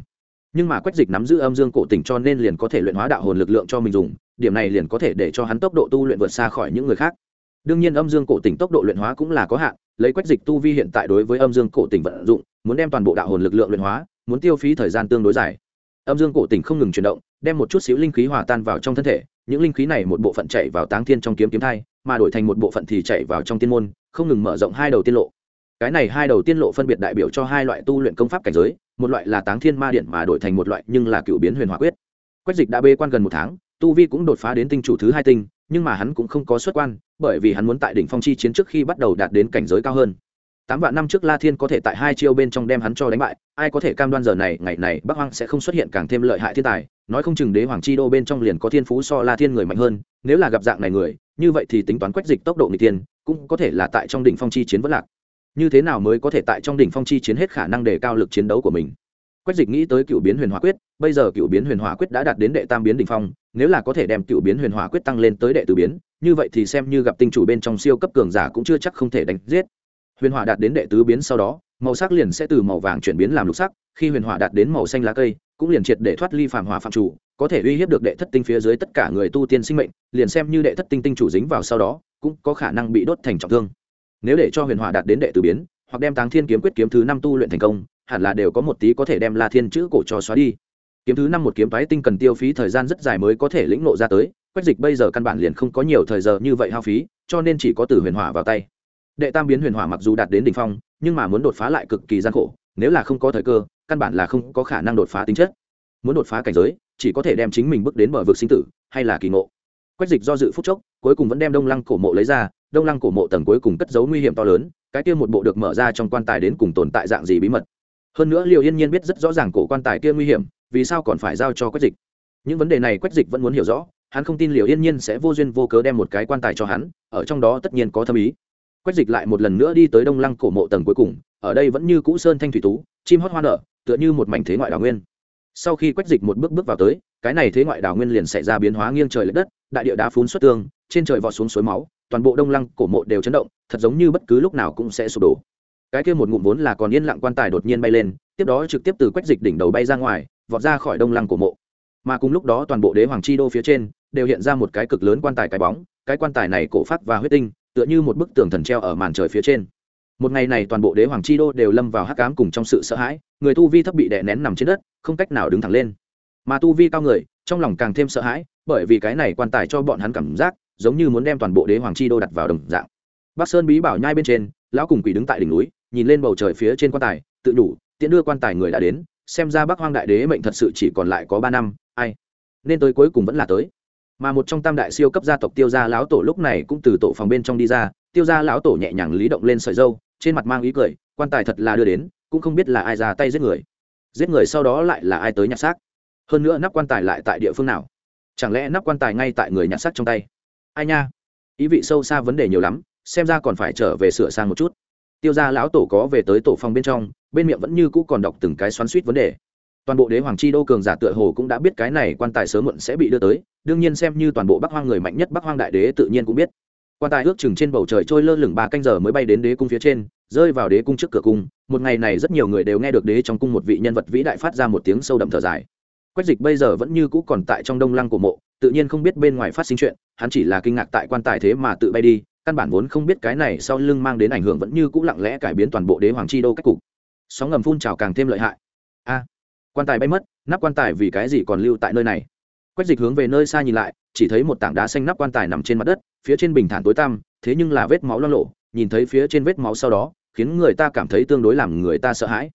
Nhưng mà quách dịch nắm giữ âm dương cổ tỉnh cho nên liền có thể luyện hóa đạo hồn lực lượng cho mình dùng, điểm này liền có thể để cho hắn tốc độ tu luyện vượt xa khỏi những người khác đương nhiên âm dương cổ tỉnh tốc độ luyện hóa cũng là có hạn, lấy quách dịch tu vi hiện tại đối với âm dương cổ tỉnh vận dụng, muốn đem toàn bộ đạo hồn lực lượng luyện hóa, muốn tiêu phí thời gian tương đối dài. Âm dương cổ tỉnh không ngừng chuyển động, đem một chút xíu linh khí hòa tan vào trong thân thể, những linh khí này một bộ phận chạy vào táng thiên trong kiếm kiếm thai, mà đổi thành một bộ phận thì chạy vào trong tiên môn, không ngừng mở rộng hai đầu tiên lộ. Cái này hai đầu tiên lộ phân biệt đại biểu cho hai loại tu luyện công pháp cảnh giới, một loại là táng thiên ma điện mà đổi thành một loại nhưng là cựu biến huyền hòa quyết. Quách dịch đã bê quan gần một tháng, tu vi cũng đột phá đến tinh chủ thứ hai tinh nhưng mà hắn cũng không có xuất quan, bởi vì hắn muốn tại đỉnh phong chi chiến trước khi bắt đầu đạt đến cảnh giới cao hơn. Tám vạn năm trước la thiên có thể tại hai chiêu bên trong đem hắn cho đánh bại, ai có thể cam đoan giờ này, ngày này bắc hoang sẽ không xuất hiện càng thêm lợi hại thiên tài, nói không chừng đế hoàng chi đô bên trong liền có thiên phú so la thiên người mạnh hơn, nếu là gặp dạng này người, như vậy thì tính toán quách dịch tốc độ người tiên cũng có thể là tại trong đỉnh phong chi chiến vẫn lạc. Như thế nào mới có thể tại trong đỉnh phong chi chiến hết khả năng đề cao lực chiến đấu của mình? Quách dịch nghĩ tới cựu biến huyền hỏa quyết, bây giờ cựu biến huyền hỏa quyết đã đạt đến đệ tam biến đỉnh phong, nếu là có thể đem cựu biến huyền hỏa quyết tăng lên tới đệ tứ biến, như vậy thì xem như gặp tinh chủ bên trong siêu cấp cường giả cũng chưa chắc không thể đánh giết. Huyền hỏa đạt đến đệ tứ biến sau đó, màu sắc liền sẽ từ màu vàng chuyển biến làm lục sắc, khi huyền hỏa đạt đến màu xanh lá cây, cũng liền triệt để thoát ly phàm hỏa phạm chủ, có thể uy hiếp được đệ thất tinh phía dưới tất cả người tu tiên sinh mệnh, liền xem như đệ thất tinh tinh chủ dính vào sau đó, cũng có khả năng bị đốt thành trọng thương. Nếu để cho huyền hỏa đạt đến đệ tứ biến, hoặc đem táng thiên kiếm quyết kiếm thứ năm tu luyện thành công hẳn là đều có một tí có thể đem la thiên chữ cổ cho xóa đi. Kiếm thứ năm một kiếm phái tinh cần tiêu phí thời gian rất dài mới có thể lĩnh nộ ra tới, quách dịch bây giờ căn bản liền không có nhiều thời giờ như vậy hao phí, cho nên chỉ có từ huyền hỏa vào tay. Đệ tam biến huyền hỏa mặc dù đạt đến đ ỉ n h phong, nhưng mà muốn đột phá lại cực kỳ gian khổ, nếu là không có thời cơ, căn bản là không có khả năng đột phá tính chất. Muốn đột phá cảnh giới, chỉ có thể đem chính mình bước đến bờ vực sinh tử, hay là kỳ ngộ. Quách dịch do dự phút chốc, cuối cùng vẫn đem đông lăng cổ mộ lấy ra, đông lăng cổ mộ tầng cuối cùng cất giấu nguy hiểm to lớn, cái kia một bộ được mở ra trong quan tài đến cùng tồn tại dạng gì bí mật hơn nữa liệu yên nhiên biết rất rõ ràng cổ quan tài kia nguy hiểm, vì sao còn phải giao cho quách dịch. Những vấn đề này quách dịch vẫn muốn hiểu rõ, hắn không tin liệu yên nhiên sẽ vô duyên vô cớ đem một cái quan tài cho hắn, ở trong đó tất nhiên có thâm ý. Quách dịch lại một lần nữa đi tới đông lăng cổ mộ tầng cuối cùng, ở đây vẫn như cũ sơn thanh thủy tú, chim hót hoa nở, tựa như một mảnh thế ngoại đào nguyên. Sau khi quách dịch một bước bước vào tới, cái này thế ngoại đào nguyên liền xảy ra biến hóa nghiêng trời l ệ đất, đại địa đá phun xuất tương trên trời vọt xuống suối máu, toàn bộ đông lăng cổ mộ đều chấn động, thật giống như bất cứ lúc nào cũng sẽ sụp đổ cái kia một ngụm vốn là còn yên lặng quan tài đột nhiên bay lên, tiếp đó trực tiếp từ quách dịch đỉnh đầu bay ra ngoài, vọt ra khỏi đông lăng cổ mộ. Mà cùng lúc đó toàn bộ đế hoàng chi đô phía trên đều hiện ra một cái cực lớn quan tài cái bóng, cái quan tài này cổ phát và huyết tinh, tựa như một bức tường thần treo ở màn trời phía trên. Một ngày này toàn bộ đế hoàng chi đô đều lâm vào hắc cám cùng trong sự sợ hãi, người tu vi thấp bị đè nén nằm trên đất, không cách nào đứng thẳng lên. Mà tu vi cao người, trong lòng càng thêm sợ hãi, bởi vì cái này quan tài cho bọn hắn cảm giác giống như muốn đem toàn bộ đế hoàng chi đô đặt vào đồng dạng. Bắc sơn bí bảo nhai bên trên, lão cùng quỷ đứng tại đỉnh núi nhìn lên bầu trời phía trên quan tài, tự nhủ, tiễn đưa quan tài người đã đến, xem ra bắc hoang đại đế mệnh thật sự chỉ còn lại có ba năm, ai? Nên tới cuối cùng vẫn là tới. Mà một trong tam đại siêu cấp gia tộc tiêu gia lão tổ lúc này cũng từ tổ phòng bên trong đi ra, tiêu gia lão tổ nhẹ nhàng lý động lên sợi dâu, trên mặt mang ý cười, quan tài thật là đưa đến, cũng không biết là ai ra tay giết người. Giết người sau đó lại là ai tới nhặt xác? Hơn nữa nắp quan tài lại tại địa phương nào? Chẳng lẽ nắp quan tài ngay tại người nhặt xác trong tay? Ai nha? Ý vị sâu xa vấn đề nhiều lắm, xem ra còn phải trở về sửa sang một chút tiêu gia lão tổ có về tới tổ phòng bên trong, bên miệng vẫn như cũ còn đọc từng cái xoắn suýt vấn đề. Toàn bộ đế hoàng chi đô cường giả tựa hồ cũng đã biết cái này quan tài sớm muộn sẽ bị đưa tới, đương nhiên xem như toàn bộ bắc hoang người mạnh nhất bắc hoang đại đế tự nhiên cũng biết. Quan tài ước chừng trên bầu trời trôi lơ lửng ba canh giờ mới bay đến đế cung phía trên, rơi vào đế cung trước cửa cung. Một ngày này rất nhiều người đều nghe được đế trong cung một vị nhân vật vĩ đại phát ra một tiếng sâu đậm thở dài. Quách dịch bây giờ vẫn như cũ còn tại trong đông lăng của mộ, tự nhiên không biết bên ngoài phát sinh chuyện, hắn chỉ là kinh ngạc tại quan tài thế mà tự bay đi căn bản vốn không biết cái này sau lưng mang đến ảnh hưởng vẫn như cũ lặng lẽ cải biến toàn bộ đế hoàng chi đô cách cục. Sóng ngầm phun trào càng thêm lợi hại. A, quan tài bay mất, nắp quan tài vì cái gì còn lưu tại nơi này? Quách dịch hướng về nơi xa nhìn lại, chỉ thấy một tảng đá xanh nắp quan tài nằm trên mặt đất, phía trên bình thản tối tăm, thế nhưng là vết máu lo lộ nhìn thấy phía trên vết máu sau đó, khiến người ta cảm thấy tương đối làm người ta sợ hãi.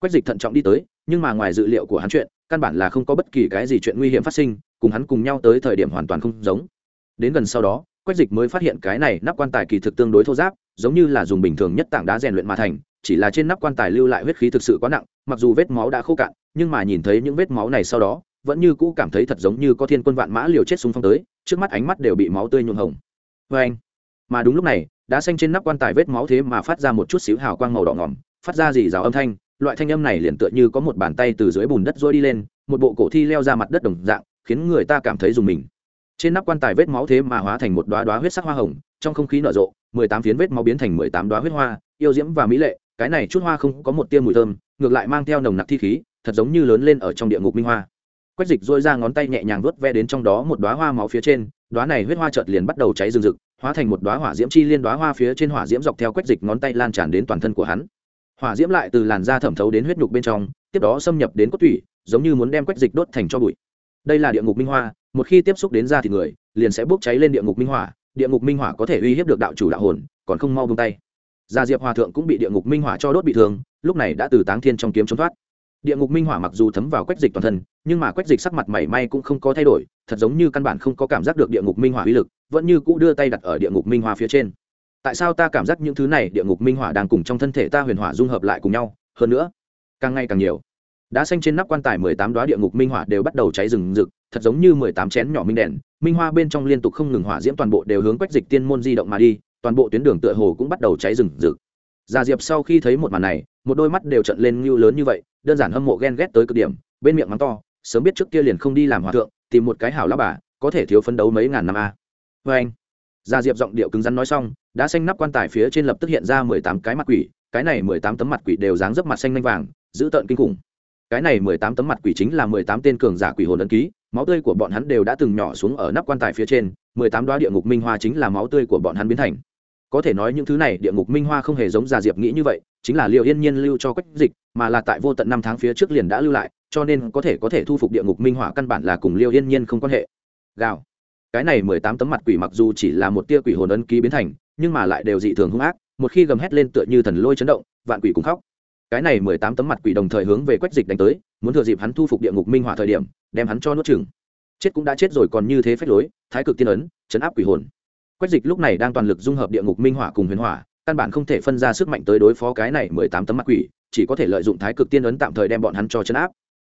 Quách dịch thận trọng đi tới, nhưng mà ngoài dự liệu của hắn chuyện, căn bản là không có bất kỳ cái gì chuyện nguy hiểm phát sinh, cùng hắn cùng nhau tới thời điểm hoàn toàn không giống. Đến gần sau đó quách dịch mới phát hiện cái này nắp quan tài kỳ thực tương đối thô giáp, giống như là dùng bình thường nhất tảng đá rèn luyện mà thành, chỉ là trên nắp quan tài lưu lại huyết khí thực sự quá nặng, mặc dù vết máu đã khô cạn, nhưng mà nhìn thấy những vết máu này sau đó, vẫn như cũ cảm thấy thật giống như có thiên quân vạn mã liều chết xung phong tới, trước mắt ánh mắt đều bị máu tươi nhuộm hồng. Vê anh, mà đúng lúc này, đá xanh trên nắp quan tài vết máu thế mà phát ra một chút xíu hào quang màu đỏ ngỏm, phát ra dì rào âm thanh, loại thanh âm này liền tựa như có một bàn tay từ dưới bùn đất rối đi lên, một bộ cổ thi leo ra mặt đất đồng dạng, khiến người ta cảm thấy dùng mình trên nắp quan tài vết máu thế mà hóa thành một đoá đoá huyết sắc hoa hồng, trong không khí nở rộ, mười tám phiến vết máu biến thành mười tám đoá huyết hoa, yêu diễm và mỹ lệ, cái này chút hoa không có một tia mùi thơm, ngược lại mang theo nồng nặc thi khí, thật giống như lớn lên ở trong địa ngục minh hoa. Quách dịch dôi ra ngón tay nhẹ nhàng vuốt ve đến trong đó một đoá hoa máu phía trên, đoá này huyết hoa chợt liền bắt đầu cháy rừng rực, hóa thành một đoá hỏa diễm chi liên đoá hoa phía trên hỏa diễm dọc theo quách dịch ngón tay lan tràn đến toàn thân của hắn. Hỏa diễm lại từ làn da thẩm thấu đến huyết nhục bên trong, tiếp đó xâm nhập đến cốt thủy giống như muốn đem quách dịch đốt thành cho bụi. Đây là địa ngục minh hoa một khi tiếp xúc đến da thịt người, liền sẽ bốc cháy lên địa ngục minh hỏa, địa ngục minh hỏa có thể uy hiếp được đạo chủ đạo hồn, còn không mau bông tay. Gia diệp hòa thượng cũng bị địa ngục minh hỏa cho đốt bị thương, lúc này đã từ táng thiên trong kiếm trốn thoát. Địa ngục minh hỏa mặc dù thấm vào quách dịch toàn thân, nhưng mà quách dịch sắc mặt mảy may cũng không có thay đổi, thật giống như căn bản không có cảm giác được địa ngục minh hỏa uy lực, vẫn như cũ đưa tay đặt ở địa ngục minh hỏa phía trên. Tại sao ta cảm giác những thứ này địa ngục minh hỏa đang cùng trong thân thể ta huyền hỏa dung hợp lại cùng nhau? Hơn nữa, càng ngày càng nhiều đá xanh trên nắp quan tài mười tám đoá địa ngục minh hỏa đều bắt đầu cháy rừng rực, thật giống như mười tám chén nhỏ minh đèn, minh hoa bên trong liên tục không ngừng hỏa diễm toàn bộ đều hướng quách dịch tiên môn di động mà đi, toàn bộ tuyến đường tựa hồ cũng bắt đầu cháy rừng rực. Gia diệp sau khi thấy một màn này, một đôi mắt đều trận lên như lớn như vậy, đơn giản hâm mộ ghen ghét tới cực điểm, bên miệng mắng to, sớm biết trước kia liền không đi làm hòa thượng, tìm một cái hảo lão bà, có thể thiếu phấn đấu mấy ngàn năm a. Vê anh, gia diệp giọng điệu cứng rắn nói xong đã xanh nắp quan tài phía trên lập tức hiện ra mười tám cái mặt quỷ, cái này mười tám tấm mặt quỷ đều dáng dấp mặt xanh lanh vàng, dữ tợn kinh khủng cái này mười tám tấm mặt quỷ chính là mười tám tên cường giả quỷ hồn ấn ký, máu tươi của bọn hắn đều đã từng nhỏ xuống ở nắp quan tài phía trên, mười tám đoá địa ngục minh hoa chính là máu tươi của bọn hắn biến thành. Có thể nói những thứ này địa ngục minh hoa không hề giống già diệp nghĩ như vậy, chính là liệu yên nhiên lưu cho quách dịch, mà là tại vô tận năm tháng phía trước liền đã lưu lại, cho nên có thể có thể thu phục địa ngục minh hỏa căn bản là cùng liêu yên nhiên không quan hệ. Gào. Cái này mười tám tấm mặt quỷ mặc dù chỉ là một tia quỷ hồn ấn ký biến thành, nhưng mà lại đều dị thường hung ác, một khi gầm hét lên tựa như thần lôi chấn động, vạn quỷ cùng khóc cái này mười tám tấm mặt quỷ đồng thời hướng về quách dịch đánh tới, muốn thừa dịp hắn thu phục địa ngục minh hỏa thời điểm, đem hắn cho nuốt chừng chết cũng đã chết rồi còn như thế phép lối, thái cực tiên ấn, chấn áp quỷ hồn. Quách dịch lúc này đang toàn lực dung hợp địa ngục minh hỏa cùng huyền hỏa, căn bản không thể phân ra sức mạnh tới đối phó cái này mười tám tấm mặt quỷ, chỉ có thể lợi dụng thái cực tiên ấn tạm thời đem bọn hắn cho chấn áp.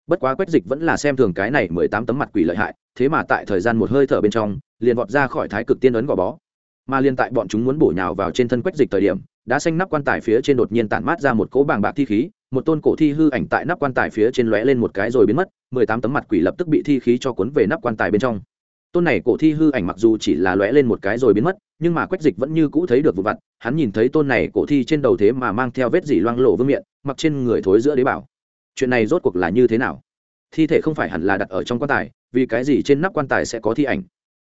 Bất quá quách dịch vẫn là xem thường cái này mười tám tấm mặt quỷ lợi hại, thế mà tại thời gian một hơi thở bên trong, liền vọt ra khỏi thái cực tiên ấn gò bó. Mà liên tại bọn chúng muốn bổ nhào vào trên thân quách dịch thời điểm đã xanh nắp quan tài phía trên đột nhiên tản mát ra một cỗ bàng bạc thi khí, một tôn cổ thi hư ảnh tại nắp quan tài phía trên lóe lên một cái rồi biến mất, mười tám tấm mặt quỷ lập tức bị thi khí cho cuốn về nắp quan tài bên trong. Tôn này cổ thi hư ảnh mặc dù chỉ là lóe lên một cái rồi biến mất, nhưng mà quách dịch vẫn như cũ thấy được vụ vặt, hắn nhìn thấy tôn này cổ thi trên đầu thế mà mang theo vết dỉ loang lộ vương miệng mặc trên người thối giữa đế bảo. Chuyện này rốt cuộc là như thế nào? Thi thể không phải hẳn là đặt ở trong quan tài, vì cái gì trên nắp quan tài sẽ có thi ảnh?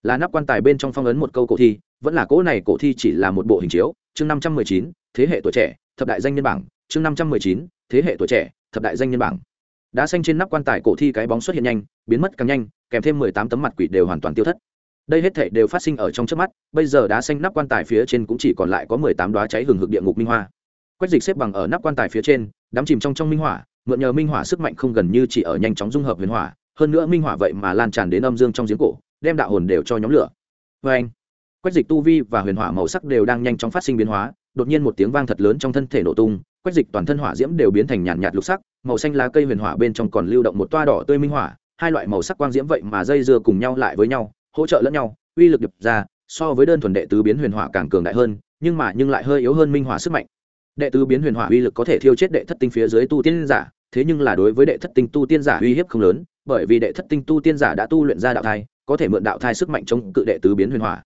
Là nắp quan tài bên trong phong ấn một câu cổ thi, vẫn là cỗ này cổ thi chỉ là một bộ hình chiếu, chương năm trăm mười chín, thế hệ tuổi trẻ, thập đại danh nhân bảng, chương năm trăm mười chín, thế hệ tuổi trẻ, thập đại danh nhân bảng. Đá xanh trên nắp quan tài cổ thi cái bóng xuất hiện nhanh, biến mất càng nhanh, kèm thêm mười tám tấm mặt quỷ đều hoàn toàn tiêu thất. Đây hết thể đều phát sinh ở trong trước mắt, bây giờ đá xanh nắp quan tài phía trên cũng chỉ còn lại có mười tám đoá cháy hừng hực địa ngục minh hoa. Quét dịch xếp bằng ở nắp quan tài phía trên, đắm chìm trong trong minh hỏa, mượn nhờ minh hỏa sức mạnh không gần như chỉ ở nhanh chóng dung hợp huyền hỏa, hơn nữa minh hỏa vậy mà lan tràn đến âm dương trong giếng cổ đem đạo hồn đều cho nhóm lửa. Vê anh quách dịch tu vi và huyền hỏa màu sắc đều đang nhanh chóng phát sinh biến hóa đột nhiên một tiếng vang thật lớn trong thân thể nổ tung quách dịch toàn thân hỏa diễm đều biến thành nhàn nhạt, nhạt lục sắc màu xanh lá cây huyền hỏa bên trong còn lưu động một toa đỏ tươi minh hỏa hai loại màu sắc quang diễm vậy mà dây dưa cùng nhau lại với nhau hỗ trợ lẫn nhau uy lực đập ra so với đơn thuần đệ tứ biến huyền hỏa càng cường đại hơn nhưng mà nhưng lại hơi yếu hơn minh hỏa sức mạnh. Đệ tứ biến huyền hỏa uy lực có thể thiêu chết đệ thất tinh phía dưới tu tiên giả thế nhưng là đối với đệ thất tinh tu tiên giả uy hiếp không lớn bởi vì đệ thất tinh tu tiên giả đã tu luyện ra đạo thai có thể mượn đạo thai sức mạnh chống cự đệ tứ biến huyền hỏa.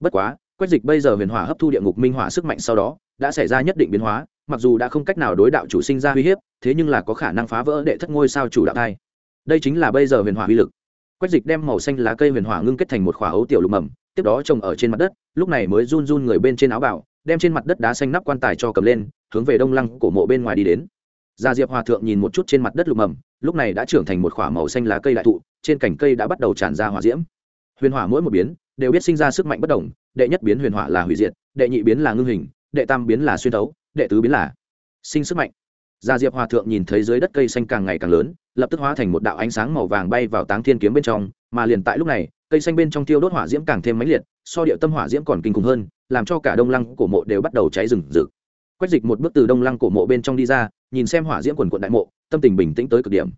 Bất quá, quách dịch bây giờ huyền hỏa hấp thu địa ngục minh hỏa sức mạnh sau đó, đã xảy ra nhất định biến hóa, mặc dù đã không cách nào đối đạo chủ sinh ra uy hiếp, thế nhưng là có khả năng phá vỡ đệ thất ngôi sao chủ đạo thai. Đây chính là bây giờ huyền hỏa uy lực. Quách dịch đem màu xanh lá cây huyền hỏa ngưng kết thành một khỏa ấu tiểu lục mầm, tiếp đó trồng ở trên mặt đất, lúc này mới run run người bên trên áo bảo đem trên mặt đất đá xanh nắp quan tài cho cầm lên, hướng về đông lăng cổ mộ bên ngoài đi đến. Gia diệp hòa thượng nhìn một chút trên mặt đất lục mầm, lúc này đã trưởng thành một khỏa màu xanh lá cây đại thụ trên cành cây đã bắt đầu tràn ra hỏa diễm. Huyền hỏa mỗi một biến đều biết sinh ra sức mạnh bất đồng, đệ nhất biến huyền hỏa là hủy diệt, đệ nhị biến là ngưng hình, đệ tam biến là xuyên thấu, đệ tứ biến là sinh sức mạnh. Gia diệp hòa thượng nhìn thấy dưới đất cây xanh càng ngày càng lớn, lập tức hóa thành một đạo ánh sáng màu vàng bay vào táng thiên kiếm bên trong, mà liền tại lúc này, cây xanh bên trong tiêu đốt hỏa diễm càng thêm mãnh liệt, so điệu tâm hỏa diễm còn kinh khủng hơn, làm cho cả đông lăng cổ mộ đều bắt đầu cháy rừng rực. Quách dịch một bước từ đông lăng cổ mộ bên trong đi ra, nhìn xem hỏa diễm quần quận đại mộ, tâm tình bình tĩnh tới cực điểm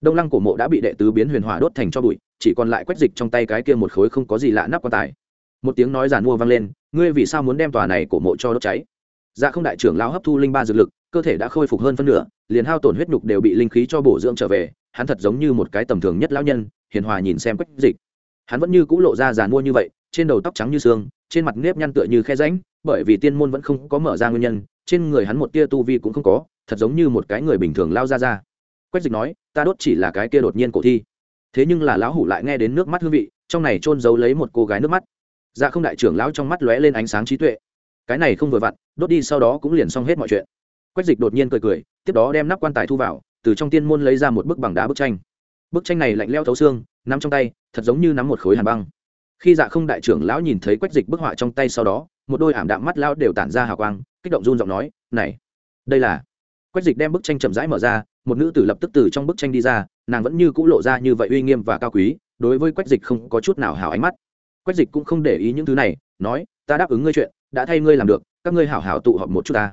đông lăng cổ mộ đã bị đệ tứ biến huyền hỏa đốt thành cho bụi, chỉ còn lại quách dịch trong tay cái kia một khối không có gì lạ nắp quan tài. Một tiếng nói giàn mua vang lên, ngươi vì sao muốn đem tòa này cổ mộ cho đốt cháy? Dạ không đại trưởng lao hấp thu linh ba dược lực, cơ thể đã khôi phục hơn phân nửa, liền hao tổn huyết nhục đều bị linh khí cho bổ dưỡng trở về, hắn thật giống như một cái tầm thường nhất lão nhân, hiền hòa nhìn xem quách dịch. Hắn vẫn như c ũ lộ ra giàn mua như vậy, trên đầu tóc trắng như xương, trên mặt nếp nhăn tựa như khe ránh bởi vì tiên môn vẫn không có mở ra nguyên nhân, trên người hắn một tia tu vi cũng không có, thật giống như một cái người bình thường lao ra ra. Quách dịch nói ta đốt chỉ là cái kia đột nhiên cổ thi. Thế nhưng là lão hủ lại nghe đến nước mắt hương vị, trong này trôn giấu lấy một cô gái nước mắt. Dạ không đại trưởng lão trong mắt lóe lên ánh sáng trí tuệ. Cái này không vừa vặn, đốt đi sau đó cũng liền xong hết mọi chuyện. Quách dịch đột nhiên cười cười, tiếp đó đem nắp quan tài thu vào, từ trong tiên môn lấy ra một bức bằng đá bức tranh. Bức tranh này lạnh leo thấu xương, nắm trong tay, thật giống như nắm một khối hàn băng. Khi dạ không đại trưởng lão nhìn thấy quách dịch bức họa trong tay sau đó, một đôi ảm đạm mắt lão đều tản ra hào quang, kích động run giọng nói, này, đây là quách dịch đem bức tranh chậm rãi mở ra một nữ tử lập tức từ trong bức tranh đi ra, nàng vẫn như cũ lộ ra như vậy uy nghiêm và cao quý, đối với quách dịch không có chút nào hảo ánh mắt. Quách dịch cũng không để ý những thứ này, nói, ta đáp ứng ngươi chuyện, đã thay ngươi làm được, các ngươi hảo hảo tụ họp một chút ta.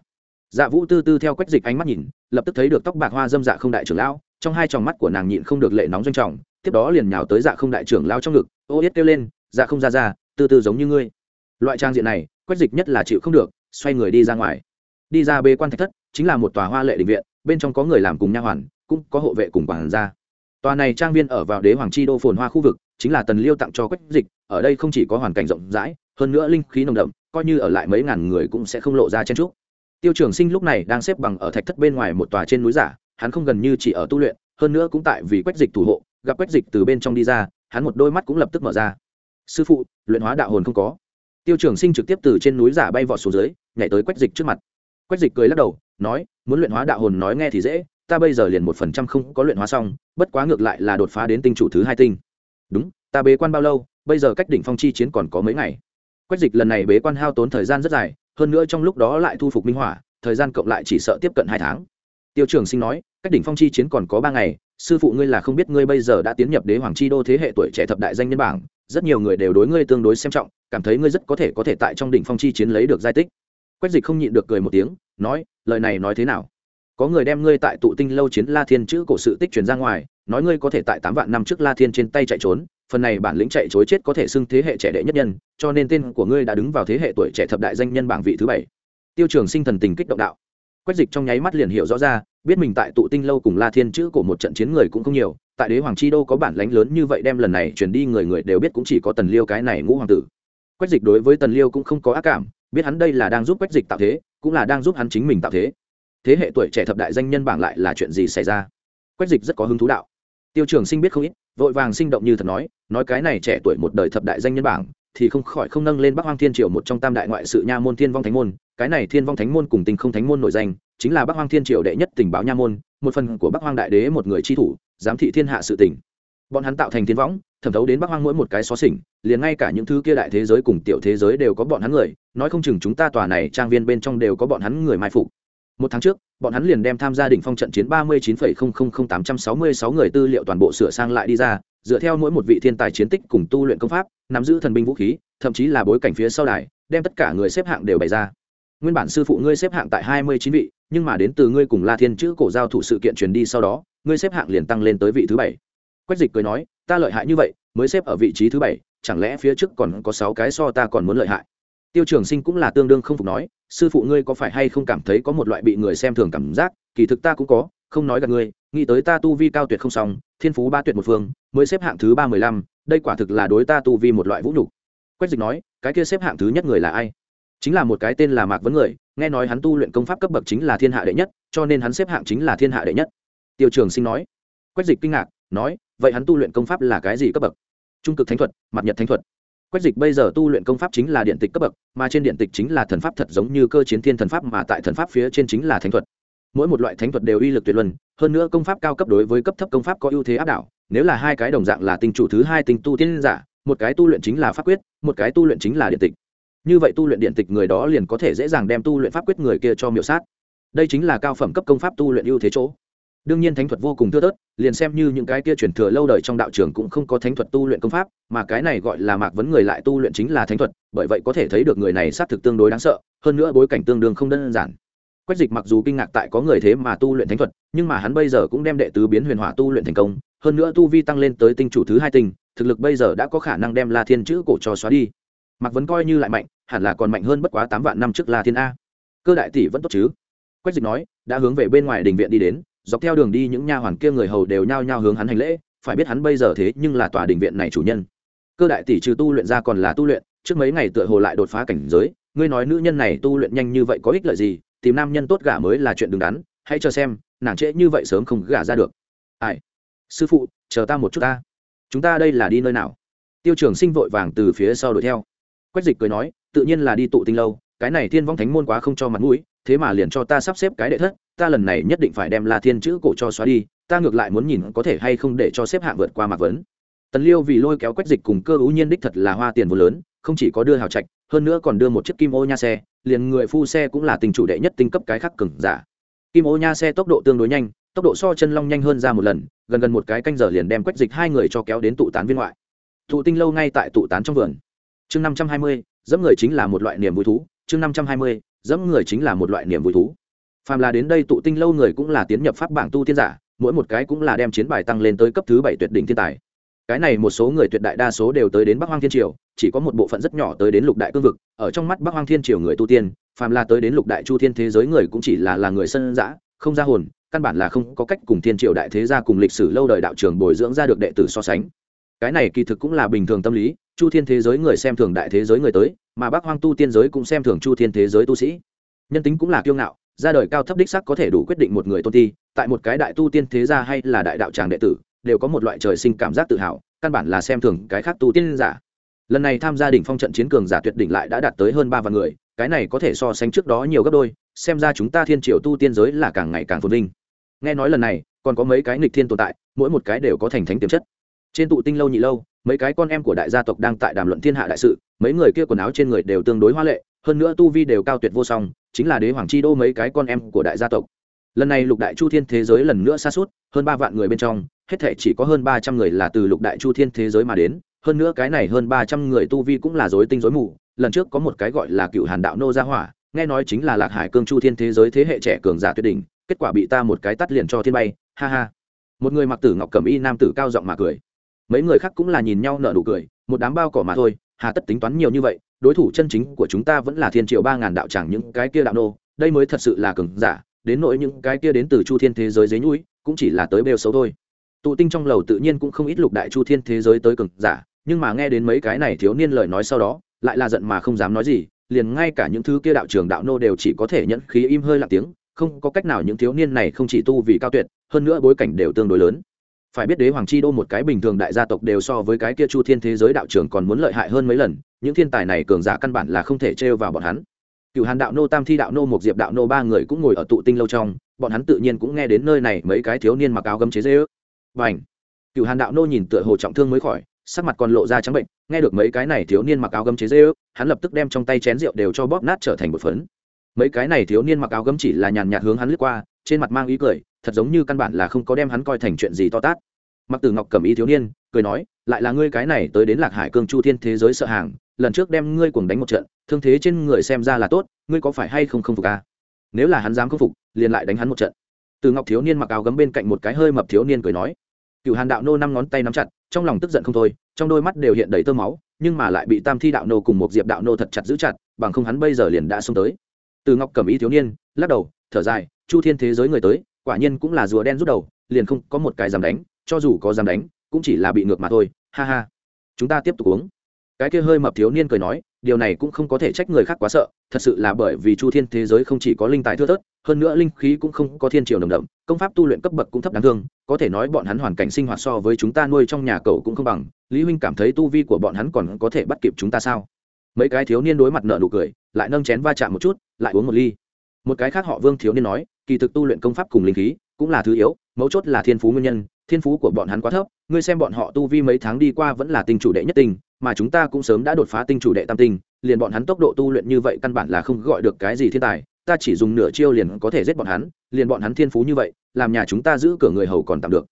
Dạ vũ tư tư theo quách dịch ánh mắt nhìn, lập tức thấy được tóc bạc hoa dâm dạ không đại trưởng lão, trong hai tròng mắt của nàng nhịn không được lệ nóng doanh trọng, tiếp đó liền nhào tới dạ không đại trưởng lao trong ngực, ô yết kêu lên dạ không ra ra, tư tư giống như ngươi. Loại trang diện này, quách dịch nhất là chịu không được, xoay người đi ra ngoài. Đi ra bê quan thạch thất, chính là một tòa hoa lệ định viện bên trong có người làm cùng nha hoàn, cũng có hộ vệ cùng quản gia. Tòa này trang viên ở vào đế hoàng chi đô phồn hoa khu vực, chính là tần liêu tặng cho quách dịch, ở đây không chỉ có hoàn cảnh rộng rãi, hơn nữa linh khí nồng đậm, coi như ở lại mấy ngàn người cũng sẽ không lộ ra chen trúc tiêu trường sinh lúc này đang xếp bằng ở thạch thất bên ngoài một tòa trên núi giả, hắn không gần như chỉ ở tu luyện, hơn nữa cũng tại vì quách dịch thủ hộ, gặp quách dịch từ bên trong đi ra, hắn một đôi mắt cũng lập tức mở ra. Sư phụ, luyện hóa đạo hồn không có. Tiêu trường sinh trực tiếp từ trên núi giả bay vọt xuống dưới, nhảy tới quách dịch trước mặt. Quách dịch cười lắc đầu nói, muốn luyện hóa đạo hồn nói nghe thì dễ, ta bây giờ liền một phần trăm không có luyện hóa xong, bất quá ngược lại là đột phá đến tinh chủ thứ hai tinh. Đúng, ta bế quan bao lâu, bây giờ cách đỉnh phong chi chiến còn có mấy ngày. Quách dịch lần này bế quan hao tốn thời gian rất dài, hơn nữa trong lúc đó lại thu phục minh hỏa, thời gian cộng lại chỉ sợ tiếp cận hai tháng. Tiêu trường sinh nói, cách đỉnh phong chi chiến còn có ba ngày, sư phụ ngươi là không biết ngươi bây giờ đã tiến nhập đế hoàng chi đô thế hệ tuổi trẻ thập đại danh nhân bảng, rất nhiều người đều đối ngươi tương đối xem trọng, cảm thấy ngươi rất có thể có thể tại trong đỉnh phong chi chiến lấy được giai tích quách dịch không nhịn được cười một tiếng, nói, lời này nói thế nào? Có người đem ngươi tại tụ tinh lâu chiến la thiên chữ cổ sự tích truyền ra ngoài, nói ngươi có thể tại tám vạn năm trước la thiên trên tay chạy trốn, phần này bản lĩnh chạy chối chết có thể xưng thế hệ trẻ đệ nhất nhân, cho nên tên của ngươi đã đứng vào thế hệ tuổi trẻ thập đại danh nhân bảng vị thứ bảy. Tiêu trường sinh thần tình kích động đạo. Quách dịch trong nháy mắt liền hiểu rõ ra, biết mình tại tụ tinh lâu cùng la thiên chữ cổ một trận chiến người cũng không nhiều, tại đế hoàng chi đô có bản lãnh lớn như vậy đem lần này chuyển đi người người đều biết cũng chỉ có tần liêu cái này ngũ hoàng tử. Quách dịch đối với tần liêu cũng không có ác cảm biết hắn đây là đang giúp quách dịch tạo thế, cũng là đang giúp hắn chính mình tạo thế. Thế hệ tuổi trẻ thập đại danh nhân bảng lại là chuyện gì xảy ra? Quách dịch rất có hứng thú đạo. Tiêu trường sinh biết không ít, vội vàng sinh động như thật nói nói cái này trẻ tuổi một đời thập đại danh nhân bảng, thì không khỏi không nâng lên bắc hoang thiên triều một trong tam đại ngoại sự nha môn thiên vong thánh môn. Cái này thiên vong thánh môn cùng tình không thánh môn nội danh, chính là bắc hoang thiên triều đệ nhất tình báo nha môn, một phần của bắc hoang đại đế một người tri thủ, giám thị thiên hạ sự tỉnh bọn hắn tạo thành thiên võng thẩm thấu đến bắc hoang mỗi một cái xó xỉnh, liền ngay cả những thứ kia đại thế giới cùng tiểu thế giới đều có bọn hắn người, nói không chừng chúng ta tòa này trang viên bên trong đều có bọn hắn người mai phục. Một tháng trước, bọn hắn liền đem tham gia đỉnh phong trận chiến ba mươi chín tám trăm sáu mươi sáu người tư liệu toàn bộ sửa sang lại đi ra, dựa theo mỗi một vị thiên tài chiến tích cùng tu luyện công pháp, nắm giữ thần binh vũ khí, thậm chí là bối cảnh phía sau đài, đem tất cả người xếp hạng đều bày ra. Nguyên bản sư phụ ngươi xếp hạng tại hai mươi chín vị, nhưng mà đến từ ngươi cùng la thiên chữ cổ giao thủ sự kiện truyền đi sau đó, ngươi xếp hạng liền tăng lên tới vị thứ bảy. Quách dịch cười nói ta lợi hại như vậy, mới xếp ở vị trí thứ bảy, chẳng lẽ phía trước còn có sáu cái so ta còn muốn lợi hại? Tiêu trường sinh cũng là tương đương không phục nói, sư phụ ngươi có phải hay không cảm thấy có một loại bị người xem thường cảm giác, kỳ thực ta cũng có, không nói gặp ngươi, nghĩ tới ta tu vi cao tuyệt không xong, thiên phú ba tuyệt một phương, mới xếp hạng thứ ba mười lăm, đây quả thực là đối ta tu vi một loại vũ nhục. Quách dịch nói, cái kia xếp hạng thứ nhất người là ai? Chính là một cái tên là mạc vấn người, nghe nói hắn tu luyện công pháp cấp bậc chính là thiên hạ đệ nhất, cho nên hắn xếp hạng chính là thiên hạ đệ nhất. Tiêu trường sinh nói. Quách dịch kinh ngạc, nói vậy hắn tu luyện công pháp là cái gì cấp bậc? Trung cực thánh thuật, mặt nhật thánh thuật. Quách dịch bây giờ tu luyện công pháp chính là điện tịch cấp bậc, mà trên điện tịch chính là thần pháp thật giống như cơ chiến thiên thần pháp mà tại thần pháp phía trên chính là thánh thuật. Mỗi một loại thánh thuật đều uy lực tuyệt luân, hơn nữa công pháp cao cấp đối với cấp thấp công pháp có ưu thế áp đảo, nếu là hai cái đồng dạng là tinh chủ thứ hai tinh tu tiên giả, một cái tu luyện chính là pháp quyết, một cái tu luyện chính là điện tịch. Như vậy tu luyện điện tịch người đó liền có thể dễ dàng đem tu luyện pháp quyết người kia cho miểu sát. Đây chính là cao phẩm cấp công pháp tu luyện ưu thế chỗ đương nhiên thánh thuật vô cùng thưa thớt, liền xem như những cái kia truyền thừa lâu đời trong đạo trường cũng không có thánh thuật tu luyện công pháp, mà cái này gọi là mạc vấn người lại tu luyện chính là thánh thuật, bởi vậy có thể thấy được người này xác thực tương đối đáng sợ, hơn nữa bối cảnh tương đương không đơn giản. Quách dịch mặc dù kinh ngạc tại có người thế mà tu luyện thánh thuật, nhưng mà hắn bây giờ cũng đem đệ tứ biến huyền hỏa tu luyện thành công, hơn nữa tu vi tăng lên tới tinh chủ thứ hai tinh, thực lực bây giờ đã có khả năng đem la thiên chữ cổ cho xóa đi. Mạc vấn coi như lại mạnh, hẳn là còn mạnh hơn bất quá tám vạn năm trước la thiên a. Cơ đại tỷ vẫn tốt chứ? Quách dịch nói, đã hướng về bên ngoài đình viện đi đến dọc theo đường đi những nha hoàn kia người hầu đều nhao nhao hướng hắn hành lễ, phải biết hắn bây giờ thế nhưng là tòa đình viện này chủ nhân. Cơ đại tỷ trừ tu luyện ra còn là tu luyện, trước mấy ngày tựa hồ lại đột phá cảnh giới, ngươi nói nữ nhân này tu luyện nhanh như vậy có ích lợi gì, tìm nam nhân tốt gả mới là chuyện đứng đắn, hãy cho xem, nàng trễ như vậy sớm không gả ra được. Ai? Sư phụ, chờ ta một chút ta. Chúng ta đây là đi nơi nào? Tiêu trường sinh vội vàng từ phía sau đuổi theo. Quách dịch cười nói, tự nhiên là đi tụ tinh lâu, cái này thiên vong thánh môn quá không cho mặt mũi, thế mà liền cho ta sắp xếp cái đệ thất ta lần này nhất định phải đem la thiên chữ cổ cho xóa đi, ta ngược lại muốn nhìn có thể hay không để cho xếp hạng vượt qua mạc vấn. Tần liêu vì lôi kéo quách dịch cùng cơ ưu nhiên đích thật là hoa tiền vô lớn, không chỉ có đưa hào trạch, hơn nữa còn đưa một chiếc kim ô nha xe, liền người phu xe cũng là tình chủ đệ nhất tinh cấp cái khác cừng giả. Kim ô nha xe tốc độ tương đối nhanh, tốc độ so chân long nhanh hơn ra một lần, gần gần một cái canh giờ liền đem quách dịch hai người cho kéo đến tụ tán viên ngoại. Thụ tinh lâu ngay tại tụ tán trong vườn. Chương năm trăm hai mươi, dẫm người chính là một loại niềm vui thú. Chương năm trăm hai mươi, dẫm người chính là một loại niềm vui thú phàm là đến đây tụ tinh lâu người cũng là tiến nhập pháp bảng tu tiên giả, mỗi một cái cũng là đem chiến bài tăng lên tới cấp thứ bảy tuyệt đỉnh thiên tài. Cái này một số người tuyệt đại đa số đều tới đến bắc hoang thiên triều, chỉ có một bộ phận rất nhỏ tới đến lục đại cương vực, ở trong mắt bắc hoang thiên triều người tu tiên, phàm là tới đến lục đại chu thiên thế giới người cũng chỉ là là người sân dã, không ra hồn, căn bản là không có cách cùng thiên triều đại thế gia cùng lịch sử lâu đời đạo trường bồi dưỡng ra được đệ tử so sánh. Cái này kỳ thực cũng là bình thường tâm lý, chu thiên thế giới người xem thường đại thế giới người tới, mà bác hoang tu tiên giới cũng xem thường chu thiên thế giới tu sĩ. Nhân tính cũng là kiêu ngạo ra đời cao thấp đích sắc có thể đủ quyết định một người tôn ti tại một cái đại tu tiên thế gia hay là đại đạo tràng đệ tử, đều có một loại trời sinh cảm giác tự hào, căn bản là xem thường cái khác tu tiên giả. Lần này tham gia đỉnh phong trận chiến cường giả tuyệt đỉnh lại đã đạt tới hơn ba vạn người, cái này có thể so sánh trước đó nhiều gấp đôi, xem ra chúng ta thiên triều tu tiên giới là càng ngày càng phồn vinh. Nghe nói lần này, còn có mấy cái nghịch thiên tồn tại, mỗi một cái đều có thành thánh tiềm chất. Trên tụ tinh lâu nhị lâu, mấy cái con em của đại gia tộc đang tại đàm luận thiên hạ đại sự, mấy người kia quần áo trên người đều tương đối hoa lệ hơn nữa tu vi đều cao tuyệt vô song, chính là đế hoàng chi đô mấy cái con em của đại gia tộc. Lần này lục đại chu thiên thế giới lần nữa xa suốt hơn ba vạn người bên trong, hết thể chỉ có hơn ba trăm người là từ lục đại chu thiên thế giới mà đến, hơn nữa cái này hơn ba trăm người tu vi cũng là dối tinh dối mù. Lần trước có một cái gọi là cựu hàn đạo nô gia hỏa, nghe nói chính là lạc hải cương chu thiên thế giới thế hệ trẻ cường giả tuyết đỉnh, kết quả bị ta một cái tắt liền cho thiên bay, ha ha. Một người mặc tử ngọc cầm y nam tử cao giọng mà cười. Mấy người khác cũng là nhìn nhau nở nụ cười, một đám bao cỏ mà thôi, hà tất tính toán nhiều như vậy đối thủ chân chính của chúng ta vẫn là thiên triệu ba ngàn đạo chẳng những cái kia đạo nô, đây mới thật sự là cường giả, đến nỗi những cái kia đến từ chu thiên thế giới dế nhũi, cũng chỉ là tới bêu xấu thôi. Tụ tinh trong lầu tự nhiên cũng không ít lục đại chu thiên thế giới tới cường giả, nhưng mà nghe đến mấy cái này thiếu niên lời nói sau đó, lại là giận mà không dám nói gì, liền ngay cả những thứ kia đạo trường đạo nô đều chỉ có thể nhẫn khí im hơi lặng tiếng, không có cách nào những thiếu niên này không chỉ tu vì cao tuyệt, hơn nữa bối cảnh đều tương đối lớn. Phải biết đế hoàng chi đô một cái bình thường đại gia tộc đều so với cái kia chu thiên thế giới đạo trường còn muốn lợi hại hơn mấy lần những thiên tài này cường giả căn bản là không thể trêu vào bọn hắn. Cựu hàn đạo nô, tam thi đạo nô một diệp đạo nô, ba người cũng ngồi ở tụ tinh lâu trong, bọn hắn tự nhiên cũng nghe đến nơi này mấy cái thiếu niên mặc áo gấm chế dê ước và cựu hàn đạo nô nhìn tựa hồ trọng thương mới khỏi, sắc mặt còn lộ ra trắng bệnh, nghe được mấy cái này thiếu niên mặc áo gấm chế dê ước hắn lập tức đem trong tay chén rượu đều cho bóp nát trở thành một phấn. Mấy cái này thiếu niên mặc áo gấm chỉ là nhàn nhạt hướng hắn lướt qua, trên mặt mang ý cười, thật giống như căn bản là không có đem hắn coi thành chuyện gì to tát. Mặc tử ngọc cầm ý thiếu niên, cười nói, lại là ngươi cái này tới đến lạc hải cương chu thiên thế giới sợ hàng lần trước đem ngươi cùng đánh một trận, thương thế trên người xem ra là tốt, ngươi có phải hay không không phục à? nếu là hắn dám không phục, liền lại đánh hắn một trận. Từ ngọc thiếu niên mặc áo gấm bên cạnh một cái hơi mập thiếu niên cười nói. Cựu hàn đạo nô năm ngón tay nắm chặt, trong lòng tức giận không thôi, trong đôi mắt đều hiện đầy tơ máu, nhưng mà lại bị tam thi đạo nô cùng một diệp đạo nô thật chặt giữ chặt, bằng không hắn bây giờ liền đã xông tới. Từ ngọc cầm ý thiếu niên, lắc đầu, thở dài, chu thiên thế giới người tới, quả nhiên cũng là rùa đen rút đầu, liền không có một cái dám đánh, cho dù có dám đánh, cũng chỉ là bị ngược mà thôi, ha ha. Chúng ta tiếp tục uống cái kia hơi mập thiếu niên cười nói, điều này cũng không có thể trách người khác quá sợ, thật sự là bởi vì chu thiên thế giới không chỉ có linh tài thưa thớt, hơn nữa linh khí cũng không có thiên triều nồng đậm, công pháp tu luyện cấp bậc cũng thấp đáng thương, có thể nói bọn hắn hoàn cảnh sinh hoạt so với chúng ta nuôi trong nhà cậu cũng không bằng lý huynh cảm thấy tu vi của bọn hắn còn có thể bắt kịp chúng ta sao mấy cái thiếu niên đối mặt nợ nụ cười, lại nâng chén va chạm một chút, lại uống một ly một cái khác họ vương thiếu niên nói, kỳ thực tu luyện công pháp cùng linh khí cũng là thứ yếu, mấu chốt là thiên phú nguyên nhân, thiên phú của bọn hắn quá thấp, ngươi xem bọn họ tu vi mấy tháng đi qua vẫn là tình chủ đệ nhất tình mà chúng ta cũng sớm đã đột phá tinh chủ đệ tam tinh, liền bọn hắn tốc độ tu luyện như vậy căn bản là không gọi được cái gì thiên tài, ta chỉ dùng nửa chiêu liền có thể giết bọn hắn, liền bọn hắn thiên phú như vậy, làm nhà chúng ta giữ cửa người hầu còn tạm được.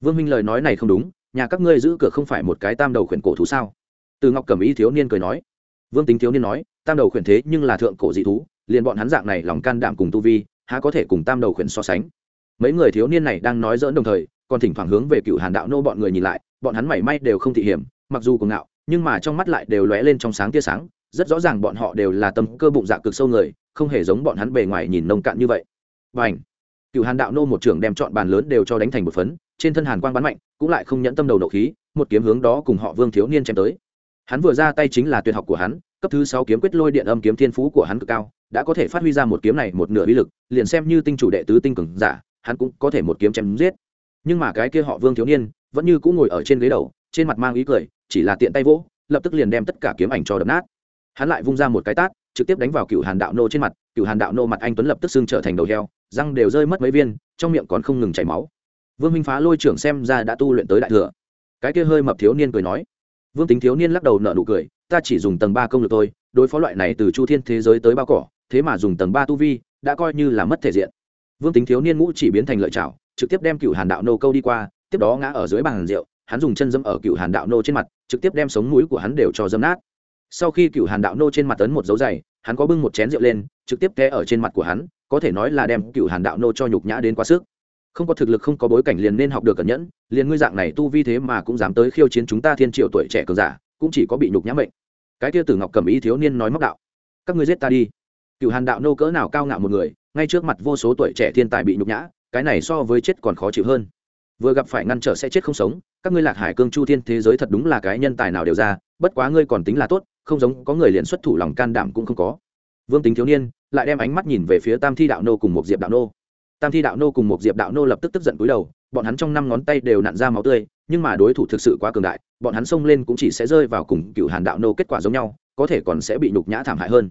Vương minh lời nói này không đúng, nhà các ngươi giữ cửa không phải một cái tam đầu khuyển cổ thú sao? Từ ngọc cẩm ý thiếu niên cười nói. Vương tính thiếu niên nói, tam đầu khuyển thế nhưng là thượng cổ dị thú, liền bọn hắn dạng này lòng can đảm cùng tu vi, há có thể cùng tam đầu khuyển so sánh? Mấy người thiếu niên này đang nói dỡn đồng thời, còn thỉnh thoảng hướng về cựu hàn đạo nô bọn người nhìn lại, bọn hắn mảy may đều không thị hiểm, mặc dù cùng ngạo nhưng mà trong mắt lại đều lóe lên trong sáng tia sáng, rất rõ ràng bọn họ đều là tâm cơ bụng dạ cực sâu người, không hề giống bọn hắn bề ngoài nhìn nông cạn như vậy. Và ảnh cựu hàn đạo nô một trưởng đem chọn bàn lớn đều cho đánh thành một phấn, trên thân hàn quang bắn mạnh, cũng lại không nhẫn tâm đầu nộ khí, một kiếm hướng đó cùng họ vương thiếu niên chém tới. Hắn vừa ra tay chính là tuyệt học của hắn, cấp thứ sáu kiếm quyết lôi điện âm kiếm thiên phú của hắn cực cao, đã có thể phát huy ra một kiếm này một nửa uy lực, liền xem như tinh chủ đệ tứ tinh cường giả, hắn cũng có thể một kiếm chém giết. Nhưng mà cái kia họ vương thiếu niên, vẫn như cũng ngồi ở trên ghế đầu trên mặt mang ý cười, chỉ là tiện tay vỗ, lập tức liền đem tất cả kiếm ảnh cho đập nát. Hắn lại vung ra một cái tát, trực tiếp đánh vào cựu hàn đạo nô trên mặt, cựu hàn đạo nô mặt anh tuấn lập tức xương trở thành đầu heo, răng đều rơi mất mấy viên, trong miệng còn không ngừng chảy máu. Vương minh phá lôi trưởng xem ra đã tu luyện tới đại thừa. Cái kia hơi mập thiếu niên cười nói, vương tính thiếu niên lắc đầu nở nụ cười, ta chỉ dùng tầng ba công lực thôi, đối phó loại này từ chu thiên thế giới tới bao cỏ, thế mà dùng tầng ba tu vi, đã coi như là mất thể diện. Vương tính thiếu niên ngũ chỉ biến thành lợi chảo trực tiếp đem cựu hàn đạo nô câu đi qua, tiếp đó ngã ở dưới bàn rượu hắn dùng chân dẫm ở cựu hàn đạo nô trên mặt, trực tiếp đem sống mũi của hắn đều cho dâm nát. Sau khi cựu hàn đạo nô trên mặt tấn một dấu dày, hắn có bưng một chén rượu lên, trực tiếp té ở trên mặt của hắn, có thể nói là đem cựu hàn đạo nô cho nhục nhã đến quá sức. Không có thực lực, không có bối cảnh liền nên học được cẩn nhẫn, liền ngươi dạng này tu vi thế mà cũng dám tới khiêu chiến chúng ta thiên triệu tuổi trẻ cường giả, cũng chỉ có bị nhục nhã mệnh. Cái kia tử ngọc cầm ý thiếu niên nói móc đạo, các ngươi giết ta đi. Cựu hàn đạo nô cỡ nào cao ngạo một người, ngay trước mặt vô số tuổi trẻ thiên tài bị nhục nhã, cái này so với chết còn khó chịu hơn vừa gặp phải ngăn trở sẽ chết không sống, các ngươi lạc hải cương chu thiên thế giới thật đúng là cái nhân tài nào đều ra, bất quá ngươi còn tính là tốt, không giống có người liền xuất thủ lòng can đảm cũng không có. Vương tính thiếu niên lại đem ánh mắt nhìn về phía tam thi đạo nô cùng một diệp đạo nô. Tam thi đạo nô cùng một diệp đạo nô lập tức tức giận cúi đầu, bọn hắn trong năm ngón tay đều nặn ra máu tươi, nhưng mà đối thủ thực sự quá cường đại, bọn hắn xông lên cũng chỉ sẽ rơi vào cùng cựu hàn đạo nô kết quả giống nhau, có thể còn sẽ bị nhục nhã thảm hại hơn.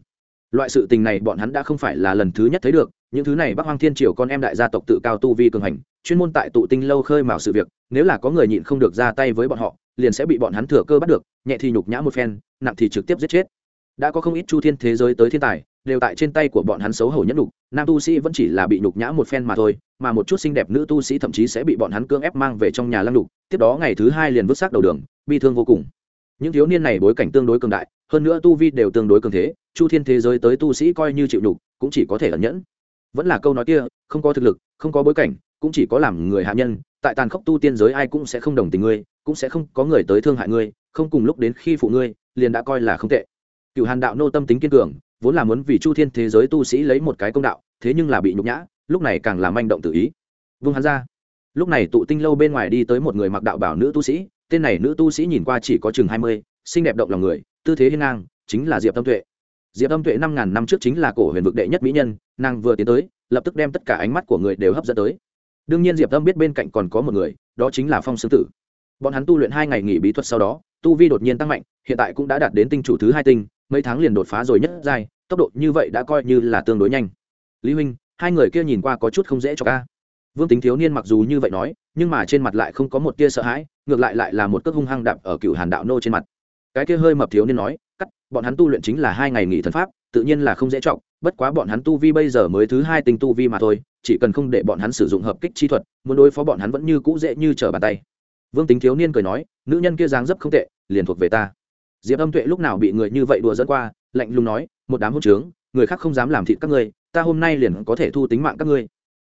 Loại sự tình này bọn hắn đã không phải là lần thứ nhất thấy được những thứ này bắc hoang thiên triều con em đại gia tộc tự cao tu vi cường hành chuyên môn tại tụ tinh lâu khơi mào sự việc nếu là có người nhịn không được ra tay với bọn họ liền sẽ bị bọn hắn thừa cơ bắt được nhẹ thì nhục nhã một phen nặng thì trực tiếp giết chết. Đã có không ít chu thiên thế giới tới thiên tài đều tại trên tay của bọn hắn xấu hổ nhất đục nam tu sĩ vẫn chỉ là bị nhục nhã một phen mà thôi mà một chút xinh đẹp nữ tu sĩ thậm chí sẽ bị bọn hắn cưỡng ép mang về trong nhà lăng đục tiếp đó ngày thứ hai liền vứt xác đầu đường bi thương vô cùng. Những thiếu niên này bối cảnh tương đối cường đại hơn nữa tu vi đều tương đối cường thế chu thiên thế giới tới tu sĩ coi như chịu nhục, cũng chỉ có thể ẩn nhẫn vẫn là câu nói kia, không có thực lực, không có bối cảnh, cũng chỉ có làm người hạ nhân, tại tàn khốc tu tiên giới ai cũng sẽ không đồng tình ngươi, cũng sẽ không có người tới thương hại ngươi, không cùng lúc đến khi phụ ngươi, liền đã coi là không tệ. Cựu hàn đạo nô tâm tính kiên cường, vốn là muốn vì chu thiên thế giới tu sĩ lấy một cái công đạo, thế nhưng là bị nhục nhã, lúc này càng làm manh động tự ý. Vung hắn ra. Lúc này tụ tinh lâu bên ngoài đi tới một người mặc đạo bảo nữ tu sĩ, tên này nữ tu sĩ nhìn qua chỉ có chừng hai mươi, xinh đẹp động lòng người, tư thế hiên ngang, chính là diệp tâm tuệ diệp Âm tuệ năm ngàn năm trước chính là cổ huyền vực đệ nhất mỹ nhân, nàng vừa tiến tới, lập tức đem tất cả ánh mắt của người đều hấp dẫn tới. Đương nhiên diệp Âm biết bên cạnh còn có một người, đó chính là phong sương tử. Bọn hắn tu luyện hai ngày nghỉ bí thuật sau đó, tu vi đột nhiên tăng mạnh, hiện tại cũng đã đạt đến tinh chủ thứ hai tinh, mấy tháng liền đột phá rồi nhất giai, tốc độ như vậy đã coi như là tương đối nhanh. Lý huynh, hai người kia nhìn qua có chút không dễ cho ca. Vương tính thiếu niên mặc dù như vậy nói, nhưng mà trên mặt lại không có một tia sợ hãi, ngược lại lại là một cước hung hăng đạp ở cựu hàn đạo nô trên mặt. Cái kia hơi mập thiếu niên nói bọn hắn tu luyện chính là hai ngày nghỉ thần pháp, tự nhiên là không dễ trọng bất quá bọn hắn tu vi bây giờ mới thứ hai tinh tu vi mà thôi, chỉ cần không để bọn hắn sử dụng hợp kích chi thuật, muốn đối phó bọn hắn vẫn như cũ dễ như trở bàn tay. Vương tính thiếu niên cười nói, nữ nhân kia dáng dấp không tệ, liền thuộc về ta. Diệp âm tuệ lúc nào bị người như vậy đùa dẫn qua, lạnh lùng nói, một đám hôn trướng, người khác không dám làm thịt các ngươi, ta hôm nay liền có thể thu tính mạng các ngươi.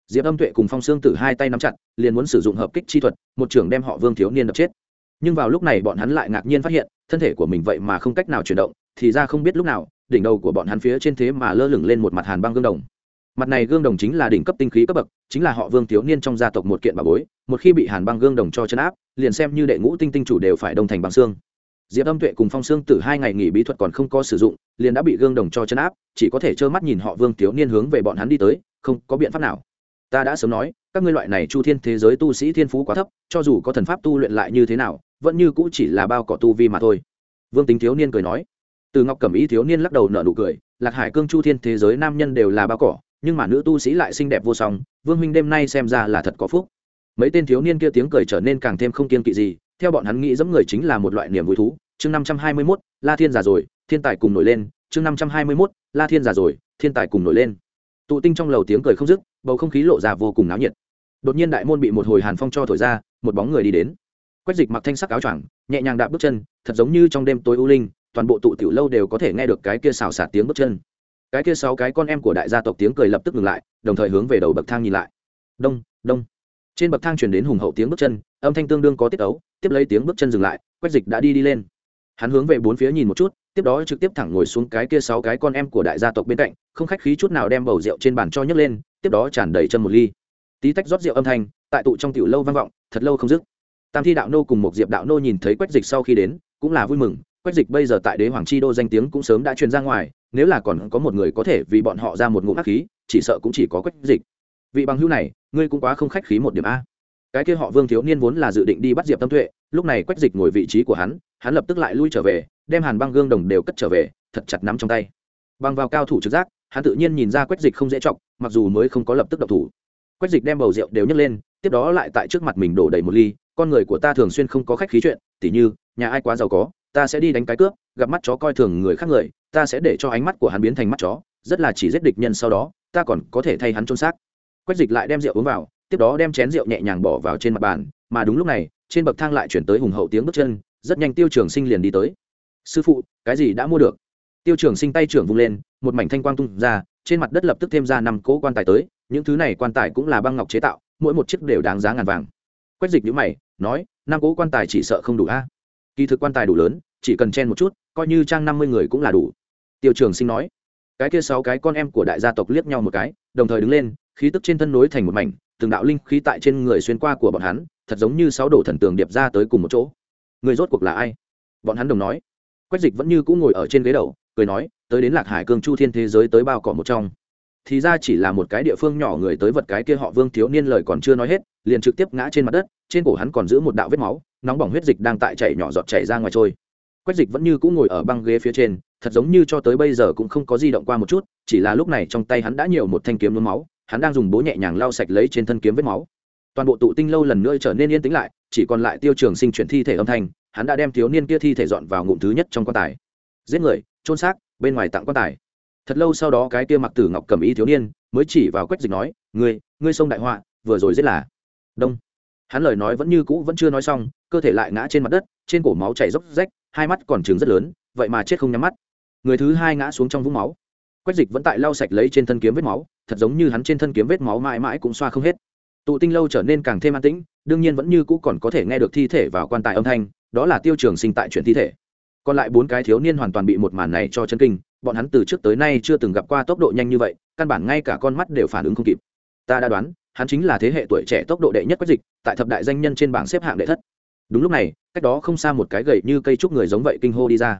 Diệp âm tuệ cùng phong sương tử hai tay nắm chặt, liền muốn sử dụng hợp kích chi thuật, một trưởng đem họ vương thiếu niên đập chết. Nhưng vào lúc này bọn hắn lại ngạc nhiên phát hiện, thân thể của mình vậy mà không cách nào chuyển động thì ra không biết lúc nào, đỉnh đầu của bọn hắn phía trên thế mà lơ lửng lên một mặt hàn băng gương đồng. Mặt này gương đồng chính là đỉnh cấp tinh khí cấp bậc, chính là họ vương thiếu niên trong gia tộc một kiện bà bối, một khi bị hàn băng gương đồng cho chấn áp, liền xem như đệ ngũ tinh tinh chủ đều phải đông thành bằng xương. Diệp âm tuệ cùng phong xương từ hai ngày nghỉ bí thuật còn không có sử dụng, liền đã bị gương đồng cho chấn áp, chỉ có thể trơ mắt nhìn họ vương thiếu niên hướng về bọn hắn đi tới, không có biện pháp nào. Ta đã sớm nói, các ngươi loại này chu thiên thế giới tu sĩ thiên phú quá thấp, cho dù có thần pháp tu luyện lại như thế nào, vẫn như cũ chỉ là bao cỏ tu vi mà thôi. Vương tính thiếu niên cười nói từ ngọc cẩm ý thiếu niên lắc đầu nở nụ cười, lạc hải cương chu thiên thế giới nam nhân đều là bao cỏ, nhưng mà nữ tu sĩ lại xinh đẹp vô song, vương huynh đêm nay xem ra là thật có phúc. Mấy tên thiếu niên kia tiếng cười trở nên càng thêm không kiên kỵ gì, theo bọn hắn nghĩ dẫm người chính là một loại niềm vui thú. Chương năm trăm hai mươi mốt, la thiên già rồi, thiên tài cùng nổi lên. Chương năm trăm hai mươi mốt, la thiên già rồi, thiên tài cùng nổi lên. Tụ tinh trong lầu tiếng cười không dứt, bầu không khí lộ ra vô cùng náo nhiệt. Đột nhiên đại môn bị một hồi hàn phong cho thổi ra, một bóng người đi đến. Quách dịch mặc thanh sắc áo choàng, nhẹ nhàng đạp bước chân, thật giống như trong đêm tối u linh toàn bộ tụ tiểu lâu đều có thể nghe được cái kia xào xạc tiếng bước chân. Cái kia sáu cái con em của đại gia tộc tiếng cười lập tức ngừng lại, đồng thời hướng về đầu bậc thang nhìn lại. Đông đông. Trên bậc thang truyền đến hùng hậu tiếng bước chân, âm thanh tương đương có tiết ấu, tiếp lấy tiếng bước chân dừng lại quách dịch đã đi đi lên. Hắn hướng về bốn phía nhìn một chút, tiếp đó trực tiếp thẳng ngồi xuống cái kia sáu cái con em của đại gia tộc bên cạnh, không khách khí chút nào đem bầu rượu trên bàn cho nhấc lên, tiếp đó tràn đầy chân một ly. Tí tách rót rượu âm thanh, tại tụ trong tiểu lâu vang vọng, thật lâu không dứt. Tam thi đạo nô cùng một diệp đạo nô nhìn thấy quách dịch sau khi đến, cũng là vui mừng quách dịch bây giờ tại đế hoàng chi đô danh tiếng cũng sớm đã truyền ra ngoài, nếu là còn có một người có thể vì bọn họ ra một ngụm hắc khí, chỉ sợ cũng chỉ có quách dịch. Vị bằng hữu này, ngươi cũng quá không khách khí một điểm a. Cái kia họ vương thiếu niên vốn là dự định đi bắt diệp tâm tuệ, lúc này quách dịch ngồi vị trí của hắn hắn lập tức lại lui trở về, đem hàn băng gương đồng đều cất trở về, thật chặt nắm trong tay. Băng vào cao thủ trực giác, hắn tự nhiên nhìn ra quách dịch không dễ chọc, mặc dù mới không có lập tức độc thủ. Quách dịch đem bầu rượu đều nhấc lên, tiếp đó lại tại trước mặt mình đổ đầy một ly, con người của ta thường xuyên không có khách khí chuyện, tỉ như, nhà ai quá giàu có ta sẽ đi đánh cái cướp, gặp mắt chó coi thường người khác người, ta sẽ để cho ánh mắt của hắn biến thành mắt chó, rất là chỉ giết địch nhân sau đó, ta còn có thể thay hắn trôn xác. Quách dịch lại đem rượu uống vào, tiếp đó đem chén rượu nhẹ nhàng bỏ vào trên mặt bàn, mà đúng lúc này, trên bậc thang lại chuyển tới hùng hậu tiếng bước chân, rất nhanh tiêu trường sinh liền đi tới. Sư phụ, cái gì đã mua được? Tiêu trường sinh tay trưởng vung lên, một mảnh thanh quang tung ra, trên mặt đất lập tức thêm ra năm cỗ quan tài tới, những thứ này quan tài cũng là băng ngọc chế tạo, mỗi một chiếc đều đáng giá ngàn vàng. Quách dịch nhữ mày, nói, năm cỗ quan tài chỉ sợ không đủ a. Kỳ thực quan tài đủ lớn chỉ cần chen một chút, coi như trang năm mươi người cũng là đủ. Tiêu trường sinh nói, cái kia sáu cái con em của đại gia tộc liếc nhau một cái, đồng thời đứng lên, khí tức trên thân nối thành một mảnh, từng đạo linh khí tại trên người xuyên qua của bọn hắn, thật giống như sáu đổ thần tường điệp ra tới cùng một chỗ. Người rốt cuộc là ai? Bọn hắn đồng nói. Quách dịch vẫn như cũng ngồi ở trên ghế đầu, cười nói, tới đến lạc hải cương chu thiên thế giới tới bao cỏ một trong. Thì ra chỉ là một cái địa phương nhỏ người tới vật cái kia họ vương thiếu niên lời còn chưa nói hết, liền trực tiếp ngã trên mặt đất, trên cổ hắn còn giữ một đạo vết máu, nóng bỏng huyết dịch đang tại chảy nhỏ giọt chảy ra ngoài trôi quách dịch vẫn như cũng ngồi ở băng ghế phía trên, thật giống như cho tới bây giờ cũng không có di động qua một chút, chỉ là lúc này trong tay hắn đã nhiều một thanh kiếm nhuốm máu, hắn đang dùng bố nhẹ nhàng lau sạch lấy trên thân kiếm vết máu. Toàn bộ tụ tinh lâu lần nữa trở nên yên tĩnh lại, chỉ còn lại tiêu trường sinh chuyển thi thể âm thanh, hắn đã đem thiếu niên kia thi thể dọn vào ngụm thứ nhất trong quan tài. Giết người trôn xác, bên ngoài tặng quan tài. Thật lâu sau đó cái kia mặc tử ngọc cầm ý thiếu niên mới chỉ vào quách dịch nói, ngươi ngươi sông đại họa, vừa rồi giết là. Đông. Hắn lời nói vẫn như cũ vẫn chưa nói xong, cơ thể lại ngã trên mặt đất, trên cổ máu chảy dốc rách hai mắt còn trừng rất lớn, vậy mà chết không nhắm mắt. Người thứ hai ngã xuống trong vũng máu. Quách dịch vẫn tại lau sạch lấy trên thân kiếm vết máu, thật giống như hắn trên thân kiếm vết máu mãi mãi cũng xoa không hết. Tụ tinh lâu trở nên càng thêm an tĩnh, đương nhiên vẫn như cũ còn có thể nghe được thi thể vào quan tài âm thanh, đó là tiêu trường sinh tại chuyển thi thể. Còn lại bốn cái thiếu niên hoàn toàn bị một màn này cho chân kinh, bọn hắn từ trước tới nay chưa từng gặp qua tốc độ nhanh như vậy, căn bản ngay cả con mắt đều phản ứng không kịp. Ta đã đoán, hắn chính là thế hệ tuổi trẻ tốc độ đệ nhất quách dịch, tại thập đại danh nhân trên bảng xếp hạng đệ thất đúng lúc này, cách đó không xa một cái gậy như cây trúc người giống vậy kinh hô đi ra.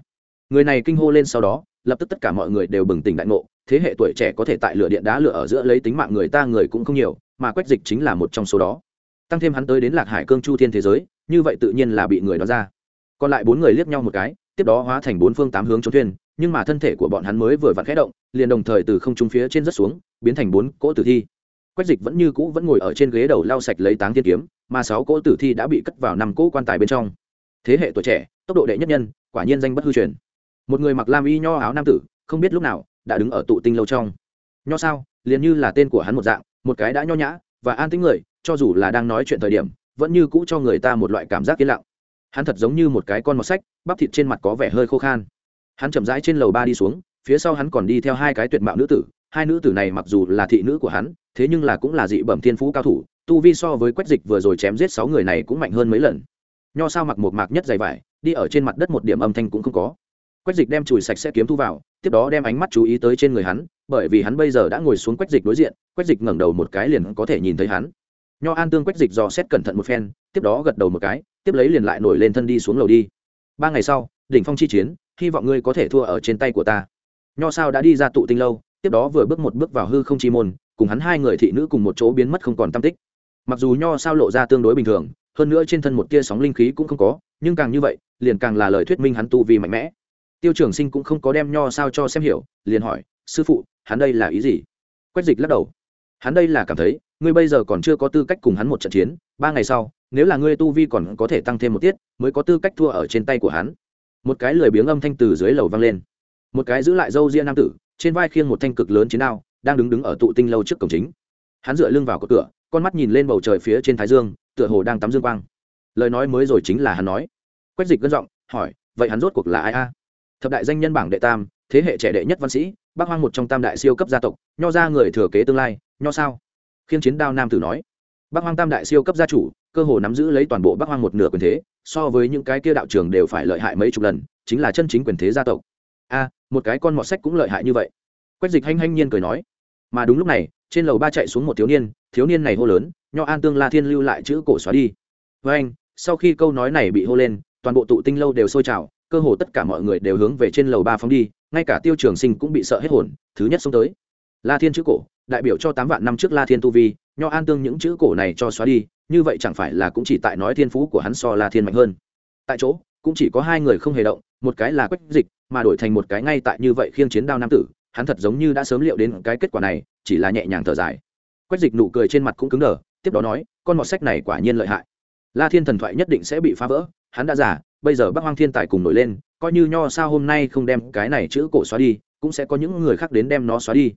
Người này kinh hô lên sau đó, lập tức tất cả mọi người đều bừng tỉnh đại ngộ, thế hệ tuổi trẻ có thể tại lửa điện đá lửa ở giữa lấy tính mạng người ta người cũng không nhiều, mà quách dịch chính là một trong số đó. Tăng thêm hắn tới đến lạc hải cương chu thiên thế giới, như vậy tự nhiên là bị người đó ra. Còn lại bốn người liếc nhau một cái, tiếp đó hóa thành bốn phương tám hướng trốn thuyền, nhưng mà thân thể của bọn hắn mới vừa vặn khẽ động, liền đồng thời từ không trung phía trên rất xuống, biến thành bốn cỗ tử thi. Quách dịch vẫn như cũ vẫn ngồi ở trên ghế đầu lau sạch lấy táng thiên kiếm mà sáu cỗ tử thi đã bị cất vào năm cỗ quan tài bên trong. Thế hệ tuổi trẻ, tốc độ đệ nhất nhân, quả nhiên danh bất hư truyền. Một người mặc lam y nho áo nam tử, không biết lúc nào, đã đứng ở tụ tinh lâu trong. Nho sao, liền như là tên của hắn một dạng, một cái đã nho nhã và an tính người, cho dù là đang nói chuyện thời điểm, vẫn như cũ cho người ta một loại cảm giác yên lặng. Hắn thật giống như một cái con mọt sách, bắp thịt trên mặt có vẻ hơi khô khan. Hắn chậm rãi trên lầu ba đi xuống, phía sau hắn còn đi theo hai cái tuyệt mạo nữ tử. Hai nữ tử này mặc dù là thị nữ của hắn, thế nhưng là cũng là dị bẩm thiên phú cao thủ tu vi so với quách dịch vừa rồi chém giết sáu người này cũng mạnh hơn mấy lần. Nho sao mặc một mạc nhất dày vải, đi ở trên mặt đất một điểm âm thanh cũng không có. Quách dịch đem chùi sạch sẽ kiếm thu vào, tiếp đó đem ánh mắt chú ý tới trên người hắn, bởi vì hắn bây giờ đã ngồi xuống quách dịch đối diện, quách dịch ngẩng đầu một cái liền có thể nhìn thấy hắn. Nho an tương quách dịch dò xét cẩn thận một phen, tiếp đó gật đầu một cái, tiếp lấy liền lại nổi lên thân đi xuống lầu đi. Ba ngày sau, đỉnh phong chi chiến, hy vọng ngươi có thể thua ở trên tay của ta. Nho sao đã đi ra tụ tinh lâu, tiếp đó vừa bước một bước vào hư không chi môn, cùng hắn hai người thị nữ cùng một chỗ biến mất không còn tam tích mặc dù nho sao lộ ra tương đối bình thường, hơn nữa trên thân một tia sóng linh khí cũng không có, nhưng càng như vậy, liền càng là lời thuyết minh hắn tu vi mạnh mẽ. Tiêu trường sinh cũng không có đem nho sao cho xem hiểu, liền hỏi, sư phụ, hắn đây là ý gì? Quách dịch lắc đầu, hắn đây là cảm thấy, ngươi bây giờ còn chưa có tư cách cùng hắn một trận chiến, ba ngày sau, nếu là ngươi tu vi còn có thể tăng thêm một tiết, mới có tư cách thua ở trên tay của hắn. Một cái lười biếng âm thanh từ dưới lầu vang lên. Một cái giữ lại dâu ria nam tử, trên vai khiêng một thanh cực lớn chiến đao, đang đứng đứng ở tụ tinh lâu trước cổng chính. Hắn dựa lưng vào cột cửa con mắt nhìn lên bầu trời phía trên thái dương, tựa hồ đang tắm dương quang. Lời nói mới rồi chính là hắn nói. Quách dịch gân giọng, hỏi, vậy hắn rốt cuộc là ai a? Thập đại danh nhân bảng đệ tam, thế hệ trẻ đệ nhất văn sĩ, bác hoang một trong tam đại siêu cấp gia tộc, nho ra người thừa kế tương lai, nho sao? Khiên chiến đao nam tử nói. Bác hoang tam đại siêu cấp gia chủ, cơ hồ nắm giữ lấy toàn bộ bác hoang một nửa quyền thế, so với những cái kia đạo trường đều phải lợi hại mấy chục lần, chính là chân chính quyền thế gia tộc. A, một cái con mọt sách cũng lợi hại như vậy. Quách dịch hanh hanh nhiên cười nói. Mà đúng lúc này trên lầu ba chạy xuống một thiếu niên thiếu niên này hô lớn, nho an tương la thiên lưu lại chữ cổ xóa đi. Với anh. Sau khi câu nói này bị hô lên, toàn bộ tụ tinh lâu đều sôi trào, cơ hồ tất cả mọi người đều hướng về trên lầu ba phóng đi, ngay cả tiêu trường sinh cũng bị sợ hết hồn, thứ nhất xông tới. La thiên chữ cổ, đại biểu cho tám vạn năm trước la thiên tu vi, nho an tương những chữ cổ này cho xóa đi, như vậy chẳng phải là cũng chỉ tại nói thiên phú của hắn so la thiên mạnh hơn? Tại chỗ, cũng chỉ có hai người không hề động, một cái là quách dịch, mà đổi thành một cái ngay tại như vậy khiêng chiến đao nam tử hắn thật giống như đã sớm liệu đến cái kết quả này, chỉ là nhẹ nhàng thở dài. Quách dịch nụ cười trên mặt cũng cứng đờ, tiếp đó nói, con mọt sách này quả nhiên lợi hại. La thiên thần thoại nhất định sẽ bị phá vỡ, hắn đã giả bây giờ bắc hoang thiên tài cùng nổi lên, coi như nho sao hôm nay không đem cái này chữ cổ xóa đi, cũng sẽ có những người khác đến đem nó xóa đi.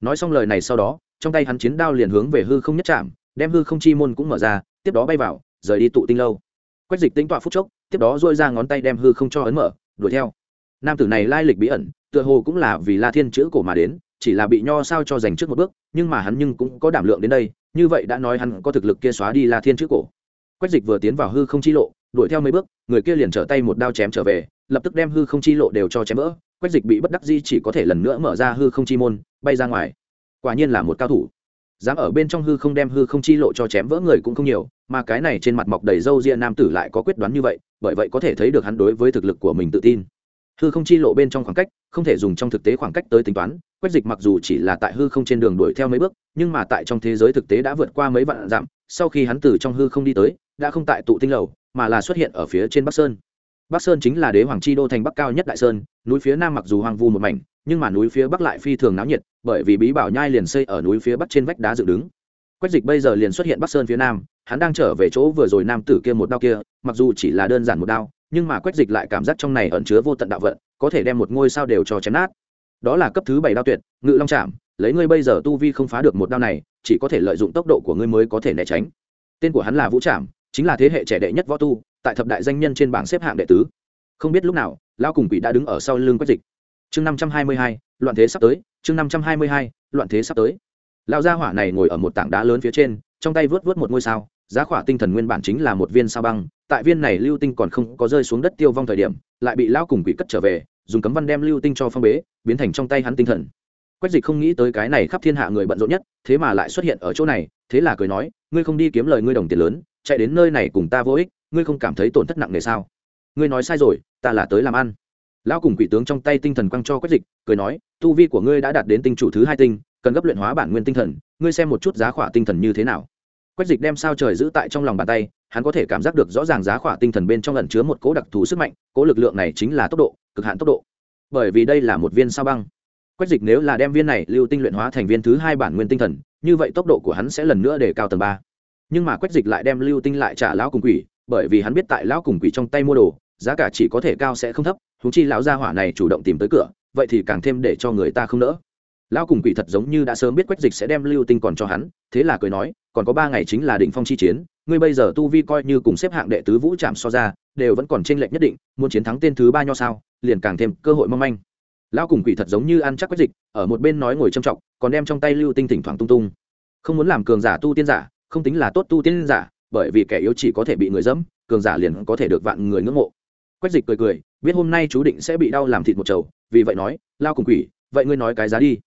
Nói xong lời này sau đó, trong tay hắn chiến đao liền hướng về hư không nhất chạm, đem hư không chi môn cũng mở ra, tiếp đó bay vào, rời đi tụ tinh lâu. Quách dịch tính tọa phút chốc, tiếp đó dôi ra ngón tay đem hư không cho ấn mở, đuổi theo. Nam tử này lai lịch bí ẩn tựa hồ cũng là vì la thiên chữ cổ mà đến, chỉ là bị nho sao cho giành trước một bước, nhưng mà hắn nhưng cũng có đảm lượng đến đây, như vậy đã nói hắn có thực lực kia xóa đi la thiên chữ cổ. Quách dịch vừa tiến vào hư không chi lộ, đuổi theo mấy bước, người kia liền trở tay một đao chém trở về, lập tức đem hư không chi lộ đều cho chém vỡ. Quách dịch bị bất đắc di chỉ có thể lần nữa mở ra hư không chi môn, bay ra ngoài. Quả nhiên là một cao thủ. Dám ở bên trong hư không đem hư không chi lộ cho chém vỡ người cũng không nhiều, mà cái này trên mặt mọc đầy râu ria nam tử lại có quyết đoán như vậy, bởi vậy có thể thấy được hắn đối với thực lực của mình tự tin hư không chi lộ bên trong khoảng cách, không thể dùng trong thực tế khoảng cách tới tính toán, quách dịch mặc dù chỉ là tại hư không trên đường đuổi theo mấy bước, nhưng mà tại trong thế giới thực tế đã vượt qua mấy vạn dặm, sau khi hắn từ trong hư không đi tới, đã không tại tụ tinh lầu, mà là xuất hiện ở phía trên bắc sơn. Bắc sơn chính là đế hoàng chi đô thành bắc cao nhất đại sơn, núi phía nam mặc dù hoang vu một mảnh, nhưng mà núi phía bắc lại phi thường náo nhiệt, bởi vì bí bảo nhai liền xây ở núi phía bắc trên vách đá dựng đứng. Quách dịch bây giờ liền xuất hiện bắc sơn phía nam, hắn đang trở về chỗ vừa rồi nam tử kia một đao kia, mặc dù chỉ là đơn giản một đao nhưng mà quách dịch lại cảm giác trong này ẩn chứa vô tận đạo vận, có thể đem một ngôi sao đều cho chém nát. Đó là cấp thứ bảy đao tuyệt, ngự long Chạm. lấy ngươi bây giờ tu vi không phá được một đao này, chỉ có thể lợi dụng tốc độ của ngươi mới có thể né tránh. Tên của hắn là vũ trạm chính là thế hệ trẻ đệ nhất võ tu, tại thập đại danh nhân trên bảng xếp hạng đệ tứ. Không biết lúc nào lao cùng quỷ đã đứng ở sau lưng quách dịch. Chương năm trăm hai mươi hai, loạn thế sắp tới, chương năm trăm hai mươi hai, loạn thế sắp tới. Lao gia hỏa này ngồi ở một tảng đá lớn phía trên, trong tay vớt vớt một ngôi sao, giá khỏa tinh thần nguyên bản chính là một viên sao băng tại viên này lưu tinh còn không có rơi xuống đất tiêu vong thời điểm, lại bị Lão cùng quỷ cất trở về, dùng cấm văn đem lưu tinh cho phong bế, biến thành trong tay hắn tinh thần. Quách dịch không nghĩ tới cái này khắp thiên hạ người bận rộn nhất, thế mà lại xuất hiện ở chỗ này, thế là cười nói, ngươi không đi kiếm lời ngươi đồng tiền lớn, chạy đến nơi này cùng ta vô ích, ngươi không cảm thấy tổn thất nặng nề sao? Ngươi nói sai rồi, ta là tới làm ăn. Lão cùng quỷ tướng trong tay tinh thần quăng cho quách dịch, cười nói, tu vi của ngươi đã đạt đến tinh chủ thứ hai tinh, cần gấp luyện hóa bản nguyên tinh thần, ngươi xem một chút giá khỏa tinh thần như thế nào quách dịch đem sao trời giữ tại trong lòng bàn tay, hắn có thể cảm giác được rõ ràng giá khỏa tinh thần bên trong lẩn chứa một cố đặc thù sức mạnh cố lực lượng này chính là tốc độ, cực hạn tốc độ. Bởi vì đây là một viên sao băng. Quách dịch nếu là đem viên này lưu tinh luyện hóa thành viên thứ hai bản nguyên tinh thần, như vậy tốc độ của hắn sẽ lần nữa để cao tầng ba. Nhưng mà quách dịch lại đem lưu tinh lại trả lão cùng quỷ, bởi vì hắn biết tại lão cùng quỷ trong tay mua đồ, giá cả chỉ có thể cao sẽ không thấp thú chi lão gia hỏa này chủ động tìm tới cửa, vậy thì càng thêm để cho người ta không nỡ. Lão cùng quỷ thật giống như đã sớm biết quách dịch sẽ đem lưu tinh còn cho hắn, thế là cười nói còn có ba ngày chính là đỉnh phong chi chiến, ngươi bây giờ tu vi coi như cùng xếp hạng đệ tứ vũ trạm so ra, đều vẫn còn t r ê n lệch nhất định, muốn chiến thắng tên thứ ba nho sao, liền càng thêm cơ hội mong manh. Lão cùng quỷ thật giống như ăn chắc quách dịch, ở một bên nói ngồi trầm trọng, còn đem trong tay lưu tinh thỉnh thoảng tung tung. Không muốn làm cường giả tu tiên giả, không tính là tốt tu tiên giả, bởi vì kẻ yếu chỉ có thể bị người dẫm, cường giả liền có thể được vạn người ngưỡng mộ. Quách dịch cười cười, biết hôm nay chú định sẽ bị đau làm thịt một chầu, vì vậy nói lao cùng quỷ, vậy ngươi nói cái giá đi.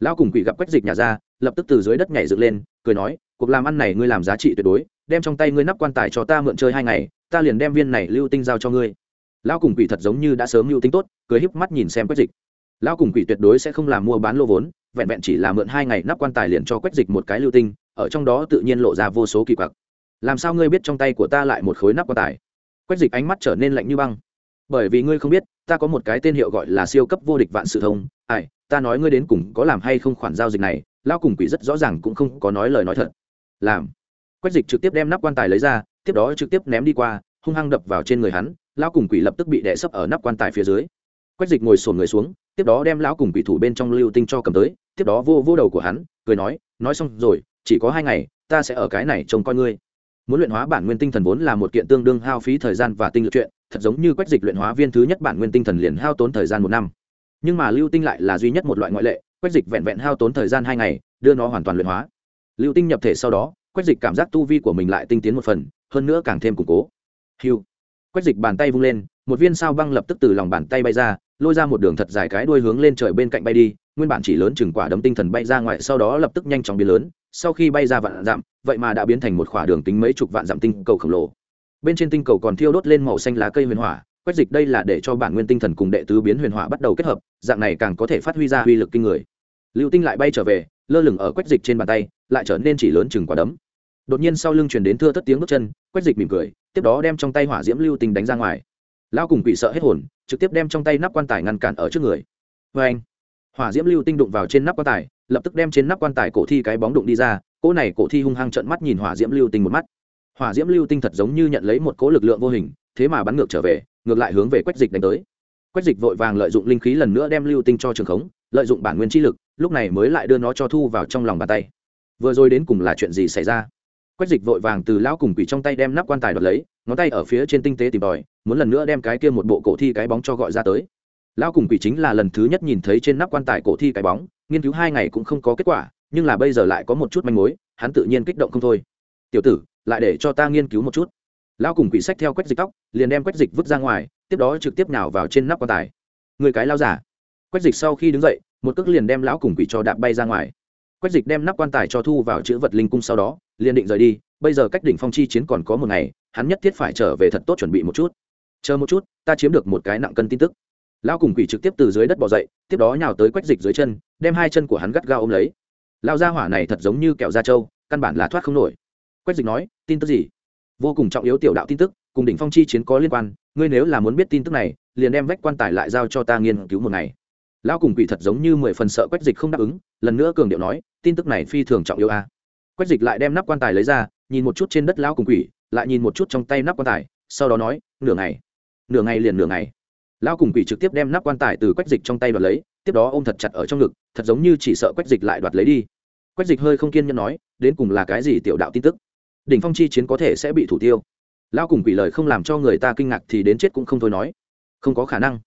Lão cùng quỷ gặp quách dịch nhà ra lập tức từ dưới đất nhảy dựng lên, cười nói, cuộc làm ăn này ngươi làm giá trị tuyệt đối, đem trong tay ngươi nắp quan tài cho ta mượn chơi hai ngày, ta liền đem viên này lưu tinh giao cho ngươi. Lão cùng quỷ thật giống như đã sớm lưu tinh tốt, cười híp mắt nhìn xem quách dịch. Lão cùng quỷ tuyệt đối sẽ không làm mua bán lô vốn, vẹn vẹn chỉ là mượn hai ngày nắp quan tài liền cho quách dịch một cái lưu tinh, ở trong đó tự nhiên lộ ra vô số kỳ quặc. Làm sao ngươi biết trong tay của ta lại một khối nắp quan tài? Quách dịch ánh mắt trở nên lạnh như băng. Bởi vì ngươi không biết, ta có một cái tên hiệu gọi là siêu cấp vô địch vạn sự thông. Ai, ta nói ngươi đến cùng có làm hay không khoản giao dịch này lao cùng quỷ rất rõ ràng cũng không có nói lời nói thật. Làm. Quách dịch trực tiếp đem nắp quan tài lấy ra, tiếp đó trực tiếp ném đi qua, hung hăng đập vào trên người hắn, lão cùng quỷ lập tức bị đè sấp ở nắp quan tài phía dưới. Quách dịch ngồi sồn người xuống, tiếp đó đem lão cùng quỷ thủ bên trong lưu tinh cho cầm tới, tiếp đó vô vô đầu của hắn, cười nói nói xong rồi, chỉ có hai ngày, ta sẽ ở cái này trông coi ngươi. Muốn luyện hóa bản nguyên tinh thần vốn là một kiện tương đương hao phí thời gian và tinh lực chuyện, thật giống như quách dịch luyện hóa viên thứ nhất bản nguyên tinh thần liền hao tốn thời gian một năm. Nhưng mà lưu tinh lại là duy nhất một loại ngoại lệ quách dịch vẹn vẹn hao tốn thời gian hai ngày, đưa nó hoàn toàn luyện hóa. Lưu tinh nhập thể sau đó, quách dịch cảm giác tu vi của mình lại tinh tiến một phần, hơn nữa càng thêm củng cố. Hiu quách dịch bàn tay vung lên, một viên sao băng lập tức từ lòng bàn tay bay ra, lôi ra một đường thật dài cái đuôi hướng lên trời bên cạnh bay đi, nguyên bản chỉ lớn chừng quả đấm tinh thần bay ra ngoài, sau đó lập tức nhanh chóng biến lớn, sau khi bay ra vạn dặm, vậy mà đã biến thành một khỏa đường tính mấy chục vạn dặm tinh cầu khổng lồ. Bên trên tinh cầu còn thiêu đốt lên màu xanh lá cây huyền hỏa, quách dịch đây là để cho bản nguyên tinh thần cùng đệ tứ biến huyền hỏa bắt đầu kết hợp, dạng này càng có thể phát huy ra uy lực kinh người lưu tinh lại bay trở về, lơ lửng ở quách dịch trên bàn tay, lại trở nên chỉ lớn chừng quả đấm. Đột nhiên sau lưng chuyển đến thưa thất tiếng bước chân, quách dịch mỉm cười, tiếp đó đem trong tay hỏa diễm lưu tinh đánh ra ngoài. Lão cùng quỷ sợ hết hồn, trực tiếp đem trong tay nắp quan tài ngăn cản ở trước người. Vê anh hỏa diễm lưu tinh đụng vào trên nắp quan tài, lập tức đem trên nắp quan tài cổ thi cái bóng đụng đi ra, cỗ này cổ thi hung hăng trợn mắt nhìn hỏa diễm lưu tinh một mắt. Hỏa diễm lưu tinh thật giống như nhận lấy một cỗ lực lượng vô hình, thế mà bắn ngược trở về, ngược lại hướng về quách dịch đánh tới. Quách dịch vội vàng lợi dụng linh khí lần nữa đem lưu tinh cho trường khống, lợi dụng bản nguyên chi lực lúc này mới lại đưa nó cho thu vào trong lòng bàn tay. Vừa rồi đến cùng là chuyện gì xảy ra? Quách dịch vội vàng từ lão cùng quỷ trong tay đem nắp quan tài đoạt lấy, ngón tay ở phía trên tinh tế tìm tòi, muốn lần nữa đem cái kia một bộ cổ thi cái bóng cho gọi ra tới. Lão cùng quỷ chính là lần thứ nhất nhìn thấy trên nắp quan tài cổ thi cái bóng, nghiên cứu hai ngày cũng không có kết quả, nhưng là bây giờ lại có một chút manh mối, hắn tự nhiên kích động không thôi. Tiểu tử, lại để cho ta nghiên cứu một chút. Lão cùng quỷ sách theo quách dịch tóc, liền đem quách dịch vứt ra ngoài, tiếp đó trực tiếp nào vào trên nắp quan tài. Người cái lao giả. Quách dịch sau khi đứng dậy một cước liền đem lão cùng quỷ cho đạp bay ra ngoài. Quách dịch đem nắp quan tài cho thu vào chữ vật linh cung sau đó, liền định rời đi, bây giờ cách đỉnh phong chi chiến còn có một ngày, hắn nhất thiết phải trở về thật tốt chuẩn bị một chút. Chờ một chút, ta chiếm được một cái nặng cân tin tức. Lão cùng quỷ trực tiếp từ dưới đất bỏ dậy, tiếp đó nhào tới quách dịch dưới chân, đem hai chân của hắn gắt gao ôm lấy. Lao ra hỏa này thật giống như kẹo da trâu, căn bản là thoát không nổi. Quách dịch nói, tin tức gì? Vô cùng trọng yếu tiểu đạo tin tức, cùng đỉnh phong chi chiến có liên quan, ngươi nếu là muốn biết tin tức này, liền đem vách quan tài lại giao cho ta nghiên cứu một ngày lão cùng quỷ thật giống như mười phần sợ quách dịch không đáp ứng, lần nữa cường điệu nói, tin tức này phi thường trọng yếu a. À. quách dịch lại đem nắp quan tài lấy ra, nhìn một chút trên đất lão cùng quỷ, lại nhìn một chút trong tay nắp quan tài, sau đó nói, nửa ngày nửa ngày liền nửa ngày. Lão cùng quỷ trực tiếp đem nắp quan tài từ quách dịch trong tay đoạt lấy, tiếp đó ôm thật chặt ở trong ngực, thật giống như chỉ sợ quách dịch lại đoạt lấy đi. Quách dịch hơi không kiên nhẫn nói, đến cùng là cái gì tiểu đạo tin tức? Đỉnh phong chi chiến có thể sẽ bị thủ tiêu. Lão cùng quỷ lời không làm cho người ta kinh ngạc thì đến chết cũng không thôi nói. Không có khả năng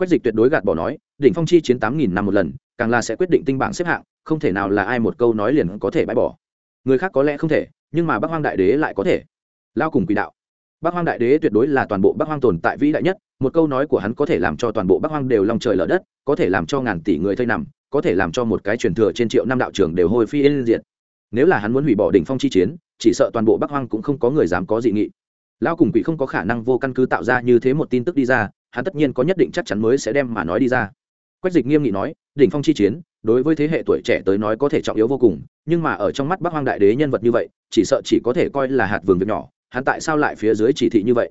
quách dịch tuyệt đối gạt bỏ nói, đỉnh phong chi chiến tám nghìn năm một lần, càng là sẽ quyết định tinh bảng xếp hạng, không thể nào là ai một câu nói liền có thể bãi bỏ. Người khác có lẽ không thể, nhưng mà bắc hoang đại đế lại có thể. Lao cùng quỷ đạo. Bắc hoang đại đế tuyệt đối là toàn bộ bắc hoang tồn tại vĩ đại nhất, một câu nói của hắn có thể làm cho toàn bộ bắc hoang đều lòng trời lở đất, có thể làm cho ngàn tỷ người thây nằm, có thể làm cho một cái truyền thừa trên triệu năm đạo trường đều hồi phi yên diện nếu là hắn muốn hủy bỏ đỉnh phong chi chiến, chỉ sợ toàn bộ bắc hoang cũng không có người dám có dị nghị. Lao cùng quỷ không có khả năng vô căn cứ tạo ra như thế một tin tức đi ra hắn tất nhiên có nhất định chắc chắn mới sẽ đem mà nói đi ra. Quách dịch nghiêm nghị nói, đỉnh phong chi chiến, đối với thế hệ tuổi trẻ tới nói có thể trọng yếu vô cùng, nhưng mà ở trong mắt bắc hoang đại đế nhân vật như vậy, chỉ sợ chỉ có thể coi là hạt vườn việc nhỏ, hắn tại sao lại phía dưới chỉ thị như vậy?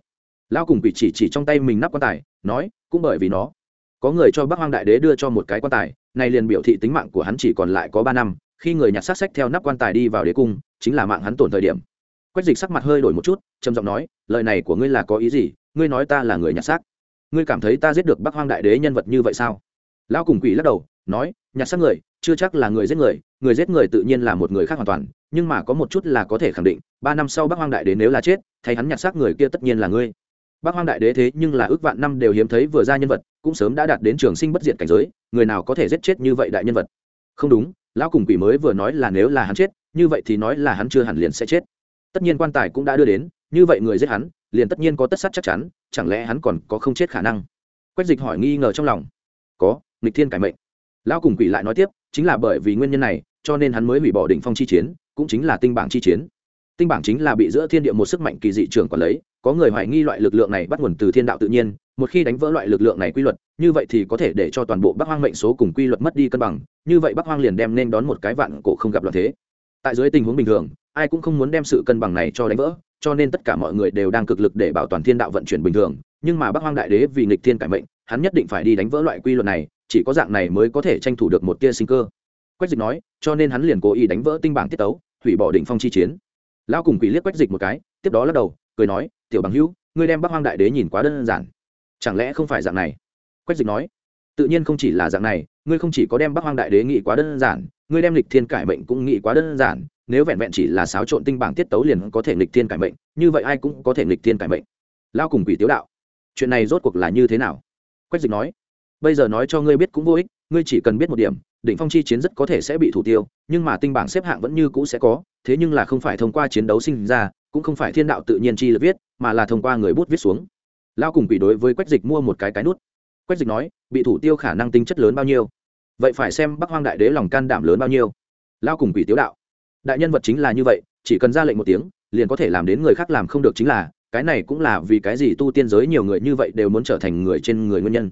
Lao cùng bị chỉ chỉ trong tay mình nắp quan tài, nói, cũng bởi vì nó. Có người cho bắc hoang đại đế đưa cho một cái quan tài, này liền biểu thị tính mạng của hắn chỉ còn lại có ba năm, khi người nhặt xác sách theo nắp quan tài đi vào đế cung, chính là mạng hắn tổn thời điểm. Quách dịch sắc mặt hơi đổi một chút, trầm giọng nói, lời này của ngươi là có ý gì? Ngươi nói ta là người nhặt xác ngươi cảm thấy ta giết được bắc hoang đại đế nhân vật như vậy sao? Lão cùng quỷ lắc đầu, nói, nhặt xác người, chưa chắc là người giết người người giết người tự nhiên là một người khác hoàn toàn, nhưng mà có một chút là có thể khẳng định, ba năm sau bắc hoang đại đế nếu là chết, thay hắn nhặt xác người kia tất nhiên là ngươi. Bắc hoang đại đế thế nhưng là ước vạn năm đều hiếm thấy vừa ra nhân vật, cũng sớm đã đạt đến trường sinh bất diệt cảnh giới, người nào có thể giết chết như vậy đại nhân vật? Không đúng, lão cùng quỷ mới vừa nói là nếu là hắn chết, như vậy thì nói là hắn chưa hẳn liền sẽ chết. Tất nhiên quan tài cũng đã đưa đến, như vậy người giết hắn liền tất nhiên có tất sát chắc chắn, chẳng lẽ hắn còn có không chết khả năng? Quách dịch hỏi nghi ngờ trong lòng. Có, nghịch thiên cải mệnh. Lão cùng quỷ lại nói tiếp, chính là bởi vì nguyên nhân này, cho nên hắn mới hủy bỏ đỉnh phong chi chiến, cũng chính là tinh bảng chi chiến. Tinh bảng chính là bị giữa thiên địa một sức mạnh kỳ dị trưởng quản lấy, có người hoài nghi loại lực lượng này bắt nguồn từ thiên đạo tự nhiên, một khi đánh vỡ loại lực lượng này quy luật, như vậy thì có thể để cho toàn bộ bắc hoang mệnh số cùng quy luật mất đi cân bằng, như vậy bắc hoang liền đem nên đón một cái vạn cổ không gặp loạn thế. Tại dưới tình huống bình thường ai cũng không muốn đem sự cân bằng này cho đánh vỡ, cho nên tất cả mọi người đều đang cực lực để bảo toàn thiên đạo vận chuyển bình thường, nhưng mà bắc hoang đại đế vì nghịch thiên cải mệnh, hắn nhất định phải đi đánh vỡ loại quy luật này, chỉ có dạng này mới có thể tranh thủ được một tia sinh cơ. Quách dịch nói, cho nên hắn liền cố ý đánh vỡ tinh bảng tiết tấu, hủy bỏ đỉnh phong chi chiến. Lão cùng quỷ liếc quách dịch một cái, tiếp đó lắc đầu, cười nói, tiểu bằng hữu, ngươi đem bắc hoang đại đế nhìn quá đơn giản. Chẳng lẽ không phải dạng này? Quách dịch nói, tự nhiên không chỉ là dạng này, ngươi không chỉ có đem bắc hoang đại đế nghĩ quá đơn giản, ngươi đem lịch thiên cải mệnh cũng nghĩ quá đơn giản nếu vẹn vẹn chỉ là xáo trộn tinh bảng tiết tấu liền có thể nghịch thiên cải mệnh, như vậy ai cũng có thể nghịch thiên cải mệnh. Lao cùng quỷ tiếu đạo, chuyện này rốt cuộc là như thế nào? Quách dịch nói, bây giờ nói cho ngươi biết cũng vô ích, ngươi chỉ cần biết một điểm, đỉnh phong chi chiến rất có thể sẽ bị thủ tiêu, nhưng mà tinh bảng xếp hạng vẫn như cũ sẽ có, thế nhưng là không phải thông qua chiến đấu sinh ra, cũng không phải thiên đạo tự nhiên chi lực viết, mà là thông qua người bút viết xuống. Lao cùng quỷ đối với quách dịch mua một cái cái nút. Quách dịch nói, bị thủ tiêu khả năng tinh chất lớn bao nhiêu? Vậy phải xem bắc hoang đại đế lòng can đảm lớn bao nhiêu? Lao cùng quỷ tiếu đạo đại nhân vật chính là như vậy, chỉ cần ra lệnh một tiếng, liền có thể làm đến người khác làm không được chính là, cái này cũng là vì cái gì tu tiên giới nhiều người như vậy đều muốn trở thành người trên người nguyên nhân.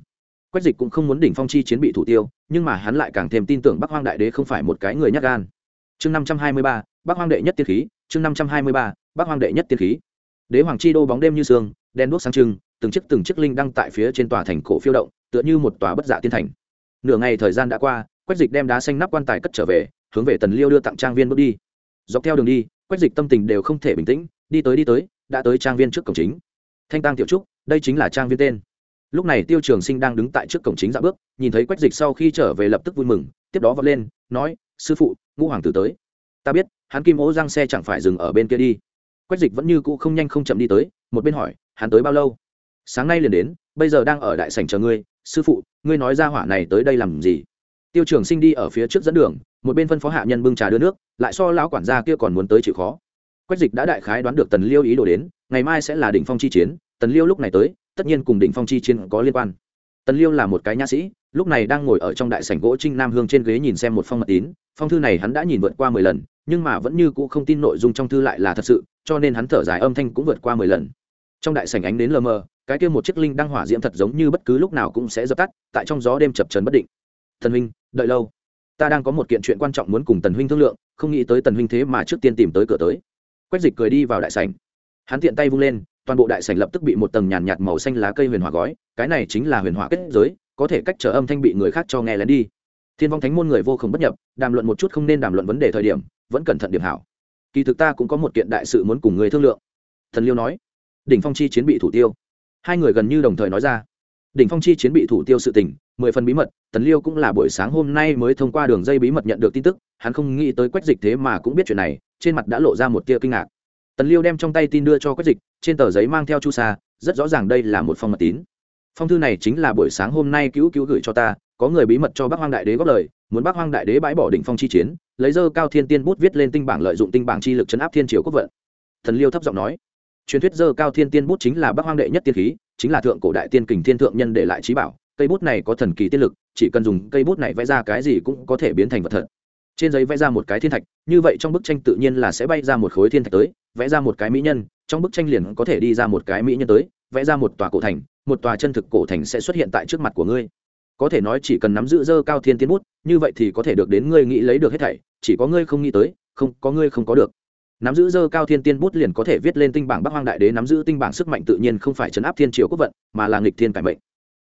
Quách dịch cũng không muốn đỉnh phong chi chiến bị thủ tiêu, nhưng mà hắn lại càng thêm tin tưởng bắc hoang đại đế không phải một cái người nhắc gan. Chương năm trăm hai mươi ba, bắc hoang đệ nhất tiên khí, chương năm trăm hai mươi ba, bắc hoang đệ nhất tiên khí. Đế hoàng chi đô bóng đêm như sương đen đuốc sáng trưng, từng chiếc từng chiếc linh đăng tại phía trên tòa thành cổ phiêu động, tựa như một tòa bất dạ tiên thành. Nửa ngày thời gian đã qua, quách dịch đem đá xanh nắp quan tài cất trở về hướng về tần liêu đưa tặng trang viên bước đi. Dọc theo đường đi, quách dịch tâm tình đều không thể bình tĩnh, đi tới đi tới, đã tới trang viên trước cổng chính. Thanh tăng tiểu trúc, đây chính là trang viên tên. Lúc này tiêu trường sinh đang đứng tại trước cổng chính dạ bước, nhìn thấy quách dịch sau khi trở về lập tức vui mừng, tiếp đó vọt lên, nói, sư phụ, ngũ hoàng tử tới. Ta biết, hắn kim ố giang xe chẳng phải dừng ở bên kia đi. Quách dịch vẫn như cũ không nhanh không chậm đi tới, một bên hỏi, hắn tới bao lâu? Sáng nay liền đến, bây giờ đang ở đại sảnh chờ ngươi, sư phụ, ngươi nói ra hỏa này tới đây làm gì? Tiêu trường sinh đi ở phía trước dẫn đường một bên phân phó hạ nhân bưng trà đưa nước, lại so lão quản gia kia còn muốn tới chịu khó. Quách dịch đã đại khái đoán được tần liêu ý đồ đến, ngày mai sẽ là đỉnh phong chi chiến, tần liêu lúc này tới, tất nhiên cùng đỉnh phong chi chiến có liên quan. Tần liêu là một cái nhã sĩ, lúc này đang ngồi ở trong đại sảnh gỗ trinh nam hương trên ghế nhìn xem một phong mật tín, phong thư này hắn đã nhìn vượt qua mười lần, nhưng mà vẫn như cũ không tin nội dung trong thư lại là thật sự, cho nên hắn thở dài âm thanh cũng vượt qua mười lần. Trong đại sảnh ánh đến lờ mờ, cái kia một chiếc linh đang hỏa diễm thật giống như bất cứ lúc nào cũng sẽ dập tắt, tại trong gió đêm chập trần bất định. Thần huynh, đợi lâu ta đang có một kiện chuyện quan trọng muốn cùng tần huynh thương lượng, không nghĩ tới tần huynh thế mà trước tiên tìm tới cửa tới. Quách dịch cười đi vào đại sảnh. Hắn tiện tay vung lên, toàn bộ đại sảnh lập tức bị một tầng nhàn nhạt màu xanh lá cây huyền hỏa gói, cái này chính là huyền hỏa kết giới, có thể cách trở âm thanh bị người khác cho nghe lén đi. Thiên vong thánh môn người vô cùng bất nhập, đàm luận một chút không nên đàm luận vấn đề thời điểm, vẫn cẩn thận điểm hảo. Kỳ thực ta cũng có một kiện đại sự muốn cùng người thương lượng. Thần liêu nói, đỉnh phong chi chiến bị thủ tiêu. Hai người gần như đồng thời nói ra. Đỉnh phong chi chiến bị thủ tiêu sự tình mười phần bí mật, tần liêu cũng là buổi sáng hôm nay mới thông qua đường dây bí mật nhận được tin tức, hắn không nghĩ tới quách dịch thế mà cũng biết chuyện này, trên mặt đã lộ ra một tia kinh ngạc. Tần liêu đem trong tay tin đưa cho quách dịch, trên tờ giấy mang theo chu sa, rất rõ ràng đây là một phong mật tín. Phong thư này chính là buổi sáng hôm nay cứu cứu gửi cho ta, có người bí mật cho bác hoang đại đế góp lời, muốn bác hoang đại đế bãi bỏ đỉnh phong chi chiến, lấy dơ cao thiên tiên bút viết lên tinh bảng lợi dụng tinh bảng chi lực chấn áp thiên triều quốc vận. Thần liêu thấp giọng nói, truyền thuyết dơ cao thiên tiên bút chính là bác hoang đệ nhất tiên khí, chính là thượng cổ đại tiên kình thiên thượng nhân để lại trí bảo cây bút này có thần kỳ tiên lực, chỉ cần dùng cây bút này vẽ ra cái gì cũng có thể biến thành vật thật. Trên giấy vẽ ra một cái thiên thạch, như vậy trong bức tranh tự nhiên là sẽ bay ra một khối thiên thạch tới, vẽ ra một cái mỹ nhân, trong bức tranh liền có thể đi ra một cái mỹ nhân tới, vẽ ra một tòa cổ thành, một tòa chân thực cổ thành sẽ xuất hiện tại trước mặt của ngươi. Có thể nói chỉ cần nắm giữ dơ cao thiên tiến bút, như vậy thì có thể được đến ngươi nghĩ lấy được hết thảy, chỉ có ngươi không nghĩ tới, không, có ngươi không có được. Nắm giữ dơ cao thiên tiên bút liền có thể viết lên tinh bảng bắc hoang đại đế, nắm giữ tinh bảng sức mạnh tự nhiên không phải chấn áp thiên triều quốc vận, mà là nghịch thiên cải mệnh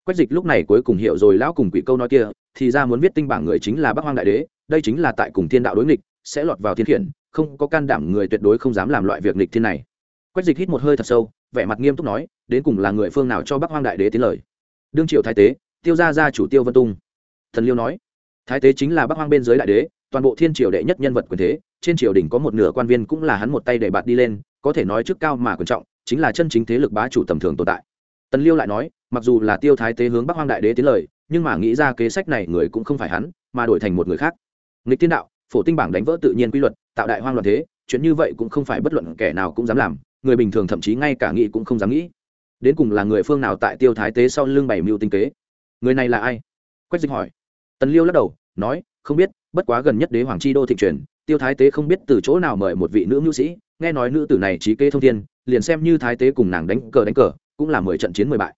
quách dịch lúc này cuối cùng hiểu rồi lão cùng quỷ câu nói kia, thì ra muốn viết tinh bảng người chính là bắc hoang đại đế, đây chính là tại cùng thiên đạo đối nghịch, sẽ lọt vào thiên khiển, không có can đảm người tuyệt đối không dám làm loại việc nghịch thiên này. Quách dịch hít một hơi thật sâu, vẻ mặt nghiêm túc nói, đến cùng là người phương nào cho bắc hoang đại đế tiến lời? Đương triệu thái tế, tiêu gia gia chủ tiêu vân tung. Thần liêu nói, thái tế chính là bắc hoang bên dưới đại đế, toàn bộ thiên triều đệ nhất nhân vật quyền thế, trên triều đình có một nửa quan viên cũng là hắn một tay để bạt đi lên, có thể nói trước cao mà quan trọng, chính là chân chính thế lực bá chủ tầm thường tồn tại. Tần liêu lại nói mặc dù là tiêu thái tế hướng bắc hoang đại đế tiến lời, nhưng mà nghĩ ra kế sách này người cũng không phải hắn, mà đổi thành một người khác. Nghịch thiên đạo, phổ tinh bảng đánh vỡ tự nhiên quy luật, tạo đại hoang loạn thế, chuyện như vậy cũng không phải bất luận kẻ nào cũng dám làm, người bình thường thậm chí ngay cả nghĩ cũng không dám nghĩ. Đến cùng là người phương nào tại tiêu thái tế sau lưng bảy mưu tinh kế? Người này là ai? Quách dịch hỏi. Tần liêu lắc đầu, nói, không biết, bất quá gần nhất đế hoàng chi đô thịnh truyền, tiêu thái tế không biết từ chỗ nào mời một vị nữ mưu sĩ, nghe nói nữ tử này trí kê thông thiên, liền xem như thái tế cùng nàng đánh cờ đánh cờ, cũng là mười trận chiến mười bại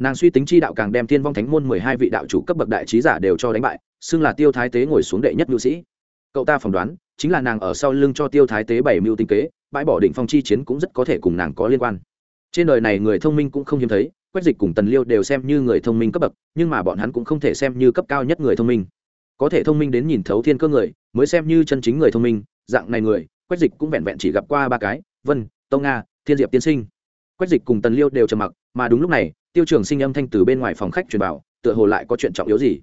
nàng suy tính chi đạo càng đem thiên vong thánh môn mười hai vị đạo chủ cấp bậc đại trí giả đều cho đánh bại, xưng là tiêu thái tế ngồi xuống đệ nhất mưu sĩ. Cậu ta phỏng đoán, chính là nàng ở sau lưng cho tiêu thái tế bảy mưu tinh kế, bãi bỏ định phong chi chiến cũng rất có thể cùng nàng có liên quan. Trên đời này người thông minh cũng không hiếm thấy, quách dịch cùng tần liêu đều xem như người thông minh cấp bậc, nhưng mà bọn hắn cũng không thể xem như cấp cao nhất người thông minh. Có thể thông minh đến nhìn thấu thiên cơ người, mới xem như chân chính người thông minh, dạng này người, quách dịch cũng vẹn vẹn chỉ gặp qua ba cái, vân, tông nga thiên diệp tiên sinh. Quách dịch cùng tần liêu đều trầm mặc, mà đúng lúc này tiêu trường sinh âm thanh từ bên ngoài phòng khách truyền bảo tựa hồ lại có chuyện trọng yếu gì.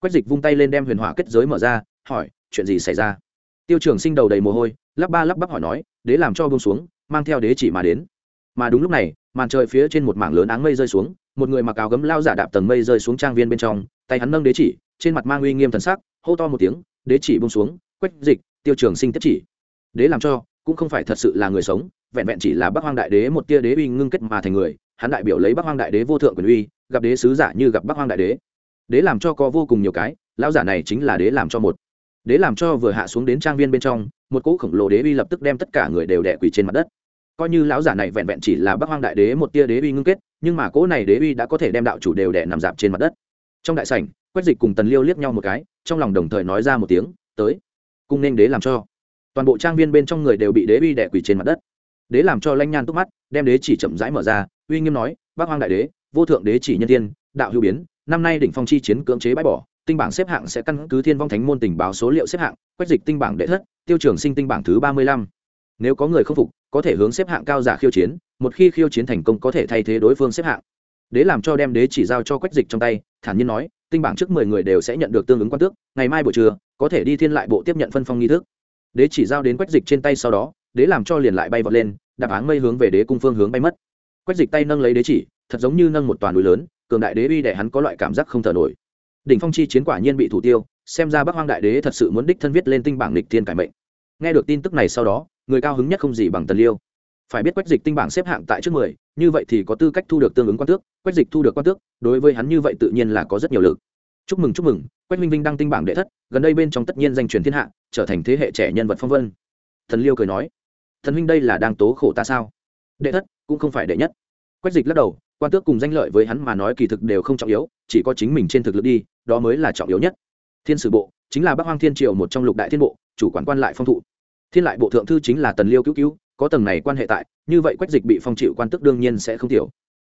Quách dịch vung tay lên đem huyền hỏa kết giới mở ra, hỏi, chuyện gì xảy ra? Tiêu trường sinh đầu đầy mồ hôi, lắp ba lắp bắp hỏi nói, đế làm cho bông xuống, mang theo đế chỉ mà đến. Mà đúng lúc này, màn trời phía trên một mảng lớn áng mây rơi xuống, một người mặc áo gấm lao giả đạp tầng mây rơi xuống trang viên bên trong, tay hắn nâng đế chỉ, trên mặt mang uy nghiêm thần sắc, hô to một tiếng, đế chỉ bông xuống, quách dịch, tiêu trường sinh tiếp chỉ. Đế làm cho, cũng không phải thật sự là người sống, vẹn vẹn chỉ là bắc hoang đại đế một tia đế uy ngưng kết mà thành người hắn đại biểu lấy bắc hoang đại đế vô thượng quyền uy, gặp đế sứ giả như gặp bắc hoang đại đế. Đế làm cho có vô cùng nhiều cái, lão giả này chính là đế làm cho một. Đế làm cho vừa hạ xuống đến trang viên bên trong, một cỗ khổng lồ đế uy lập tức đem tất cả người đều đẻ quỳ trên mặt đất. Coi như lão giả này vẹn vẹn chỉ là bắc hoang đại đế một tia đế uy ngưng kết, nhưng mà cỗ này đế uy đã có thể đem đạo chủ đều đẻ nằm dạp trên mặt đất. Trong đại sảnh, quách dịch cùng tần liêu liếc nhau một cái, trong lòng đồng thời nói ra một tiếng, tới cung nên đế làm cho. Toàn bộ trang viên bên trong người đều bị đế uy đẻ quỳ trên mặt đất. Đế làm cho lanh nhan túc mắt, đem đế chỉ chậm rãi mở ra uy nghiêm nói bắc hoang đại đế, vô thượng đế chỉ nhân tiên, đạo hữu biến, năm nay đỉnh phong chi chiến cưỡng chế bãi bỏ, tinh bảng xếp hạng sẽ căn cứ thiên vong thánh môn tình báo số liệu xếp hạng, quét dịch tinh bảng đệ thất, tiêu trường sinh tinh bảng thứ ba mươi lăm. Nếu có người không phục, có thể hướng xếp hạng cao giả khiêu chiến, một khi khiêu chiến thành công có thể thay thế đối phương xếp hạng. Đế làm cho đem đế chỉ giao cho quách dịch trong tay, thản nhiên nói, tinh bảng trước mười người đều sẽ nhận được tương ứng quan tước, ngày mai buổi trưa, có thể đi thiên lại bộ tiếp nhận phân phong nghi thức. Đế chỉ giao đến quách dịch trên tay sau đó, đế làm cho liền lại bay vọt lên, đạp áng mây hướng về đế cung phương hướng bay mất quách dịch tay nâng lấy đế chỉ, thật giống như nâng một toàn núi lớn, cường đại đế uy để hắn có loại cảm giác không thở nổi. Đỉnh phong chi chiến quả nhiên bị thủ tiêu, xem ra bắc hoang đại đế thật sự muốn đích thân viết lên tinh bảng lịch thiên cải mệnh. Nghe được tin tức này sau đó, người cao hứng nhất không gì bằng tần liêu. Phải biết quách dịch tinh bảng xếp hạng tại trước mười, như vậy thì có tư cách thu được tương ứng quan tước, quách dịch thu được quan tước, đối với hắn như vậy tự nhiên là có rất nhiều lực. Chúc mừng chúc mừng, quách minh vinh đăng tinh bảng đệ thất, gần đây bên trong tất nhiên danh truyền thiên hạ, trở thành thế hệ trẻ nhân vật phong vân. Thần liêu cười nói, thần huynh đây là đang tố khổ ta sao? Đệ thất cũng không phải đệ nhất. Quách dịch lắc đầu, quan tước cùng danh lợi với hắn mà nói kỳ thực đều không trọng yếu, chỉ có chính mình trên thực lực đi, đó mới là trọng yếu nhất. Thiên sử bộ chính là bắc hoang thiên triều một trong lục đại thiên bộ, chủ quản quan lại phong thụ. Thiên lại bộ thượng thư chính là tần liêu cứu cứu, có tầng này quan hệ tại, như vậy quách dịch bị phong chịu quan tước đương nhiên sẽ không thiểu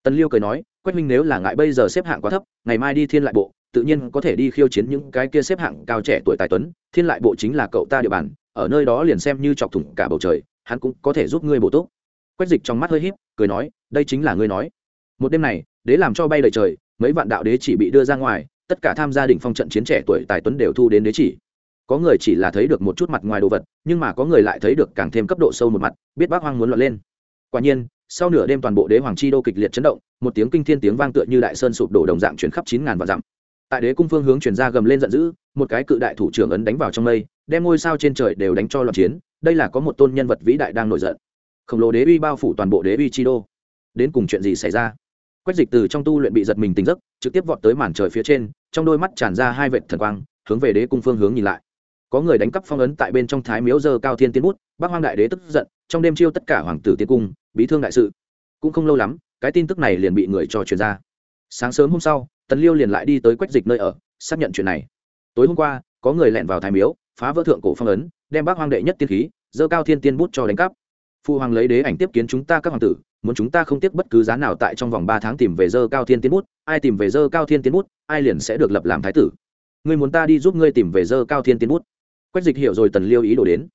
tần liêu cười nói, quách minh nếu là ngại bây giờ xếp hạng quá thấp, ngày mai đi thiên lại bộ, tự nhiên có thể đi khiêu chiến những cái kia xếp hạng cao trẻ tuổi tài tuấn, thiên lại bộ chính là cậu ta địa bàn, ở nơi đó liền xem như chọc thủng cả bầu trời, hắn cũng có thể giúp ngươi bổ túc quách dịch trong mắt hơi híp, cười nói, đây chính là ngươi nói. Một đêm này, đế làm cho bay đầy trời, mấy vạn đạo đế chỉ bị đưa ra ngoài, tất cả tham gia đỉnh phong trận chiến trẻ tuổi tài tuấn đều thu đến đế chỉ. Có người chỉ là thấy được một chút mặt ngoài đồ vật, nhưng mà có người lại thấy được càng thêm cấp độ sâu một mặt, biết bác hoang muốn luận lên. Quả nhiên, sau nửa đêm toàn bộ đế hoàng chi đô kịch liệt chấn động, một tiếng kinh thiên tiếng vang tựa như đại sơn sụp đổ đồng dạng chuyển khắp chín ngàn vạn dặm. Tại đế cung phương hướng chuyển ra gầm lên giận dữ, một cái cự đại thủ trưởng ấn đánh vào trong mây, đem ngôi sao trên trời đều đánh cho loạn chiến, đây là có một tôn nhân vật vĩ đại đang nổi giận khổng lồ đế uy bao phủ toàn bộ đế uy chi đô. Đến cùng chuyện gì xảy ra? Quách dịch từ trong tu luyện bị giật mình tỉnh giấc, trực tiếp vọt tới màn trời phía trên, trong đôi mắt tràn ra hai vệt thần quang, hướng về đế cung phương hướng nhìn lại. Có người đánh cắp phong ấn tại bên trong thái miếu giờ cao thiên tiến bút bác hoang đại đế tức giận, trong đêm chiêu tất cả hoàng tử tiến cung, bí thương đại sự. Cũng không lâu lắm, cái tin tức này liền bị người cho truyền ra. Sáng sớm hôm sau, tần liêu liền lại đi tới quách dịch nơi ở, xác nhận chuyện này. Tối hôm qua, có người lẻn vào thái miếu, phá vỡ thượng cổ phong ấn, đem bác hoang đệ nhất tiên khí, dơ cao thiên tiên bút cho đánh cắp. Phụ hoàng lấy đế ảnh tiếp kiến chúng ta các hoàng tử, muốn chúng ta không tiếc bất cứ giá nào tại trong vòng ba tháng tìm về dơ cao thiên tiến bút, ai tìm về dơ cao thiên tiến bút, ai liền sẽ được lập làm thái tử. Ngươi muốn ta đi giúp ngươi tìm về dơ cao thiên tiến bút. Quách dịch hiểu rồi tần liêu ý đồ đến.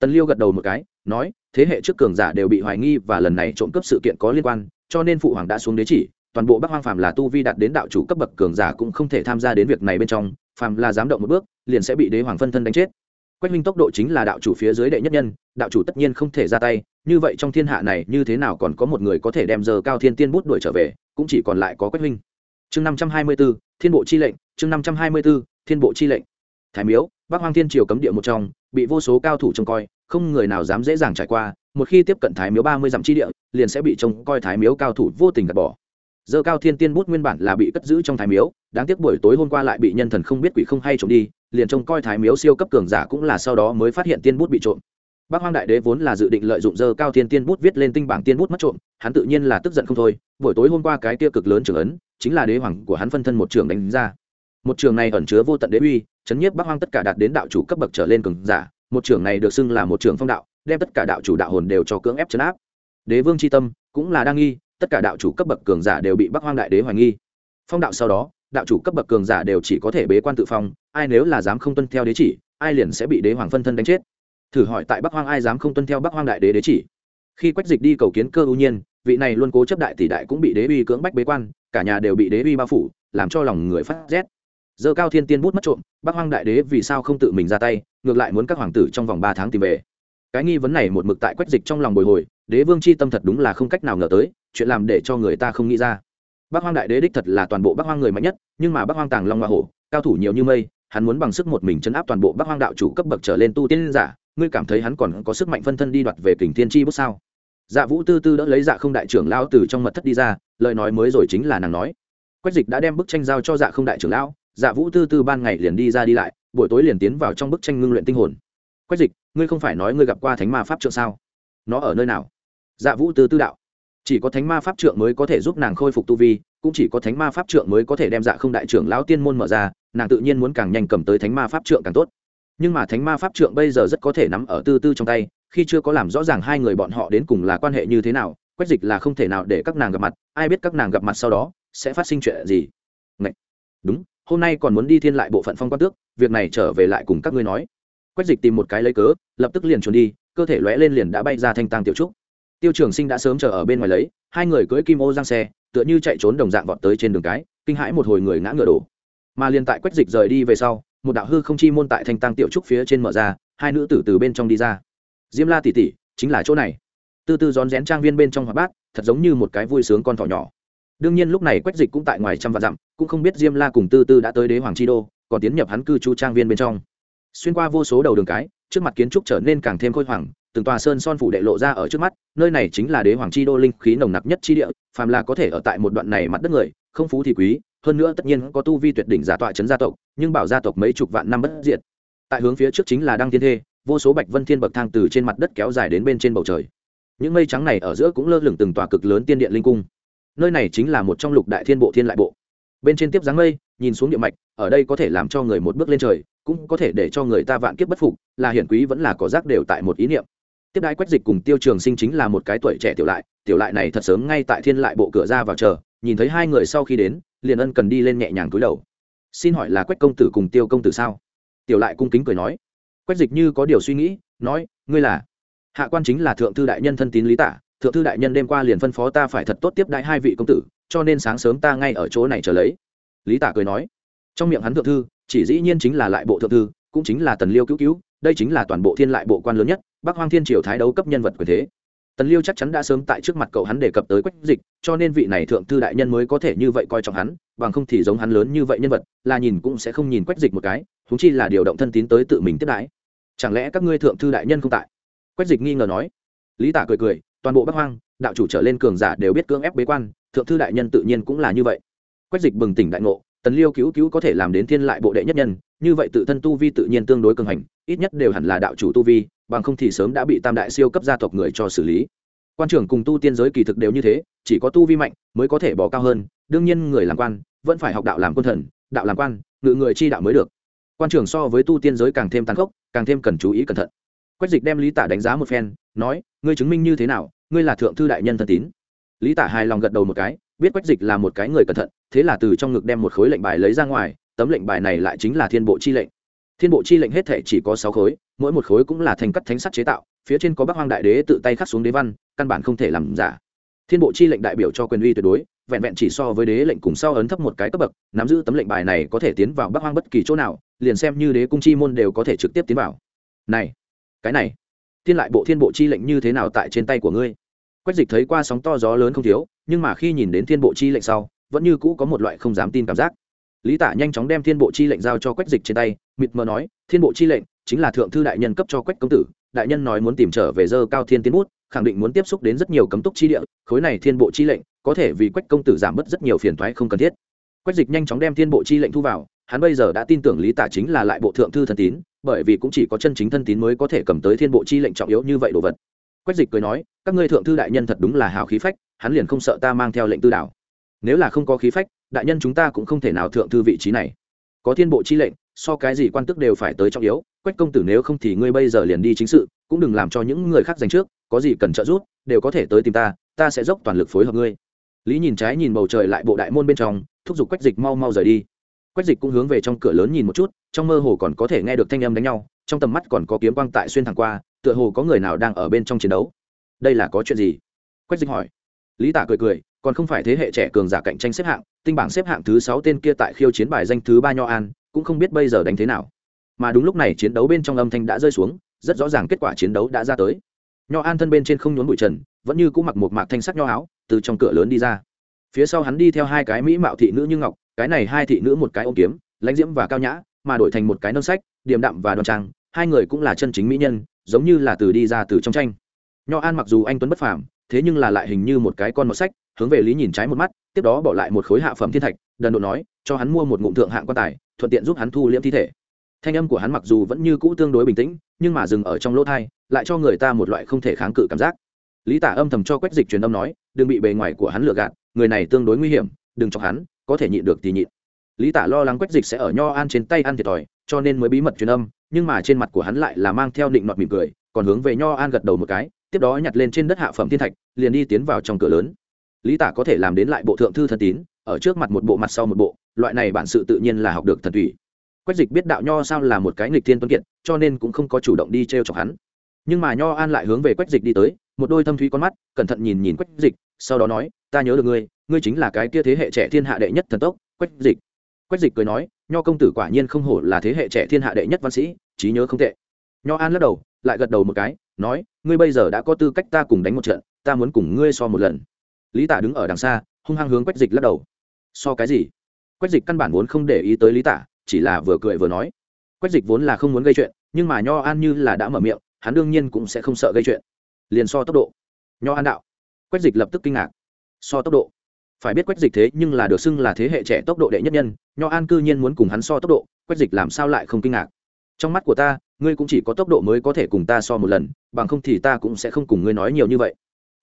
Tần liêu gật đầu một cái, nói, thế hệ trước cường giả đều bị hoài nghi và lần này trộm cắp sự kiện có liên quan, cho nên phụ hoàng đã xuống đế chỉ, toàn bộ bắc hoang phàm là tu vi đạt đến đạo chủ cấp bậc cường giả cũng không thể tham gia đến việc này bên trong, phàm là dám động một bước, liền sẽ bị đế hoàng phân thân đánh chết quách minh tốc độ chính là đạo chủ phía dưới đệ nhất nhân, đạo chủ tất nhiên không thể ra tay, như vậy trong thiên hạ này như thế nào còn có một người có thể đem giờ cao thiên tiên bút đuổi trở về, cũng chỉ còn lại có quách minh. Chương năm trăm hai mươi b ố thiên bộ chi lệnh, chương năm trăm hai mươi b ố thiên bộ chi lệnh. Thái miếu, bắc hoang thiên triều cấm địa một trong, bị vô số cao thủ trông coi, không người nào dám dễ dàng trải qua, một khi tiếp cận thái miếu ba mươi dặm chi địa, liền sẽ bị trông coi thái miếu cao thủ vô tình gạt bỏ. Giờ cao thiên tiên bút nguyên bản là bị cất giữ trong thái miếu, đáng tiếc buổi tối hôm qua lại bị nhân thần không biết quỷ không hay trộm đi liền trông coi thái miếu siêu cấp cường giả cũng là sau đó mới phát hiện tiên bút bị trộm. Bác hoang đại đế vốn là dự định lợi dụng dơ cao thiên tiên bút viết lên tinh bảng tiên bút mất trộm, hắn tự nhiên là tức giận không thôi, buổi tối hôm qua cái kia cực lớn trưởng ấn, chính là đế hoàng của hắn phân thân một trường đánh ra. Một trường này ẩn chứa vô tận đế uy, chấn nhiếp bác hoang tất cả đạt đến đạo chủ cấp bậc trở lên cường giả, một trường này được xưng là một trường phong đạo, đem tất cả đạo chủ đạo hồn đều cho cưỡng ép chấn áp. Đế vương tri tâm cũng là đa nghi, tất cả đạo chủ cấp bậc cường giả đều bị bắc hoang đại đế hoài nghi. Phong đạo sau đó đạo chủ cấp bậc cường giả đều chỉ có thể bế quan tự phong, ai nếu là dám không tuân theo đế chỉ, ai liền sẽ bị đế hoàng phân thân đánh chết. Thử hỏi tại bắc hoang ai dám không tuân theo bắc hoang đại đế đế chỉ? Khi quách dịch đi cầu kiến cơ ưu nhiên, vị này luôn cố chấp đại tỷ đại cũng bị đế uy cưỡng bách bế quan, cả nhà đều bị đế uy bao phủ, làm cho lòng người phát rét. Dơ cao thiên tiên bút mất trộm, bắc hoang đại đế vì sao không tự mình ra tay, ngược lại muốn các hoàng tử trong vòng ba tháng tìm về. Cái nghi vấn này một mực tại quách dịch trong lòng bồi hồi, đế vương c h i tâm thật đúng là không cách nào ngờ tới, chuyện làm để cho người ta không nghĩ ra bắc hoang đại đế đích thật là toàn bộ bắc hoang người mạnh nhất, nhưng mà bắc hoang tàng long hoa hổ, cao thủ nhiều như mây, hắn muốn bằng sức một mình chấn áp toàn bộ bắc hoang đạo chủ cấp bậc trở lên tu tiên giả, ngươi cảm thấy hắn còn có sức mạnh phân thân đi đoạt về kình thiên chi bút sao? Dạ vũ tư tư đỡ lấy dạ không đại trưởng lao từ trong mật thất đi ra, lời nói mới rồi chính là nàng nói. Quách dịch đã đem bức tranh giao cho dạ không đại trưởng lão dạ vũ tư tư ban ngày liền đi ra đi lại, buổi tối liền tiến vào trong bức tranh ngưng luyện tinh hồn. Quách dịch, ngươi không phải nói ngươi gặp qua thánh ma pháp trượng sao? Nó ở nơi nào? Dạ vũ tư tư đạo chỉ có thánh ma pháp trượng mới có thể giúp nàng khôi phục tu vi, cũng chỉ có thánh ma pháp trượng mới có thể đem dạ không đại trưởng lão tiên môn mở ra, nàng tự nhiên muốn càng nhanh cầm tới thánh ma pháp trượng càng tốt. Nhưng mà thánh ma pháp trượng bây giờ rất có thể nắm ở tư tư trong tay, khi chưa có làm rõ ràng hai người bọn họ đến cùng là quan hệ như thế nào, quách dịch là không thể nào để các nàng gặp mặt, ai biết các nàng gặp mặt sau đó sẽ phát sinh chuyện gì. Ngậy! đúng, hôm nay còn muốn đi thiên lại bộ phận phong quan tước, việc này trở về lại cùng các ngươi nói. Quách dịch tìm một cái lấy cớ, lập tức liền trốn đi, cơ thể lóe lên liền đã bay ra thanh tàng tiểu trúc tiêu trường sinh đã sớm chờ ở bên ngoài lấy, hai người cưỡi kim ô giang xe, tựa như chạy trốn đồng dạng vọt tới trên đường cái, kinh hãi một hồi người ngã ngựa đổ. Mà liền tại quách dịch rời đi về sau, một đạo hư không chi môn tại thanh tăng tiểu trúc phía trên mở ra, hai nữ tử từ bên trong đi ra. Diêm la tỉ tỉ chính là chỗ này. Tư tư rón rén trang viên bên trong hoạt bát, thật giống như một cái vui sướng con thỏ nhỏ. Đương nhiên lúc này quách dịch cũng tại ngoài trăm vạn dặm, cũng không biết diêm la cùng tư tư đã tới đế hoàng chi đô, còn tiến nhập hắn cư trú trang viên bên trong. Xuyên qua vô số đầu đường cái trước mặt kiến trúc trở nên càng thêm khôi hoàng, từng tòa sơn son phủ đệ lộ ra ở trước mắt, nơi này chính là đế hoàng chi đô linh khí nồng nặc nhất chi địa, phàm là có thể ở tại một đoạn này mặt đất người, không phú thì quý, hơn nữa tất nhiên có tu vi tuyệt đỉnh giả tọa trấn gia tộc, nhưng bảo gia tộc mấy chục vạn năm bất diệt. Tại hướng phía trước chính là đăng thiên thê, vô số bạch vân thiên bậc thang từ trên mặt đất kéo dài đến bên trên bầu trời. Những mây trắng này ở giữa cũng lơ lửng từng tòa cực lớn tiên điện linh cung. Nơi này chính là một trong lục đại thiên bộ thiên lại bộ. Bên trên tiếp dáng mây nhìn xuống địa mạch, ở đây có thể làm cho người một bước lên trời, cũng có thể để cho người ta vạn kiếp bất phục, là hiển quý vẫn là có rác đều tại một ý niệm. Tiếp đái quách dịch cùng tiêu trường sinh chính là một cái tuổi trẻ tiểu lại tiểu lại này thật sớm ngay tại thiên lại bộ cửa ra vào chờ, nhìn thấy hai người sau khi đến, liền ân cần đi lên nhẹ nhàng cúi đầu. Xin hỏi là quách công tử cùng tiêu công tử sao? Tiểu lại cung kính cười nói. Quách dịch như có điều suy nghĩ, nói, ngươi là? Hạ quan chính là thượng thư đại nhân thân tín lý tả, thượng thư đại nhân đêm qua liền phân phó ta phải thật tốt tiếp đại hai vị công tử, cho nên sáng sớm ta ngay ở chỗ này chờ lấy lý tả cười nói, trong miệng hắn thượng thư, chỉ dĩ nhiên chính là lại bộ thượng thư, cũng chính là tần liêu cứu cứu, đây chính là toàn bộ thiên lại bộ quan lớn nhất, bắc hoang thiên triều thái đấu cấp nhân vật quyền thế. Tần liêu chắc chắn đã sớm tại trước mặt cậu hắn đề cập tới quách dịch, cho nên vị này thượng thư đại nhân mới có thể như vậy coi trọng hắn, bằng không thì giống hắn lớn như vậy nhân vật, là nhìn cũng sẽ không nhìn quách dịch một cái húng chi là điều động thân tín tới tự mình tiếp đãi. Chẳng lẽ các ngươi thượng thư đại nhân không tại? Quách dịch nghi ngờ nói. Lý tả cười cười, toàn bộ bắc hoang, đạo chủ trở lên cường giả đều biết cưỡng ép bế quan, thượng thư đại nhân tự nhiên cũng là như vậy quách dịch bừng tỉnh đại ngộ, tần liêu cứu cứu có thể làm đến thiên lại bộ đệ nhất nhân, như vậy tự thân tu vi tự nhiên tương đối cường hành, ít nhất đều hẳn là đạo chủ tu vi, bằng không thì sớm đã bị tam đại siêu cấp gia tộc người cho xử lý. Quan trưởng cùng tu tiên giới kỳ thực đều như thế, chỉ có tu vi mạnh mới có thể bỏ cao hơn, đương nhiên người làm quan vẫn phải học đạo làm quân thần, đạo làm quan, ngự người chi đạo mới được. Quan trưởng so với tu tiên giới càng thêm tàn khốc, càng thêm cần chú ý cẩn thận. Quách dịch đem lý tả đánh giá một phen, nói, ngươi chứng minh như thế nào? Ngươi là thượng thư đại nhân thân tín. Lý tả hài lòng gật đầu một cái biết quách dịch là một cái người cẩn thận, thế là từ trong ngực đem một khối lệnh bài lấy ra ngoài, tấm lệnh bài này lại chính là thiên bộ chi lệnh. Thiên bộ chi lệnh hết thể chỉ có sáu khối, mỗi một khối cũng là thành cắt thánh sắt chế tạo, phía trên có bắc hoang đại đế tự tay khắc xuống đế văn, căn bản không thể làm giả. Thiên bộ chi lệnh đại biểu cho quyền uy tuyệt đối, vẹn vẹn chỉ so với đế lệnh cùng sau ấn thấp một cái cấp bậc, nắm giữ tấm lệnh bài này có thể tiến vào bắc hoang bất kỳ chỗ nào, liền xem như đế cung chi môn đều có thể trực tiếp tiến vào. Này, cái này, thiên lại bộ thiên bộ chi lệnh như thế nào tại trên tay của ngươi? Quách dịch thấy qua sóng to gió lớn không thiếu, nhưng mà khi nhìn đến thiên bộ chi lệnh sau, vẫn như cũ có một loại không dám tin cảm giác. Lý tả nhanh chóng đem thiên bộ chi lệnh giao cho quách dịch trên tay, mịt mờ nói, thiên bộ chi lệnh chính là thượng thư đại nhân cấp cho quách công tử, đại nhân nói muốn tìm trở về dơ cao thiên tiến bút, khẳng định muốn tiếp xúc đến rất nhiều cấm túc chi địa, khối này thiên bộ chi lệnh có thể vì quách công tử giảm bớt rất nhiều phiền thoái không cần thiết. Quách dịch nhanh chóng đem thiên bộ chi lệnh thu vào, hắn bây giờ đã tin tưởng lý tả chính là lại bộ thượng thư thân tín, bởi vì cũng chỉ có chân chính thân tín mới có thể cầm tới thiên bộ chi lệnh trọng yếu như vậy đồ vật. Quách dịch cười nói các ngươi thượng thư đại nhân thật đúng là hào khí phách, hắn liền không sợ ta mang theo lệnh tư đảo. Nếu là không có khí phách, đại nhân chúng ta cũng không thể nào thượng thư vị trí này. Có thiên bộ chi lệnh, so cái gì quan tức đều phải tới trọng yếu, quách công tử nếu không thì ngươi bây giờ liền đi chính sự, cũng đừng làm cho những người khác giành trước, có gì cần trợ giúp, đều có thể tới tìm ta ta sẽ dốc toàn lực phối hợp ngươi. Lý nhìn trái nhìn bầu trời lại bộ đại môn bên trong, thúc giục quách dịch mau mau rời đi. Quách dịch cũng hướng về trong cửa lớn nhìn một chút, trong mơ hồ còn có thể nghe được thanh âm đánh nhau, trong tầm mắt còn có kiếm quang tại xuyên thẳng qua, tựa hồ có người nào đang ở bên trong chiến đấu đây là có chuyện gì? Quách dịch hỏi. Lý tả cười cười, còn không phải thế hệ trẻ cường giả cạnh tranh xếp hạng, tinh bảng xếp hạng thứ sáu tên kia tại khiêu chiến bài danh thứ ba nho an, cũng không biết bây giờ đánh thế nào. Mà đúng lúc này chiến đấu bên trong âm thanh đã rơi xuống, rất rõ ràng kết quả chiến đấu đã ra tới. Nho an thân bên trên không nhốn bụi trần, vẫn như cũng mặc một mạc thanh sắc nho áo, từ trong cửa lớn đi ra. Phía sau hắn đi theo hai cái mỹ mạo thị nữ như ngọc, cái này hai thị nữ một cái ôm kiếm, lãnh diễm và cao nhã, mà đổi thành một cái nâng sách, điềm đạm và đoan trang, hai người cũng là chân chính mỹ nhân, giống như là từ đi ra từ trong tranh nho an mặc dù anh tuấn bất phàm, thế nhưng là lại hình như một cái con một sách, hướng về lý nhìn trái một mắt, tiếp đó bỏ lại một khối hạ phẩm thiên thạch, đần độ nói, cho hắn mua một ngụm thượng hạng quan tài, thuận tiện giúp hắn thu liễm thi thể. Thanh âm của hắn mặc dù vẫn như cũ tương đối bình tĩnh, nhưng mà dừng ở trong lỗ thai, lại cho người ta một loại không thể kháng cự cảm giác. Lý tả âm thầm cho quách dịch truyền âm nói, đừng bị bề ngoài của hắn lừa gạt, người này tương đối nguy hiểm, đừng cho hắn, có thể nhịn được thì nhịn. Lý tả lo lắng quách dịch sẽ ở nho an trên tay ăn thiệt thòi, cho nên mới bí mật truyền âm, nhưng mà trên mặt của hắn lại là mang theo định nọt mỉm cười, còn hướng về nho an gật đầu một cái tiếp đó nhặt lên trên đất hạ phẩm thiên thạch, liền đi tiến vào trong cửa lớn. Lý tả có thể làm đến lại bộ thượng thư thần tín, ở trước mặt một bộ mặt sau một bộ, loại này bản sự tự nhiên là học được thần thủy quách dịch biết đạo nho sao là một cái nghịch thiên tuấn kiệt, cho nên cũng không có chủ động đi t r e o chọc hắn. Nhưng mà nho an lại hướng về quách dịch đi tới, một đôi thâm thúy con mắt, cẩn thận nhìn nhìn quách dịch, sau đó nói, ta nhớ được ngươi ngươi chính là cái kia thế hệ trẻ thiên hạ đệ nhất thần tốc, quách dịch. Quách dịch cười nói, nho công tử quả nhiên không hổ là thế hệ trẻ thiên hạ đệ nhất văn sĩ, trí nhớ không tệ. Nho an lắc đầu, lại gật đầu một cái, nói ngươi bây giờ đã có tư cách ta cùng đánh một trận, ta muốn cùng ngươi so một lần. Lý tả đứng ở đằng xa, hung hăng hướng quách dịch lắc đầu. So cái gì? Quách dịch căn bản vốn không để ý tới lý tả, chỉ là vừa cười vừa nói. Quách dịch vốn là không muốn gây chuyện, nhưng mà nho an như là đã mở miệng, hắn đương nhiên cũng sẽ không sợ gây chuyện. Liền so tốc độ. Nho an đạo. Quách dịch lập tức kinh ngạc. So tốc độ. Phải biết quách dịch thế nhưng là được xưng là thế hệ trẻ tốc độ đệ nhất nhân, nho an cư nhiên muốn cùng hắn so tốc độ, quách dịch làm sao lại không kinh ngạc? Trong mắt của ta ngươi cũng chỉ có tốc độ mới có thể cùng ta so một lần, bằng không thì ta cũng sẽ không cùng ngươi nói nhiều như vậy.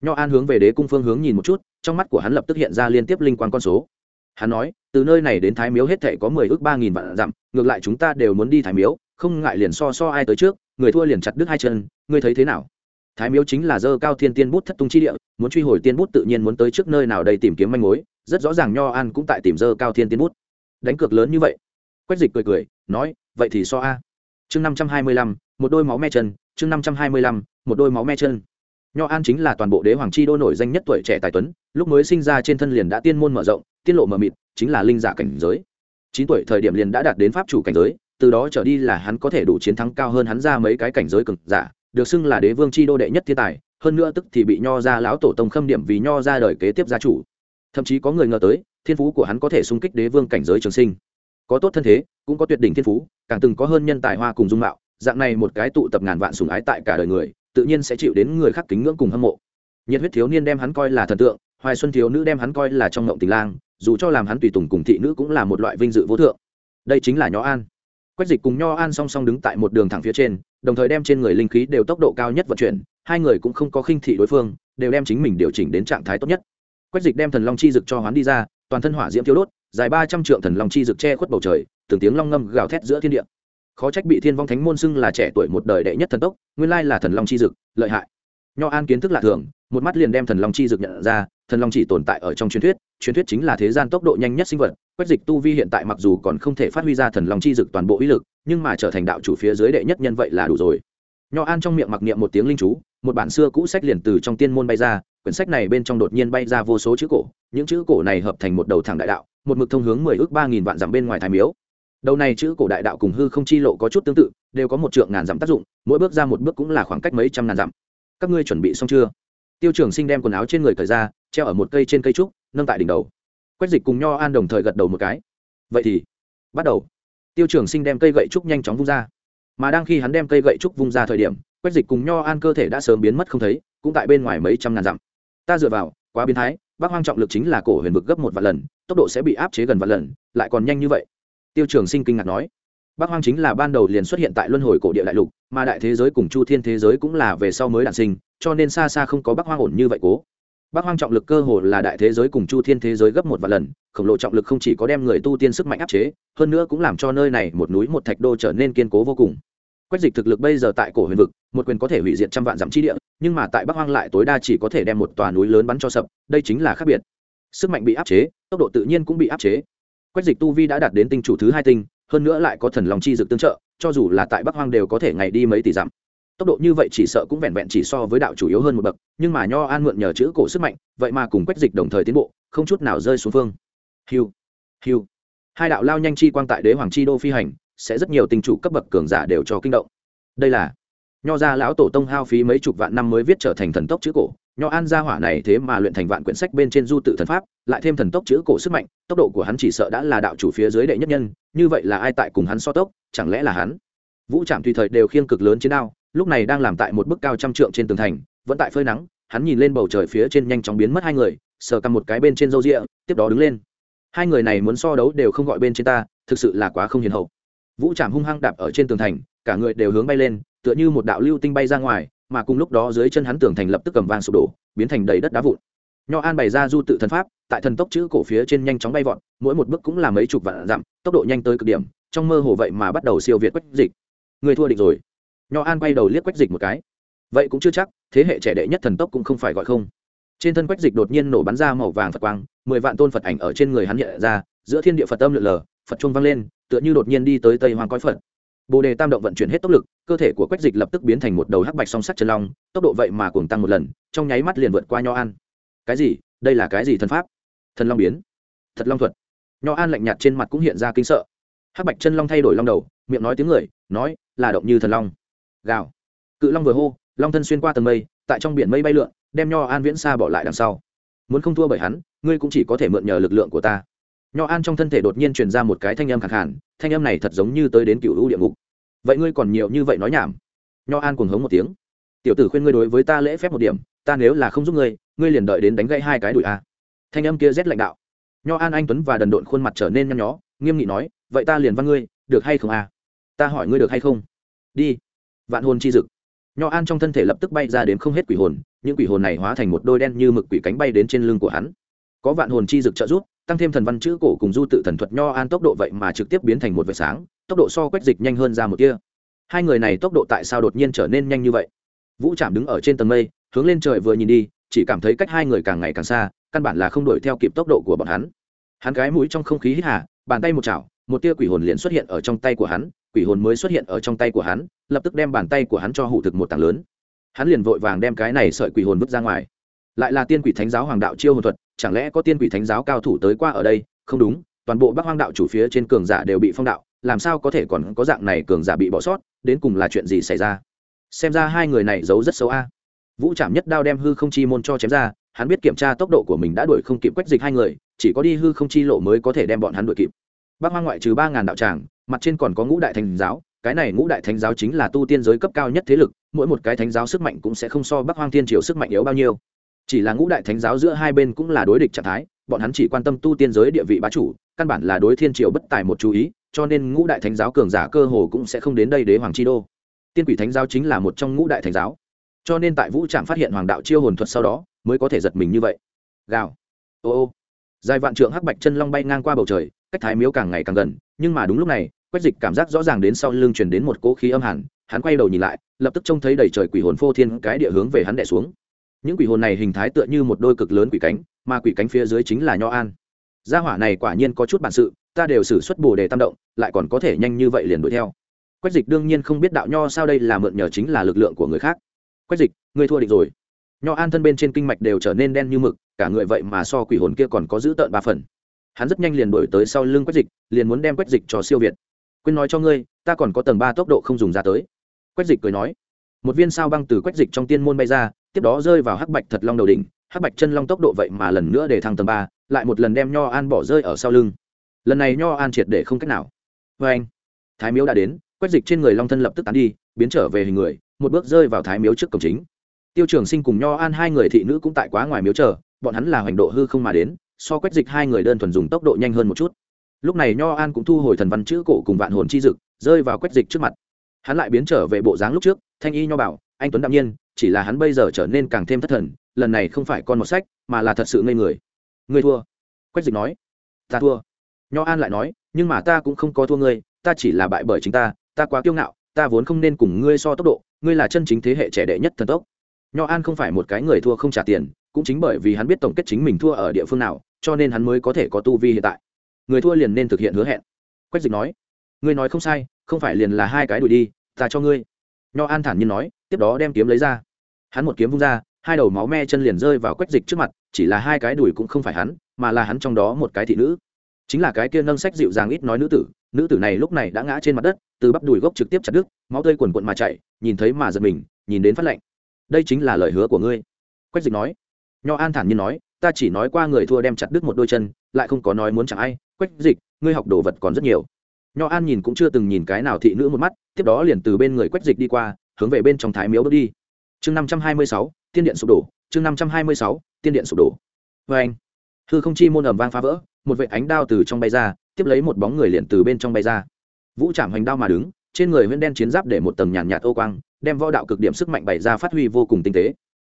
Nho an hướng về đế cung phương hướng nhìn một chút, trong mắt của hắn lập tức hiện ra liên tiếp linh quan con số. Hắn nói, từ nơi này đến thái miếu hết thể có mười ước ba nghìn vạn dặm, ngược lại chúng ta đều muốn đi thái miếu, không ngại liền so so ai tới trước, người thua liền chặt đứt hai chân, ngươi thấy thế nào? Thái miếu chính là dơ cao thiên tiên bút thất tung chi địa, muốn truy hồi tiên bút tự nhiên muốn tới trước nơi nào đây tìm kiếm manh mối, rất rõ ràng nho an cũng tại tìm dơ cao thiên tiên bút. Đánh cược lớn như vậy. Quách dịch cười cười, nói, vậy thì so a chương năm trăm hai mươi lăm, một đôi máu me chân, chương năm trăm hai mươi lăm, một đôi máu me chân. Nho an chính là toàn bộ đế hoàng chi đô nổi danh nhất tuổi trẻ tài tuấn, lúc mới sinh ra trên thân liền đã tiên môn mở rộng, tiên lộ mờ mịt, chính là linh giả cảnh giới. Chín tuổi thời điểm liền đã đạt đến pháp chủ cảnh giới, từ đó trở đi là hắn có thể đủ chiến thắng cao hơn hắn ra mấy cái cảnh giới cực giả, được xưng là đế vương chi đô đệ nhất thiên tài, hơn nữa tức thì bị nho ra lão tổ tông khâm điểm vì nho ra đời kế tiếp gia chủ. Thậm chí có người ngờ tới, thiên phú của hắn có thể xung kích đế vương cảnh giới trường sinh có tốt thân thế, cũng có tuyệt đỉnh thiên phú, càng từng có hơn nhân tài hoa cùng dung mạo, dạng này một cái tụ tập ngàn vạn sùng ái tại cả đời người, tự nhiên sẽ chịu đến người khác kính ngưỡng cùng hâm mộ. Nhiệt huyết thiếu niên đem hắn coi là thần tượng, hoài xuân thiếu nữ đem hắn coi là trong ngộng tình lang, dù cho làm hắn tùy tùng cùng thị nữ cũng là một loại vinh dự vô thượng. Đây chính là nho an. Quách dịch cùng nho an song song đứng tại một đường thẳng phía trên, đồng thời đem trên người linh khí đều tốc độ cao nhất vận chuyển, hai người cũng không có khinh thị đối phương, đều đem chính mình điều chỉnh đến trạng thái tốt nhất. Quách dịch đem thần long chi dực cho hoán đi ra, toàn thân hỏa diễm thiếu đốt dài ba trăm trượng thần long chi dực che khuất bầu trời, từng tiếng long ngâm gào thét giữa thiên địa. Khó trách bị thiên vong thánh môn xưng là trẻ tuổi một đời đệ nhất thần tốc, nguyên lai là thần long chi dực lợi hại. Nho an kiến thức lạ thường, một mắt liền đem thần long chi dực nhận ra, thần long chỉ tồn tại ở trong truyền thuyết truyền thuyết chính là thế gian tốc độ nhanh nhất sinh vật, quách dịch tu vi hiện tại mặc dù còn không thể phát huy ra thần long chi dực toàn bộ uy lực, nhưng mà trở thành đạo chủ phía dưới đệ nhất nhân vậy là đủ rồi. Nho an trong miệng mặc niệm một tiếng linh chú, một bản xưa cũ sách liền từ trong tiên môn bay ra quyển sách này bên trong đột nhiên bay ra vô số chữ cổ, những chữ cổ này hợp thành một đầu thẳng đại đạo, một mực thông hướng mười ước ba nghìn vạn dặm bên ngoài thái miếu. Đầu này chữ cổ đại đạo cùng hư không chi lộ có chút tương tự, đều có một trượng ngàn dặm tác dụng, mỗi bước ra một bước cũng là khoảng cách mấy trăm ngàn dặm. Các ngươi chuẩn bị xong chưa? Tiêu trường sinh đem quần áo trên người cởi ra, treo ở một cây trên cây trúc, nâng tại đỉnh đầu. Quách dịch cùng nho an đồng thời gật đầu một cái. Vậy thì, bắt đầu. Tiêu trường sinh đem cây gậy trúc nhanh chóng vung ra. Mà đang khi hắn đem cây gậy trúc vung ra thời điểm, quách dịch cùng nho an cơ thể đã sớm biến mất không thấy, cũng tại bên ngoài mấy trăm ngàn dặm ta dựa vào, quá biến thái, bác hoang trọng lực chính là cổ huyền vực gấp một vạn lần, tốc độ sẽ bị áp chế gần vạn lần, lại còn nhanh như vậy. Tiêu trường sinh kinh ngạc nói. Bác hoang chính là ban đầu liền xuất hiện tại luân hồi cổ địa đại lục, mà đại thế giới cùng chu thiên thế giới cũng là về sau mới đản sinh, cho nên xa xa không có bác hoang ổn như vậy cố. Bác hoang trọng lực cơ hồ là đại thế giới cùng chu thiên thế giới gấp một vài lần, khổng lồ trọng lực không chỉ có đem người tu tiên sức mạnh áp chế, hơn nữa cũng làm cho nơi này một núi một thạch đô trở nên kiên cố vô cùng quách dịch thực lực bây giờ tại cổ huyền vực, một quyền có thể hủy diệt trăm vạn dặm chi địa, nhưng mà tại bắc hoang lại tối đa chỉ có thể đem một tòa núi lớn bắn cho sập, đây chính là khác biệt. Sức mạnh bị áp chế, tốc độ tự nhiên cũng bị áp chế. Quách dịch tu vi đã đạt đến tinh chủ thứ hai tinh, hơn nữa lại có thần lòng chi dực tương trợ, cho dù là tại bắc hoang đều có thể ngày đi mấy tỷ dặm. Tốc độ như vậy chỉ sợ cũng vẹn vẹn chỉ so với đạo chủ yếu hơn một bậc, nhưng mà nho an mượn nhờ chữ cổ sức mạnh, vậy mà cùng quách dịch đồng thời tiến bộ, không chút nào rơi xuống phương. Hiu hiu. Hai đạo lao nhanh chi quang tại đế hoàng chi đô phi hành sẽ rất nhiều tình chủ cấp bậc cường giả đều cho kinh động. Đây là nho gia lão tổ tông hao phí mấy chục vạn năm mới viết trở thành thần tốc chữ cổ. Nho an gia hỏa này thế mà luyện thành vạn quyển sách bên trên du tự thần pháp, lại thêm thần tốc chữ cổ sức mạnh, tốc độ của hắn chỉ sợ đã là đạo chủ phía dưới đệ nhất nhân, như vậy là ai tại cùng hắn so tốc, chẳng lẽ là hắn? Vũ trạm tùy thời đều khiêng cực lớn chiến đao, lúc này đang làm tại một bức cao trăm trượng trên tường thành, vẫn tại phơi nắng, hắn nhìn lên bầu trời phía trên nhanh chóng biến mất hai người, sờ cầm một cái bên trên râu rịa, tiếp đó đứng lên. Hai người này muốn so đấu đều không gọi bên trên ta, thực sự là quá không hiền hậu vũ trạm hung hăng đạp ở trên tường thành, cả người đều hướng bay lên, tựa như một đạo lưu tinh bay ra ngoài, mà cùng lúc đó dưới chân hắn tường thành lập tức cầm vàng sụp đổ, biến thành đầy đất đá vụn. Nho an bày ra du tự thần pháp, tại thần tốc chữ cổ phía trên nhanh chóng bay vọt, mỗi một bước cũng là mấy chục vạn dặm, tốc độ nhanh tới cực điểm, trong mơ hồ vậy mà bắt đầu siêu việt quách dịch. Người thua định rồi. Nho an quay đầu liếc quách dịch một cái. Vậy cũng chưa chắc, thế hệ trẻ đệ nhất thần tốc cũng không phải gọi không. Trên thân quách dịch đột nhiên nổ bắn ra màu vàng phật quang, mười vạn tôn phật ảnh ở trên người hắn hiện ra, giữa thiên địa phật tâm lượn lờ phật chuông vang lên, tựa như đột nhiên đi tới tây hoàng coi phật. Bồ đề tam động vận chuyển hết tốc lực, cơ thể của quách dịch lập tức biến thành một đầu hắc bạch song sắt chân long, tốc độ vậy mà cùng tăng một lần, trong nháy mắt liền vượt qua nho an. Cái gì? Đây là cái gì thần pháp? Thần long biến. Thật long thuật. Nho an lạnh nhạt trên mặt cũng hiện ra kinh sợ. Hắc bạch chân long thay đổi long đầu, miệng nói tiếng người, nói, là động như thần long. Gào. Cự long vừa hô, long thân xuyên qua tầng mây, tại trong biển mây bay lượn, đem nho an viễn xa bỏ lại đằng sau. Muốn không thua bởi hắn, ngươi cũng chỉ có thể mượn nhờ lực lượng của ta nho an trong thân thể đột nhiên truyền ra một cái thanh âm khẳng hẳn thanh âm này thật giống như tới đến cựu hữu địa ngục. Vậy ngươi còn nhiều như vậy nói nhảm? Nho an cuồng hống một tiếng. Tiểu tử khuyên ngươi đối với ta lễ phép một điểm, ta nếu là không giúp ngươi ngươi liền đợi đến đánh gãy hai cái đùi a thanh âm kia rét lãnh đạo. Nho an anh tuấn và đần độn khuôn mặt trở nên nhăn nhó, nghiêm nghị nói, vậy ta liền văn ngươi, được hay không a ta hỏi ngươi được hay không? Đi. Vạn hồn chi dực. Nho an trong thân thể lập tức bay ra đến không hết quỷ hồn, những quỷ hồn này hóa thành một đôi đen như mực quỷ cánh bay đến trên lưng của hắn. Có vạn hồn chi dực trợ giúp tăng thêm thần văn chữ cổ cùng du tự thần thuật nho an tốc độ vậy mà trực tiếp biến thành một vệt sáng, tốc độ so quét dịch nhanh hơn ra một kia hai người này tốc độ tại sao đột nhiên trở nên nhanh như vậy? Vũ trạm đứng ở trên tầng mây, hướng lên trời vừa nhìn đi, chỉ cảm thấy cách hai người càng ngày càng xa, căn bản là không đuổi theo kịp tốc độ của bọn hắn. Hắn gái mũi trong không khí hít hà, bàn tay một chảo, một tia quỷ hồn liền xuất hiện ở trong tay của hắn, quỷ hồn mới xuất hiện ở trong tay của hắn, lập tức đem bàn tay của hắn cho hủ thực một tảng lớn. Hắn liền vội vàng đem cái này sợi quỷ hồn vứt ra ngoài lại là tiên quỷ thánh giáo hoàng đạo chiêu hồn thuật, chẳng lẽ có tiên quỷ thánh giáo cao thủ tới qua ở đây? Không đúng, toàn bộ bắc hoang đạo chủ phía trên cường giả đều bị phong đạo, làm sao có thể còn có dạng này cường giả bị bỏ sót? Đến cùng là chuyện gì xảy ra? Xem ra hai người này giấu rất xấu a. Vũ trảm nhất đao đem hư không chi môn cho chém ra, hắn biết kiểm tra tốc độ của mình đã đuổi không kịp quách dịch hai người, chỉ có đi hư không chi lộ mới có thể đem bọn hắn đuổi kịp. Bắc hoang ngoại trừ ba ngàn đạo tràng, mặt trên còn có ngũ đại thánh giáo, cái này ngũ đại thánh giáo chính là tu tiên giới cấp cao nhất thế lực, mỗi một cái thánh giáo sức mạnh cũng sẽ không so bắc hoang thiên triều sức mạnh yếu bao nhiêu chỉ là ngũ đại thánh giáo giữa hai bên cũng là đối địch trạng thái, bọn hắn chỉ quan tâm tu tiên giới địa vị bá chủ, căn bản là đối thiên triều bất tài một chú ý, cho nên ngũ đại thánh giáo cường giả cơ hồ cũng sẽ không đến đây đế hoàng chi đô. Tiên quỷ thánh giáo chính là một trong ngũ đại thánh giáo. Cho nên tại vũ trạm phát hiện hoàng đạo chiêu hồn thuật sau đó, mới có thể giật mình như vậy. Gào. Ô ô. Dài vạn trượng hắc bạch chân long bay ngang qua bầu trời, cách thái miếu càng ngày càng gần, nhưng mà đúng lúc này, quách dịch cảm giác rõ ràng đến sau lưng chuyển đến một cỗ khí âm hẳn hắn quay đầu nhìn lại, lập tức trông thấy đầy trời quỷ hồn phô thiên cái địa hướng về hắn đẻ xuống những quỷ hồn này hình thái tựa như một đôi cực lớn quỷ cánh, mà quỷ cánh phía dưới chính là nho an. Gia hỏa này quả nhiên có chút bản sự, ta đều xử suất bồ đề tam động, lại còn có thể nhanh như vậy liền đuổi theo. Quách dịch đương nhiên không biết đạo nho sao đây là mượn nhờ chính là lực lượng của người khác. Quách dịch, ngươi thua địch rồi. Nho an thân bên trên kinh mạch đều trở nên đen như mực, cả người vậy mà so quỷ hồn kia còn có giữ tợn ba phần. Hắn rất nhanh liền đổi tới sau lưng quách dịch, liền muốn đem quách dịch cho siêu việt. Quên nói cho ngươi, ta còn có tầng ba tốc độ không dùng ra tới. Quách dịch cười nói. Một viên sao băng từ quách dịch trong tiên môn bay ra tiếp đó rơi vào hắc bạch thật long đầu đỉnh, hắc bạch chân long tốc độ vậy mà lần nữa để thăng tầng ba, lại một lần đem nho an bỏ rơi ở sau lưng. Lần này nho an triệt để không cách nào. Vê anh, thái miếu đã đến, quét dịch trên người long thân lập tức tán đi, biến trở về hình người, một bước rơi vào thái miếu trước cổng chính. Tiêu trường sinh cùng nho an hai người thị nữ cũng tại quá ngoài miếu chờ, bọn hắn là hoành độ hư không mà đến, so quét dịch hai người đơn thuần dùng tốc độ nhanh hơn một chút. Lúc này nho an cũng thu hồi thần văn chữ cổ cùng vạn hồn chi dực, rơi vào quét dịch trước mặt. Hắn lại biến trở về bộ dáng lúc trước, thanh y nho bảo anh tuấn đạm nhiên, chỉ là hắn bây giờ trở nên càng thêm thất thần, lần này không phải con một sách, mà là thật sự ngây người. Ngươi thua. Quách dịch nói. Ta thua. Nho an lại nói, nhưng mà ta cũng không có thua ngươi, ta chỉ là bại bởi chính ta ta quá kiêu ngạo, ta vốn không nên cùng ngươi so tốc độ, ngươi là chân chính thế hệ trẻ đệ nhất thần tốc. Nho an không phải một cái người thua không trả tiền, cũng chính bởi vì hắn biết tổng kết chính mình thua ở địa phương nào, cho nên hắn mới có thể có tu vi hiện tại. Người thua liền nên thực hiện hứa hẹn. Quách dịch nói. Ngươi nói không sai, không phải liền là hai cái đuổi đi, ta cho ngươi. Nho an thản nhiên nói tiếp đó đem kiếm lấy ra. Hắn một kiếm vung ra, hai đầu máu me chân liền rơi vào quách dịch trước mặt, chỉ là hai cái đùi cũng không phải hắn, mà là hắn trong đó một cái thị nữ. Chính là cái kia nâng sách dịu dàng ít nói nữ tử nữ tử này lúc này đã ngã trên mặt đất, từ bắp đùi gốc trực tiếp chặt đứt, máu tươi quần quận mà chạy nhìn thấy mà giật mình, nhìn đến phát lệnh. Đây chính là lời hứa của ngươi. Quách dịch nói. Nho an thản nhiên nói, ta chỉ nói qua người thua đem chặt đứt một đôi chân, lại không có nói muốn chẳng ai. Quách dịch, ngươi học đồ vật còn rất nhiều. Nho an nhìn cũng chưa từng nhìn cái nào thị nữ một mắt, tiếp đó liền từ bên người quách dịch đi qua hướng về bên trong thái miếu bước đi. Chương năm trăm hai mươi sáu, tiên điện sụp đổ. Chương năm trăm hai mươi sáu, tiên điện sụp đổ. Vê anh, hư không chi môn ẩm vang phá vỡ, một vệ ánh đao từ trong bay ra, tiếp lấy một bóng người liền từ bên trong bay ra. Vũ trảm hoành đao mà đứng, trên người huyễn đen chiến giáp để một tầng nhàn nhạt ô quang, đem võ đạo cực điểm sức mạnh bày ra phát huy vô cùng tinh tế.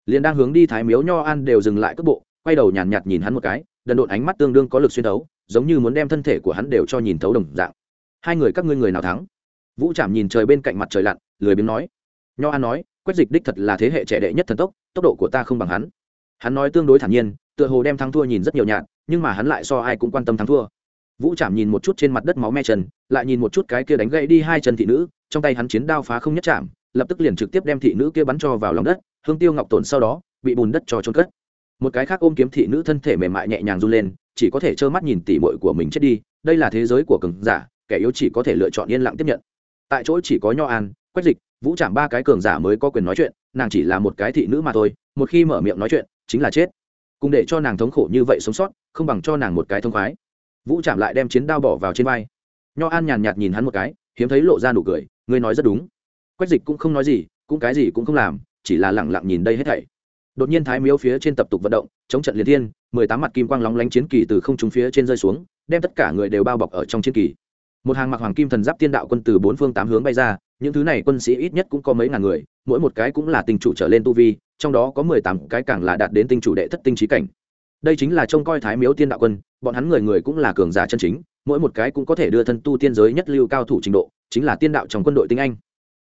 Liền đang hướng đi thái miếu nho an đều dừng lại cước bộ, quay đầu nhàn nhạt nhìn hắn một cái, đần độn ánh mắt tương đương có lực xuyên thấu, giống như muốn đem thân thể của hắn đều cho nhìn thấu đồng dạng. Hai người, các ngươi người nào thắng? Vũ trảm nhìn trời bên cạnh mặt trời lặn, lười biếng nói nho an nói, quách dịch đích thật là thế hệ trẻ đệ nhất thần tốc tốc độ của ta không bằng hắn. Hắn nói tương đối thản nhiên, tựa hồ đem thắng thua nhìn rất nhiều nhạt, nhưng mà hắn lại so ai cũng quan tâm thắng thua. Vũ trảm nhìn một chút trên mặt đất máu me chân lại nhìn một chút cái kia đánh gãy đi hai chân thị nữ, trong tay hắn chiến đao phá không nhất chạm, lập tức liền trực tiếp đem thị nữ kia bắn cho vào lòng đất, hương tiêu ngọc tổn sau đó, bị bùn đất cho trôn cất. Một cái khác ôm kiếm thị nữ thân thể mềm mại nhẹ nhàng run lên, chỉ có thể trơ mắt nhìn tỉ mội của mình chết đi, đây là thế giới của cường giả, kẻ yếu chỉ có thể lựa chọn yên lặng tiếp nhận. Tại chỗ chỉ có nho an, quách dịch vũ trạm ba cái cường giả mới có quyền nói chuyện, nàng chỉ là một cái thị nữ mà thôi, một khi mở miệng nói chuyện, chính là chết. Cùng để cho nàng thống khổ như vậy sống sót, không bằng cho nàng một cái thông khoái. Vũ trạm lại đem chiến đao bỏ vào trên vai. Nho an nhàn nhạt nhìn hắn một cái, hiếm thấy lộ ra nụ cười, ngươi nói rất đúng. Quách dịch cũng không nói gì, cũng cái gì cũng không làm, chỉ là lẳng lặng nhìn đây hết thảy. Đột nhiên thái miếu phía trên tập tục vận động, chống trận liên thiên, mười tám mặt kim quang lóng lánh chiến kỳ từ không trung phía trên rơi xuống, đem tất cả người đều bao bọc ở trong chiến kỳ. Một hàng mặc hoàng kim thần giáp tiên đạo quân từ bốn phương tám hướng bay ra những thứ này quân sĩ ít nhất cũng có mấy ngàn người, mỗi một cái cũng là tinh chủ trở lên tu vi, trong đó có mười tám cái càng là đạt đến tinh chủ đệ thất tinh trí cảnh. Đây chính là trông coi thái miếu tiên đạo quân, bọn hắn người người cũng là cường giả chân chính, mỗi một cái cũng có thể đưa thân tu tiên giới nhất lưu cao thủ trình độ, chính là tiên đạo trong quân đội tinh anh.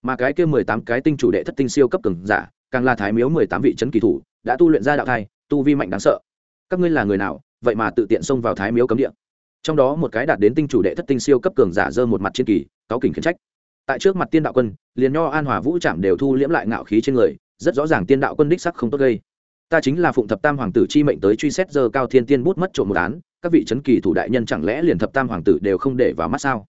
Mà cái kia mười tám cái tinh chủ đệ thất tinh siêu cấp cường giả, càng là thái miếu mười tám vị trấn kỳ thủ, đã tu luyện ra đạo thai, tu vi mạnh đáng sợ. Các ngươi là người nào, vậy mà tự tiện xông vào thái miếu cấm địa? Trong đó một cái đạt đến tinh chủ đệ thất tinh siêu cấp cường giả dơ một mặt trên kỳ, cáo kỉnh khiến trách tại trước mặt tiên đạo quân, liền nho an hòa vũ trạm đều thu liễm lại ngạo khí trên người, rất rõ ràng tiên đạo quân đích sắc không tốt gây. Ta chính là phụng thập tam hoàng tử chi mệnh tới truy xét giờ cao thiên tiên bút mất trộm một án, các vị trấn kỳ thủ đại nhân chẳng lẽ liền thập tam hoàng tử đều không để vào mắt sao?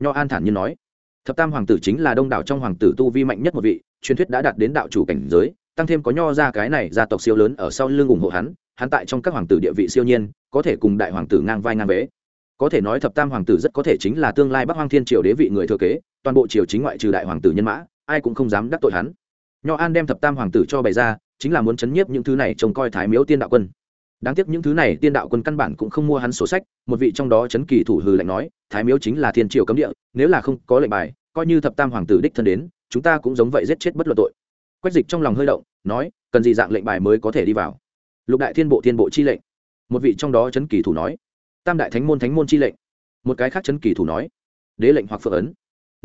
Nho an thản nhiên nói. Thập tam hoàng tử chính là đông đảo trong hoàng tử tu vi mạnh nhất một vị, truyền thuyết đã đạt đến đạo chủ cảnh giới, tăng thêm có nho ra cái này gia tộc siêu lớn ở sau lưng ủng hộ hắn hắn tại trong các hoàng tử địa vị siêu nhiên, có thể cùng đại hoàng tử ngang vai ngang vế có thể nói thập tam hoàng tử rất có thể chính là tương lai bắc hoang thiên triều đế vị người thừa kế toàn bộ triều chính ngoại trừ đại hoàng tử nhân mã, ai cũng không dám đắc tội hắn. Nho an đem thập tam hoàng tử cho bày ra, chính là muốn chấn nhiếp những thứ này trông coi thái miếu tiên đạo quân. Đáng tiếc những thứ này tiên đạo quân căn bản cũng không mua hắn sổ sách, một vị trong đó chấn kỳ thủ hừ lệnh nói, thái miếu chính là thiên triều cấm địa, nếu là không có lệnh bài, coi như thập tam hoàng tử đích thân đến, chúng ta cũng giống vậy giết chết bất luận tội. Quách dịch trong lòng hơi động, nói, cần gì dạng lệnh bài mới có thể đi vào? Lục đại thiên bộ thiên bộ chi lệnh. Một vị trong đó chấn kỳ thủ nói, tam đại thánh môn thánh môn chi lệnh. Một cái khác chấn kỳ thủ nói, đế lệnh hoặc phượng ấn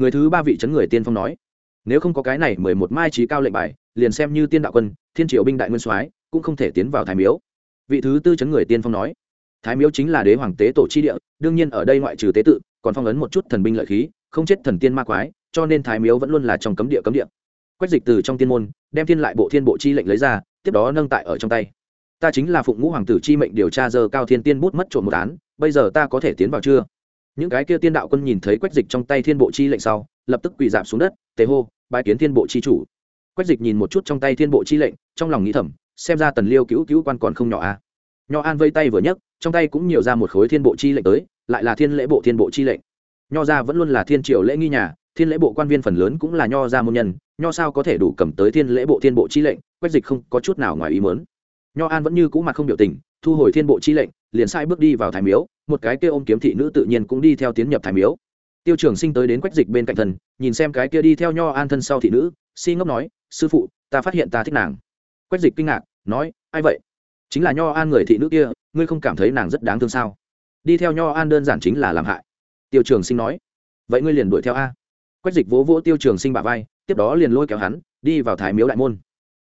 người thứ ba vị chấn người tiên phong nói, nếu không có cái này mười một mai trí cao lệnh bài, liền xem như tiên đạo quân, thiên triệu binh đại nguyên soái, cũng không thể tiến vào thái miếu. Vị thứ tư chấn người tiên phong nói, thái miếu chính là đế hoàng tế tổ chi địa, đương nhiên ở đây ngoại trừ tế tự, còn phong ấn một chút thần binh lợi khí, không chết thần tiên ma quái, cho nên thái miếu vẫn luôn là trong cấm địa cấm địa. Quách dịch từ trong tiên môn, đem thiên lại bộ thiên bộ chi lệnh lấy ra, tiếp đó nâng tại ở trong tay. Ta chính là phụng ngũ hoàng tử chi mệnh điều tra giờ cao thiên tiên bút mất trộm một án, bây giờ ta có thể tiến vào chưa? Những cái kia tiên đạo quân nhìn thấy quách dịch trong tay thiên bộ chi lệnh sau, lập tức quỳ giảm xuống đất, tề hô bài kiến thiên bộ chi chủ. Quách dịch nhìn một chút trong tay thiên bộ chi lệnh, trong lòng nghĩ thầm, xem ra tần liêu cứu cứu quan còn không nhỏ a à. nho an vây tay vừa nhấc, trong tay cũng nhiều ra một khối thiên bộ chi lệnh tới, lại là thiên lễ bộ thiên bộ chi lệnh. Nho ra vẫn luôn là thiên triều lễ nghi nhà, thiên lễ bộ quan viên phần lớn cũng là nho ra môn nhân, nho sao có thể đủ cầm tới thiên lễ bộ thiên bộ chi lệnh, quách dịch không có chút nào ngoài ý mớn nho an vẫn như cũ mặt không biểu tình thu hồi thiên bộ chi lệnh, liền sai bước đi vào thái miếu, một cái kia ôm kiếm thị nữ tự nhiên cũng đi theo tiến nhập thái miếu. Tiêu trường sinh tới đến quách dịch bên cạnh thần, nhìn xem cái kia đi theo nho an thân sau thị nữ, si ngốc nói, sư phụ, ta phát hiện ta thích nàng. Quách dịch kinh ngạc, nói, ai vậy? Chính là nho an người thị nữ kia, ngươi không cảm thấy nàng rất đáng thương sao? Đi theo nho an đơn giản chính là làm hại. Tiêu trường sinh nói, vậy ngươi liền đuổi theo a. Quách dịch vỗ vỗ tiêu trường sinh bả vai, tiếp đó liền lôi kéo hắn, đi vào thái miếu đại môn.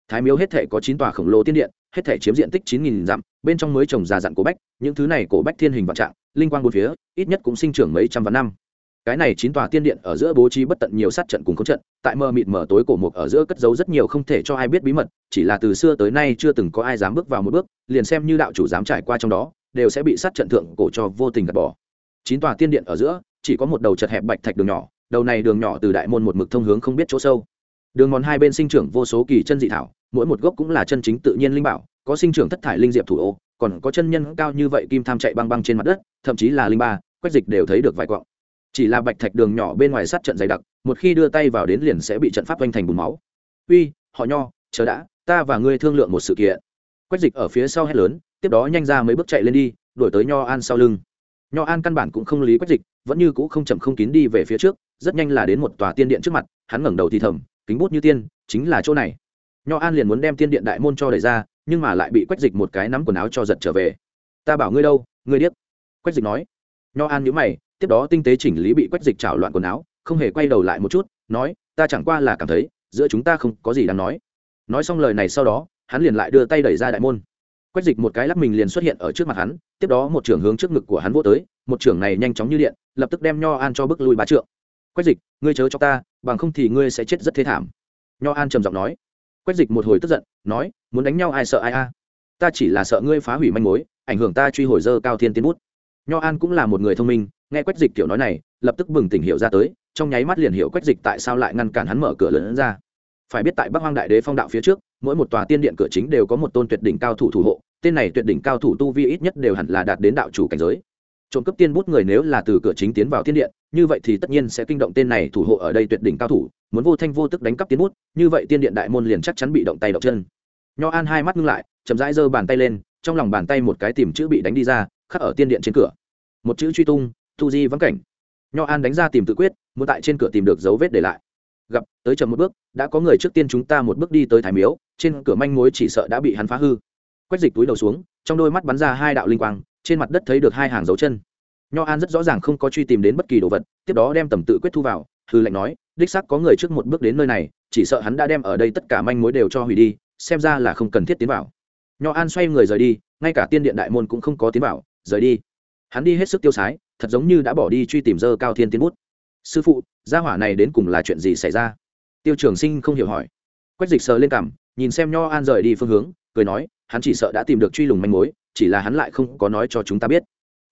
Thái miếu hết thể có chín tòa khổng lồ tiên điện, hết thể chiếm diện tích chín nghìn dặm bên trong mới trồng già dặn cổ bách, những thứ này cổ bách thiên hình vạn trạng, linh quang bốn phía, ít nhất cũng sinh trưởng mấy trăm vạn năm. Cái này chín tòa tiên điện ở giữa bố trí bất tận nhiều sát trận cùng khống trận, tại mờ mịt mở tối cổ mục ở giữa cất giấu rất nhiều không thể cho ai biết bí mật, chỉ là từ xưa tới nay chưa từng có ai dám bước vào một bước, liền xem như đạo chủ dám trải qua trong đó, đều sẽ bị sát trận thượng cổ cho vô tình gạt bỏ. Chín tòa tiên điện ở giữa, chỉ có một đầu chật hẹp bạch thạch đường nhỏ, đầu này đường nhỏ từ đại môn một mực thông hướng không biết chỗ sâu. Đường mòn hai bên sinh trưởng vô số kỳ chân dị thảo mỗi một gốc cũng là chân chính tự nhiên linh bảo, có sinh trưởng thất thải linh diệp thủ ô, còn có chân nhân cao như vậy kim tham chạy băng băng trên mặt đất, thậm chí là linh ba, quách dịch đều thấy được vài quọng chỉ là bạch thạch đường nhỏ bên ngoài sát trận dày đặc, một khi đưa tay vào đến liền sẽ bị trận pháp oanh thành bùn máu. Uy, họ nho, chờ đã, ta và ngươi thương lượng một sự kiện. Quách dịch ở phía sau hét lớn, tiếp đó nhanh ra mấy bước chạy lên đi, đuổi tới nho an sau lưng. Nho an căn bản cũng không lý quách dịch, vẫn như cũ không chậm không kín đi về phía trước, rất nhanh là đến một tòa tiên điện trước mặt, hắn ngẩng đầu thì thầm, kính bút như tiên, chính là chỗ này nho an liền muốn đem tiên điện đại môn cho đẩy ra, nhưng mà lại bị quách dịch một cái nắm quần áo cho giật trở về. Ta bảo ngươi đâu, ngươi điếc. Quách dịch nói. Nho an nhữ mày, tiếp đó tinh tế chỉnh lý bị quách dịch trảo loạn quần áo, không hề quay đầu lại một chút, nói, ta chẳng qua là cảm thấy, giữa chúng ta không có gì đáng nói. Nói xong lời này sau đó, hắn liền lại đưa tay đẩy ra đại môn. Quách dịch một cái lắc mình liền xuất hiện ở trước mặt hắn, tiếp đó một trưởng hướng trước ngực của hắn vô tới, một trưởng này nhanh chóng như điện, lập tức đem nho an cho bức lui ba trượng. Quách dịch, ngươi chớ cho ta, bằng không thì ngươi sẽ chết rất thế thảm. Nho an trầm giọng nói quách dịch một hồi tức giận, nói, muốn đánh nhau ai sợ ai a? Ta chỉ là sợ ngươi phá hủy manh mối, ảnh hưởng ta truy hồi dơ cao thiên tiến bút. Nho an cũng là một người thông minh, nghe quách dịch kiểu nói này, lập tức bừng tỉnh hiểu ra tới, trong nháy mắt liền hiểu quách dịch tại sao lại ngăn cản hắn mở cửa lớn ra. Phải biết tại bắc hoang đại đế phong đạo phía trước, mỗi một tòa tiên điện cửa chính đều có một tôn tuyệt đỉnh cao thủ thủ hộ, tên này tuyệt đỉnh cao thủ tu vi ít nhất đều hẳn là đạt đến đạo chủ cảnh giới. Trộm cắp tiên bút người nếu là từ cửa chính tiến vào tiên điện, như vậy thì tất nhiên sẽ kinh động tên này thủ hộ ở đây tuyệt đỉnh cao thủ, muốn vô thanh vô tức đánh cắp tiên bút như vậy tiên điện đại môn liền chắc chắn bị động tay động chân. Nho an hai mắt ngưng lại, chậm rãi giơ bàn tay lên, trong lòng bàn tay một cái tìm chữ bị đánh đi ra, khắc ở tiên điện trên cửa. Một chữ truy tung tu di vắng cảnh. Nho an đánh ra tìm tự quyết, muốn tại trên cửa tìm được dấu vết để lại. Gặp, tới chậm một bước, đã có người trước tiên chúng ta một bước đi tới thái miếu, trên cửa manh mối chỉ sợ đã bị hắn phá hư. Quách dịch túi đầu xuống, trong đôi mắt bắn ra hai đạo linh quang, trên mặt đất thấy được hai hàng dấu chân. Nho an rất rõ ràng không có truy tìm đến bất kỳ đồ vật, tiếp đó đem tầm tự quyết thu vào, hư lệnh nói đích xác có người trước một bước đến nơi này, chỉ sợ hắn đã đem ở đây tất cả manh mối đều cho hủy đi, xem ra là không cần thiết tiến vào. Nho an xoay người rời đi, ngay cả tiên điện đại môn cũng không có tiến vào, rời đi. Hắn đi hết sức tiêu sái, thật giống như đã bỏ đi truy tìm dơ cao thiên tiến bút. Sư phụ, gia hỏa này đến cùng là chuyện gì xảy ra? Tiêu trường sinh không hiểu hỏi. Quách dịch sờ lên cảm nhìn xem nho an rời đi phương hướng, cười nói, hắn chỉ sợ đã tìm được truy lùng manh mối, chỉ là hắn lại không có nói cho chúng ta biết.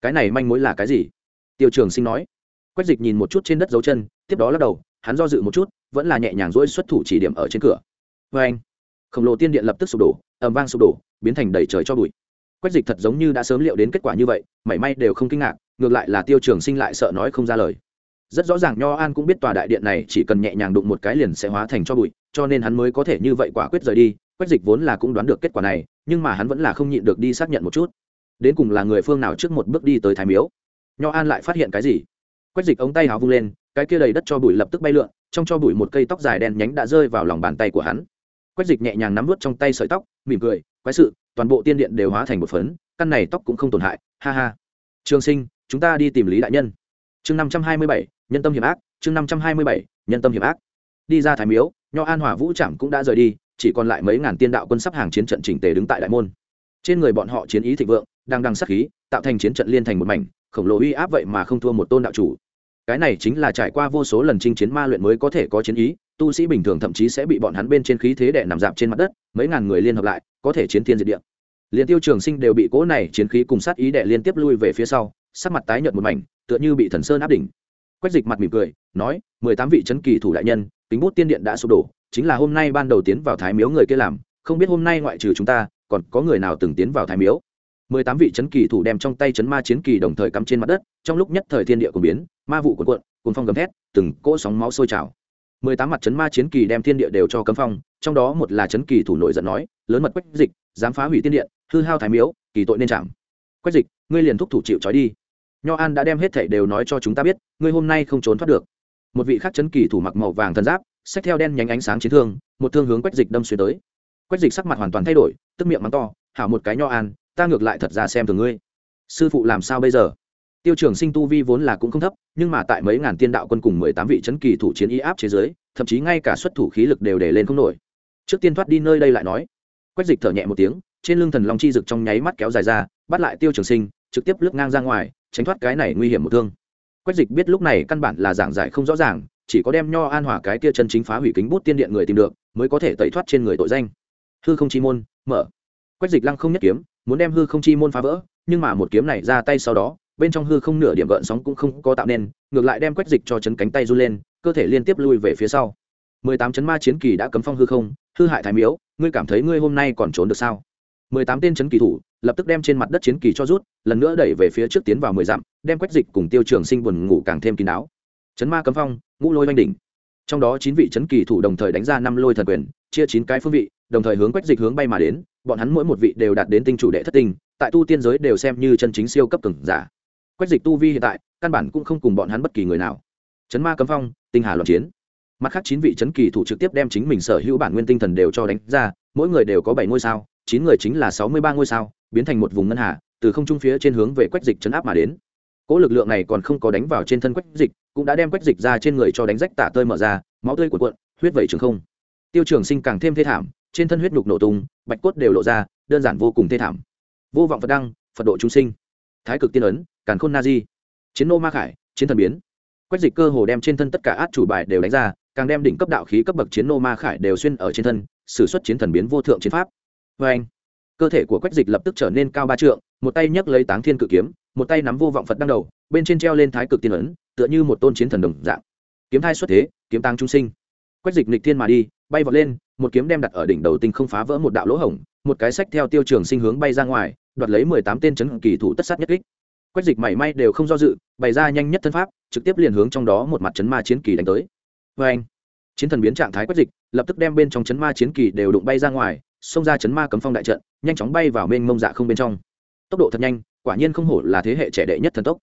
Cái này manh mối là cái gì? Tiêu trường sinh nói. Quách dịch nhìn một chút trên đất dấu chân, tiếp đó lắc đầu hắn do dự một chút, vẫn là nhẹ nhàng dỗi xuất thủ chỉ điểm ở trên cửa. Vê anh, khổng lồ tiên điện lập tức sụp đổ ẩm vang sụp đổ, biến thành đầy trời cho bụi. Quách dịch thật giống như đã sớm liệu đến kết quả như vậy, mảy may đều không kinh ngạc, ngược lại là tiêu trường sinh lại sợ nói không ra lời. Rất rõ ràng nho an cũng biết tòa đại điện này chỉ cần nhẹ nhàng đụng một cái liền sẽ hóa thành cho bụi, cho nên hắn mới có thể như vậy quả quyết rời đi. Quách dịch vốn là cũng đoán được kết quả này, nhưng mà hắn vẫn là không nhịn được đi xác nhận một chút. Đến cùng là người phương nào trước một bước đi tới thái miếu? Nho an lại phát hiện cái gì? Quách dịch ống tay hào vung lên cái kia đầy đất cho bụi lập tức bay lượn, trong cho bụi một cây tóc dài đen nhánh đã rơi vào lòng bàn tay của hắn. Quách dịch nhẹ nhàng nắm vút trong tay sợi tóc, mỉm cười, quái sự, toàn bộ tiên điện đều hóa thành một phấn, căn này tóc cũng không tổn hại, ha ha. Trường sinh, chúng ta đi tìm lý đại nhân. Chương năm trăm hai mươi bảy, nhân tâm hiểm ác, chương năm trăm hai mươi bảy, nhân tâm hiểm ác. Đi ra thái miếu, nho an hỏa vũ trạm cũng đã rời đi, chỉ còn lại mấy ngàn tiên đạo quân sắp hàng chiến trận chỉnh tề đứng tại đại môn. Trên người bọn họ chiến ý thịnh vượng, đang đằng sắc khí, tạo thành chiến trận liên thành một mảnh, khổng lồ uy áp vậy mà không thua một tôn đạo chủ cái này chính là trải qua vô số lần chinh chiến ma luyện mới có thể có chiến ý, tu sĩ bình thường thậm chí sẽ bị bọn hắn bên trên khí thế đè nằm dạp trên mặt đất, mấy ngàn người liên hợp lại, có thể chiến thiên diệt địa. Liên tiêu trường sinh đều bị cỗ này chiến khí cùng sát ý đè liên tiếp lui về phía sau, sắc mặt tái nhợt một mảnh, tựa như bị thần sơn áp đỉnh. Quách dịch mặt mỉm cười, nói, mười tám vị c kỳ thủ đại nhân tính bút tiên điện đã sụp đổ, chính là hôm nay ban đầu tiến vào thái miếu người kia làm, không biết hôm nay ngoại trừ chúng ta, còn có người nào từng tiến vào thái miếu? Mười tám vị c kỳ thủ đem trong tay chấn ma chiến kỳ đồng thời cắm trên mặt đất, trong lúc nhất thời thiên địa của biến, ma vụ cuộn cuộn cuốn phong gầm thét, từng cỗ sóng máu sôi trào. Mười tám mặt chấn ma chiến kỳ đem thiên địa đều cho cấm phong, trong đó một là chấn kỳ thủ nội giận nói, lớn mật quách dịch, dám phá hủy tiên điện hư hao thái miếu, kỳ tội nên chạm. Quách dịch, ngươi liền thúc thủ chịu trói đi. Nho an đã đem hết thảy đều nói cho chúng ta biết, ngươi hôm nay không trốn thoát được. Một vị khác chấn kỳ thủ mặc màu vàng thần giáp, xách theo đen nhánh ánh sáng chiến thương, một thương hướng quách dịch đâm xuyên tới. Quách dịch sắc mặt hoàn toàn thay đổi, tức miệng mắng to, hảo một cái nho an ta ngược lại thật ra xem thường ngươi. Sư phụ làm sao bây giờ? Tiêu trường sinh tu vi vốn là cũng không thấp, nhưng mà tại mấy ngàn tiên đạo quân cùng mười tám vị c h ấ n kỳ thủ chiến y áp chế giới thậm chí ngay cả xuất thủ khí lực đều để lên không nổi. Trước tiên thoát đi nơi đây lại nói. Quách dịch thở nhẹ một tiếng, trên lưng thần long chi rực trong nháy mắt kéo dài ra, bắt lại tiêu trường sinh, trực tiếp lướt ngang ra ngoài, tránh thoát cái này nguy hiểm một thương. Quách dịch biết lúc này căn bản là giảng giải không rõ ràng, chỉ có đem nho an hòa cái kia chân chính phá hủy kính bút tiên điện người tìm được, mới có thể tẩy thoát trên người tội danh. Hư không chi môn, mở. Quách dịch lăng không nhất kiếm muốn đem hư không chi môn phá vỡ, nhưng mà một kiếm này ra tay sau đó, bên trong hư không nửa điểm gợn sóng cũng không có tạo nên, ngược lại đem quách dịch cho chấn cánh tay run lên, cơ thể liên tiếp lui về phía sau. Mười tám chấn ma chiến kỳ đã cấm phong hư không, hư hại thái miếu, ngươi cảm thấy ngươi hôm nay còn trốn được sao? Mười tám tên chấn kỳ thủ, lập tức đem trên mặt đất chiến kỳ cho rút, lần nữa đẩy về phía trước tiến vào mười dặm, đem quách dịch cùng tiêu trường sinh buồn ngủ càng thêm kín đáo. Chấn ma cấm phong, ngũ lôi oanh đỉnh. Trong đó chín vị chấn kỳ thủ đồng thời đánh ra năm lôi thần quyền, chia chín cái phương vị đồng thời hướng quách dịch hướng bay mà đến, bọn hắn mỗi một vị đều đạt đến tinh chủ đệ thất tinh, tại tu tiên giới đều xem như chân chính siêu cấp cường giả. Quách dịch tu vi hiện tại, căn bản cũng không cùng bọn hắn bất kỳ người nào. Chấn ma cấm phong, tinh hà loạn chiến. Mặt khác chín vị chấn kỳ thủ trực tiếp đem chính mình sở hữu bản nguyên tinh thần đều cho đánh ra, mỗi người đều có bảy ngôi sao, chín người chính là sáu mươi ba ngôi sao, biến thành một vùng ngân hà, từ không trung phía trên hướng về quách dịch chấn áp mà đến. Cỗ lực lượng này còn không có đánh vào trên thân quách dịch, cũng đã đem quách dịch ra trên người cho đánh rách tả tơi mở ra, máu tươi cuộn cuộn, huyết vẩy trường không. Tiêu trường sinh càng thêm thê thảm trên thân huyết nhục nổ tung, bạch cốt đều lộ ra, đơn giản vô cùng thê thảm. Vô vọng phật đăng, phật độ chúng sinh. Thái cực tiên ấn, càn khôn na di. Chiến nô ma khải, chiến thần biến. Quách dịch cơ hồ đem trên thân tất cả át chủ bài đều đánh ra, càng đem đỉnh cấp đạo khí cấp bậc chiến nô ma khải đều xuyên ở trên thân s ử suất chiến thần biến vô thượng chiến pháp. Vê anh, cơ thể của quách dịch lập tức trở nên cao ba trượng, một tay nhấc lấy táng thiên cự kiếm, một tay nắm vô vọng phật đăng đầu, bên trên treo lên thái cực tiên ấn, tựa như một tôn chiến thần đồng dạng. Kiếm thai xuất thế, kiếm tăng trung sinh. Quách dịch nịch thiên mà đi bay vọt lên, một kiếm đem đặt ở đỉnh đầu tinh không phá vỡ một đạo lỗ hổng, một cái sách theo tiêu trường sinh hướng bay ra ngoài, đoạt lấy mười tám tên chấn kỳ thủ tất sát nhất kích. Quách dịch mảy may đều không do dự, bày ra nhanh nhất thân pháp, trực tiếp liền hướng trong đó một mặt chấn ma chiến kỳ đánh tới. Vê anh, chiến thần biến trạng thái quách dịch, lập tức đem bên trong chấn ma chiến kỳ đều đụng bay ra ngoài, xông ra chấn ma cấm phong đại trận, nhanh chóng bay vào bên mông dạ không bên trong. Tốc độ thật nhanh, quả nhiên không hổ là thế hệ trẻ đệ nhất thần tốc.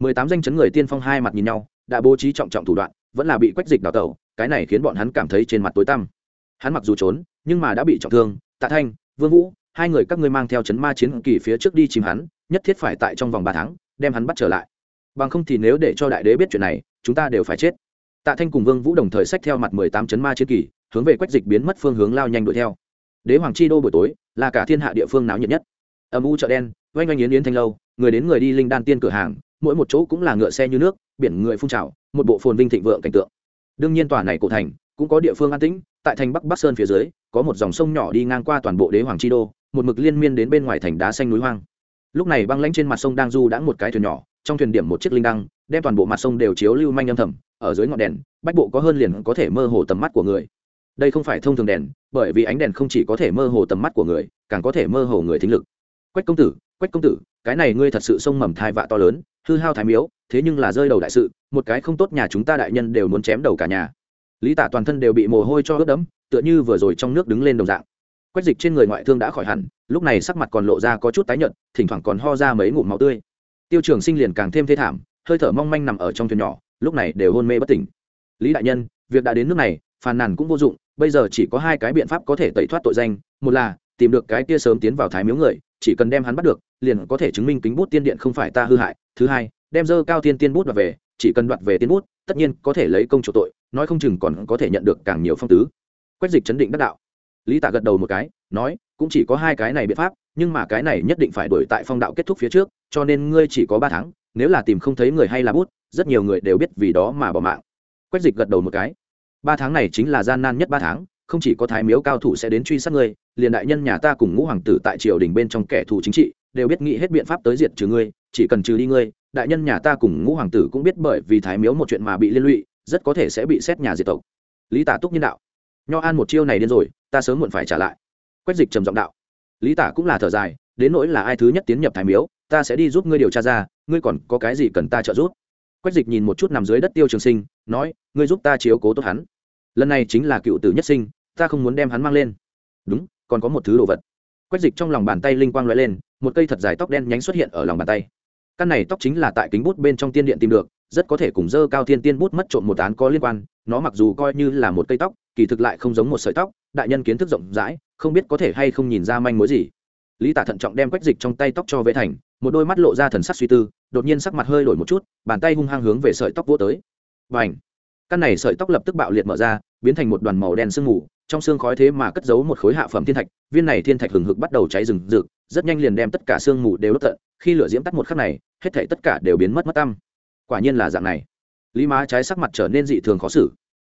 Mười tám danh chấn người tiên phong hai mặt nhìn nhau, đã bố trí trọng trọng thủ đoạn, vẫn là bị quách dịch đào tẩu cái này khiến bọn hắn cảm thấy trên mặt tối tăm. Hắn mặc dù trốn, nhưng mà đã bị trọng thương, tạ thanh, vương vũ, hai người các ngươi mang theo chấn ma chiến kỳ phía trước đi chìm hắn, nhất thiết phải tại trong vòng ba tháng, đem hắn bắt trở lại. Bằng không thì nếu để cho đại đế biết chuyện này, chúng ta đều phải chết. Tạ thanh cùng vương vũ đồng thời xách theo mặt mười tám chấn ma chiến kỳ, hướng về quách dịch biến mất phương hướng lao nhanh đuổi theo. Đế hoàng chi đô buổi tối, là cả thiên hạ địa phương náo nhiệt nhất. Âm u chợ đen, oanh oanh yến yến thanh lâu, người đến người đi linh đan tiên cửa hàng, mỗi một chỗ cũng là ngựa xe như nước, biển người phun trào, một bộ phồn vinh thịnh vượng cảnh tượng đương nhiên tòa này cổ thành cũng có địa phương an tĩnh, tại thành bắc bắc sơn phía dưới, có một dòng sông nhỏ đi ngang qua toàn bộ đế hoàng chi đô, một mực liên miên đến bên ngoài thành đá xanh núi hoang. Lúc này băng lãnh trên mặt sông đang du đã một cái thuyền nhỏ, trong thuyền điểm một chiếc linh đăng, đem toàn bộ mặt sông đều chiếu lưu manh âm thầm, ở dưới ngọn đèn, bách bộ có hơn liền có thể mơ hồ tầm mắt của người. Đây không phải thông thường đèn, bởi vì ánh đèn không chỉ có thể mơ hồ tầm mắt của người, càng có thể mơ hồ người thính lực. Quách công tử, quách công tử, cái này ngươi thật sự sông mầm thai vạ to lớn hư hao thái miếu, thế nhưng là rơi đầu đại sự, một cái không tốt nhà chúng ta đại nhân đều muốn chém đầu cả nhà. Lý tả toàn thân đều bị mồ hôi cho ướt đẫm, tựa như vừa rồi trong nước đứng lên đồng dạng. Quách dịch trên người ngoại thương đã khỏi hẳn, lúc này sắc mặt còn lộ ra có chút tái nhợt, thỉnh thoảng còn ho ra mấy ngụm máu tươi. Tiêu trường sinh liền càng thêm thê thảm, hơi thở mong manh nằm ở trong thuyền nhỏ, lúc này đều hôn mê bất tỉnh. Lý đại nhân, việc đã đến nước này, phàn nàn cũng vô dụng, bây giờ chỉ có hai cái biện pháp có thể tẩy thoát tội danh, một là tìm được cái kia sớm tiến vào thái miếu người, chỉ cần đem hắn bắt được liền có thể chứng minh kính bút tiên điện không phải ta hư hại. Thứ hai, đem dơ cao tiên tiên bút đoạt về, chỉ cần đoạt về tiên bút, tất nhiên có thể lấy công chủ tội, nói không chừng còn có thể nhận được càng nhiều phong tứ. Quách dịch chấn định đắc đạo. Lý tạ gật đầu một cái, nói, cũng chỉ có hai cái này biện pháp, nhưng mà cái này nhất định phải đổi tại phong đạo kết thúc phía trước, cho nên ngươi chỉ có ba tháng, nếu là tìm không thấy người hay là bút, rất nhiều người đều biết vì đó mà bỏ mạng. Quách dịch gật đầu một cái. Ba tháng này chính là gian nan nhất ba tháng, không chỉ có thái miếu cao thủ sẽ đến truy sát ngươi, liền đại nhân nhà ta cùng ngũ hoàng tử tại triều đình bên trong kẻ thù chính trị đều biết nghĩ hết biện pháp tới diệt trừ ngươi, chỉ cần trừ đi ngươi, đại nhân nhà ta cùng ngũ hoàng tử cũng biết bởi vì thái miếu một chuyện mà bị liên lụy, rất có thể sẽ bị xét nhà diệt tộc. Lý tả túc nhân đạo. Nho an một chiêu này điên rồi, ta sớm muộn phải trả lại. Quách dịch trầm giọng đạo. Lý tả cũng là thở dài, đến nỗi là ai thứ nhất tiến nhập thái miếu, ta sẽ đi giúp ngươi điều tra ra, ngươi còn có cái gì cần ta trợ giúp? Quách dịch nhìn một chút nằm dưới đất tiêu trường sinh, nói, ngươi giúp ta chiếu cố tốt hắn. Lần này chính là cựu tử nhất sinh, ta không muốn đem hắn mang lên. Đúng, còn có một thứ đồ vật quách dịch trong lòng bàn tay linh quang l lên, một cây thật dài tóc đen nhánh xuất hiện ở lòng bàn tay. Căn này tóc chính là tại kính bút bên trong tiên điện tìm được, rất có thể cùng dơ cao thiên tiên bút mất trộm một án có liên quan, nó mặc dù coi như là một cây tóc, kỳ thực lại không giống một sợi tóc, đại nhân kiến thức rộng rãi, không biết có thể hay không nhìn ra manh mối gì. Lý tả thận trọng đem quách dịch trong tay tóc cho vệ thành, một đôi mắt lộ ra thần sắc suy tư, đột nhiên sắc mặt hơi đổi một chút, bàn tay hung hăng hướng về sợi tóc vô tới. Và căn này sợi tóc lập tức bạo liệt mở ra, biến thành một đoàn màu đen sương mù trong xương khói thế mà cất giấu một khối hạ phẩm thiên thạch, viên này thiên thạch hừng hực bắt đầu cháy rừng rực, rất nhanh liền đem tất cả xương mù đều đốt tận, khi lửa diễm tắt một khắc này, hết thảy tất cả đều biến mất mất tâm quả nhiên là dạng này. Lý má trái sắc mặt trở nên dị thường khó xử.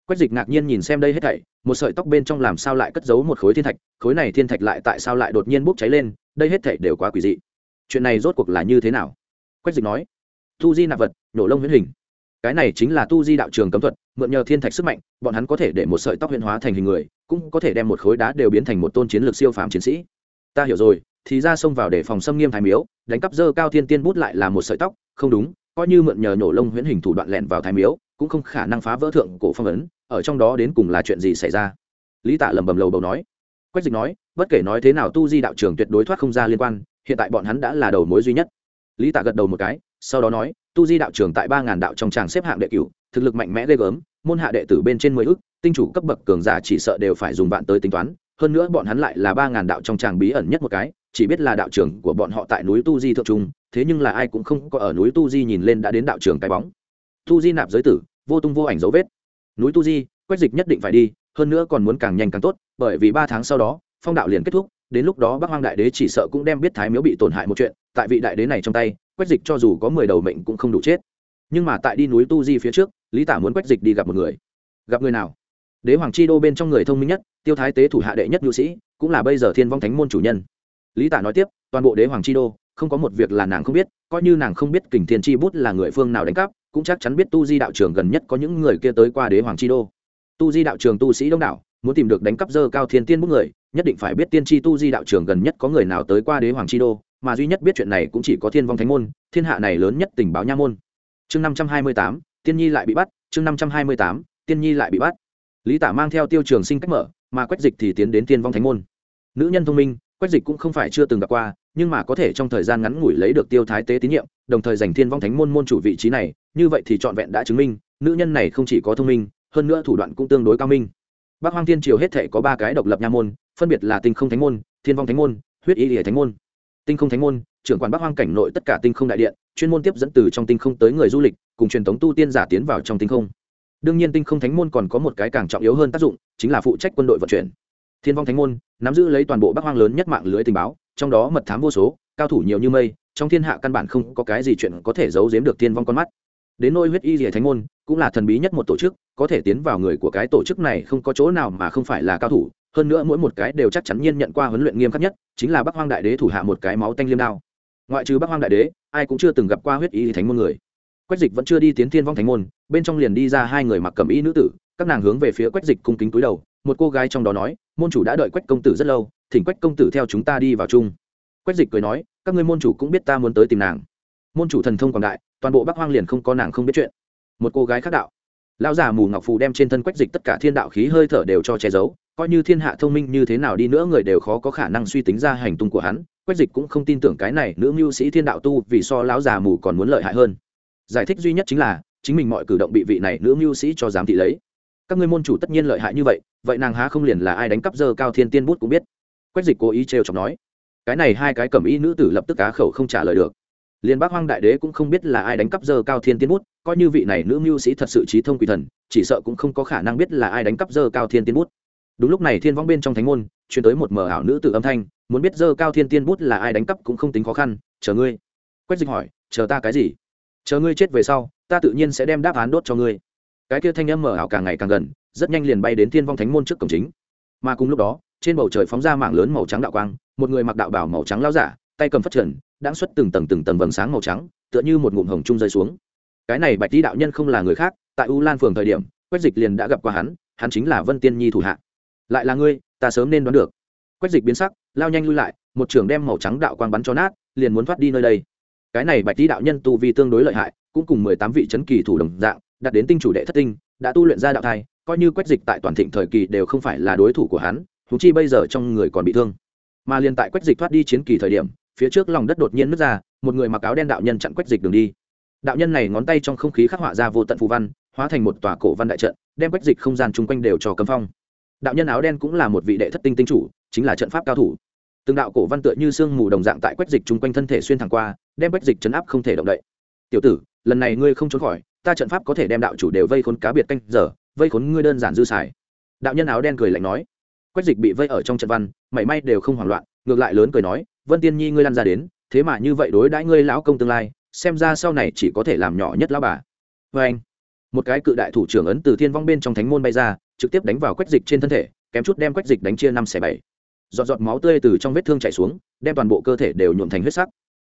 Quách dịch ngạc nhiên nhìn xem đây hết thảy, một sợi tóc bên trong làm sao lại cất giấu một khối thiên thạch, khối này thiên thạch lại tại sao lại đột nhiên bốc cháy lên, đây hết thảy đều quá quỷ dị. Chuyện này rốt cuộc là như thế nào? Quách dịch nói. Tu di nạp vật, nổ lông huyễn hình. Cái này chính là tu di đạo trường cấm thuật, mượn nhờ thiên thạch sức mạnh, bọn hắn có thể để một sợi tóc huyễn hóa thành hình người cũng có thể đem một khối đá đều biến thành một tôn chiến lược siêu phàm chiến sĩ. Ta hiểu rồi, thì ra xông vào để phòng xâm nghiêm thái miếu, đánh cắp dơ cao thiên tiên bút lại là một sợi tóc, không đúng, coi như mượn nhờ nhổ lông huyễn hình thủ đoạn lẹn vào thái miếu, cũng không khả năng phá vỡ thượng cổ phong ấn, ở trong đó đến cùng là chuyện gì xảy ra? Lý tạ lầm bầm lầu bầu nói. Quách dịch nói, bất kể nói thế nào tu di đạo trường tuyệt đối thoát không ra liên quan, hiện tại bọn hắn đã là đầu mối duy nhất. Lý tạ gật đầu một cái, sau đó nói, tu di đạo trường tại ba ngàn đạo trong tràng xếp hạng đệ cửu, thực lực mạnh mẽ ghê gớm môn hạ đệ tử bên trên mười ước, tinh chủ cấp bậc cường giả chỉ sợ đều phải dùng vạn tới tính toán, hơn nữa bọn hắn lại là ba ngàn đạo trong tràng bí ẩn nhất một cái, chỉ biết là đạo trưởng của bọn họ tại núi tu di thượng trung, thế nhưng là ai cũng không có ở núi tu di nhìn lên đã đến đạo trường cái bóng. Tu di nạp giới tử, vô tung vô ảnh dấu vết. Núi tu di quét dịch nhất định phải đi, hơn nữa còn muốn càng nhanh càng tốt, bởi vì ba tháng sau đó, phong đạo liền kết thúc, đến lúc đó bắc hoang đại đế chỉ sợ cũng đem biết thái miếu bị tổn hại một chuyện, tại vị đại đế này trong tay quét dịch cho dù có mười đầu mệnh cũng không đủ chết. Nhưng mà tại đi núi tu di phía trước lý tả muốn quét dịch đi gặp một người. Gặp người nào? Đế hoàng chi đô bên trong người thông minh nhất, tiêu thái tế thủ hạ đệ nhất nhu sĩ, cũng là bây giờ thiên vong thánh môn chủ nhân. Lý tả nói tiếp, toàn bộ đế hoàng chi đô, không có một việc là nàng không biết, coi như nàng không biết kình thiên chi bút là người phương nào đánh cắp, cũng chắc chắn biết tu di đạo trường gần nhất có những người kia tới qua đế hoàng chi đô. Tu di đạo trường tu sĩ đông đảo, muốn tìm được đánh cắp dơ cao thiên tiên bút người, nhất định phải biết tiên tri tu di đạo trường gần nhất có người nào tới qua đế hoàng chi đô, mà duy nhất biết chuyện này cũng chỉ có thiên vong thánh môn, thiên hạ này lớn nhất tình báo nha môn. Chương năm trăm hai mươi tám tiên nhi lại bị bắt, chương năm trăm hai mươi tám, tiên nhi lại bị bắt. Lý tả mang theo tiêu trường sinh cách mở, mà quách dịch thì tiến đến thiên vong thánh môn. Nữ nhân thông minh, quách dịch cũng không phải chưa từng gặp qua, nhưng mà có thể trong thời gian ngắn ngủi lấy được tiêu thái tế tín nhiệm, đồng thời giành thiên vong thánh môn môn chủ vị trí này, như vậy thì trọn vẹn đã chứng minh, nữ nhân này không chỉ có thông minh, hơn nữa thủ đoạn cũng tương đối cao minh. Bắc hoang thiên triều hết thể có ba cái độc lập nha môn, phân biệt là tinh không thánh môn, thiên vong thánh môn, huyết y hệ thánh môn. Tinh không thánh môn trưởng quản bắc hoang cảnh nội tất cả tinh không đại điện, chuyên môn tiếp dẫn từ trong tinh không tới người du lịch, cùng truyền thống tu tiên giả tiến vào trong tinh không. Đương nhiên tinh không thánh môn còn có một cái càng trọng yếu hơn tác dụng, chính là phụ trách quân đội vận chuyển. Thiên vong thánh môn, nắm giữ lấy toàn bộ bắc hoang lớn nhất mạng lưới tình báo, trong đó mật thám vô số, cao thủ nhiều như mây, trong thiên hạ căn bản không có cái gì chuyện có thể giấu giếm được thiên vong con mắt. Đến nôi huyết y rìa thánh môn, cũng là thần bí nhất một tổ chức, có thể tiến vào người của cái tổ chức này không có chỗ nào mà không phải là cao thủ, hơn nữa mỗi một cái đều chắc chắn nhiên nhận qua huấn luyện nghiêm khắc nhất, chính là bắc hoang đại đế thủ hạ một cái máu tanh liêm đao ngoại trừ bắc hoang đại đế, ai cũng chưa từng gặp qua huyết y thánh môn người. Quách dịch vẫn chưa đi tiến thiên vong thánh môn, bên trong liền đi ra hai người mặc cầm y nữ tử, các nàng hướng về phía quách dịch cung kính túi đầu, một cô gái trong đó nói, môn chủ đã đợi quách công tử rất lâu, thỉnh quách công tử theo chúng ta đi vào chung. Quách dịch cười nói, các ngươi môn chủ cũng biết ta muốn tới tìm nàng. Môn chủ thần thông quảng đại, toàn bộ bắc hoang liền không có nàng không biết chuyện. Một cô gái khác đạo, lão già mù ngọc phù đem trên thân quách dịch tất cả thiên đạo khí hơi thở đều cho che giấu, coi như thiên hạ thông minh như thế nào đi nữa người đều khó có khả năng suy tính ra hành tung của hắn quách dịch cũng không tin tưởng cái này nữ mưu sĩ thiên đạo tu vì so lão già mù còn muốn lợi hại hơn. Giải thích duy nhất chính là, chính mình mọi cử động bị vị này nữ mưu sĩ cho giám thị lấy. Các ngươi môn chủ tất nhiên lợi hại như vậy vậy nàng há không liền là ai đánh cắp dơ cao thiên tiên bút cũng biết. Quách dịch cố ý trêu chọc nói, cái này hai cái cầm y nữ tử lập tức cá khẩu không trả lời được. Liên bác hoang đại đế cũng không biết là ai đánh cắp dơ cao thiên tiên bút, coi như vị này nữ mưu sĩ thật sự trí thông quỷ thần, chỉ sợ cũng không có khả năng biết là ai đánh cắp dơ cao thiên tiên bút. Đúng lúc này thiên vong bên trong thánh môn chuyển tới một mờ ảo nữ tử âm thanh muốn biết dơ cao thiên tiên bút là ai đánh cắp cũng không tính khó khăn, chờ ngươi. Quách dịch hỏi, chờ ta cái gì? Chờ ngươi chết về sau, ta tự nhiên sẽ đem đáp án đốt cho ngươi. Cái kia thanh âm mở ảo càng ngày càng gần, rất nhanh liền bay đến thiên vong thánh môn trước cổng chính. Mà cùng lúc đó, trên bầu trời phóng ra mảng lớn màu trắng đạo quang, một người mặc đạo bảo màu trắng lao giả, tay cầm phát trần, đang xuất từng tầng từng tầng vầng sáng màu trắng, tựa như một ngụm hồng trung rơi xuống. Cái này bạch tý đạo nhân không là người khác, tại u lan phường thời điểm, quách dịch liền đã gặp qua hắn hắn chính là vân tiên nhi thủ hạ. Lại là ngươi, ta sớm nên đoán được quách dịch biến sắc, lao nhanh lui lại, một trường đem màu trắng đạo quang bắn cho nát, liền muốn thoát đi nơi đây. Cái này bạch tý đạo nhân tu vi tương đối lợi hại, cũng cùng mười tám vị c kỳ thủ đồng dạng, đạt đến tinh chủ đệ thất tinh, đã tu luyện ra đạo thai, coi như quách dịch tại toàn thịnh thời kỳ đều không phải là đối thủ của hắn thú chi bây giờ trong người còn bị thương. Mà liền tại quách dịch thoát đi chiến kỳ thời điểm, phía trước lòng đất đột nhiên nứt ra, một người mặc áo đen đạo nhân chặn quách dịch đường đi. Đạo nhân này ngón tay trong không khí khắc họa ra vô tận phù văn, hóa thành một tòa cổ văn đại trận, đem quách dịch không gian chung quanh đều cho cấm phong. Đạo nhân áo đen cũng là một vị đệ thất tinh tinh chủ chính là trận pháp cao thủ. Từng đạo cổ văn tựa như sương mù đồng dạng tại quách dịch chung quanh thân thể xuyên thẳng qua, đem quách dịch chấn áp không thể động đậy. Tiểu tử, lần này ngươi không trốn khỏi, ta trận pháp có thể đem đạo chủ đều vây khốn cá biệt canh giờ, vây khốn ngươi đơn giản dư xài. Đạo nhân áo đen cười lạnh nói. Quách dịch bị vây ở trong trận văn, mảy may đều không hoảng loạn, ngược lại lớn cười nói, vân tiên nhi ngươi lăn ra đến, thế mà như vậy đối đãi ngươi lão công tương lai, xem ra sau này chỉ có thể làm nhỏ nhất lão bà. Vê anh. Một cái cự đại thủ trưởng ấn từ thiên vong bên trong thánh môn bay ra, trực tiếp đánh vào quách dịch trên thân thể, kém chút đem quách dịch đánh chia năm xẻ bảy giọt giọt máu tươi từ trong vết thương chảy xuống, đem toàn bộ cơ thể đều nhuộm thành huyết sắc.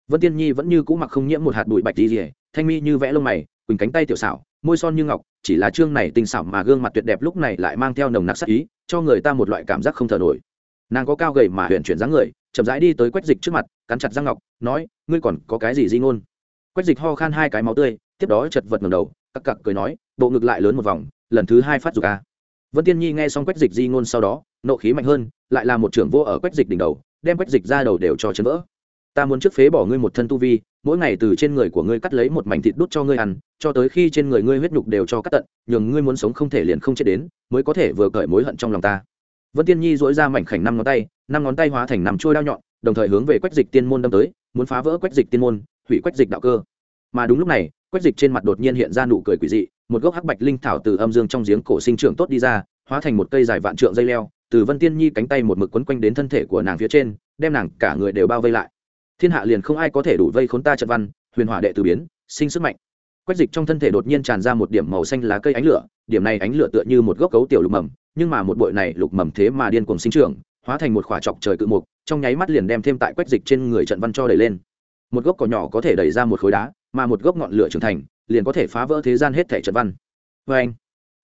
Vân tiên nhi vẫn như cũ mặc không nhiễm một hạt bụi bạch đi rỉa thanh mi như vẽ lông mày, quỳnh cánh tay tiểu xảo, môi son như ngọc, chỉ là chương này tinh xảo mà gương mặt tuyệt đẹp lúc này lại mang theo nồng nặc sắc ý, cho người ta một loại cảm giác không thở nổi. Nàng có cao gầy mà huyện chuyển dáng người, chậm rãi đi tới quách dịch trước mặt, cắn chặt răng ngọc, nói, ngươi còn có cái gì di ngôn? Quách dịch ho khan hai cái máu tươi, tiếp đó chật vật ngầm đầu, cặc cặc cười nói, bộ ngực lại lớn một vòng, lần thứ hai phát dục a vân tiên nhi nghe xong quách dịch di ngôn sau đó, nộ khí mạnh hơn, lại là một trưởng vô ở quách dịch đỉnh đầu, đem quách dịch ra đầu đều cho chấn vỡ. Ta muốn trước phế bỏ ngươi một thân tu vi, mỗi ngày từ trên người của ngươi cắt lấy một mảnh thịt đút cho ngươi ăn, cho tới khi trên người ngươi huyết nhục đều cho cắt tận, nhường ngươi muốn sống không thể liền không chết đến, mới có thể vừa cởi mối hận trong lòng ta. Vân tiên nhi dỗi ra mảnh khảnh năm ngón tay, năm ngón tay hóa thành năm trôi đao nhọn, đồng thời hướng về quách dịch tiên môn đâm tới, muốn phá vỡ quách dịch tiên môn, hủy quách dịch đạo cơ. Mà đúng lúc này, quách dịch trên mặt đột nhiên hiện ra nụ cười quỷ dị một gốc hắc bạch linh thảo từ âm dương trong giếng cổ sinh trưởng tốt đi ra, hóa thành một cây dài vạn trượng dây leo, từ vân tiên nhi cánh tay một mực quấn quanh đến thân thể của nàng phía trên, đem nàng cả người đều bao vây lại. Thiên hạ liền không ai có thể đủ vây khốn ta trận văn, huyền hỏa đệ từ biến, sinh sức mạnh. Quách dịch trong thân thể đột nhiên tràn ra một điểm màu xanh lá cây ánh lửa, điểm này ánh lửa tựa như một gốc cấu tiểu lục mầm, nhưng mà một bụi này lục mầm thế mà điên cuồng sinh trưởng, hóa thành một khỏa chọc trời cự mục, trong nháy mắt liền đem thêm tại quách dịch trên người trận văn cho đẩy lên. Một gốc cỏ nhỏ có thể đẩy ra một khối đá, mà một gốc ngọn lửa trưởng thành liền có thể phá vỡ thế gian hết thể trận văn. Vê anh,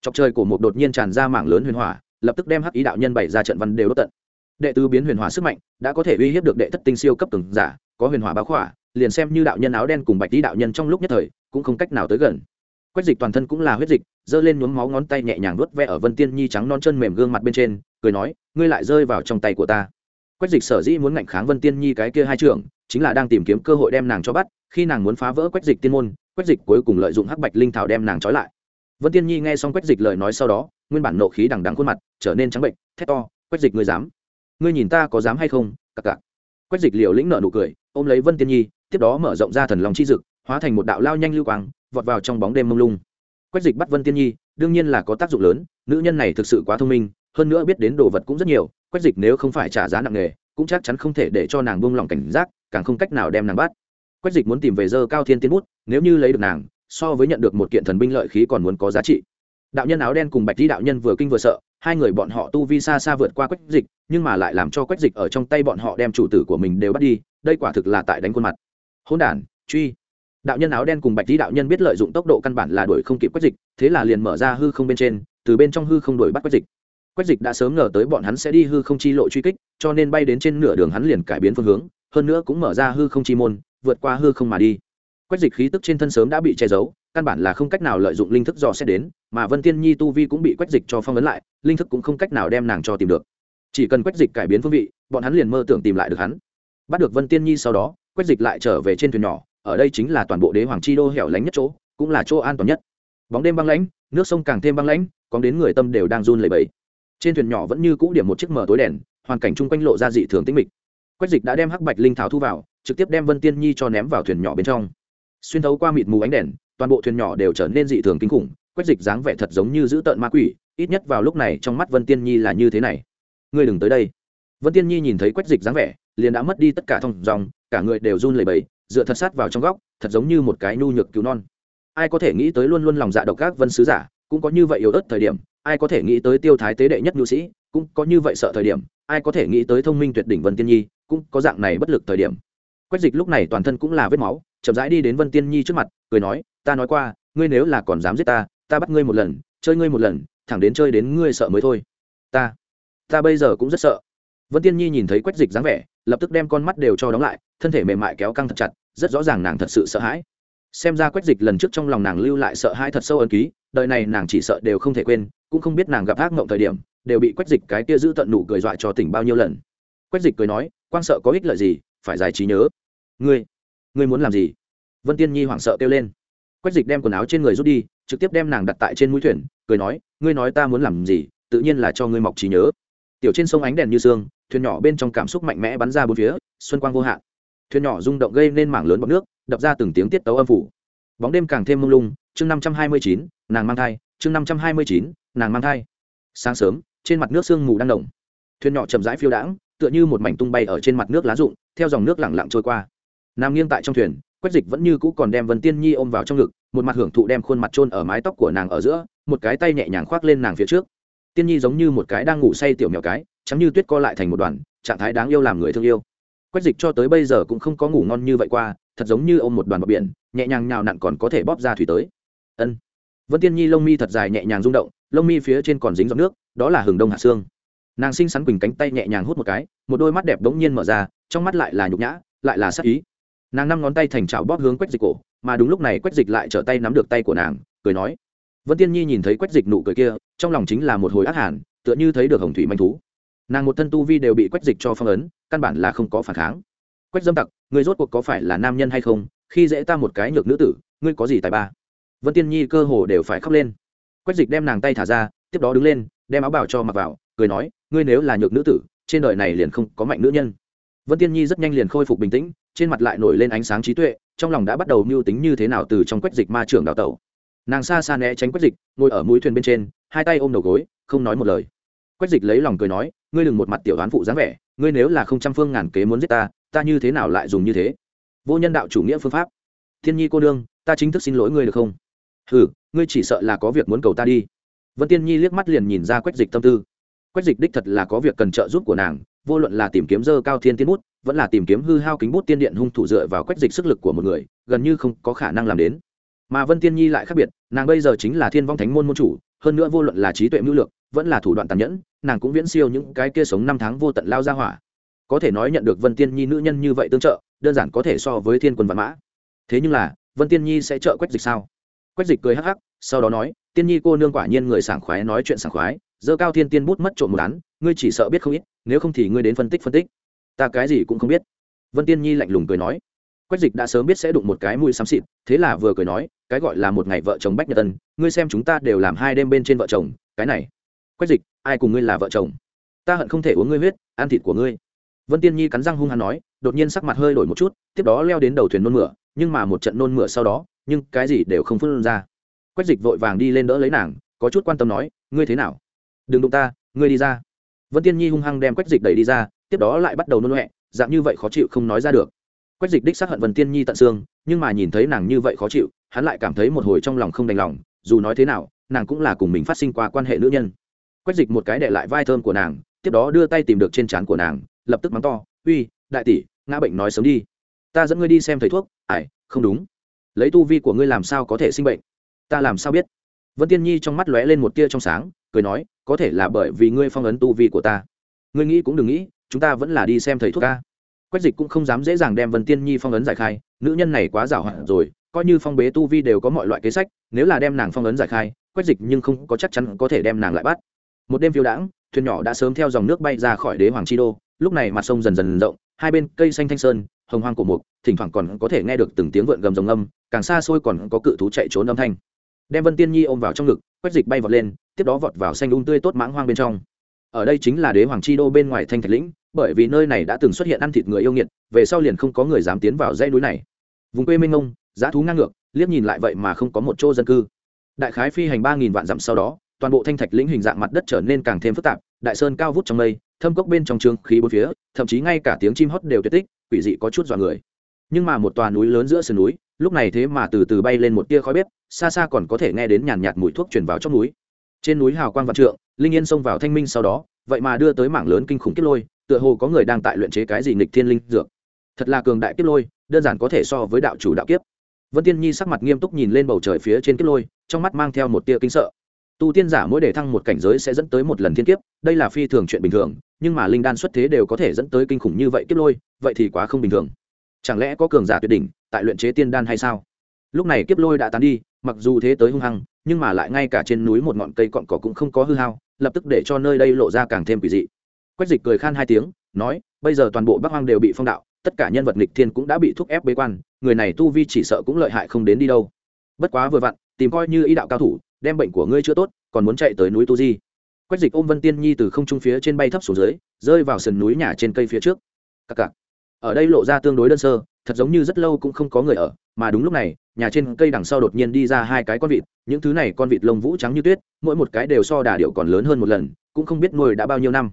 chọc trời của một đột nhiên tràn ra mảng lớn huyền hỏa, lập tức đem hắc ý đạo nhân bày ra trận văn đều đốt tận. Đệ tứ biến huyền hỏa sức mạnh đã có thể uy hiếp được đệ thất tinh siêu cấp từng giả, có huyền hỏa báo khỏa, liền xem như đạo nhân áo đen cùng bạch ý đạo nhân trong lúc nhất thời cũng không cách nào tới gần. Quách dịch toàn thân cũng là huyết dịch, giơ lên nhuốm máu ngón tay nhẹ nhàng nuốt ve ở vân tiên nhi trắng non chân mềm gương mặt bên trên, cười nói, ngươi lại rơi vào trong tay của ta. Quách dịch sở dĩ muốn ngạnh kháng vân tiên nhi cái kia hai trưởng, chính là đang tìm kiếm cơ hội đem nàng cho bắt, khi nàng muốn phá vỡ quách dịch tiên môn quách dịch cuối cùng lợi dụng hắc bạch linh thảo đem nàng trói lại. Vân tiên nhi nghe xong quách dịch lời nói sau đó, nguyên bản nộ khí đằng đằng khuôn mặt, trở nên trắng bệnh, thét to, quách dịch ngươi dám? Ngươi nhìn ta có dám hay không? Cặc cặc. Quách dịch liều lĩnh nợ nụ cười, ôm lấy vân tiên nhi, tiếp đó mở rộng ra thần lòng chi dực, hóa thành một đạo lao nhanh lưu quang, vọt vào trong bóng đêm mông lung. Quách dịch bắt vân tiên nhi, đương nhiên là có tác dụng lớn, nữ nhân này thực sự quá thông minh, hơn nữa biết đến đồ vật cũng rất nhiều, quách dịch nếu không phải trả giá nặng nề, cũng chắc chắn không thể để cho nàng buông lỏng cảnh giác, càng không cách nào đem nàng bắt quách dịch muốn tìm về dơ cao thiên tiến bút, nếu như lấy được nàng, so với nhận được một kiện thần binh lợi khí còn muốn có giá trị. Đạo nhân áo đen cùng bạch di đạo nhân vừa kinh vừa sợ, hai người bọn họ tu vi xa xa vượt qua quách dịch, nhưng mà lại làm cho quách dịch ở trong tay bọn họ đem chủ tử của mình đều bắt đi, đây quả thực là tại đánh khuôn mặt. Hôn đản, truy. Đạo nhân áo đen cùng bạch di đạo nhân biết lợi dụng tốc độ căn bản là đuổi không kịp quách dịch, thế là liền mở ra hư không bên trên, từ bên trong hư không đuổi bắt quách dịch. Quách dịch đã sớm ngờ tới bọn hắn sẽ đi hư không chi lộ truy kích, cho nên bay đến trên nửa đường hắn liền cải biến phương hướng, hơn nữa cũng mở ra hư không chi môn vượt qua hư không mà đi. Quách dịch khí tức trên thân sớm đã bị che giấu, căn bản là không cách nào lợi dụng linh thức dò xét đến, mà vân tiên nhi tu vi cũng bị quách dịch cho phong ấn lại, linh thức cũng không cách nào đem nàng cho tìm được. Chỉ cần quách dịch cải biến phương vị, bọn hắn liền mơ tưởng tìm lại được hắn. Bắt được vân tiên nhi sau đó, quách dịch lại trở về trên thuyền nhỏ, ở đây chính là toàn bộ đế hoàng chi đô hẻo lánh nhất chỗ, cũng là chỗ an toàn nhất. Bóng đêm băng lãnh, nước sông càng thêm băng lãnh, có đến người tâm đều đang run lẩy bẩy. Trên thuyền nhỏ vẫn như cũ điểm một chiếc mở tối đèn, hoàn cảnh chung quanh lộ ra dị thường tĩnh mịch. Quách dịch đã đem hắc bạch linh thảo thu vào trực tiếp đem vân tiên nhi cho ném vào thuyền nhỏ bên trong. Xuyên thấu qua mịt mù ánh đèn, toàn bộ thuyền nhỏ đều trở nên dị thường kinh khủng, quách dịch dáng vẻ thật giống như giữ tợn ma quỷ, ít nhất vào lúc này trong mắt vân tiên nhi là như thế này. Ngươi đừng tới đây. Vân tiên nhi nhìn thấy quách dịch dáng vẻ, liền đã mất đi tất cả thông dòng, cả người đều run lẩy bẩy, dựa thật sát vào trong góc, thật giống như một cái nhu nhược cứu non. Ai có thể nghĩ tới luôn luôn lòng dạ độc các vân sứ giả, cũng có như vậy yếu ớt thời điểm, ai có thể nghĩ tới tiêu thái tế đệ nhất nhu sĩ, cũng có như vậy sợ thời điểm, ai có thể nghĩ tới thông minh tuyệt đỉnh vân tiên nhi, cũng có dạng này bất lực thời điểm quách dịch lúc này toàn thân cũng là vết máu, chậm rãi đi đến vân tiên nhi trước mặt, cười nói, ta nói qua, ngươi nếu là còn dám giết ta ta bắt ngươi một lần, chơi ngươi một lần, thẳng đến chơi đến ngươi sợ mới thôi. Ta ta bây giờ cũng rất sợ. Vân tiên nhi nhìn thấy quách dịch dáng vẻ, lập tức đem con mắt đều cho đóng lại, thân thể mềm mại kéo căng thật chặt, rất rõ ràng nàng thật sự sợ hãi. Xem ra quách dịch lần trước trong lòng nàng lưu lại sợ hãi thật sâu ấn ký, đời này nàng chỉ sợ đều không thể quên, cũng không biết nàng gặp ác mộng thời điểm, đều bị quách dịch cái kia giữ tận nụ cười dọa cho tỉnh bao nhiêu lần. Quách dịch cười nói, quang sợ có ích lợi gì phải giải trí nhớ. Ngươi ngươi muốn làm gì? Vân tiên nhi hoảng sợ kêu lên. Quách dịch đem quần áo trên người rút đi, trực tiếp đem nàng đặt tại trên mũi thuyền, cười nói, ngươi nói ta muốn làm gì, tự nhiên là cho ngươi mọc trí nhớ. Tiểu trên sông ánh đèn như sương, thuyền nhỏ bên trong cảm xúc mạnh mẽ bắn ra bốn phía, xuân quang vô hạn. Thuyền nhỏ rung động gây nên mảng lớn bọc nước, đập ra từng tiếng tiết tấu âm phủ. Bóng đêm càng thêm mông lung, chương năm trăm hai mươi chín, nàng mang thai, chương năm trăm hai mươi chín, nàng mang thai. Sáng sớm, trên mặt nước sương mù đang động. Thuyền nhỏ chậm rãi phiêu đãng tựa như một mảnh tung bay ở trên mặt nước lá rụng, theo dòng nước lẳng lặng trôi qua. Nằm nghiêng tại trong thuyền, quách dịch vẫn như cũ còn đem vân tiên nhi ôm vào trong ngực, một mặt hưởng thụ đem khuôn mặt trôn ở mái tóc của nàng ở giữa, một cái tay nhẹ nhàng khoác lên nàng phía trước. Tiên nhi giống như một cái đang ngủ say tiểu mèo cái chắm như tuyết co lại thành một đoàn, trạng thái đáng yêu làm người thương yêu. Quách dịch cho tới bây giờ cũng không có ngủ ngon như vậy qua, thật giống như ôm một đoàn bọc biển, nhẹ nhàng nhào nặn còn có thể bóp ra thủy tới. Ân. Vân tiên nhi lông mi thật dài nhẹ nhàng rung động, lông mi phía trên còn dính giọt nước, đó là hừng đông hạ xương nàng xinh xắn quỳnh cánh tay nhẹ nhàng hút một cái, một đôi mắt đẹp đ ố n g nhiên mở ra, trong mắt lại là nhục nhã, lại là sắc ý. Nàng năm ngón tay thành chảo bóp hướng quách dịch cổ, mà đúng lúc này quách dịch lại trở tay nắm được tay của nàng, cười nói, vân tiên nhi nhìn thấy quách dịch nụ cười kia, trong lòng chính là một hồi ác hàn, tựa như thấy được hồng thủy manh thú. Nàng một thân tu vi đều bị quách dịch cho phong ấn, căn bản là không có phản kháng. Quách dâm tặc, người rốt cuộc có phải là nam nhân hay không? Khi dễ ta một cái nhược nữ tử, ngươi có gì tài ba? Vân tiên nhi cơ hồ đều phải khóc lên. Quách dịch đem nàng tay thả ra, tiếp đó đứng lên, đem áo bảo cho mặc vào, cười nói ngươi nếu là nhược nữ tử, trên đời này liền không có mạnh nữ nhân. Vân tiên nhi rất nhanh liền khôi phục bình tĩnh, trên mặt lại nổi lên ánh sáng trí tuệ, trong lòng đã bắt đầu mưu tính như thế nào từ trong quách dịch ma trưởng đào tẩu. Nàng xa xa né tránh quách dịch, ngồi ở mũi thuyền bên trên, hai tay ôm đầu gối, không nói một lời. Quách dịch lấy lòng cười nói, ngươi đừng một mặt tiểu đoán phụ dáng vẻ, ngươi nếu là không trăm phương ngàn kế muốn giết ta ta như thế nào lại dùng như thế? Vô nhân đạo chủ nghĩa phương pháp. Thiên nhi cô đương, ta chính thức xin lỗi ngươi được không? Ừ ngươi chỉ sợ là có việc muốn cầu ta đi. Vân tiên nhi liếc mắt liền nhìn ra quách dịch tâm tư quách dịch đích thật là có việc cần trợ giúp của nàng, vô luận là tìm kiếm dơ cao thiên tiên bút, vẫn là tìm kiếm hư hao kính bút tiên điện hung thủ dựa vào quách dịch sức lực của một người, gần như không có khả năng làm đến. Mà vân tiên nhi lại khác biệt, nàng bây giờ chính là thiên vong thánh môn môn chủ, hơn nữa vô luận là trí tuệ mưu lược, vẫn là thủ đoạn tàn nhẫn, nàng cũng viễn siêu những cái kia sống năm tháng vô tận lao ra hỏa. Có thể nói nhận được vân tiên nhi nữ nhân như vậy tương trợ, đơn giản có thể so với thiên quân văn mã. Thế nhưng là, vân tiên nhi sẽ trợ quách dịch sao? Quách dịch cười hắc hắc, sau đó nói, tiên nhi cô nương quả nhiên người sảng khoái, nói chuyện sảng khoái dơ cao thiên tiên bút mất trộm một án, ngươi chỉ sợ biết không ít, nếu không thì ngươi đến phân tích phân tích. Ta cái gì cũng không biết. Vân tiên nhi lạnh lùng cười nói. Quách dịch đã sớm biết sẽ đụng một cái mũi xám xịt, thế là vừa cười nói, cái gọi là một ngày vợ chồng bách nhật tân, ngươi xem chúng ta đều làm hai đêm bên trên vợ chồng, cái này. Quách dịch, ai cùng ngươi là vợ chồng? Ta hận không thể uống ngươi huyết, ăn thịt của ngươi. Vân tiên nhi cắn răng hung hăng nói, đột nhiên sắc mặt hơi đổi một chút, tiếp đó leo đến đầu thuyền nôn mửa, nhưng mà một trận nôn mửa sau đó, nhưng cái gì đều không phân ra. Quách dịch vội vàng đi lên đỡ lấy nàng, có chút quan tâm nói, ngươi thế nào? Đừng đụng ta, ngươi đi ra. Vân tiên nhi hung hăng đem quách dịch đẩy đi ra, tiếp đó lại bắt đầu nôn loẹ dạng như vậy khó chịu không nói ra được. Quách dịch đích xác hận vân tiên nhi tận xương, nhưng mà nhìn thấy nàng như vậy khó chịu, hắn lại cảm thấy một hồi trong lòng không đành lòng, dù nói thế nào, nàng cũng là cùng mình phát sinh qua quan hệ nữ nhân. Quách dịch một cái đệ lại vai thơm của nàng, tiếp đó đưa tay tìm được trên trán của nàng, lập tức mắng to, uy, đại tỷ, ngã bệnh nói sớm đi. Ta dẫn ngươi đi xem thầy thuốc ải không đúng. Lấy tu vi của ngươi làm sao có thể sinh bệnh? Ta làm sao biết? Vân tiên nhi trong mắt lóe lên một tia trong sáng cười nói, có thể là bởi vì ngươi phong ấn tu vi của ta. Ngươi nghĩ cũng đừng nghĩ, chúng ta vẫn là đi xem thầy thuốc ca. Quách dịch cũng không dám dễ dàng đem vân tiên nhi phong ấn giải khai, nữ nhân này quá giảo hạn rồi, coi như phong bế tu vi đều có mọi loại kế sách, nếu là đem nàng phong ấn giải khai, quách dịch nhưng không có chắc chắn có thể đem nàng lại bắt. Một đêm phiêu đãng, thuyền nhỏ đã sớm theo dòng nước bay ra khỏi đế hoàng chi đô, lúc này mặt sông dần dần rộng, hai bên cây xanh thanh sơn, hồng hoang cổ mục, thỉnh thoảng còn có thể nghe được từng tiếng vượn gầm rồng âm, càng xa xôi còn có cự thú chạy trốn âm thanh đem vân tiên nhi ôm vào trong ngực, quét dịch bay vọt lên, tiếp đó vọt vào xanh ung tươi tốt mãng hoang bên trong. Ở đây chính là đế hoàng chi đô bên ngoài thanh thạch lĩnh, bởi vì nơi này đã từng xuất hiện ăn thịt người yêu nghiệt, về sau liền không có người dám tiến vào dãy núi này. Vùng quê minh ngông giá thú ngang ngược, liếc nhìn lại vậy mà không có một chỗ dân cư. Đại khái phi hành ba nghìn vạn dặm sau đó, toàn bộ thanh thạch lĩnh hình dạng mặt đất trở nên càng thêm phức tạp, đại sơn cao vút trong mây, thâm cốc bên trong trường khí bốn phía, thậm chí ngay cả tiếng chim hót đều tuyệt tích, quỷ dị có chút dọa người. Nhưng mà một tòa núi lớn giữa sườn núi lúc này thế mà từ từ bay lên một tia khói bếp, xa xa còn có thể nghe đến nhàn nhạt mùi thuốc truyền vào trong núi. Trên núi hào quang vạn trượng, linh yên xông vào thanh minh sau đó, vậy mà đưa tới mảng lớn kinh khủng kiếp lôi, tựa hồ có người đang tại luyện chế cái gì nghịch thiên linh dược. Thật là cường đại kiếp lôi, đơn giản có thể so với đạo chủ đạo kiếp. Vân tiên nhi sắc mặt nghiêm túc nhìn lên bầu trời phía trên kiếp lôi, trong mắt mang theo một tia kinh sợ. Tu tiên giả mỗi đề thăng một cảnh giới sẽ dẫn tới một lần thiên kiếp, đây là phi thường chuyện bình thường, nhưng mà linh đan xuất thế đều có thể dẫn tới kinh khủng như vậy kiếp lôi, vậy thì quá không bình thường chẳng lẽ có cường giả tuyệt đỉnh tại luyện chế tiên đan hay sao? Lúc này kiếp lôi đã tán đi, mặc dù thế tới hung hăng, nhưng mà lại ngay cả trên núi một ngọn cây cọn cỏ cũng không có hư hao, lập tức để cho nơi đây lộ ra càng thêm kỳ dị. Quách dịch cười khan hai tiếng, nói, bây giờ toàn bộ bắc hoang đều bị phong đạo, tất cả nhân vật nghịch thiên cũng đã bị thúc ép bế quan, người này tu vi chỉ sợ cũng lợi hại không đến đi đâu. Bất quá vừa vặn, tìm coi như ý đạo cao thủ, đem bệnh của ngươi chữa tốt, còn muốn chạy tới núi tu di. Quách dịch ôm vân tiên nhi từ không trung phía trên bay thấp xuống dưới, rơi vào sườn núi nhà trên cây phía trước. Cặc cặc ở đây lộ ra tương đối đơn sơ, thật giống như rất lâu cũng không có người ở, mà đúng lúc này, nhà trên cây đằng sau đột nhiên đi ra hai cái con vịt, những thứ này con vịt lông vũ trắng như tuyết, mỗi một cái đều so đà điệu còn lớn hơn một lần, cũng không biết nuôi đã bao nhiêu năm.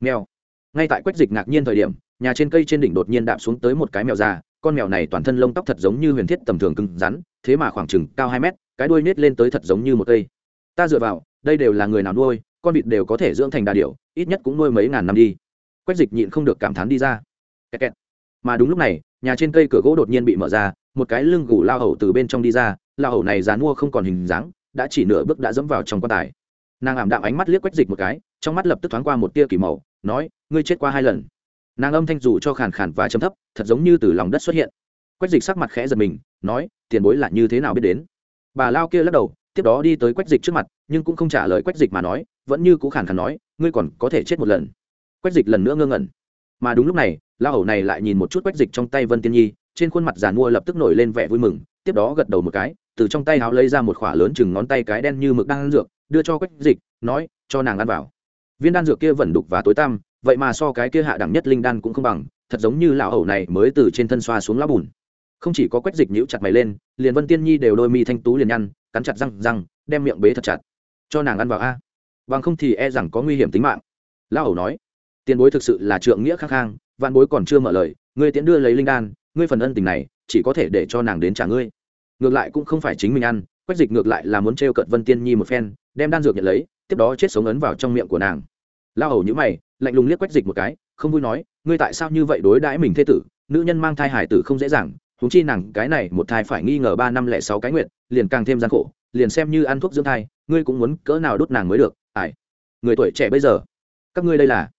Mèo. Ngay tại quách dịch ngạc nhiên thời điểm, nhà trên cây trên đỉnh đột nhiên đạp xuống tới một cái mèo già, con mèo này toàn thân lông tóc thật giống như huyền thiết tầm thường cứng rắn, thế mà khoảng chừng cao hai mét, cái đuôi nết lên tới thật giống như một cây. Ta dựa vào, đây đều là người nào nuôi, con vịt đều có thể dưỡng thành đà điểu, ít nhất cũng nuôi mấy ngàn năm đi. Quách dịch nhịn không được cảm thán đi ra. Kẹt kẹt mà đúng lúc này, nhà trên cây cửa gỗ đột nhiên bị mở ra, một cái lưng gù lao hầu từ bên trong đi ra, lao hầu này dán mua không còn hình dáng, đã chỉ nửa bước đã dẫm vào trong quan tài. Nàng ảm đạm ánh mắt liếc quách dịch một cái, trong mắt lập tức thoáng qua một tia kỳ màu, nói, ngươi chết qua hai lần. Nàng âm thanh dù cho khàn khàn và chấm thấp, thật giống như từ lòng đất xuất hiện. Quách dịch sắc mặt khẽ giật mình, nói, tiền bối là như thế nào biết đến? Bà lao kia lắc đầu, tiếp đó đi tới quách dịch trước mặt, nhưng cũng không trả lời quách dịch mà nói, vẫn như cũ khàn khàn nói, ngươi còn có thể chết một lần. Quách dịch lần nữa ngơ ngẩn. Mà đúng lúc này lao hầu này lại nhìn một chút quách dịch trong tay vân tiên nhi, trên khuôn mặt giàn mua lập tức nổi lên vẻ vui mừng, tiếp đó gật đầu một cái, từ trong tay háo lấy ra một khỏa lớn chừng ngón tay cái đen như mực đang ăn dược, đưa cho quách dịch, nói, cho nàng ăn vào. Viên đan dược kia vẫn đục và tối tăm, vậy mà so cái kia hạ đẳng nhất linh đan cũng không bằng, thật giống như lão hầu này mới từ trên thân xoa xuống lá bùn. Không chỉ có quách dịch nhíu chặt mày lên, liền vân tiên nhi đều đôi mi thanh tú liền nhăn, cắn chặt răng răng, đem miệng bế thật chặt. Cho nàng ăn vào a. Bằng không thì e rằng có nguy hiểm tính mạng. Lão hầu nói, tiền bối thực sự là trượng nghĩa khắc khang vạn bối còn chưa mở lời, ngươi tiễn đưa lấy linh đan, ngươi phần ân tình này, chỉ có thể để cho nàng đến trả ngươi. Ngược lại cũng không phải chính mình ăn, quách dịch ngược lại là muốn trêu cợt vân tiên nhi một phen, đem đan dược nhận lấy, tiếp đó chết sống ấn vào trong miệng của nàng. Lao hầu nhữ mày, lạnh lùng liếc quách dịch một cái, không vui nói, ngươi tại sao như vậy đối đãi mình thế tử, nữ nhân mang thai hải tử không dễ dàng húng chi nàng cái này một thai phải nghi ngờ ba năm lẻ sáu cái nguyện liền càng thêm gian khổ, liền xem như ăn thuốc dưỡng thai, ngươi cũng muốn cỡ nào đốt nàng mới được ải người tuổi trẻ bây giờ, các ngươi đây là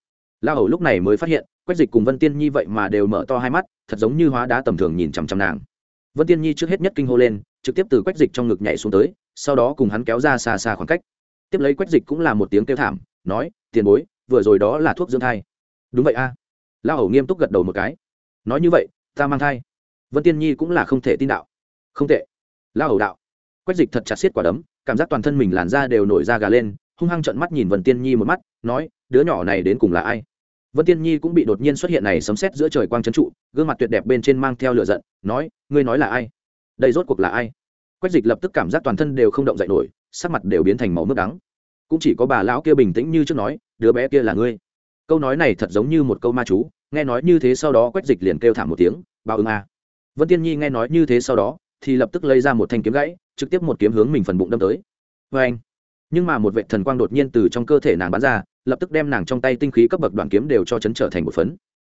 la hầu lúc này mới phát hiện, quách dịch cùng vân tiên nhi vậy mà đều mở to hai mắt, thật giống như hóa đá tầm thường nhìn chằm chằm nàng. Vân tiên nhi trước hết nhất kinh hô lên, trực tiếp từ quách dịch trong ngực nhảy xuống tới, sau đó cùng hắn kéo ra xa xa khoảng cách. Tiếp lấy quách dịch cũng là một tiếng kêu thảm, nói, tiền bối, vừa rồi đó là thuốc dưỡng thai. Đúng vậy a. À. la hầu nghiêm túc gật đầu một cái. Nói như vậy, ta mang thai. Vân tiên nhi cũng là không thể tin đạo. Không tệ. La hầu đạo. Quách dịch thật chặt xiết quả đấm, cảm giác toàn thân mình làn da đều nổi da gà lên, hung hăng trợn mắt nhìn vân tiên nhi một mắt, nói, đứa nhỏ này đến cùng là ai? Vân tiên nhi cũng bị đột nhiên xuất hiện này sấm sét giữa trời quang trấn trụ, gương mặt tuyệt đẹp bên trên mang theo lửa giận, nói, ngươi nói là ai? Đây rốt cuộc là ai? Quách dịch lập tức cảm giác toàn thân đều không động dậy nổi, sắc mặt đều biến thành màu nước đắng. Cũng chỉ có bà lão kia bình tĩnh như trước nói, đứa bé kia là ngươi. Câu nói này thật giống như một câu ma chú, nghe nói như thế sau đó quách dịch liền kêu thảm một tiếng bao ưng a. Vân tiên nhi nghe nói như thế sau đó, thì lập tức lấy ra một thanh kiếm gãy, trực tiếp một kiếm hướng mình phần bụng đâm tới. Oeng! nhưng mà một vệ thần quang đột nhiên từ trong cơ thể nàng bắn ra lập tức đem nàng trong tay tinh khí cấp bậc đoạn kiếm đều cho chấn trở thành một phấn.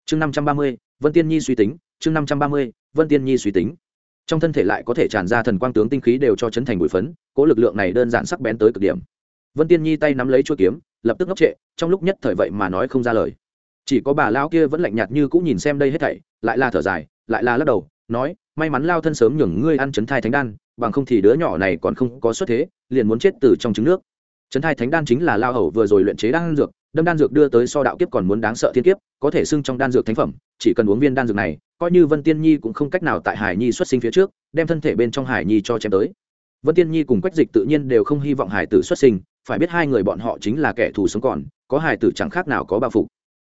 Chương năm trăm ba mươi, vân tiên nhi suy tính, chương năm trăm ba mươi, vân tiên nhi suy tính. Trong thân thể lại có thể tràn ra thần quang tướng tinh khí đều cho chấn thành bụi phấn, cố lực lượng này đơn giản sắc bén tới cực điểm. Vân tiên nhi tay nắm lấy chuỗi kiếm, lập tức ngốc trệ, trong lúc nhất thời vậy mà nói không ra lời. Chỉ có bà lao kia vẫn lạnh nhạt như cũng nhìn xem đây hết thảy, lại là thở dài, lại là lắc đầu, nói, may mắn lao thân sớm nhường ngươi ăn chấn thai thánh đan, bằng không thì đứa nhỏ này còn không có xuất thế, liền muốn chết từ trong trứng nước chấn thai thánh đan chính là lao hầu vừa rồi luyện chế đan dược, đâm đan dược đưa tới so đạo kiếp còn muốn đáng sợ thiên kiếp, có thể xưng trong đan dược thánh phẩm, chỉ cần uống viên đan dược này, coi như vân tiên nhi cũng không cách nào tại hải nhi xuất sinh phía trước, đem thân thể bên trong hải nhi cho chém tới. Vân tiên nhi cùng quách dịch tự nhiên đều không hy vọng hải tử xuất sinh, phải biết hai người bọn họ chính là kẻ thù sống còn, có hải tử chẳng khác nào có bao phục.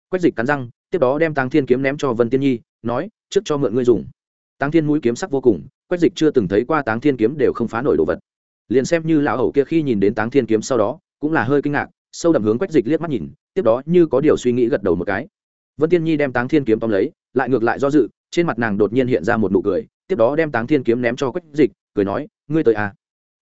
Quách dịch cắn răng, tiếp đó đem tàng thiên kiếm ném cho vân tiên nhi, nói, trước cho mượn ngươi dùng. Táng thiên mũi kiếm sắc vô cùng, quách dịch chưa từng thấy qua táng thiên kiếm đều không phá nổi đồ vật liền xem như lão hầu kia khi nhìn đến táng thiên kiếm sau đó, cũng là hơi kinh ngạc, sâu đậm hướng quách dịch liếc mắt nhìn, tiếp đó như có điều suy nghĩ gật đầu một cái. Vân tiên nhi đem táng thiên kiếm tóm lấy, lại ngược lại do dự, trên mặt nàng đột nhiên hiện ra một nụ cười, tiếp đó đem táng thiên kiếm ném cho quách dịch, cười nói, ngươi tới à.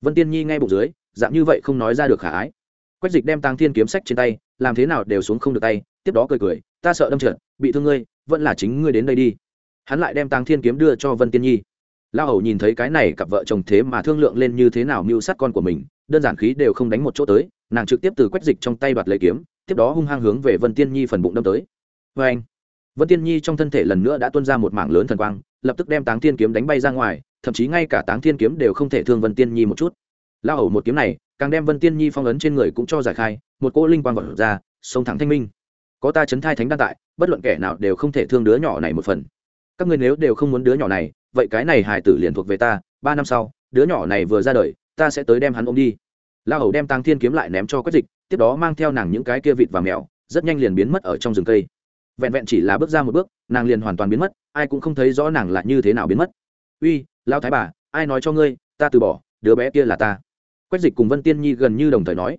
vân tiên nhi ngay bụng dưới, dạng như vậy không nói ra được khả ái. Quách dịch đem táng thiên kiếm sách trên tay, làm thế nào đều xuống không được tay, tiếp đó cười cười, ta sợ đâm trượt, bị thương ngươi, vẫn là chính ngươi đến đây đi. Hắn lại đem táng thiên kiếm đưa cho vân tiên nhi lao hầu nhìn thấy cái này cặp vợ chồng thế mà thương lượng lên như thế nào mưu sát con của mình, đơn giản khí đều không đánh một chỗ tới, nàng trực tiếp từ quách dịch trong tay đoạt lấy kiếm, tiếp đó hung hăng hướng về vân tiên nhi phần bụng đâm tới. Vê anh, vân tiên nhi trong thân thể lần nữa đã tuôn ra một mảng lớn thần quang, lập tức đem táng thiên kiếm đánh bay ra ngoài, thậm chí ngay cả táng thiên kiếm đều không thể thương vân tiên nhi một chút. Lao hầu một kiếm này, càng đem vân tiên nhi phong ấn trên người cũng cho giải khai, một cỗ linh quang vọt ra sông thẳng thanh minh. Có ta chấn thai thánh đan tại, bất luận kẻ nào đều không thể thương đứa nhỏ này một phần. Các ngươi nếu đều không muốn đứa nhỏ này vậy cái này hải tử liền thuộc về ta, ba năm sau, đứa nhỏ này vừa ra đời, ta sẽ tới đem hắn ôm đi. La hầu đem tăng thiên kiếm lại ném cho quách dịch, tiếp đó mang theo nàng những cái kia vịt và mèo, rất nhanh liền biến mất ở trong rừng cây. Vẹn vẹn chỉ là bước ra một bước, nàng liền hoàn toàn biến mất, ai cũng không thấy rõ nàng là như thế nào biến mất. Uy lao thái bà, ai nói cho ngươi, ta từ bỏ, đứa bé kia là ta. Quách dịch cùng vân tiên nhi gần như đồng thời nói.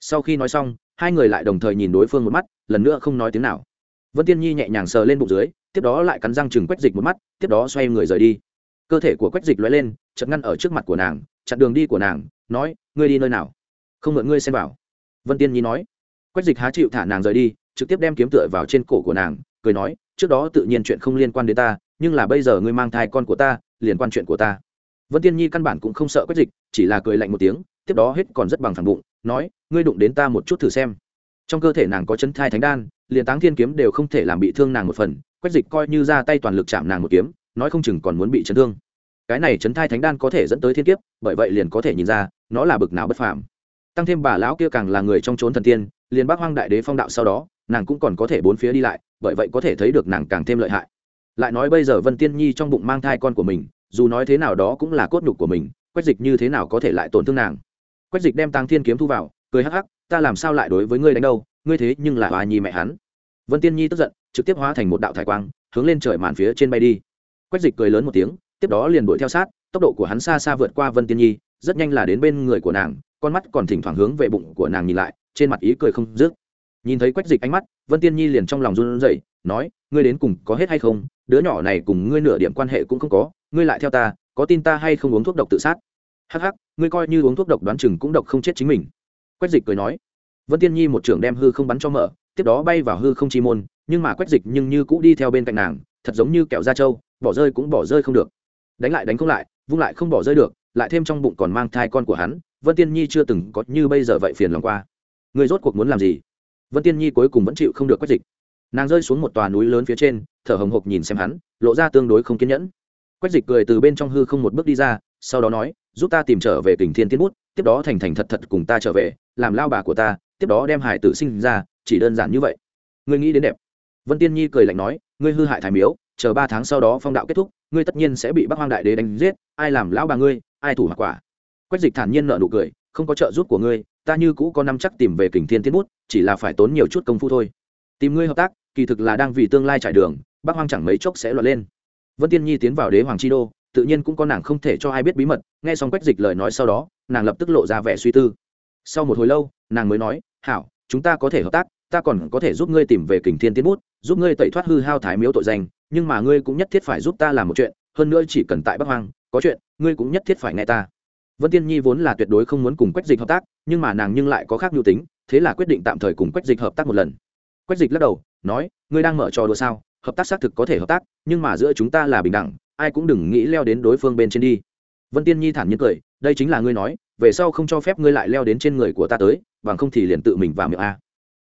Sau khi nói xong, hai người lại đồng thời nhìn đối phương một mắt, lần nữa không nói tiếng nào. Vân tiên nhi nhẹ nhàng sờ lên bụng dưới tiếp đó lại cắn răng chừng quách dịch một mắt, tiếp đó xoay người rời đi. Cơ thể của quách dịch lóe lên chật ngăn ở trước mặt của nàng, chặn đường đi của nàng, nói, ngươi đi nơi nào? Không mượn ngươi xem vào. Vân tiên nhi nói. Quách dịch há chịu thả nàng rời đi, trực tiếp đem kiếm tựa vào trên cổ của nàng, cười nói, trước đó tự nhiên chuyện không liên quan đến ta, nhưng là bây giờ ngươi mang thai con của ta liên quan chuyện của ta. Vân tiên nhi căn bản cũng không sợ quách dịch, chỉ là cười lạnh một tiếng, tiếp đó hết còn rất bằng phẳng bụng, nói, ngươi đụng đến ta một chút thử xem. Trong cơ thể nàng có chân thai thánh đan, liền táng thiên kiếm đều không thể làm bị thương nàng một phần quách dịch coi như ra tay toàn lực chạm nàng một kiếm, nói không chừng còn muốn bị chấn thương. Cái này chấn thai thánh đan có thể dẫn tới thiên kiếp, bởi vậy liền có thể nhìn ra, nó là bực nào bất phàm. Tăng thêm bà lão kia càng là người trong trốn thần tiên, liền bác hoang đại đế phong đạo sau đó, nàng cũng còn có thể bốn phía đi lại, bởi vậy có thể thấy được nàng càng thêm lợi hại. Lại nói bây giờ vân tiên nhi trong bụng mang thai con của mình, dù nói thế nào đó cũng là cốt nhục của mình, quách dịch như thế nào có thể lại tổn thương nàng? Quách dịch đem tăng thiên kiếm thu vào, cười hắc hắc, ta làm sao lại đối với ngươi đánh đâu? Ngươi thế nhưng là hòa nhi mẹ hắn vân tiên nhi tức giận, trực tiếp hóa thành một đạo thải quang, hướng lên trời màn phía trên bay đi. Quách dịch cười lớn một tiếng, tiếp đó liền đuổi theo sát, tốc độ của hắn xa xa vượt qua vân tiên nhi, rất nhanh là đến bên người của nàng, con mắt còn thỉnh thoảng hướng về bụng của nàng nhìn lại, trên mặt ý cười không dứt. Nhìn thấy quách dịch ánh mắt, vân tiên nhi liền trong lòng run rẩy, nói, ngươi đến cùng có hết hay không? Đứa nhỏ này cùng ngươi nửa điểm quan hệ cũng không có, ngươi lại theo ta, có tin ta hay không uống thuốc độc tự sát? Hắc hắc, ngươi coi như uống thuốc độc đoán chừng cũng độc không chết chính mình. Quách dịch cười nói. Vân tiên nhi một trưởng đem hư không bắn cho mở tiếp đó bay vào hư không chi môn, nhưng mà quách dịch nhưng như cũ đi theo bên cạnh nàng, thật giống như kẹo da trâu, bỏ rơi cũng bỏ rơi không được. Đánh lại đánh không lại, vung lại không bỏ rơi được, lại thêm trong bụng còn mang thai con của hắn, vân tiên nhi chưa từng có như bây giờ vậy phiền lòng qua. Người rốt cuộc muốn làm gì? Vân tiên nhi cuối cùng vẫn chịu không được quách dịch. Nàng rơi xuống một tòa núi lớn phía trên, thở hồng hộc nhìn xem hắn, lộ ra tương đối không kiên nhẫn. Quách dịch cười từ bên trong hư không một bước đi ra, sau đó nói, giúp ta tìm trở về kình thiên tiến bút, tiếp đó thành thành thật thật cùng ta trở về, làm lao bà của ta, tiếp đó đem hải tử sinh ra chỉ đơn giản như vậy. Ngươi nghĩ đến đẹp. Vân tiên nhi cười lạnh nói, ngươi hư hại thái miếu, chờ ba tháng sau đó phong đạo kết thúc, ngươi tất nhiên sẽ bị bắc hoang đại đế đánh giết, ai làm lão bà ngươi, ai thủ mặc quả. Quách dịch thản nhiên nợ nụ cười, không có trợ giúp của ngươi, ta như cũ có năm chắc tìm về kình thiên tiến bút, chỉ là phải tốn nhiều chút công phu thôi. Tìm ngươi hợp tác, kỳ thực là đang vì tương lai trải đường, bắc hoang chẳng mấy chốc sẽ lọt lên. Vân tiên nhi tiến vào đế hoàng chi đô, tự nhiên cũng có nàng không thể cho ai biết bí mật, nghe xong quách dịch lời nói sau đó, nàng lập tức lộ ra vẻ suy tư. Sau một hồi lâu, nàng mới nói, hảo, chúng ta có thể hợp tác ta còn có thể giúp ngươi tìm về kình thiên tiến bút, giúp ngươi tẩy thoát hư hao thái miếu tội danh, nhưng mà ngươi cũng nhất thiết phải giúp ta làm một chuyện, hơn nữa chỉ cần tại bắc hoang, có chuyện, ngươi cũng nhất thiết phải nghe ta. Vân tiên nhi vốn là tuyệt đối không muốn cùng quách dịch hợp tác, nhưng mà nàng nhưng lại có khác nhu tính, thế là quyết định tạm thời cùng quách dịch hợp tác một lần. Quách dịch lắc đầu, nói, ngươi đang mở trò đùa sao? Hợp tác xác thực có thể hợp tác, nhưng mà giữa chúng ta là bình đẳng, ai cũng đừng nghĩ leo đến đối phương bên trên đi. Vân tiên nhi thản nhiên cười, đây chính là ngươi nói, về sau không cho phép ngươi lại leo đến trên người của ta tới, bằng không thì liền tự mình vào miệng a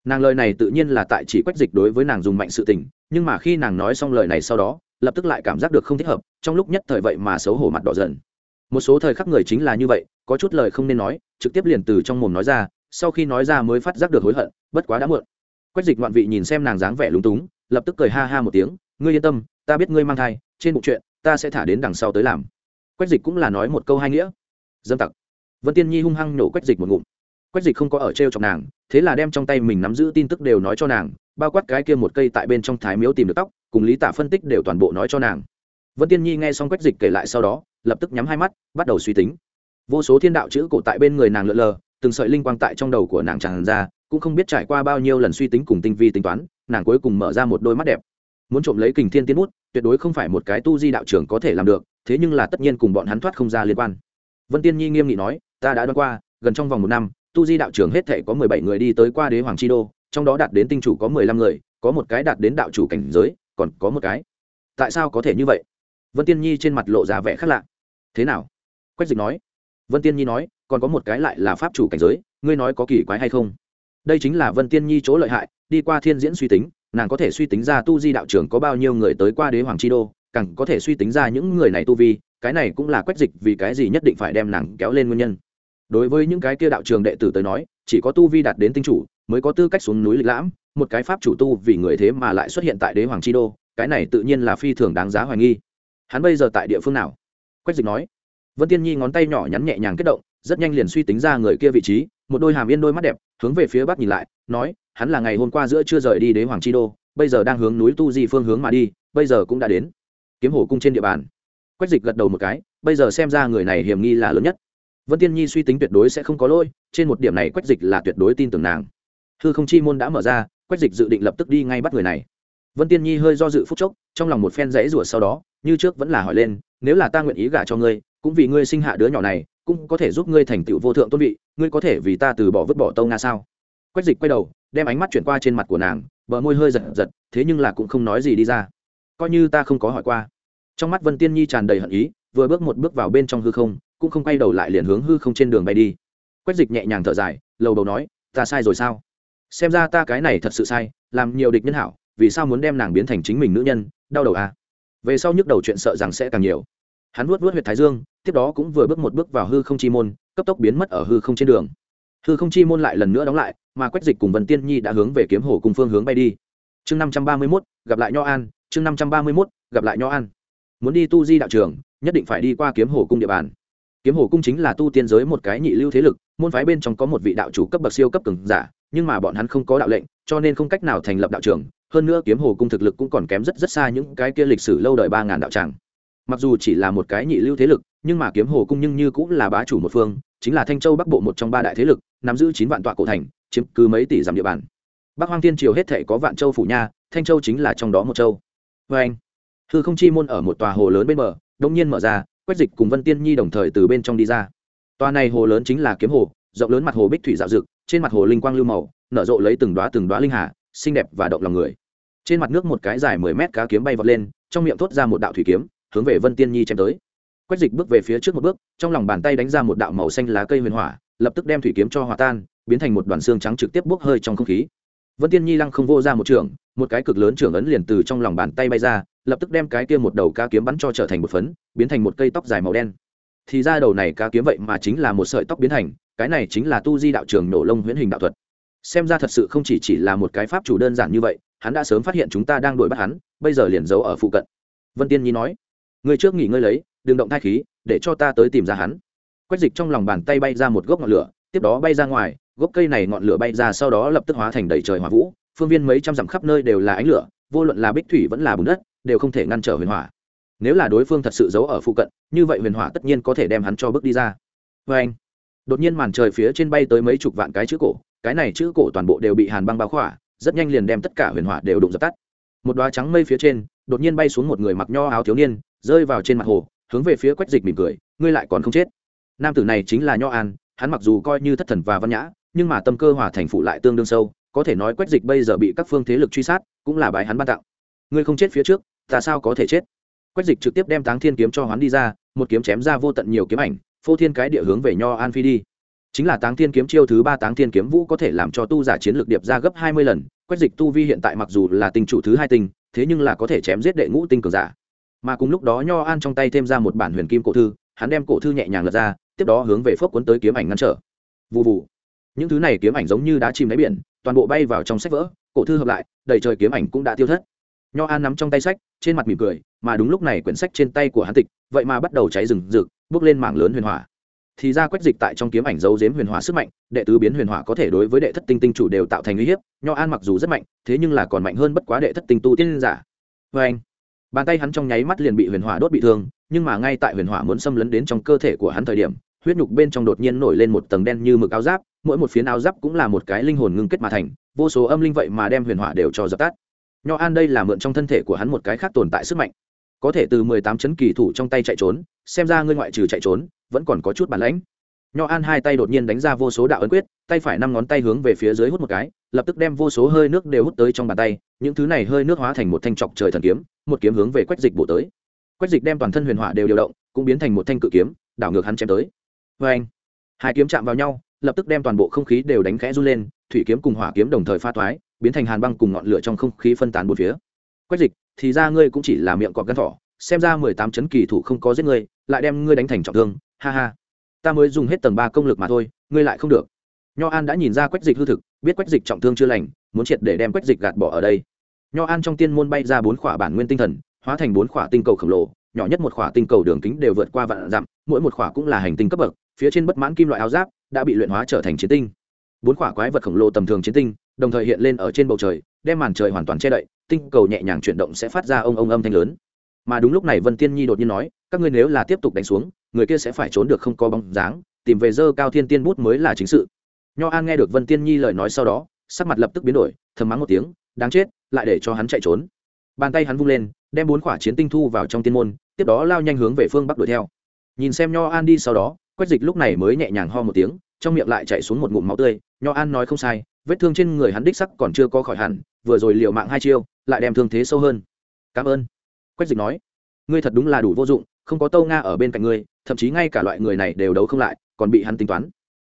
nàng lời này tự nhiên là tại chỉ quách dịch đối với nàng dùng mạnh sự tình, nhưng mà khi nàng nói xong lời này sau đó, lập tức lại cảm giác được không thích hợp, trong lúc nhất thời vậy mà xấu hổ mặt đỏ dần. Một số thời khắc người chính là như vậy, có chút lời không nên nói, trực tiếp liền từ trong mồm nói ra, sau khi nói ra mới phát giác được hối hận, bất quá đã muộn. Quách dịch ngoạn vị nhìn xem nàng dáng vẻ lúng túng, lập tức cười ha ha một tiếng, ngươi yên tâm, ta biết ngươi mang thai, trên bụng chuyện, ta sẽ thả đến đằng sau tới làm. Quách dịch cũng là nói một câu hai nghĩa. Dâm tặc. Vân tiên nhi hung hăng nổ quách dịch một ngụm quách dịch không có ở t r e o chọc nàng, thế là đem trong tay mình nắm giữ tin tức đều nói cho nàng, bao quát cái kia một cây tại bên trong thái miếu tìm được tóc, cùng lý tả phân tích đều toàn bộ nói cho nàng. Vân tiên nhi nghe xong quách dịch kể lại sau đó, lập tức nhắm hai mắt, bắt đầu suy tính. Vô số thiên đạo chữ cổ tại bên người nàng lượn lờ, từng sợi linh quang tại trong đầu của nàng tràn ra, cũng không biết trải qua bao nhiêu lần suy tính cùng tinh vi tính toán, nàng cuối cùng mở ra một đôi mắt đẹp. Muốn trộm lấy kình thiên tiến bút, tuyệt đối không phải một cái tu di đạo trưởng có thể làm được, thế nhưng là tất nhiên cùng bọn hắn thoát không ra liên quan. Vân tiên nhi nghiêm nghị nói, ta đã đoán qua, gần trong vòng một năm tu di đạo trưởng hết thể có mười bảy người đi tới qua đế hoàng chi đô, trong đó đạt đến tinh chủ có mười lăm người, có một cái đạt đến đạo chủ cảnh giới, còn có một cái. Tại sao có thể như vậy? Vân tiên nhi trên mặt lộ ra vẻ khác lạ. Thế nào? Quách dịch nói. Vân tiên nhi nói, còn có một cái lại là pháp chủ cảnh giới, ngươi nói có kỳ quái hay không? Đây chính là vân tiên nhi chỗ lợi hại, đi qua thiên diễn suy tính, nàng có thể suy tính ra tu di đạo trưởng có bao nhiêu người tới qua đế hoàng chi đô, càng có thể suy tính ra những người này tu vi, cái này cũng là quách dịch vì cái gì nhất định phải đem nàng kéo lên nguyên nhân đối với những cái kia đạo trường đệ tử tới nói, chỉ có tu vi đạt đến tinh chủ, mới có tư cách xuống núi lịch lãm, một cái pháp chủ tu vì người thế mà lại xuất hiện tại đế hoàng chi đô, cái này tự nhiên là phi thường đáng giá hoài nghi. Hắn bây giờ tại địa phương nào? Quách dịch nói. Vân tiên nhi ngón tay nhỏ nhắn nhẹ nhàng kết động, rất nhanh liền suy tính ra người kia vị trí, một đôi hàm yên đôi mắt đẹp, hướng về phía bắc nhìn lại, nói, hắn là ngày hôm qua giữa chưa rời đi đế hoàng chi đô, bây giờ đang hướng núi tu di phương hướng mà đi, bây giờ cũng đã đến kiếm hổ cung trên địa bàn. Quách dịch gật đầu một cái, bây giờ xem ra người này hiểm nghi là lớn nhất vân tiên nhi suy tính tuyệt đối sẽ không có lỗi, trên một điểm này quách dịch là tuyệt đối tin tưởng nàng. Hư không chi môn đã mở ra, quách dịch dự định lập tức đi ngay bắt người này. Vân tiên nhi hơi do dự phúc chốc, trong lòng một phen rẫy rủa sau đó, như trước vẫn là hỏi lên, nếu là ta nguyện ý gả cho ngươi, cũng vì ngươi sinh hạ đứa nhỏ này, cũng có thể giúp ngươi thành tựu vô thượng tôn vị, ngươi có thể vì ta từ bỏ vứt bỏ tâu nga sao? Quách dịch quay đầu, đem ánh mắt chuyển qua trên mặt của nàng, bờ môi hơi giật giật, thế nhưng là cũng không nói gì đi ra. Coi như ta không có hỏi qua. Trong mắt vân tiên nhi tràn đầy hận ý, vừa bước một bước vào bên trong hư không cũng không quay đầu lại liền hướng hư không trên đường bay đi. Quách dịch nhẹ nhàng thở dài, lầu đầu nói, ta sai rồi sao? Xem ra ta cái này thật sự sai, làm nhiều địch nhân hảo, vì sao muốn đem nàng biến thành chính mình nữ nhân, đau đầu à? Về sau nhức đầu chuyện sợ rằng sẽ càng nhiều. Hắn vuốt vuốt huyệt thái dương, tiếp đó cũng vừa bước một bước vào hư không chi môn, cấp tốc biến mất ở hư không trên đường. Hư không chi môn lại lần nữa đóng lại, mà quách dịch cùng vân tiên nhi đã hướng về kiếm hồ cùng phương hướng bay đi. Chương năm trăm ba mươi mốt, gặp lại nho an, chương năm trăm ba mươi mốt, gặp lại nho an. Muốn đi tu di đạo trường, nhất định phải đi qua kiếm hồ cung địa bàn kiếm hồ cung chính là tu tiên giới một cái nhị lưu thế lực, môn phái bên trong có một vị đạo chủ cấp bậc siêu cấp cường giả, nhưng mà bọn hắn không có đạo lệnh, cho nên không cách nào thành lập đạo trường hơn nữa kiếm hồ cung thực lực cũng còn kém rất rất xa những cái kia lịch sử lâu đời ba ngàn đạo tràng. Mặc dù chỉ là một cái nhị lưu thế lực, nhưng mà kiếm hồ cung nhưng như cũng là bá chủ một phương, chính là thanh châu bắc bộ một trong ba đại thế lực, nắm giữ chín vạn tọa cổ thành, chiếm cứ mấy tỷ dặm địa bàn. Bắc hoang thiên triều hết thể có vạn châu phủ nha, thanh châu chính là trong đó một châu. Vê anh hư không chi môn ở một tòa hồ lớn bên bờ đông nhiên mở ra quách dịch cùng vân tiên nhi đồng thời từ bên trong đi ra. Toa này hồ lớn chính là kiếm hồ, rộng lớn mặt hồ bích thủy dạo dực, trên mặt hồ linh quang lưu màu, nở rộ lấy từng đoá từng đoá linh hà, xinh đẹp và động lòng người. Trên mặt nước một cái dài mười mét cá kiếm bay vọt lên, trong miệng thốt ra một đạo thủy kiếm, hướng về vân tiên nhi chém tới. Quách dịch bước về phía trước một bước, trong lòng bàn tay đánh ra một đạo màu xanh lá cây huyền hỏa, lập tức đem thủy kiếm cho hòa tan, biến thành một đoàn xương trắng trực tiếp bốc hơi trong không khí. Vân tiên nhi lăng không vô ra một trường, một cái cực lớn trưởng ấn liền từ trong lòng bàn tay bay ra lập tức đem cái kia một đầu cá kiếm bắn cho trở thành một phấn, biến thành một cây tóc dài màu đen. Thì ra đầu này cá kiếm vậy mà chính là một sợi tóc biến thành, cái này chính là tu di đạo trường nổ lông huyễn hình đạo thuật. Xem ra thật sự không chỉ chỉ là một cái pháp chủ đơn giản như vậy, hắn đã sớm phát hiện chúng ta đang đuổi bắt hắn, bây giờ liền giấu ở phụ cận. Vân tiên nhi nói người trước nghỉ ngơi lấy, đừng động thai khí, để cho ta tới tìm ra hắn. Quách dịch trong lòng bàn tay bay ra một gốc ngọn lửa, tiếp đó bay ra ngoài, gốc cây này ngọn lửa bay ra sau đó lập tức hóa thành đầy trời hỏa vũ, phương viên mấy trăm dặm khắp nơi đều là ánh lửa, vô luận là bích thủy vẫn là bùn đất đều không thể ngăn trở huyền hỏa. Nếu là đối phương thật sự giấu ở phụ cận, như vậy huyền hỏa tất nhiên có thể đem hắn cho bước đi ra. Vê anh, đột nhiên màn trời phía trên bay tới mấy chục vạn cái chữ cổ, cái này chữ cổ toàn bộ đều bị hàn băng bao khỏa, rất nhanh liền đem tất cả huyền hỏa đều đụng dập tắt. Một đoá trắng mây phía trên, đột nhiên bay xuống một người mặc nho áo thiếu niên, rơi vào trên mặt hồ, hướng về phía quách dịch mỉm cười, ngươi lại còn không chết. Nam tử này chính là nho an, hắn mặc dù coi như thất thần và văn nhã, nhưng mà tâm cơ hòa thành phụ lại tương đương sâu, có thể nói quách dịch bây giờ bị các phương thế lực truy sát, cũng là bài hắn ban tặng. Ngươi không chết phía trước ta sao có thể chết? Quách dịch trực tiếp đem táng thiên kiếm cho hắn đi ra, một kiếm chém ra vô tận nhiều kiếm ảnh, phô thiên cái địa hướng về nho an phi đi. Chính là táng thiên kiếm chiêu thứ ba táng thiên kiếm vũ có thể làm cho tu giả chiến lược điệp ra gấp hai mươi lần, quách dịch tu vi hiện tại mặc dù là tình chủ thứ hai tinh thế nhưng là có thể chém giết đệ ngũ tinh cường giả. Mà cùng lúc đó nho an trong tay thêm ra một bản huyền kim cổ thư, hắn đem cổ thư nhẹ nhàng lật ra, tiếp đó hướng về phước cuốn tới kiếm ảnh ngăn trở. Vụ vụ những thứ này kiếm ảnh giống như đá chìm đáy biển, toàn bộ bay vào trong sách vỡ cổ thư hợp lại, đầy trời kiếm ảnh cũng đã tiêu thất nho an nắm trong tay sách, trên mặt mỉm cười, mà đúng lúc này quyển sách trên tay của hắn tịch, vậy mà bắt đầu cháy rừng rực, bước lên mảng lớn huyền hỏa. Thì ra quét dịch tại trong kiếm ảnh dấu dếm huyền hỏa sức mạnh, đệ tứ biến huyền hỏa có thể đối với đệ thất tinh tinh chủ đều tạo thành uy hiếp, nho an mặc dù rất mạnh, thế nhưng là còn mạnh hơn bất quá đệ thất tinh tu tiên giả. Vê anh, bàn tay hắn trong nháy mắt liền bị huyền hỏa đốt bị thương, nhưng mà ngay tại huyền hỏa muốn xâm lấn đến trong cơ thể của hắn thời điểm, huyết nhục bên trong đột nhiên nổi lên một tầng đen như mực áo giáp, mỗi một phiến áo giáp cũng là một cái linh hồn ngưng kết mà thành, vô số âm linh vậy mà đem huyền hỏa đều cho dập tắt nho an đây là mượn trong thân thể của hắn một cái khác tồn tại sức mạnh. Có thể từ mười tám chấn kỳ thủ trong tay chạy trốn, xem ra ngươi ngoại trừ chạy trốn, vẫn còn có chút bản lãnh. Nho an hai tay đột nhiên đánh ra vô số đạo ấn quyết, tay phải năm ngón tay hướng về phía dưới hút một cái, lập tức đem vô số hơi nước đều hút tới trong bàn tay, những thứ này hơi nước hóa thành một thanh trọc trời thần kiếm, một kiếm hướng về quách dịch bổ tới. Quách dịch đem toàn thân huyền hỏa đều điều động, cũng biến thành một thanh cự kiếm, đảo ngược hắn chém tới. Vê anh, hai kiếm chạm vào nhau, lập tức đem toàn bộ không khí đều đánh khẽ run lên, thủy kiếm cùng hỏa kiếm đồng thời pha thoái biến thành hàn băng cùng ngọn lửa trong không khí phân tán bốn phía. Quách dịch, thì ra ngươi cũng chỉ là miệng cọp gắn thỏ, xem ra mười tám chấn kỳ thủ không có giết ngươi, lại đem ngươi đánh thành trọng thương, ha ha. Ta mới dùng hết tầng ba công lực mà thôi, ngươi lại không được. Nho an đã nhìn ra quách dịch hư thực, biết quách dịch trọng thương chưa lành, muốn triệt để đem quách dịch gạt bỏ ở đây. Nho an trong tiên môn bay ra bốn khỏa bản nguyên tinh thần, hóa thành bốn khỏa tinh cầu khổng lồ, nhỏ nhất một khỏa tinh cầu đường kính đều vượt qua vạn dặm, mỗi một khỏa cũng là hành tinh cấp bậc, phía trên bất mãn kim loại áo giáp đã bị luyện hóa trở thành chiến tinh. Bốn khỏa quái vật khổng lồ tầm thường chiến tinh đồng thời hiện lên ở trên bầu trời, đem màn trời hoàn toàn che đậy, tinh cầu nhẹ nhàng chuyển động sẽ phát ra ông ông âm thanh lớn. Mà đúng lúc này vân tiên nhi đột nhiên nói, các ngươi nếu là tiếp tục đánh xuống, người kia sẽ phải trốn được không có bóng dáng, tìm về dơ cao thiên tiên bút mới là chính sự. Nho an nghe được vân tiên nhi lời nói sau đó, sắc mặt lập tức biến đổi, thầm mắng một tiếng, đáng chết, lại để cho hắn chạy trốn. Bàn tay hắn vung lên, đem bốn quả chiến tinh thu vào trong tiên môn, tiếp đó lao nhanh hướng về phương bắc đuổi theo. Nhìn xem nho an đi sau đó, quách dịch lúc này mới nhẹ nhàng ho một tiếng, trong miệng lại chạy xuống một ngụm máu tươi. Nho an nói không sai vết thương trên người hắn đích sắc còn chưa có khỏi hẳn, vừa rồi liều mạng hai chiêu, lại đem thương thế sâu hơn. Cảm ơn. Quách dịch nói, ngươi thật đúng là đủ vô dụng, không có tâu nga ở bên cạnh ngươi, thậm chí ngay cả loại người này đều đấu không lại, còn bị hắn tính toán.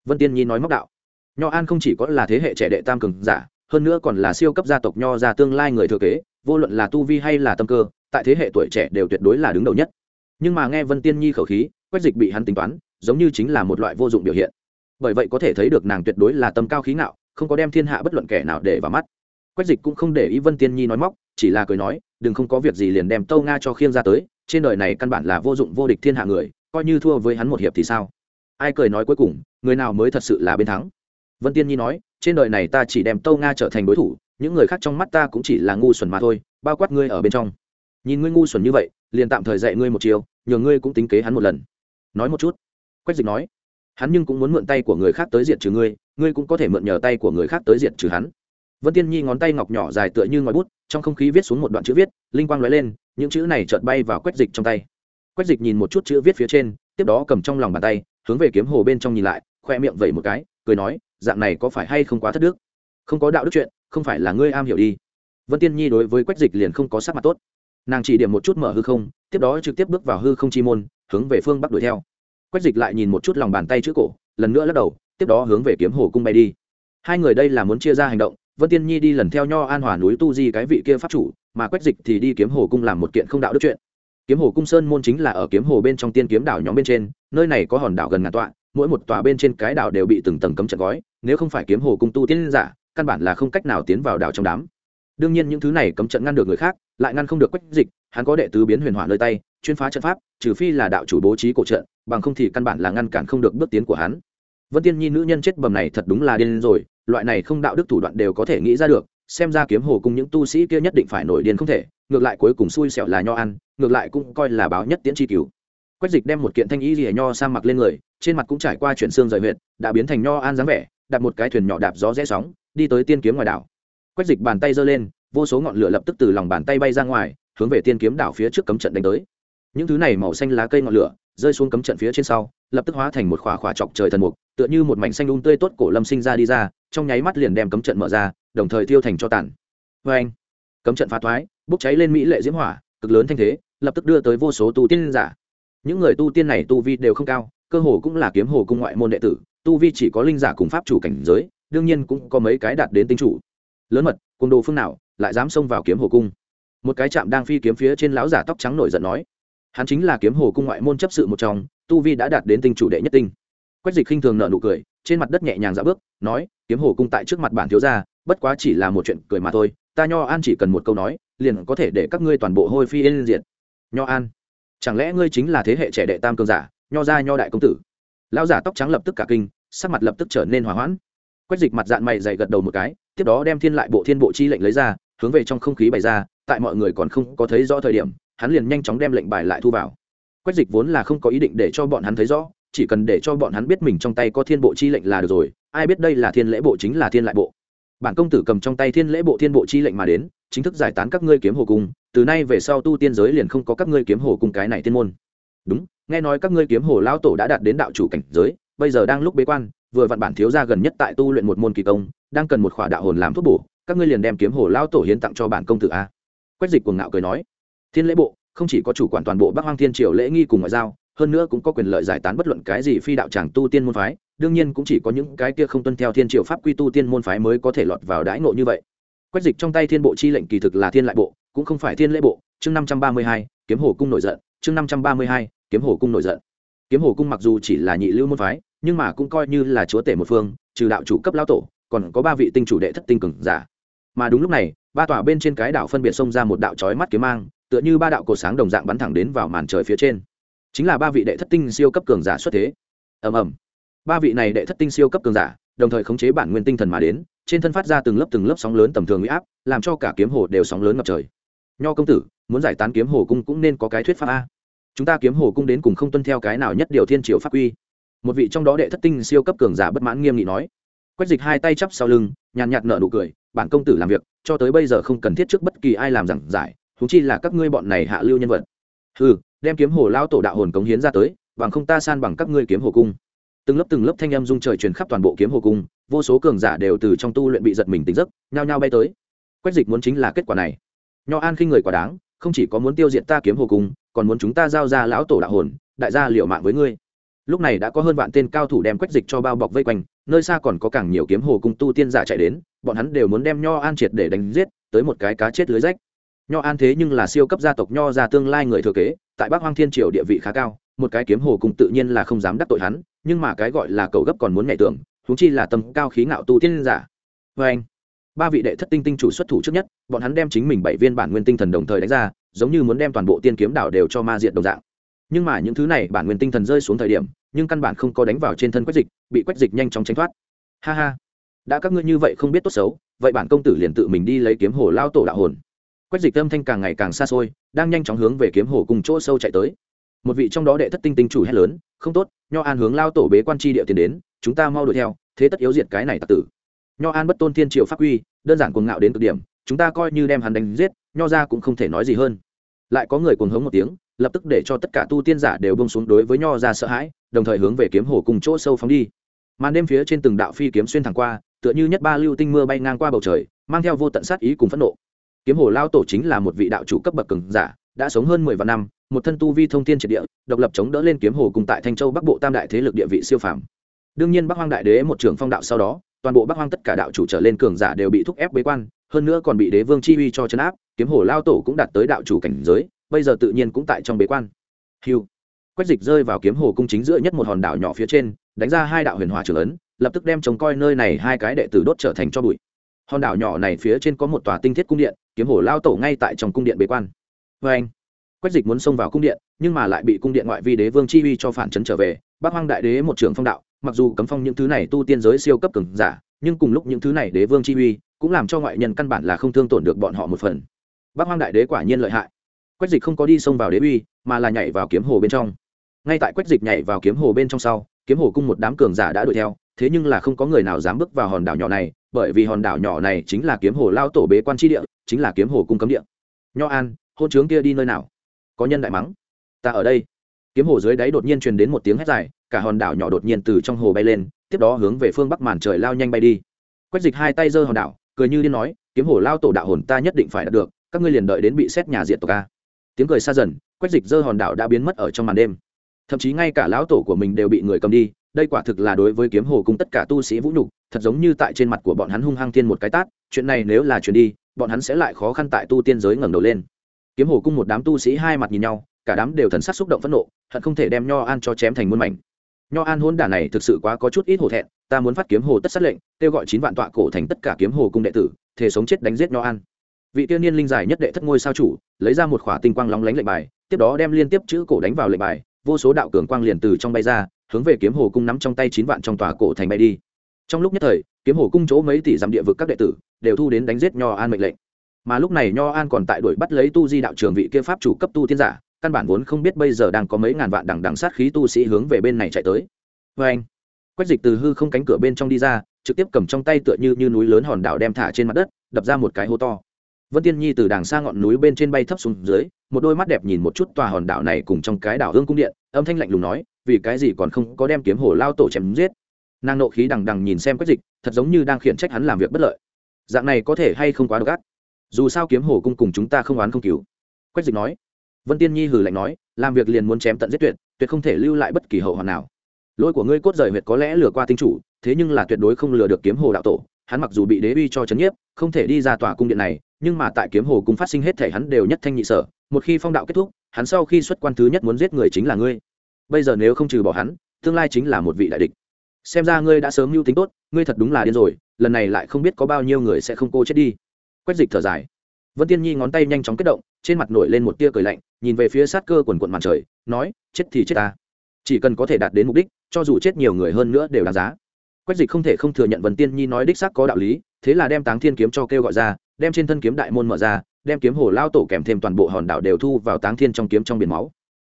Vân tiên nhi nói móc đạo, nho an không chỉ có là thế hệ trẻ đệ tam cường giả, hơn nữa còn là siêu cấp gia tộc nho ra tương lai người thừa kế, vô luận là tu vi hay là tâm cơ, tại thế hệ tuổi trẻ đều tuyệt đối là đứng đầu nhất. Nhưng mà nghe vân tiên nhi khẩu khí, quách dịch bị hắn tính toán, giống như chính là một loại vô dụng biểu hiện. Bởi vậy có thể thấy được nàng tuyệt đối là tâm cao khí ngạo không có đem thiên hạ bất luận kẻ nào để vào mắt. Quách dịch cũng không để ý vân tiên nhi nói móc, chỉ là cười nói, đừng không có việc gì liền đem tâu nga cho khiêng ra tới, trên đời này căn bản là vô dụng vô địch thiên hạ người, coi như thua với hắn một hiệp thì sao? Ai cười nói cuối cùng, người nào mới thật sự là bên thắng? Vân tiên nhi nói, trên đời này ta chỉ đem tâu nga trở thành đối thủ, những người khác trong mắt ta cũng chỉ là ngu xuẩn mà thôi, bao quát ngươi ở bên trong. Nhìn ngươi ngu xuẩn như vậy, liền tạm thời dạy ngươi một chiều nhờ ngươi cũng tính kế hắn một lần. Nói một chút. Quách dịch nói hắn nhưng cũng muốn mượn tay của người khác tới diệt trừ ngươi ngươi cũng có thể mượn nhờ tay của người khác tới diệt trừ hắn. Vân tiên nhi ngón tay ngọc nhỏ dài tựa như ngòi bút, trong không khí viết xuống một đoạn chữ viết, linh quang lóe lên, những chữ này chợt bay vào quách dịch trong tay. Quách dịch nhìn một chút chữ viết phía trên, tiếp đó cầm trong lòng bàn tay, hướng về kiếm hồ bên trong nhìn lại, khoe miệng vẩy một cái, cười nói, dạng này có phải hay không quá thất đức? Không có đạo đức chuyện, không phải là ngươi am hiểu đi. Vân tiên nhi đối với quách dịch liền không có sắc mặt tốt. Nàng chỉ điểm một chút mở hư không, tiếp đó trực tiếp bước vào hư không chi môn, hướng về phương bắc đuổi theo quách dịch lại nhìn một chút lòng bàn tay chữ cổ, lần nữa lắc đầu, tiếp đó hướng về kiếm hồ cung bay đi. Hai người đây là muốn chia ra hành động, vân tiên nhi đi lần theo nho an hòa núi tu di cái vị kia pháp chủ, mà quách dịch thì đi kiếm hồ cung làm một kiện không đạo đức chuyện. Kiếm hồ cung sơn môn chính là ở kiếm hồ bên trong tiên kiếm đảo nhóm bên trên, nơi này có hòn đảo gần ngàn tọa, mỗi một tòa bên trên cái đảo đều bị từng tầng cấm trận gói, nếu không phải kiếm hồ cung tu tiên giả, căn bản là không cách nào tiến vào đảo trong đám. Đương nhiên những thứ này cấm trận ngăn được người khác, lại ngăn không được quách dịch, hắn có đệ tứ biến huyền hỏa nơi tay chuyên phá trận pháp, trừ phi là đạo chủ bố trí cổ trận, bằng không thì căn bản là ngăn cản không được bước tiến của hắn. Vân tiên nhi nữ nhân chết bầm này thật đúng là điên rồi, loại này không đạo đức thủ đoạn đều có thể nghĩ ra được, xem ra kiếm hồ cùng những tu sĩ kia nhất định phải nổi điên không thể, ngược lại cuối cùng xui xẻo là nho ăn, ngược lại cũng coi là báo nhất tiễn tri cứu quách dịch đem một kiện thanh y rìa nho sang mặc lên người, trên mặt cũng trải qua chuyển xương rời huyệt, đã biến thành nho an dáng vẻ, đặt một cái thuyền nhỏ đạp gió rẽ sóng, đi tới tiên kiếm ngoài đảo. Quách dịch bàn tay giơ lên, vô số ngọn lửa lập tức từ lòng bàn tay bay ra ngoài, hướng về tiên kiếm đảo phía trước cấm trận đánh tới những thứ này màu xanh lá cây ngọn lửa, rơi xuống cấm trận phía trên sau, lập tức hóa thành một khỏa khỏa chọc trời thần mục, tựa như một mảnh xanh đun tươi tốt cổ lâm sinh ra đi ra, trong nháy mắt liền đem cấm trận mở ra, đồng thời tiêu thành cho tàn. Vê anh, cấm trận phá thoái, bốc cháy lên mỹ lệ diễm hỏa, cực lớn thanh thế, lập tức đưa tới vô số tu tiên giả. Những người tu tiên này tu vi đều không cao, cơ hồ cũng là kiếm hồ cung ngoại môn đệ tử, tu vi chỉ có linh giả cùng pháp chủ cảnh giới, đương nhiên cũng có mấy cái đạt đến tinh chủ. Lớn mật cùng đồ phương nào, lại dám xông vào kiếm hồ cung? Một cái chạm đang phi kiếm phía trên lão giả tóc trắng nổi giận nói hắn chính là kiếm hồ cung ngoại môn chấp sự một trong, tu vi đã đạt đến tinh chủ đệ nhất tinh. Quách dịch khinh thường nợ nụ cười, trên mặt đất nhẹ nhàng dạo bước, nói, kiếm hồ cung tại trước mặt bản thiếu gia, bất quá chỉ là một chuyện cười mà thôi, ta nho an chỉ cần một câu nói, liền có thể để các ngươi toàn bộ hôi phi yên diệt. Nho an, chẳng lẽ ngươi chính là thế hệ trẻ đệ tam cường giả, nho gia nho đại công tử? Lão giả tóc trắng lập tức cả kinh, sắc mặt lập tức trở nên hỏa hoãn. Quách dịch mặt dạng mày dày gật đầu một cái, tiếp đó đem thiên lại bộ thiên bộ chi lệnh lấy ra, hướng về trong không khí bày ra, tại mọi người còn không có thấy rõ thời điểm hắn liền nhanh chóng đem lệnh bài lại thu vào. Quách dịch vốn là không có ý định để cho bọn hắn thấy rõ, chỉ cần để cho bọn hắn biết mình trong tay có thiên bộ chi lệnh là được rồi, ai biết đây là thiên lễ bộ chính là thiên lại bộ. Bản công tử cầm trong tay thiên lễ bộ thiên bộ chi lệnh mà đến, chính thức giải tán các ngươi kiếm hồ cung, từ nay về sau tu tiên giới liền không có các ngươi kiếm hồ cung cái này tiên môn. Đúng, nghe nói các ngươi kiếm hồ lao tổ đã đạt đến đạo chủ cảnh giới, bây giờ đang lúc bế quan, vừa vặn bản thiếu gia gần nhất tại tu luyện một môn kỳ công, đang cần một khỏa đạo hồn làm thuốc bổ, các ngươi liền đem kiếm hồ lao tổ hiến tặng cho bản công tử a. Quách dịch cuồng ngạo cười nói thiên lễ bộ, không chỉ có chủ quản toàn bộ bắc hoang thiên triều lễ nghi cùng ngoại giao, hơn nữa cũng có quyền lợi giải tán bất luận cái gì phi đạo tràng tu tiên môn phái, đương nhiên cũng chỉ có những cái kia không tuân theo thiên triều pháp quy tu tiên môn phái mới có thể lọt vào đãi ngộ như vậy. Quách dịch trong tay thiên bộ chi lệnh kỳ thực là thiên lại bộ, cũng không phải thiên lễ bộ. Chương năm trăm ba mươi hai, kiếm hồ cung nổi giận. Chương năm trăm ba mươi hai, kiếm hồ cung nổi giận. Kiếm hồ cung mặc dù chỉ là nhị lưu môn phái, nhưng mà cũng coi như là chúa tể một phương, trừ đạo chủ cấp lao tổ, còn có ba vị tinh chủ đệ thất tinh cường giả. Mà đúng lúc này, ba tòa bên trên cái đảo phân biệt xông ra một đạo chói mắt kiếm mang tựa như ba đạo cột sáng đồng dạng bắn thẳng đến vào màn trời phía trên. Chính là ba vị đệ thất tinh siêu cấp cường giả xuất thế. Ầm ầm. Ba vị này đệ thất tinh siêu cấp cường giả, đồng thời khống chế bản nguyên tinh thần mà đến, trên thân phát ra từng lớp từng lớp sóng lớn tầm thường huy áp, làm cho cả kiếm hồ đều sóng lớn ngập trời. Nho công tử, muốn giải tán kiếm hồ cung cũng nên có cái thuyết pháp a. Chúng ta kiếm hồ cung đến cùng không tuân theo cái nào nhất điều thiên triều pháp quy. Một vị trong đó đệ thất tinh siêu cấp cường giả bất mãn nghiêm nghị nói. Quách dịch hai tay chắp sau lưng, nhàn nhạt nợ nụ cười, bản công tử làm việc, cho tới bây giờ không cần thiết trước bất kỳ ai làm giảng giải chúng chi là các ngươi bọn này hạ lưu nhân vật. Ừ đem kiếm hồ lao tổ đạo hồn cống hiến ra tới, bằng không ta san bằng các ngươi kiếm hồ cung. Từng lớp từng lớp thanh âm dung trời truyền khắp toàn bộ kiếm hồ cung, vô số cường giả đều từ trong tu luyện bị giật mình tỉnh giấc, nhao nhao bay tới. Quách dịch muốn chính là kết quả này. Nho an khi người quả đáng, không chỉ có muốn tiêu diệt ta kiếm hồ cung, còn muốn chúng ta giao ra lão tổ đạo hồn, đại gia liệu mạng với ngươi. Lúc này đã có hơn vạn tên cao thủ đem quách dịch cho bao bọc vây quanh, nơi xa còn có càng nhiều kiếm hồ cung tu tiên giả chạy đến, bọn hắn đều muốn đem nho an triệt để đánh giết, tới một cái cá chết lưới rách nho an thế nhưng là siêu cấp gia tộc nho gia tương lai người thừa kế, tại bắc hoang thiên triều địa vị khá cao, một cái kiếm hồ cùng tự nhiên là không dám đắc tội hắn, nhưng mà cái gọi là cầu gấp còn muốn nhảy tưởng húng chi là tầm cao khí ngạo tu tiên giả. Vê anh, ba vị đệ thất tinh tinh chủ xuất thủ trước nhất, bọn hắn đem chính mình bảy viên bản nguyên tinh thần đồng thời đánh ra, giống như muốn đem toàn bộ tiên kiếm đảo đều cho ma diện đồng dạng. Nhưng mà những thứ này bản nguyên tinh thần rơi xuống thời điểm, nhưng căn bản không có đánh vào trên thân quách dịch, bị quách dịch nhanh chóng tránh thoát. Ha ha, đã các ngươi như vậy không biết tốt xấu, vậy bản công tử liền tự mình đi lấy kiếm hồ lao tổ đạo hồn quách dịch âm thanh càng ngày càng xa xôi, đang nhanh chóng hướng về kiếm hồ cùng chỗ sâu chạy tới. Một vị trong đó đệ thất tinh tinh chủ hét lớn, không tốt, nho an hướng lao tổ bế quan tri địa tiền đến, chúng ta mau đuổi theo, thế tất yếu diệt cái này tặc tử. Nho an bất tôn thiên triệu pháp quy, đơn giản cuồng ngạo đến cực điểm, chúng ta coi như đem hắn đánh giết, nho ra cũng không thể nói gì hơn. Lại có người cuồng hống một tiếng, lập tức để cho tất cả tu tiên giả đều bông xuống đối với nho ra sợ hãi, đồng thời hướng về kiếm hồ cùng chỗ sâu phóng đi. Màn đêm phía trên từng đạo phi kiếm xuyên thẳng qua, tựa như nhất ba lưu tinh mưa bay ngang qua bầu trời, mang theo vô tận sát ý cùng phẫn nộ kiếm hồ lao tổ chính là một vị đạo chủ cấp bậc cường giả, đã sống hơn mười vạn năm, một thân tu vi thông thiên triệt địa, độc lập chống đỡ lên kiếm hồ cùng tại thanh châu bắc bộ tam đại thế lực địa vị siêu phàm. Đương nhiên bắc hoang đại đế một trưởng phong đạo sau đó, toàn bộ bắc hoang tất cả đạo chủ trở lên cường giả đều bị thúc ép bế quan, hơn nữa còn bị đế vương chi uy cho chấn áp, kiếm hồ lao tổ cũng đạt tới đạo chủ cảnh giới, bây giờ tự nhiên cũng tại trong bế quan. Hiu quách dịch rơi vào kiếm hồ cung chính giữa nhất một hòn đảo nhỏ phía trên, đánh ra hai đạo huyền hòa trưởng ấn, lập tức đem trông coi nơi này hai cái đệ tử đốt trở thành cho bụi hòn đảo nhỏ này phía trên có một tòa tinh thiết cung điện, kiếm hồ lao tổ ngay tại trong cung điện bế quan. Vê anh, quách dịch muốn xông vào cung điện, nhưng mà lại bị cung điện ngoại vi đế vương chi uy cho phản chấn trở về bác hoang đại đế một trường phong đạo, mặc dù cấm phong những thứ này tu tiên giới siêu cấp cường giả, nhưng cùng lúc những thứ này đế vương chi uy, cũng làm cho ngoại nhân căn bản là không thương tổn được bọn họ một phần. Bác hoang đại đế quả nhiên lợi hại. Quách dịch không có đi xông vào đế uy, mà là nhảy vào kiếm hồ bên trong. Ngay tại quách dịch nhảy vào kiếm hồ bên trong sau, kiếm hồ cung một đám cường giả đã đuổi theo, thế nhưng là không có người nào dám bước vào hòn đảo nhỏ này bởi vì hòn đảo nhỏ này chính là kiếm hồ lao tổ bế quan tri địa, chính là kiếm hồ cung cấm địa. Nho an, hôn trướng kia đi nơi nào? Có nhân đại mắng. Ta ở đây. Kiếm hồ dưới đáy đột nhiên truyền đến một tiếng hét dài, cả hòn đảo nhỏ đột nhiên từ trong hồ bay lên, tiếp đó hướng về phương bắc màn trời lao nhanh bay đi. Quách dịch hai tay giơ hòn đảo, cười như điên nói, kiếm hồ lao tổ đạo hồn ta nhất định phải đạt được, các ngươi liền đợi đến bị xét nhà diện tộc ca tiếng cười xa dần, quách dịch giơ hòn đảo đã biến mất ở trong màn đêm. Thậm chí ngay cả lão tổ của mình đều bị người cầm đi đây quả thực là đối với kiếm hồ cung tất cả tu sĩ vũ nhục, thật giống như tại trên mặt của bọn hắn hung hăng thiên một cái tát, chuyện này nếu là chuyện đi, bọn hắn sẽ lại khó khăn tại tu tiên giới ngẩng đầu lên. Kiếm hồ cung một đám tu sĩ hai mặt nhìn nhau, cả đám đều thần sắc xúc động phẫn nộ, hận không thể đem nho an cho chém thành muôn mảnh. Nho an hôn đả này thực sự quá có chút ít hổ thẹn, ta muốn phát kiếm hồ tất sát lệnh, kêu gọi chín vạn tọa cổ thành tất cả kiếm hồ cung đệ tử thể sống chết đánh giết nho an. Vị tiên niên linh giải nhất đệ thất ngôi sao chủ, lấy ra một khỏa tinh quang lóng lánh lệnh bài, tiếp đó đem liên tiếp chữ cổ đánh vào lệnh bài, vô số đạo cường quang liền từ trong bay ra hướng về kiếm hồ cung nắm trong tay chín vạn trong tòa cổ thành bay đi. Trong lúc nhất thời kiếm hồ cung chỗ mấy tỷ dặm địa vực các đệ tử đều thu đến đánh giết nho an mệnh lệnh. Mà lúc này nho an còn tại đuổi bắt lấy tu di đạo trường vị kia pháp chủ cấp tu tiên giả căn bản vốn không biết bây giờ đang có mấy ngàn vạn đằng đằng sát khí tu sĩ hướng về bên này chạy tới. Vê anh quách dịch từ hư không cánh cửa bên trong đi ra trực tiếp cầm trong tay tựa như, như núi lớn hòn đảo đem thả trên mặt đất đập ra một cái hố to vân tiên nhi từ đàng xa ngọn núi bên trên bay thấp xuống dưới, một đôi mắt đẹp nhìn một chút tòa hòn đảo này cùng trong cái đảo hương cung điện, âm thanh lạnh lùng nói, vì cái gì còn không có đem kiếm hổ lao tổ chém giết. Nàng nộ khí đằng đằng nhìn xem quách dịch, thật giống như đang khiển trách hắn làm việc bất lợi. Dạng này có thể hay không quá độc ác? Dù sao kiếm hổ cung cùng chúng ta không oán không cứu. Quách dịch nói. Vân tiên nhi hừ lạnh nói, làm việc liền muốn chém tận giết tuyệt tuyệt không thể lưu lại bất kỳ hậu hoàn nào. Lỗi của ngươi cốt rời huyệt có lẽ lừa qua tinh chủ, thế nhưng là tuyệt đối không lừa được kiếm hồ đạo tổ, hắn mặc dù bị đế uy cho trấn nhiếp, không thể đi ra tòa cung điện này nhưng mà tại kiếm hồ cung phát sinh hết thể hắn đều nhất thanh nhị sở, một khi phong đạo kết thúc, hắn sau khi xuất quan thứ nhất muốn giết người chính là ngươi. Bây giờ nếu không trừ bỏ hắn, tương lai chính là một vị đại địch. Xem ra ngươi đã sớm mưu tính tốt, ngươi thật đúng là điên rồi, lần này lại không biết có bao nhiêu người sẽ không cô chết đi. Quách dịch thở dài. Vân tiên nhi ngón tay nhanh chóng kết động, trên mặt nổi lên một tia cười lạnh, nhìn về phía sát cơ quần quận màn trời, nói, chết thì chết ta. Chỉ cần có thể đạt đến mục đích, cho dù chết nhiều người hơn nữa đều đáng giá. Quách dịch không thể không thừa nhận vân tiên nhi nói đích xác có đạo lý, thế là đem táng thiên kiếm cho kêu gọi ra đem trên thân kiếm đại môn mở ra, đem kiếm hồ lao tổ kèm thêm toàn bộ hòn đảo đều thu vào táng thiên trong kiếm trong biển máu.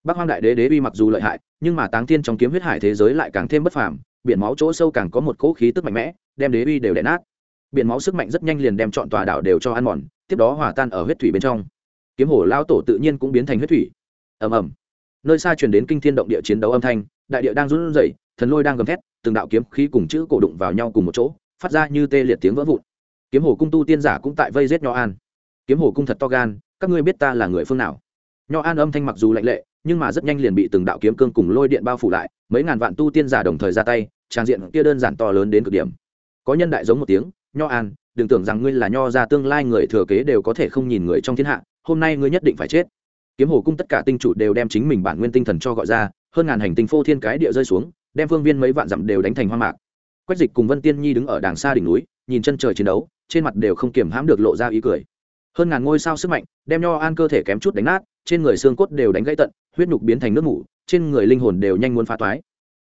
Bắc hoang đại đế đế uy mặc dù lợi hại, nhưng mà táng thiên trong kiếm huyết hải thế giới lại càng thêm bất phàm, biển máu chỗ sâu càng có một cỗ khí tức mạnh mẽ, đem đế uy đều đè nát. Biển máu sức mạnh rất nhanh liền đem chọn tòa đảo đều cho ăn mòn, tiếp đó hòa tan ở huyết thủy bên trong. Kiếm hồ lao tổ tự nhiên cũng biến thành huyết thủy. Ầm ầm. Nơi xa truyền đến kinh thiên động địa chiến đấu âm thanh, đại địa đang run rẩy, thần lôi đang gầm thét, từng đạo kiếm khí cùng chữ cổ đụng vào nhau cùng một chỗ, phát ra như tê liệt tiếng vỡ vụn kiếm hồ cung tu tiên giả cũng tại vây giết nho an. Kiếm hồ cung thật to gan, các ngươi biết ta là người phương nào? Nho an âm thanh mặc dù lạnh lệ, nhưng mà rất nhanh liền bị từng đạo kiếm cương cùng lôi điện bao phủ lại, mấy ngàn vạn tu tiên giả đồng thời ra tay, trang diện kia đơn giản to lớn đến cực điểm. Có nhân đại giống một tiếng, nho an, đừng tưởng rằng ngươi là nho ra tương lai người thừa kế đều có thể không nhìn người trong thiên hạ, hôm nay ngươi nhất định phải chết. Kiếm hồ cung tất cả tinh chủ đều đem chính mình bản nguyên tinh thần cho gọi ra, hơn ngàn hành tinh phô thiên cái địa rơi xuống, đem phương viên mấy vạn dặm đều đánh thành hoang mạc. Quách dịch cùng vân tiên nhi đứng ở đàng xa đỉnh núi nhìn chân trời chiến đấu, trên mặt đều không kiềm hãm được lộ ra ý cười. Hơn ngàn ngôi sao sức mạnh, đem nho an cơ thể kém chút đánh nát, trên người xương cốt đều đánh gãy tận, huyết nhục biến thành nước mủ, trên người linh hồn đều nhanh muốn phá toái.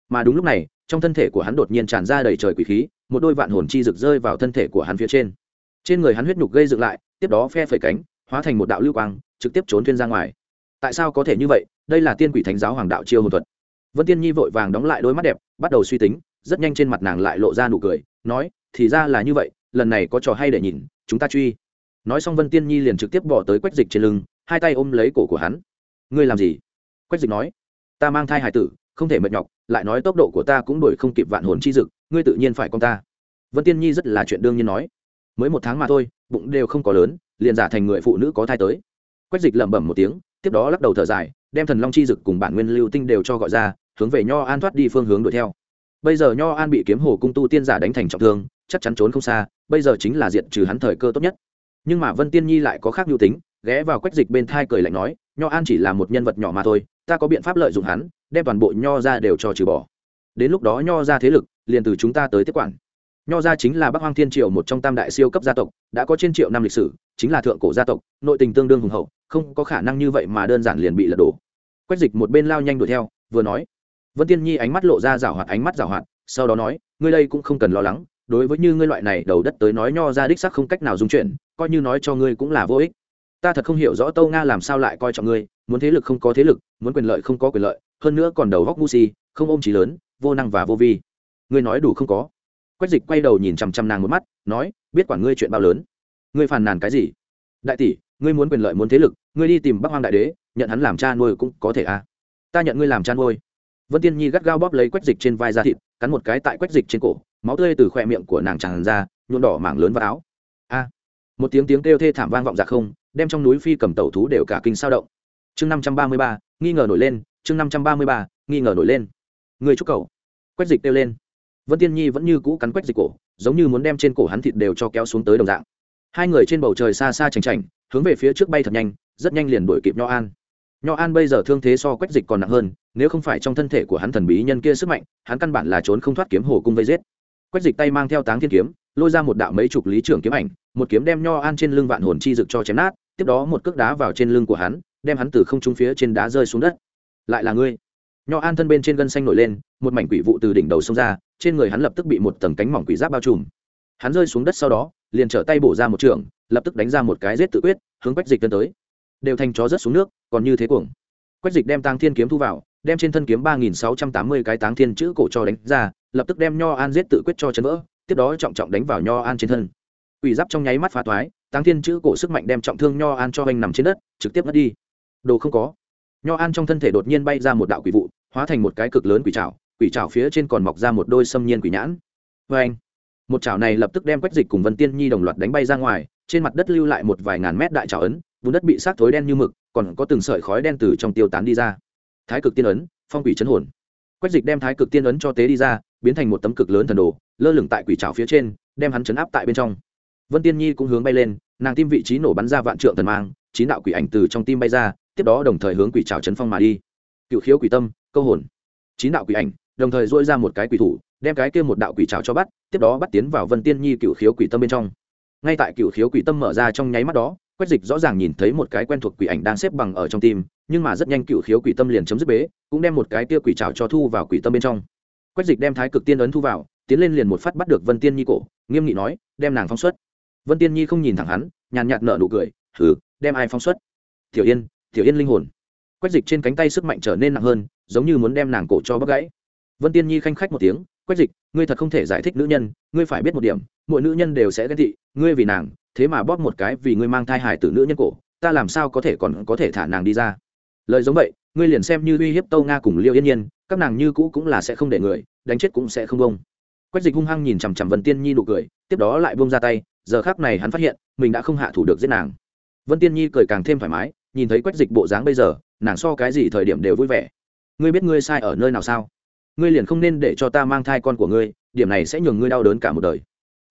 Mà đúng lúc này, trong thân thể của hắn đột nhiên tràn ra đầy trời quỷ khí, một đôi vạn hồn chi rực rơi vào thân thể của hắn phía trên. Trên người hắn huyết nhục gây dựng lại, tiếp đó phe phẩy cánh, hóa thành một đạo lưu quang, trực tiếp trốn thuyên ra ngoài. Tại sao có thể như vậy? Đây là tiên quỷ thánh giáo hoàng đạo chiêu hồn thuật. Vân tiên nhi vội vàng đóng lại đôi mắt đẹp, bắt đầu suy tính, rất nhanh trên mặt nàng lại lộ ra nụ cười, nói thì ra là như vậy, lần này có trò hay để nhìn, chúng ta truy. Nói xong vân tiên nhi liền trực tiếp bỏ tới quách dịch trên lưng, hai tay ôm lấy cổ của hắn. Ngươi làm gì? Quách dịch nói. Ta mang thai Hải tử, không thể mệt nhọc, lại nói tốc độ của ta cũng đổi không kịp vạn hồn chi dực, ngươi tự nhiên phải con ta. Vân tiên nhi rất là chuyện đương nhiên nói. Mới một tháng mà thôi, bụng đều không có lớn, liền giả thành người phụ nữ có thai tới. Quách dịch lẩm bẩm một tiếng, tiếp đó lắc đầu thở dài, đem thần long chi dực cùng bản nguyên lưu tinh đều cho gọi ra, hướng về nho an thoát đi phương hướng đuổi theo. Bây giờ nho an bị kiếm hồ cung tu tiên giả đánh thành trọng thương chắc chắn trốn không xa, bây giờ chính là diện trừ hắn thời cơ tốt nhất. Nhưng mà vân tiên nhi lại có khác nhu tính, ghé vào quách dịch bên thai cười lạnh nói, nho an chỉ là một nhân vật nhỏ mà thôi, ta có biện pháp lợi dụng hắn, đem toàn bộ nho ra đều cho trừ bỏ. Đến lúc đó nho ra thế lực liền từ chúng ta tới tiếp quản. Nho gia chính là bắc hoang thiên triều một trong tam đại siêu cấp gia tộc, đã có trên triệu năm lịch sử, chính là thượng cổ gia tộc, nội tình tương đương hùng hậu, không có khả năng như vậy mà đơn giản liền bị lật đổ. Quách dịch một bên lao nhanh đuổi theo, vừa nói. Vân tiên nhi ánh mắt lộ ra rảo hoạt, ánh mắt rảo hoạt, sau đó nói, ngươi đây cũng không cần lo lắng đối với như ngươi loại này đầu đất tới nói nho ra đích sắc không cách nào dung chuyển, coi như nói cho ngươi cũng là vô ích. Ta thật không hiểu rõ tâu nga làm sao lại coi trọng ngươi, muốn thế lực không có thế lực, muốn quyền lợi không có quyền lợi, hơn nữa còn đầu góc ngu si, không ôm trí lớn, vô năng và vô vi. Ngươi nói đủ không có. Quách dịch quay đầu nhìn chằm chằm nàng một mắt, nói, biết quản ngươi chuyện bao lớn. Ngươi phàn nàn cái gì? Đại tỷ, ngươi muốn quyền lợi muốn thế lực, ngươi đi tìm bắc hoang đại đế, nhận hắn làm cha nuôi cũng có thể à? Ta nhận ngươi làm cha nuôi. Vân tiên nhi gắt gao bóp lấy quách dịch trên vai da thịt, cắn một cái tại quách dịch trên cổ máu tươi từ khoe miệng của nàng tràn ra nhuộn đỏ mảng lớn vào áo. A! Một tiếng tiếng kêu thê thảm vang vọng ra không, đem trong núi phi cầm tẩu thú đều cả kinh sao động. Chương năm trăm ba mươi ba, nghi ngờ nổi lên, chương năm trăm ba mươi ba, nghi ngờ nổi lên. Người chúc cầu. Quách dịch kêu lên. Vân tiên nhi vẫn như cũ cắn quách dịch cổ, giống như muốn đem trên cổ hắn thịt đều cho kéo xuống tới đồng dạng. Hai người trên bầu trời xa xa chành chành hướng về phía trước bay thật nhanh, rất nhanh liền đuổi kịp nho an. Nho an bây giờ thương thế so quách dịch còn nặng hơn, nếu không phải trong thân thể của hắn thần bí nhân kia sức mạnh, hắn căn bản là trốn không thoát kiếm hồ cung vây giết quách dịch tay mang theo táng thiên kiếm, lôi ra một đạo mấy chục lý trưởng kiếm ảnh, một kiếm đem nho an trên lưng vạn hồn chi dực cho chém nát, tiếp đó một cước đá vào trên lưng của hắn, đem hắn từ không trung phía trên đá rơi xuống đất. Lại là ngươi. Nho an thân bên trên gân xanh nổi lên, một mảnh quỷ vụ từ đỉnh đầu xông ra, trên người hắn lập tức bị một tầng cánh mỏng quỷ giáp bao trùm. Hắn rơi xuống đất sau đó, liền trở tay bổ ra một trường, lập tức đánh ra một cái giết tự quyết, hướng quách dịch tân tới. Đều thành chó rớt xuống nước, còn như thế cuồng. Quách dịch đem tăng thiên kiếm thu vào đem trên thân kiếm ba nghìn sáu trăm tám mươi cái táng thiên chữ cổ cho đánh ra, lập tức đem nho an giết tự quyết cho chấn vỡ, tiếp đó trọng trọng đánh vào nho an trên thân. Quỷ giáp trong nháy mắt phá toái táng thiên chữ cổ sức mạnh đem trọng thương nho an cho anh nằm trên đất, trực tiếp mất đi. Đồ không có. Nho an trong thân thể đột nhiên bay ra một đạo quỷ vụ, hóa thành một cái cực lớn quỷ trảo quỷ trảo phía trên còn mọc ra một đôi xâm nhiên quỷ nhãn. Vê anh một chảo này lập tức đem quách dịch cùng vân tiên nhi đồng loạt đánh bay ra ngoài, trên mặt đất lưu lại một vài ngàn mét đại trảo ấn vùng đất bị sát thối đen như mực, còn có từng sợi khói đen từ trong tiêu tán đi ra thái cực tiên ấn, phong quỷ chấn hồn. Quách dịch đem thái cực tiên ấn cho tế đi ra, biến thành một tấm cực lớn thần đồ, lơ lửng tại quỷ trào phía trên, đem hắn chấn áp tại bên trong. Vân tiên nhi cũng hướng bay lên, nàng tim vị trí nổ bắn ra vạn trượng thần mang, chín đạo quỷ ảnh từ trong tim bay ra, tiếp đó đồng thời hướng quỷ trào chấn phong mà đi. Cựu khiếu quỷ tâm, câu hồn. Chín đạo quỷ ảnh, đồng thời dỗi ra một cái quỷ thủ, đem cái kia một đạo quỷ trào cho bắt, tiếp đó bắt tiến vào vân tiên nhi cựu khiếu quỷ tâm bên trong. Ngay tại cựu khiếu quỷ tâm mở ra trong nháy mắt đó quách dịch rõ ràng nhìn thấy một cái quen thuộc quỷ ảnh đang xếp bằng ở trong tim, nhưng mà rất nhanh cựu khiếu quỷ tâm liền chấm dứt bế, cũng đem một cái tia quỷ trào cho thu vào quỷ tâm bên trong. Quách dịch đem thái cực tiên ấn thu vào, tiến lên liền một phát bắt được vân tiên nhi cổ, nghiêm nghị nói, đem nàng phóng xuất. Vân tiên nhi không nhìn thẳng hắn, nhàn nhạt nở nụ cười thử đem ai phóng xuất? Tiểu yên tiểu yên linh hồn. Quách dịch trên cánh tay sức mạnh trở nên nặng hơn, giống như muốn đem nàng cổ cho bóc gãy. Vân tiên nhi khanh khách một tiếng, quách dịch, ngươi thật không thể giải thích nữ nhân, ngươi phải biết một điểm, mỗi nữ nhân đều sẽ ghen tị, ngươi vì nàng thế mà bóp một cái vì ngươi mang thai hải tử nữ nhân cổ, ta làm sao có thể còn có thể thả nàng đi ra? Lời giống vậy, ngươi liền xem như uy hiếp tâu nga cùng liêu yên nhiên, các nàng như cũ cũng là sẽ không để người, đánh chết cũng sẽ không bông. Quách dịch hung hăng nhìn chằm chằm vân tiên nhi nụ cười, tiếp đó lại bông ra tay, giờ khác này hắn phát hiện, mình đã không hạ thủ được giết nàng. Vân tiên nhi cười càng thêm thoải mái, nhìn thấy quách dịch bộ dáng bây giờ, nàng so cái gì thời điểm đều vui vẻ. Ngươi biết ngươi sai ở nơi nào sao? Ngươi liền không nên để cho ta mang thai con của ngươi, điểm này sẽ nhường ngươi đau đớn cả một đời.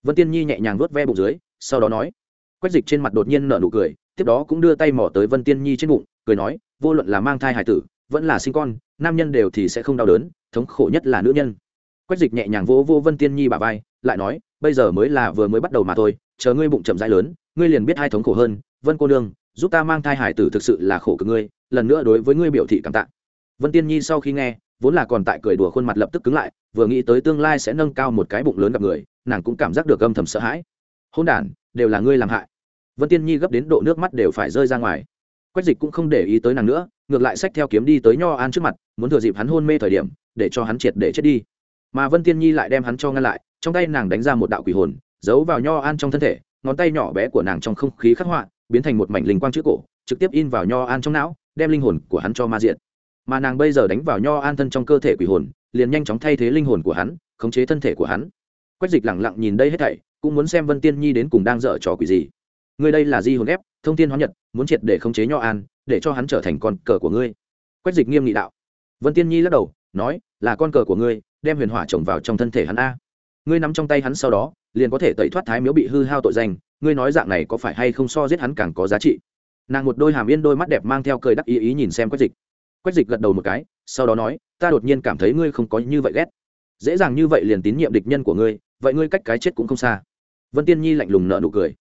Vân tiên nhi nhẹ nhàng vuốt ve bụng dưới sau đó nói. Quách dịch trên mặt đột nhiên nở nụ cười, tiếp đó cũng đưa tay mỏ tới vân tiên nhi trên bụng, cười nói, vô luận là mang thai hải tử, vẫn là sinh con, nam nhân đều thì sẽ không đau đớn, thống khổ nhất là nữ nhân. Quách dịch nhẹ nhàng vỗ vô vân tiên nhi bà vai, lại nói, bây giờ mới là vừa mới bắt đầu mà thôi, chờ ngươi bụng chậm rãi lớn, ngươi liền biết hai thống khổ hơn, vân cô nương, giúp ta mang thai hải tử thực sự là khổ cực ngươi, lần nữa đối với ngươi biểu thị cảm tạ. Vân tiên nhi sau khi nghe, vốn là còn tại cười đùa khuôn mặt lập tức cứng lại, vừa nghĩ tới tương lai sẽ nâng cao một cái bụng lớn gặp người, nàng cũng cảm giác được âm thầm sợ hãi hôn đản, đều là ngươi làm hại. Vân tiên nhi gấp đến độ nước mắt đều phải rơi ra ngoài. Quách dịch cũng không để ý tới nàng nữa, ngược lại sách theo kiếm đi tới nho an trước mặt, muốn thừa dịp hắn hôn mê thời điểm, để cho hắn triệt để chết đi. Mà vân tiên nhi lại đem hắn cho ngăn lại, trong tay nàng đánh ra một đạo quỷ hồn, giấu vào nho an trong thân thể, ngón tay nhỏ bé của nàng trong không khí khắc họa, biến thành một mảnh linh quang trước cổ, trực tiếp in vào nho an trong não, đem linh hồn của hắn cho ma diện mà nàng bây giờ đánh vào nho an thân trong cơ thể quỷ hồn, liền nhanh chóng thay thế linh hồn của hắn, khống chế thân thể của hắn quách dịch lẳng lặng nhìn đây hết thảy cũng muốn xem vân tiên nhi đến cùng đang dở trò quỷ gì. Ngươi đây là di hồn ép, thông tin hóa nhật muốn triệt để khống chế nho an để cho hắn trở thành con cờ của ngươi. Quách dịch nghiêm nghị đạo. Vân tiên nhi lắc đầu nói là con cờ của ngươi đem huyền hỏa trồng vào trong thân thể hắn a. Ngươi nắm trong tay hắn sau đó liền có thể tẩy thoát thái miếu bị hư hao tội danh ngươi nói dạng này có phải hay không so giết hắn càng có giá trị? Nàng một đôi hàm yên đôi mắt đẹp mang theo cười đắc ý ý nhìn xem quách dịch. Quách dịch gật đầu một cái sau đó nói ta đột nhiên cảm thấy ngươi không có như vậy ghét. Dễ dàng như vậy liền tín nhiệm địch nhân của ngươi vậy ngươi cách cái chết cũng không xa. Vân tiên nhi lạnh lùng nợ nụ cười.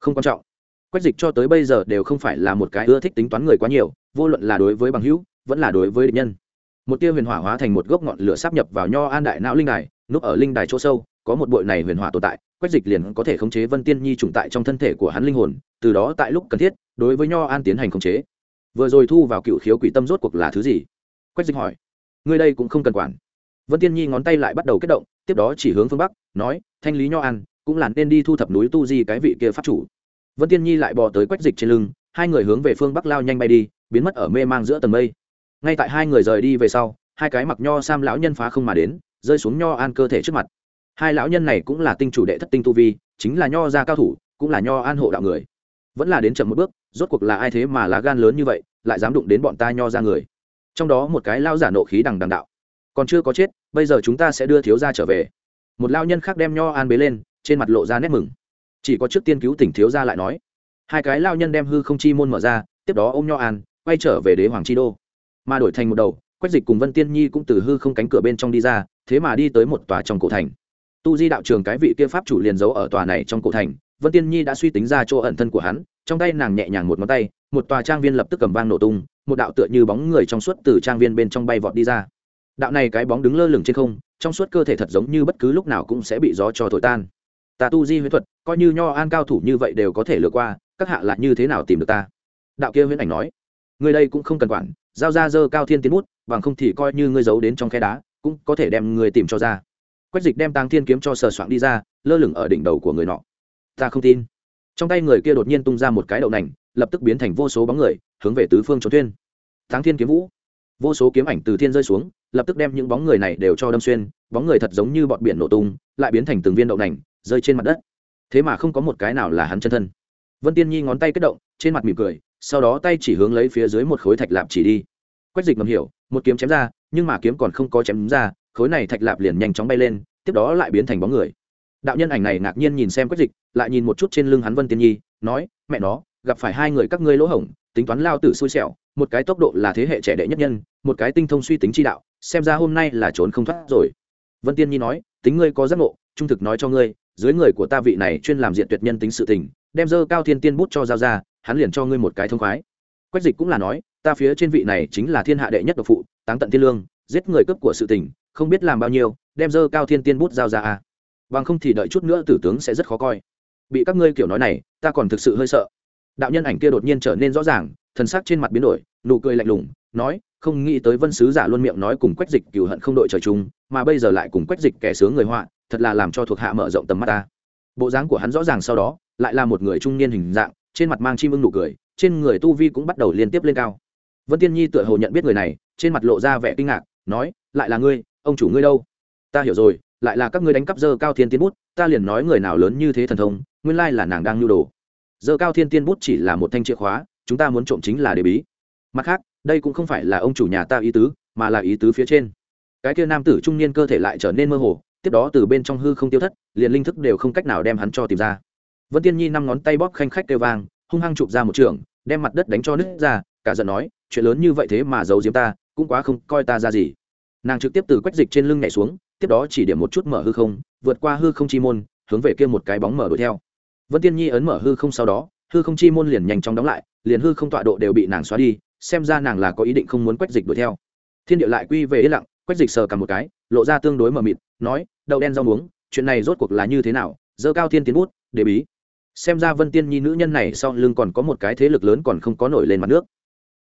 Không quan trọng. Quách dịch cho tới bây giờ đều không phải là một cái ưa thích tính toán người quá nhiều, vô luận là đối với bằng hữu, vẫn là đối với địch nhân. Một tia huyền hỏa hóa thành một gốc ngọn lửa sắp nhập vào nho an đại não linh đài, núp ở linh đài chỗ sâu, có một bội này huyền hỏa tồn tại, quách dịch liền có thể khống chế vân tiên nhi trùng tại trong thân thể của hắn linh hồn, từ đó tại lúc cần thiết, đối với nho an tiến hành khống chế. Vừa rồi thu vào cựu khiếu quỷ tâm rốt cuộc là thứ gì? Quách dịch hỏi. Ngươi đây cũng không cần quản. Vân tiên nhi ngón tay lại bắt đầu kết động, tiếp đó chỉ hướng phương bắc nói, thanh lý nho an cũng là nên đi thu thập núi tu di cái vị kia pháp chủ. Vân tiên nhi lại bò tới quách dịch trên lưng, hai người hướng về phương bắc lao nhanh bay đi, biến mất ở mê mang giữa tầng mây. Ngay tại hai người rời đi về sau, hai cái mặc nho sam lão nhân phá không mà đến, rơi xuống nho an cơ thể trước mặt. Hai lão nhân này cũng là tinh chủ đệ thất tinh tu vi, chính là nho gia cao thủ, cũng là nho an hộ đạo người. Vẫn là đến chậm một bước, rốt cuộc là ai thế mà lá gan lớn như vậy, lại dám đụng đến bọn ta nho ra người. Trong đó một cái lao giả nộ khí đằng đằng đạo. Còn chưa có chết, bây giờ chúng ta sẽ đưa thiếu gia trở về một lao nhân khác đem nho an bế lên, trên mặt lộ ra nét mừng. Chỉ có trước tiên cứu tỉnh thiếu gia lại nói. Hai cái lao nhân đem hư không chi môn mở ra, tiếp đó ôm nho an, quay trở về đế hoàng chi đô. Mà đổi thành một đầu, quách dịch cùng vân tiên nhi cũng từ hư không cánh cửa bên trong đi ra, thế mà đi tới một tòa trong cổ thành. Tu di đạo trường cái vị kia pháp chủ liền giấu ở tòa này trong cổ thành, vân tiên nhi đã suy tính ra chỗ ẩn thân của hắn, trong tay nàng nhẹ nhàng một ngón tay, một tòa trang viên lập tức cầm vang nổ tung, một đạo tựa như bóng người trong suốt từ trang viên bên trong bay vọt đi ra. Đạo này cái bóng đứng lơ lửng trên không trong suốt cơ thể thật giống như bất cứ lúc nào cũng sẽ bị gió cho thổi tan. Ta tu di huyễn thuật, coi như nho an cao thủ như vậy đều có thể lừa qua, các hạ lại như thế nào tìm được ta? Đạo kia huyễn ảnh nói người đây cũng không cần quản, giao ra dơ cao thiên tiến bút, bằng không thì coi như ngươi giấu đến trong khe đá, cũng có thể đem người tìm cho ra. Quách dịch đem tàng thiên kiếm cho sờ soạn đi ra, lơ lửng ở đỉnh đầu của người nọ. Ta không tin. Trong tay người kia đột nhiên tung ra một cái đậu nành, lập tức biến thành vô số bóng người, hướng về tứ phương trốn thuyên. Táng thiên kiếm vũ. Vô số kiếm ảnh từ thiên rơi xuống lập tức đem những bóng người này đều cho đâm xuyên, bóng người thật giống như bọn biển nổ tung, lại biến thành từng viên đậu nành, rơi trên mặt đất. Thế mà không có một cái nào là hắn chân thân. Vân tiên nhi ngón tay kết động, trên mặt mỉm cười, sau đó tay chỉ hướng lấy phía dưới một khối thạch lạp chỉ đi. Quách dịch ngầm hiểu, một kiếm chém ra, nhưng mà kiếm còn không có chém ra, khối này thạch lạp liền nhanh chóng bay lên, tiếp đó lại biến thành bóng người. Đạo nhân ảnh này ngạc nhiên nhìn xem quách dịch, lại nhìn một chút trên lưng hắn vân tiên nhi, nói, mẹ nó, gặp phải hai người các ngươi lỗ hổng, tính toán lao tử xui xẻo một cái tốc độ là thế hệ trẻ đệ nhất nhân, một cái tinh thông suy tính chi đạo, xem ra hôm nay là trốn không thoát rồi. Vân tiên nhi nói, tính ngươi có giác ngộ, trung thực nói cho ngươi, dưới người của ta vị này chuyên làm diện tuyệt nhân tính sự tình, đem dơ cao thiên tiên bút cho giao ra, hắn liền cho ngươi một cái thông khoái. Quách dịch cũng là nói, ta phía trên vị này chính là thiên hạ đệ nhất độc phụ, táng tận thiên lương, giết người cướp của sự tình, không biết làm bao nhiêu, đem dơ cao thiên tiên bút giao ra à. bằng không thì đợi chút nữa tử tướng sẽ rất khó coi. Bị các ngươi kiểu nói này, ta còn thực sự hơi sợ. Đạo nhân ảnh kia đột nhiên trở nên rõ ràng thần sắc trên mặt biến đổi, nụ cười lạnh lùng, nói, không nghĩ tới vân sứ giả luôn miệng nói cùng quách dịch cựu hận không đội trời chung, mà bây giờ lại cùng quách dịch kẻ sướng người họa, thật là làm cho thuộc hạ mở rộng tầm mắt ta. Bộ dáng của hắn rõ ràng sau đó, lại là một người trung niên hình dạng, trên mặt mang chim ưng nụ cười, trên người tu vi cũng bắt đầu liên tiếp lên cao. Vân tiên nhi tựa hồ nhận biết người này, trên mặt lộ ra vẻ kinh ngạc, nói, lại là ngươi, ông chủ ngươi đâu? Ta hiểu rồi, lại là các ngươi đánh cắp dơ cao thiên Tiên bút, ta liền nói người nào lớn như thế thần thông, nguyên lai là nàng đang nhu đồ. Dơ cao thiên tiên bút chỉ là một thanh chìa khóa chúng ta muốn trộm chính là đề bí. Mặt khác, đây cũng không phải là ông chủ nhà ta ý tứ, mà là ý tứ phía trên. Cái kia nam tử trung niên cơ thể lại trở nên mơ hồ, tiếp đó từ bên trong hư không tiêu thất, liền linh thức đều không cách nào đem hắn cho tìm ra. Vân tiên nhi năm ngón tay bóp khanh khách kêu vang, hung hăng chụp ra một trường, đem mặt đất đánh cho nứt ra, cả giận nói, chuyện lớn như vậy thế mà giấu diếm ta, cũng quá không coi ta ra gì. Nàng trực tiếp từ quách dịch trên lưng nhảy xuống, tiếp đó chỉ điểm một chút mở hư không, vượt qua hư không chi môn, hướng về kia một cái bóng mở đuổi theo. Vân tiên nhi ấn mở hư không sau đó, hư không chi môn liền nhanh chóng đóng lại liền hư không tọa độ đều bị nàng xóa đi, xem ra nàng là có ý định không muốn quách dịch đuổi theo. Thiên địa lại quy về yên lặng, quách dịch sờ cả một cái, lộ ra tương đối mờ mịt, nói, đậu đen rau muống, chuyện này rốt cuộc là như thế nào? Dơ cao thiên tiến bút, để bí. Xem ra vân tiên nhi nữ nhân này sau lưng còn có một cái thế lực lớn còn không có nổi lên mặt nước.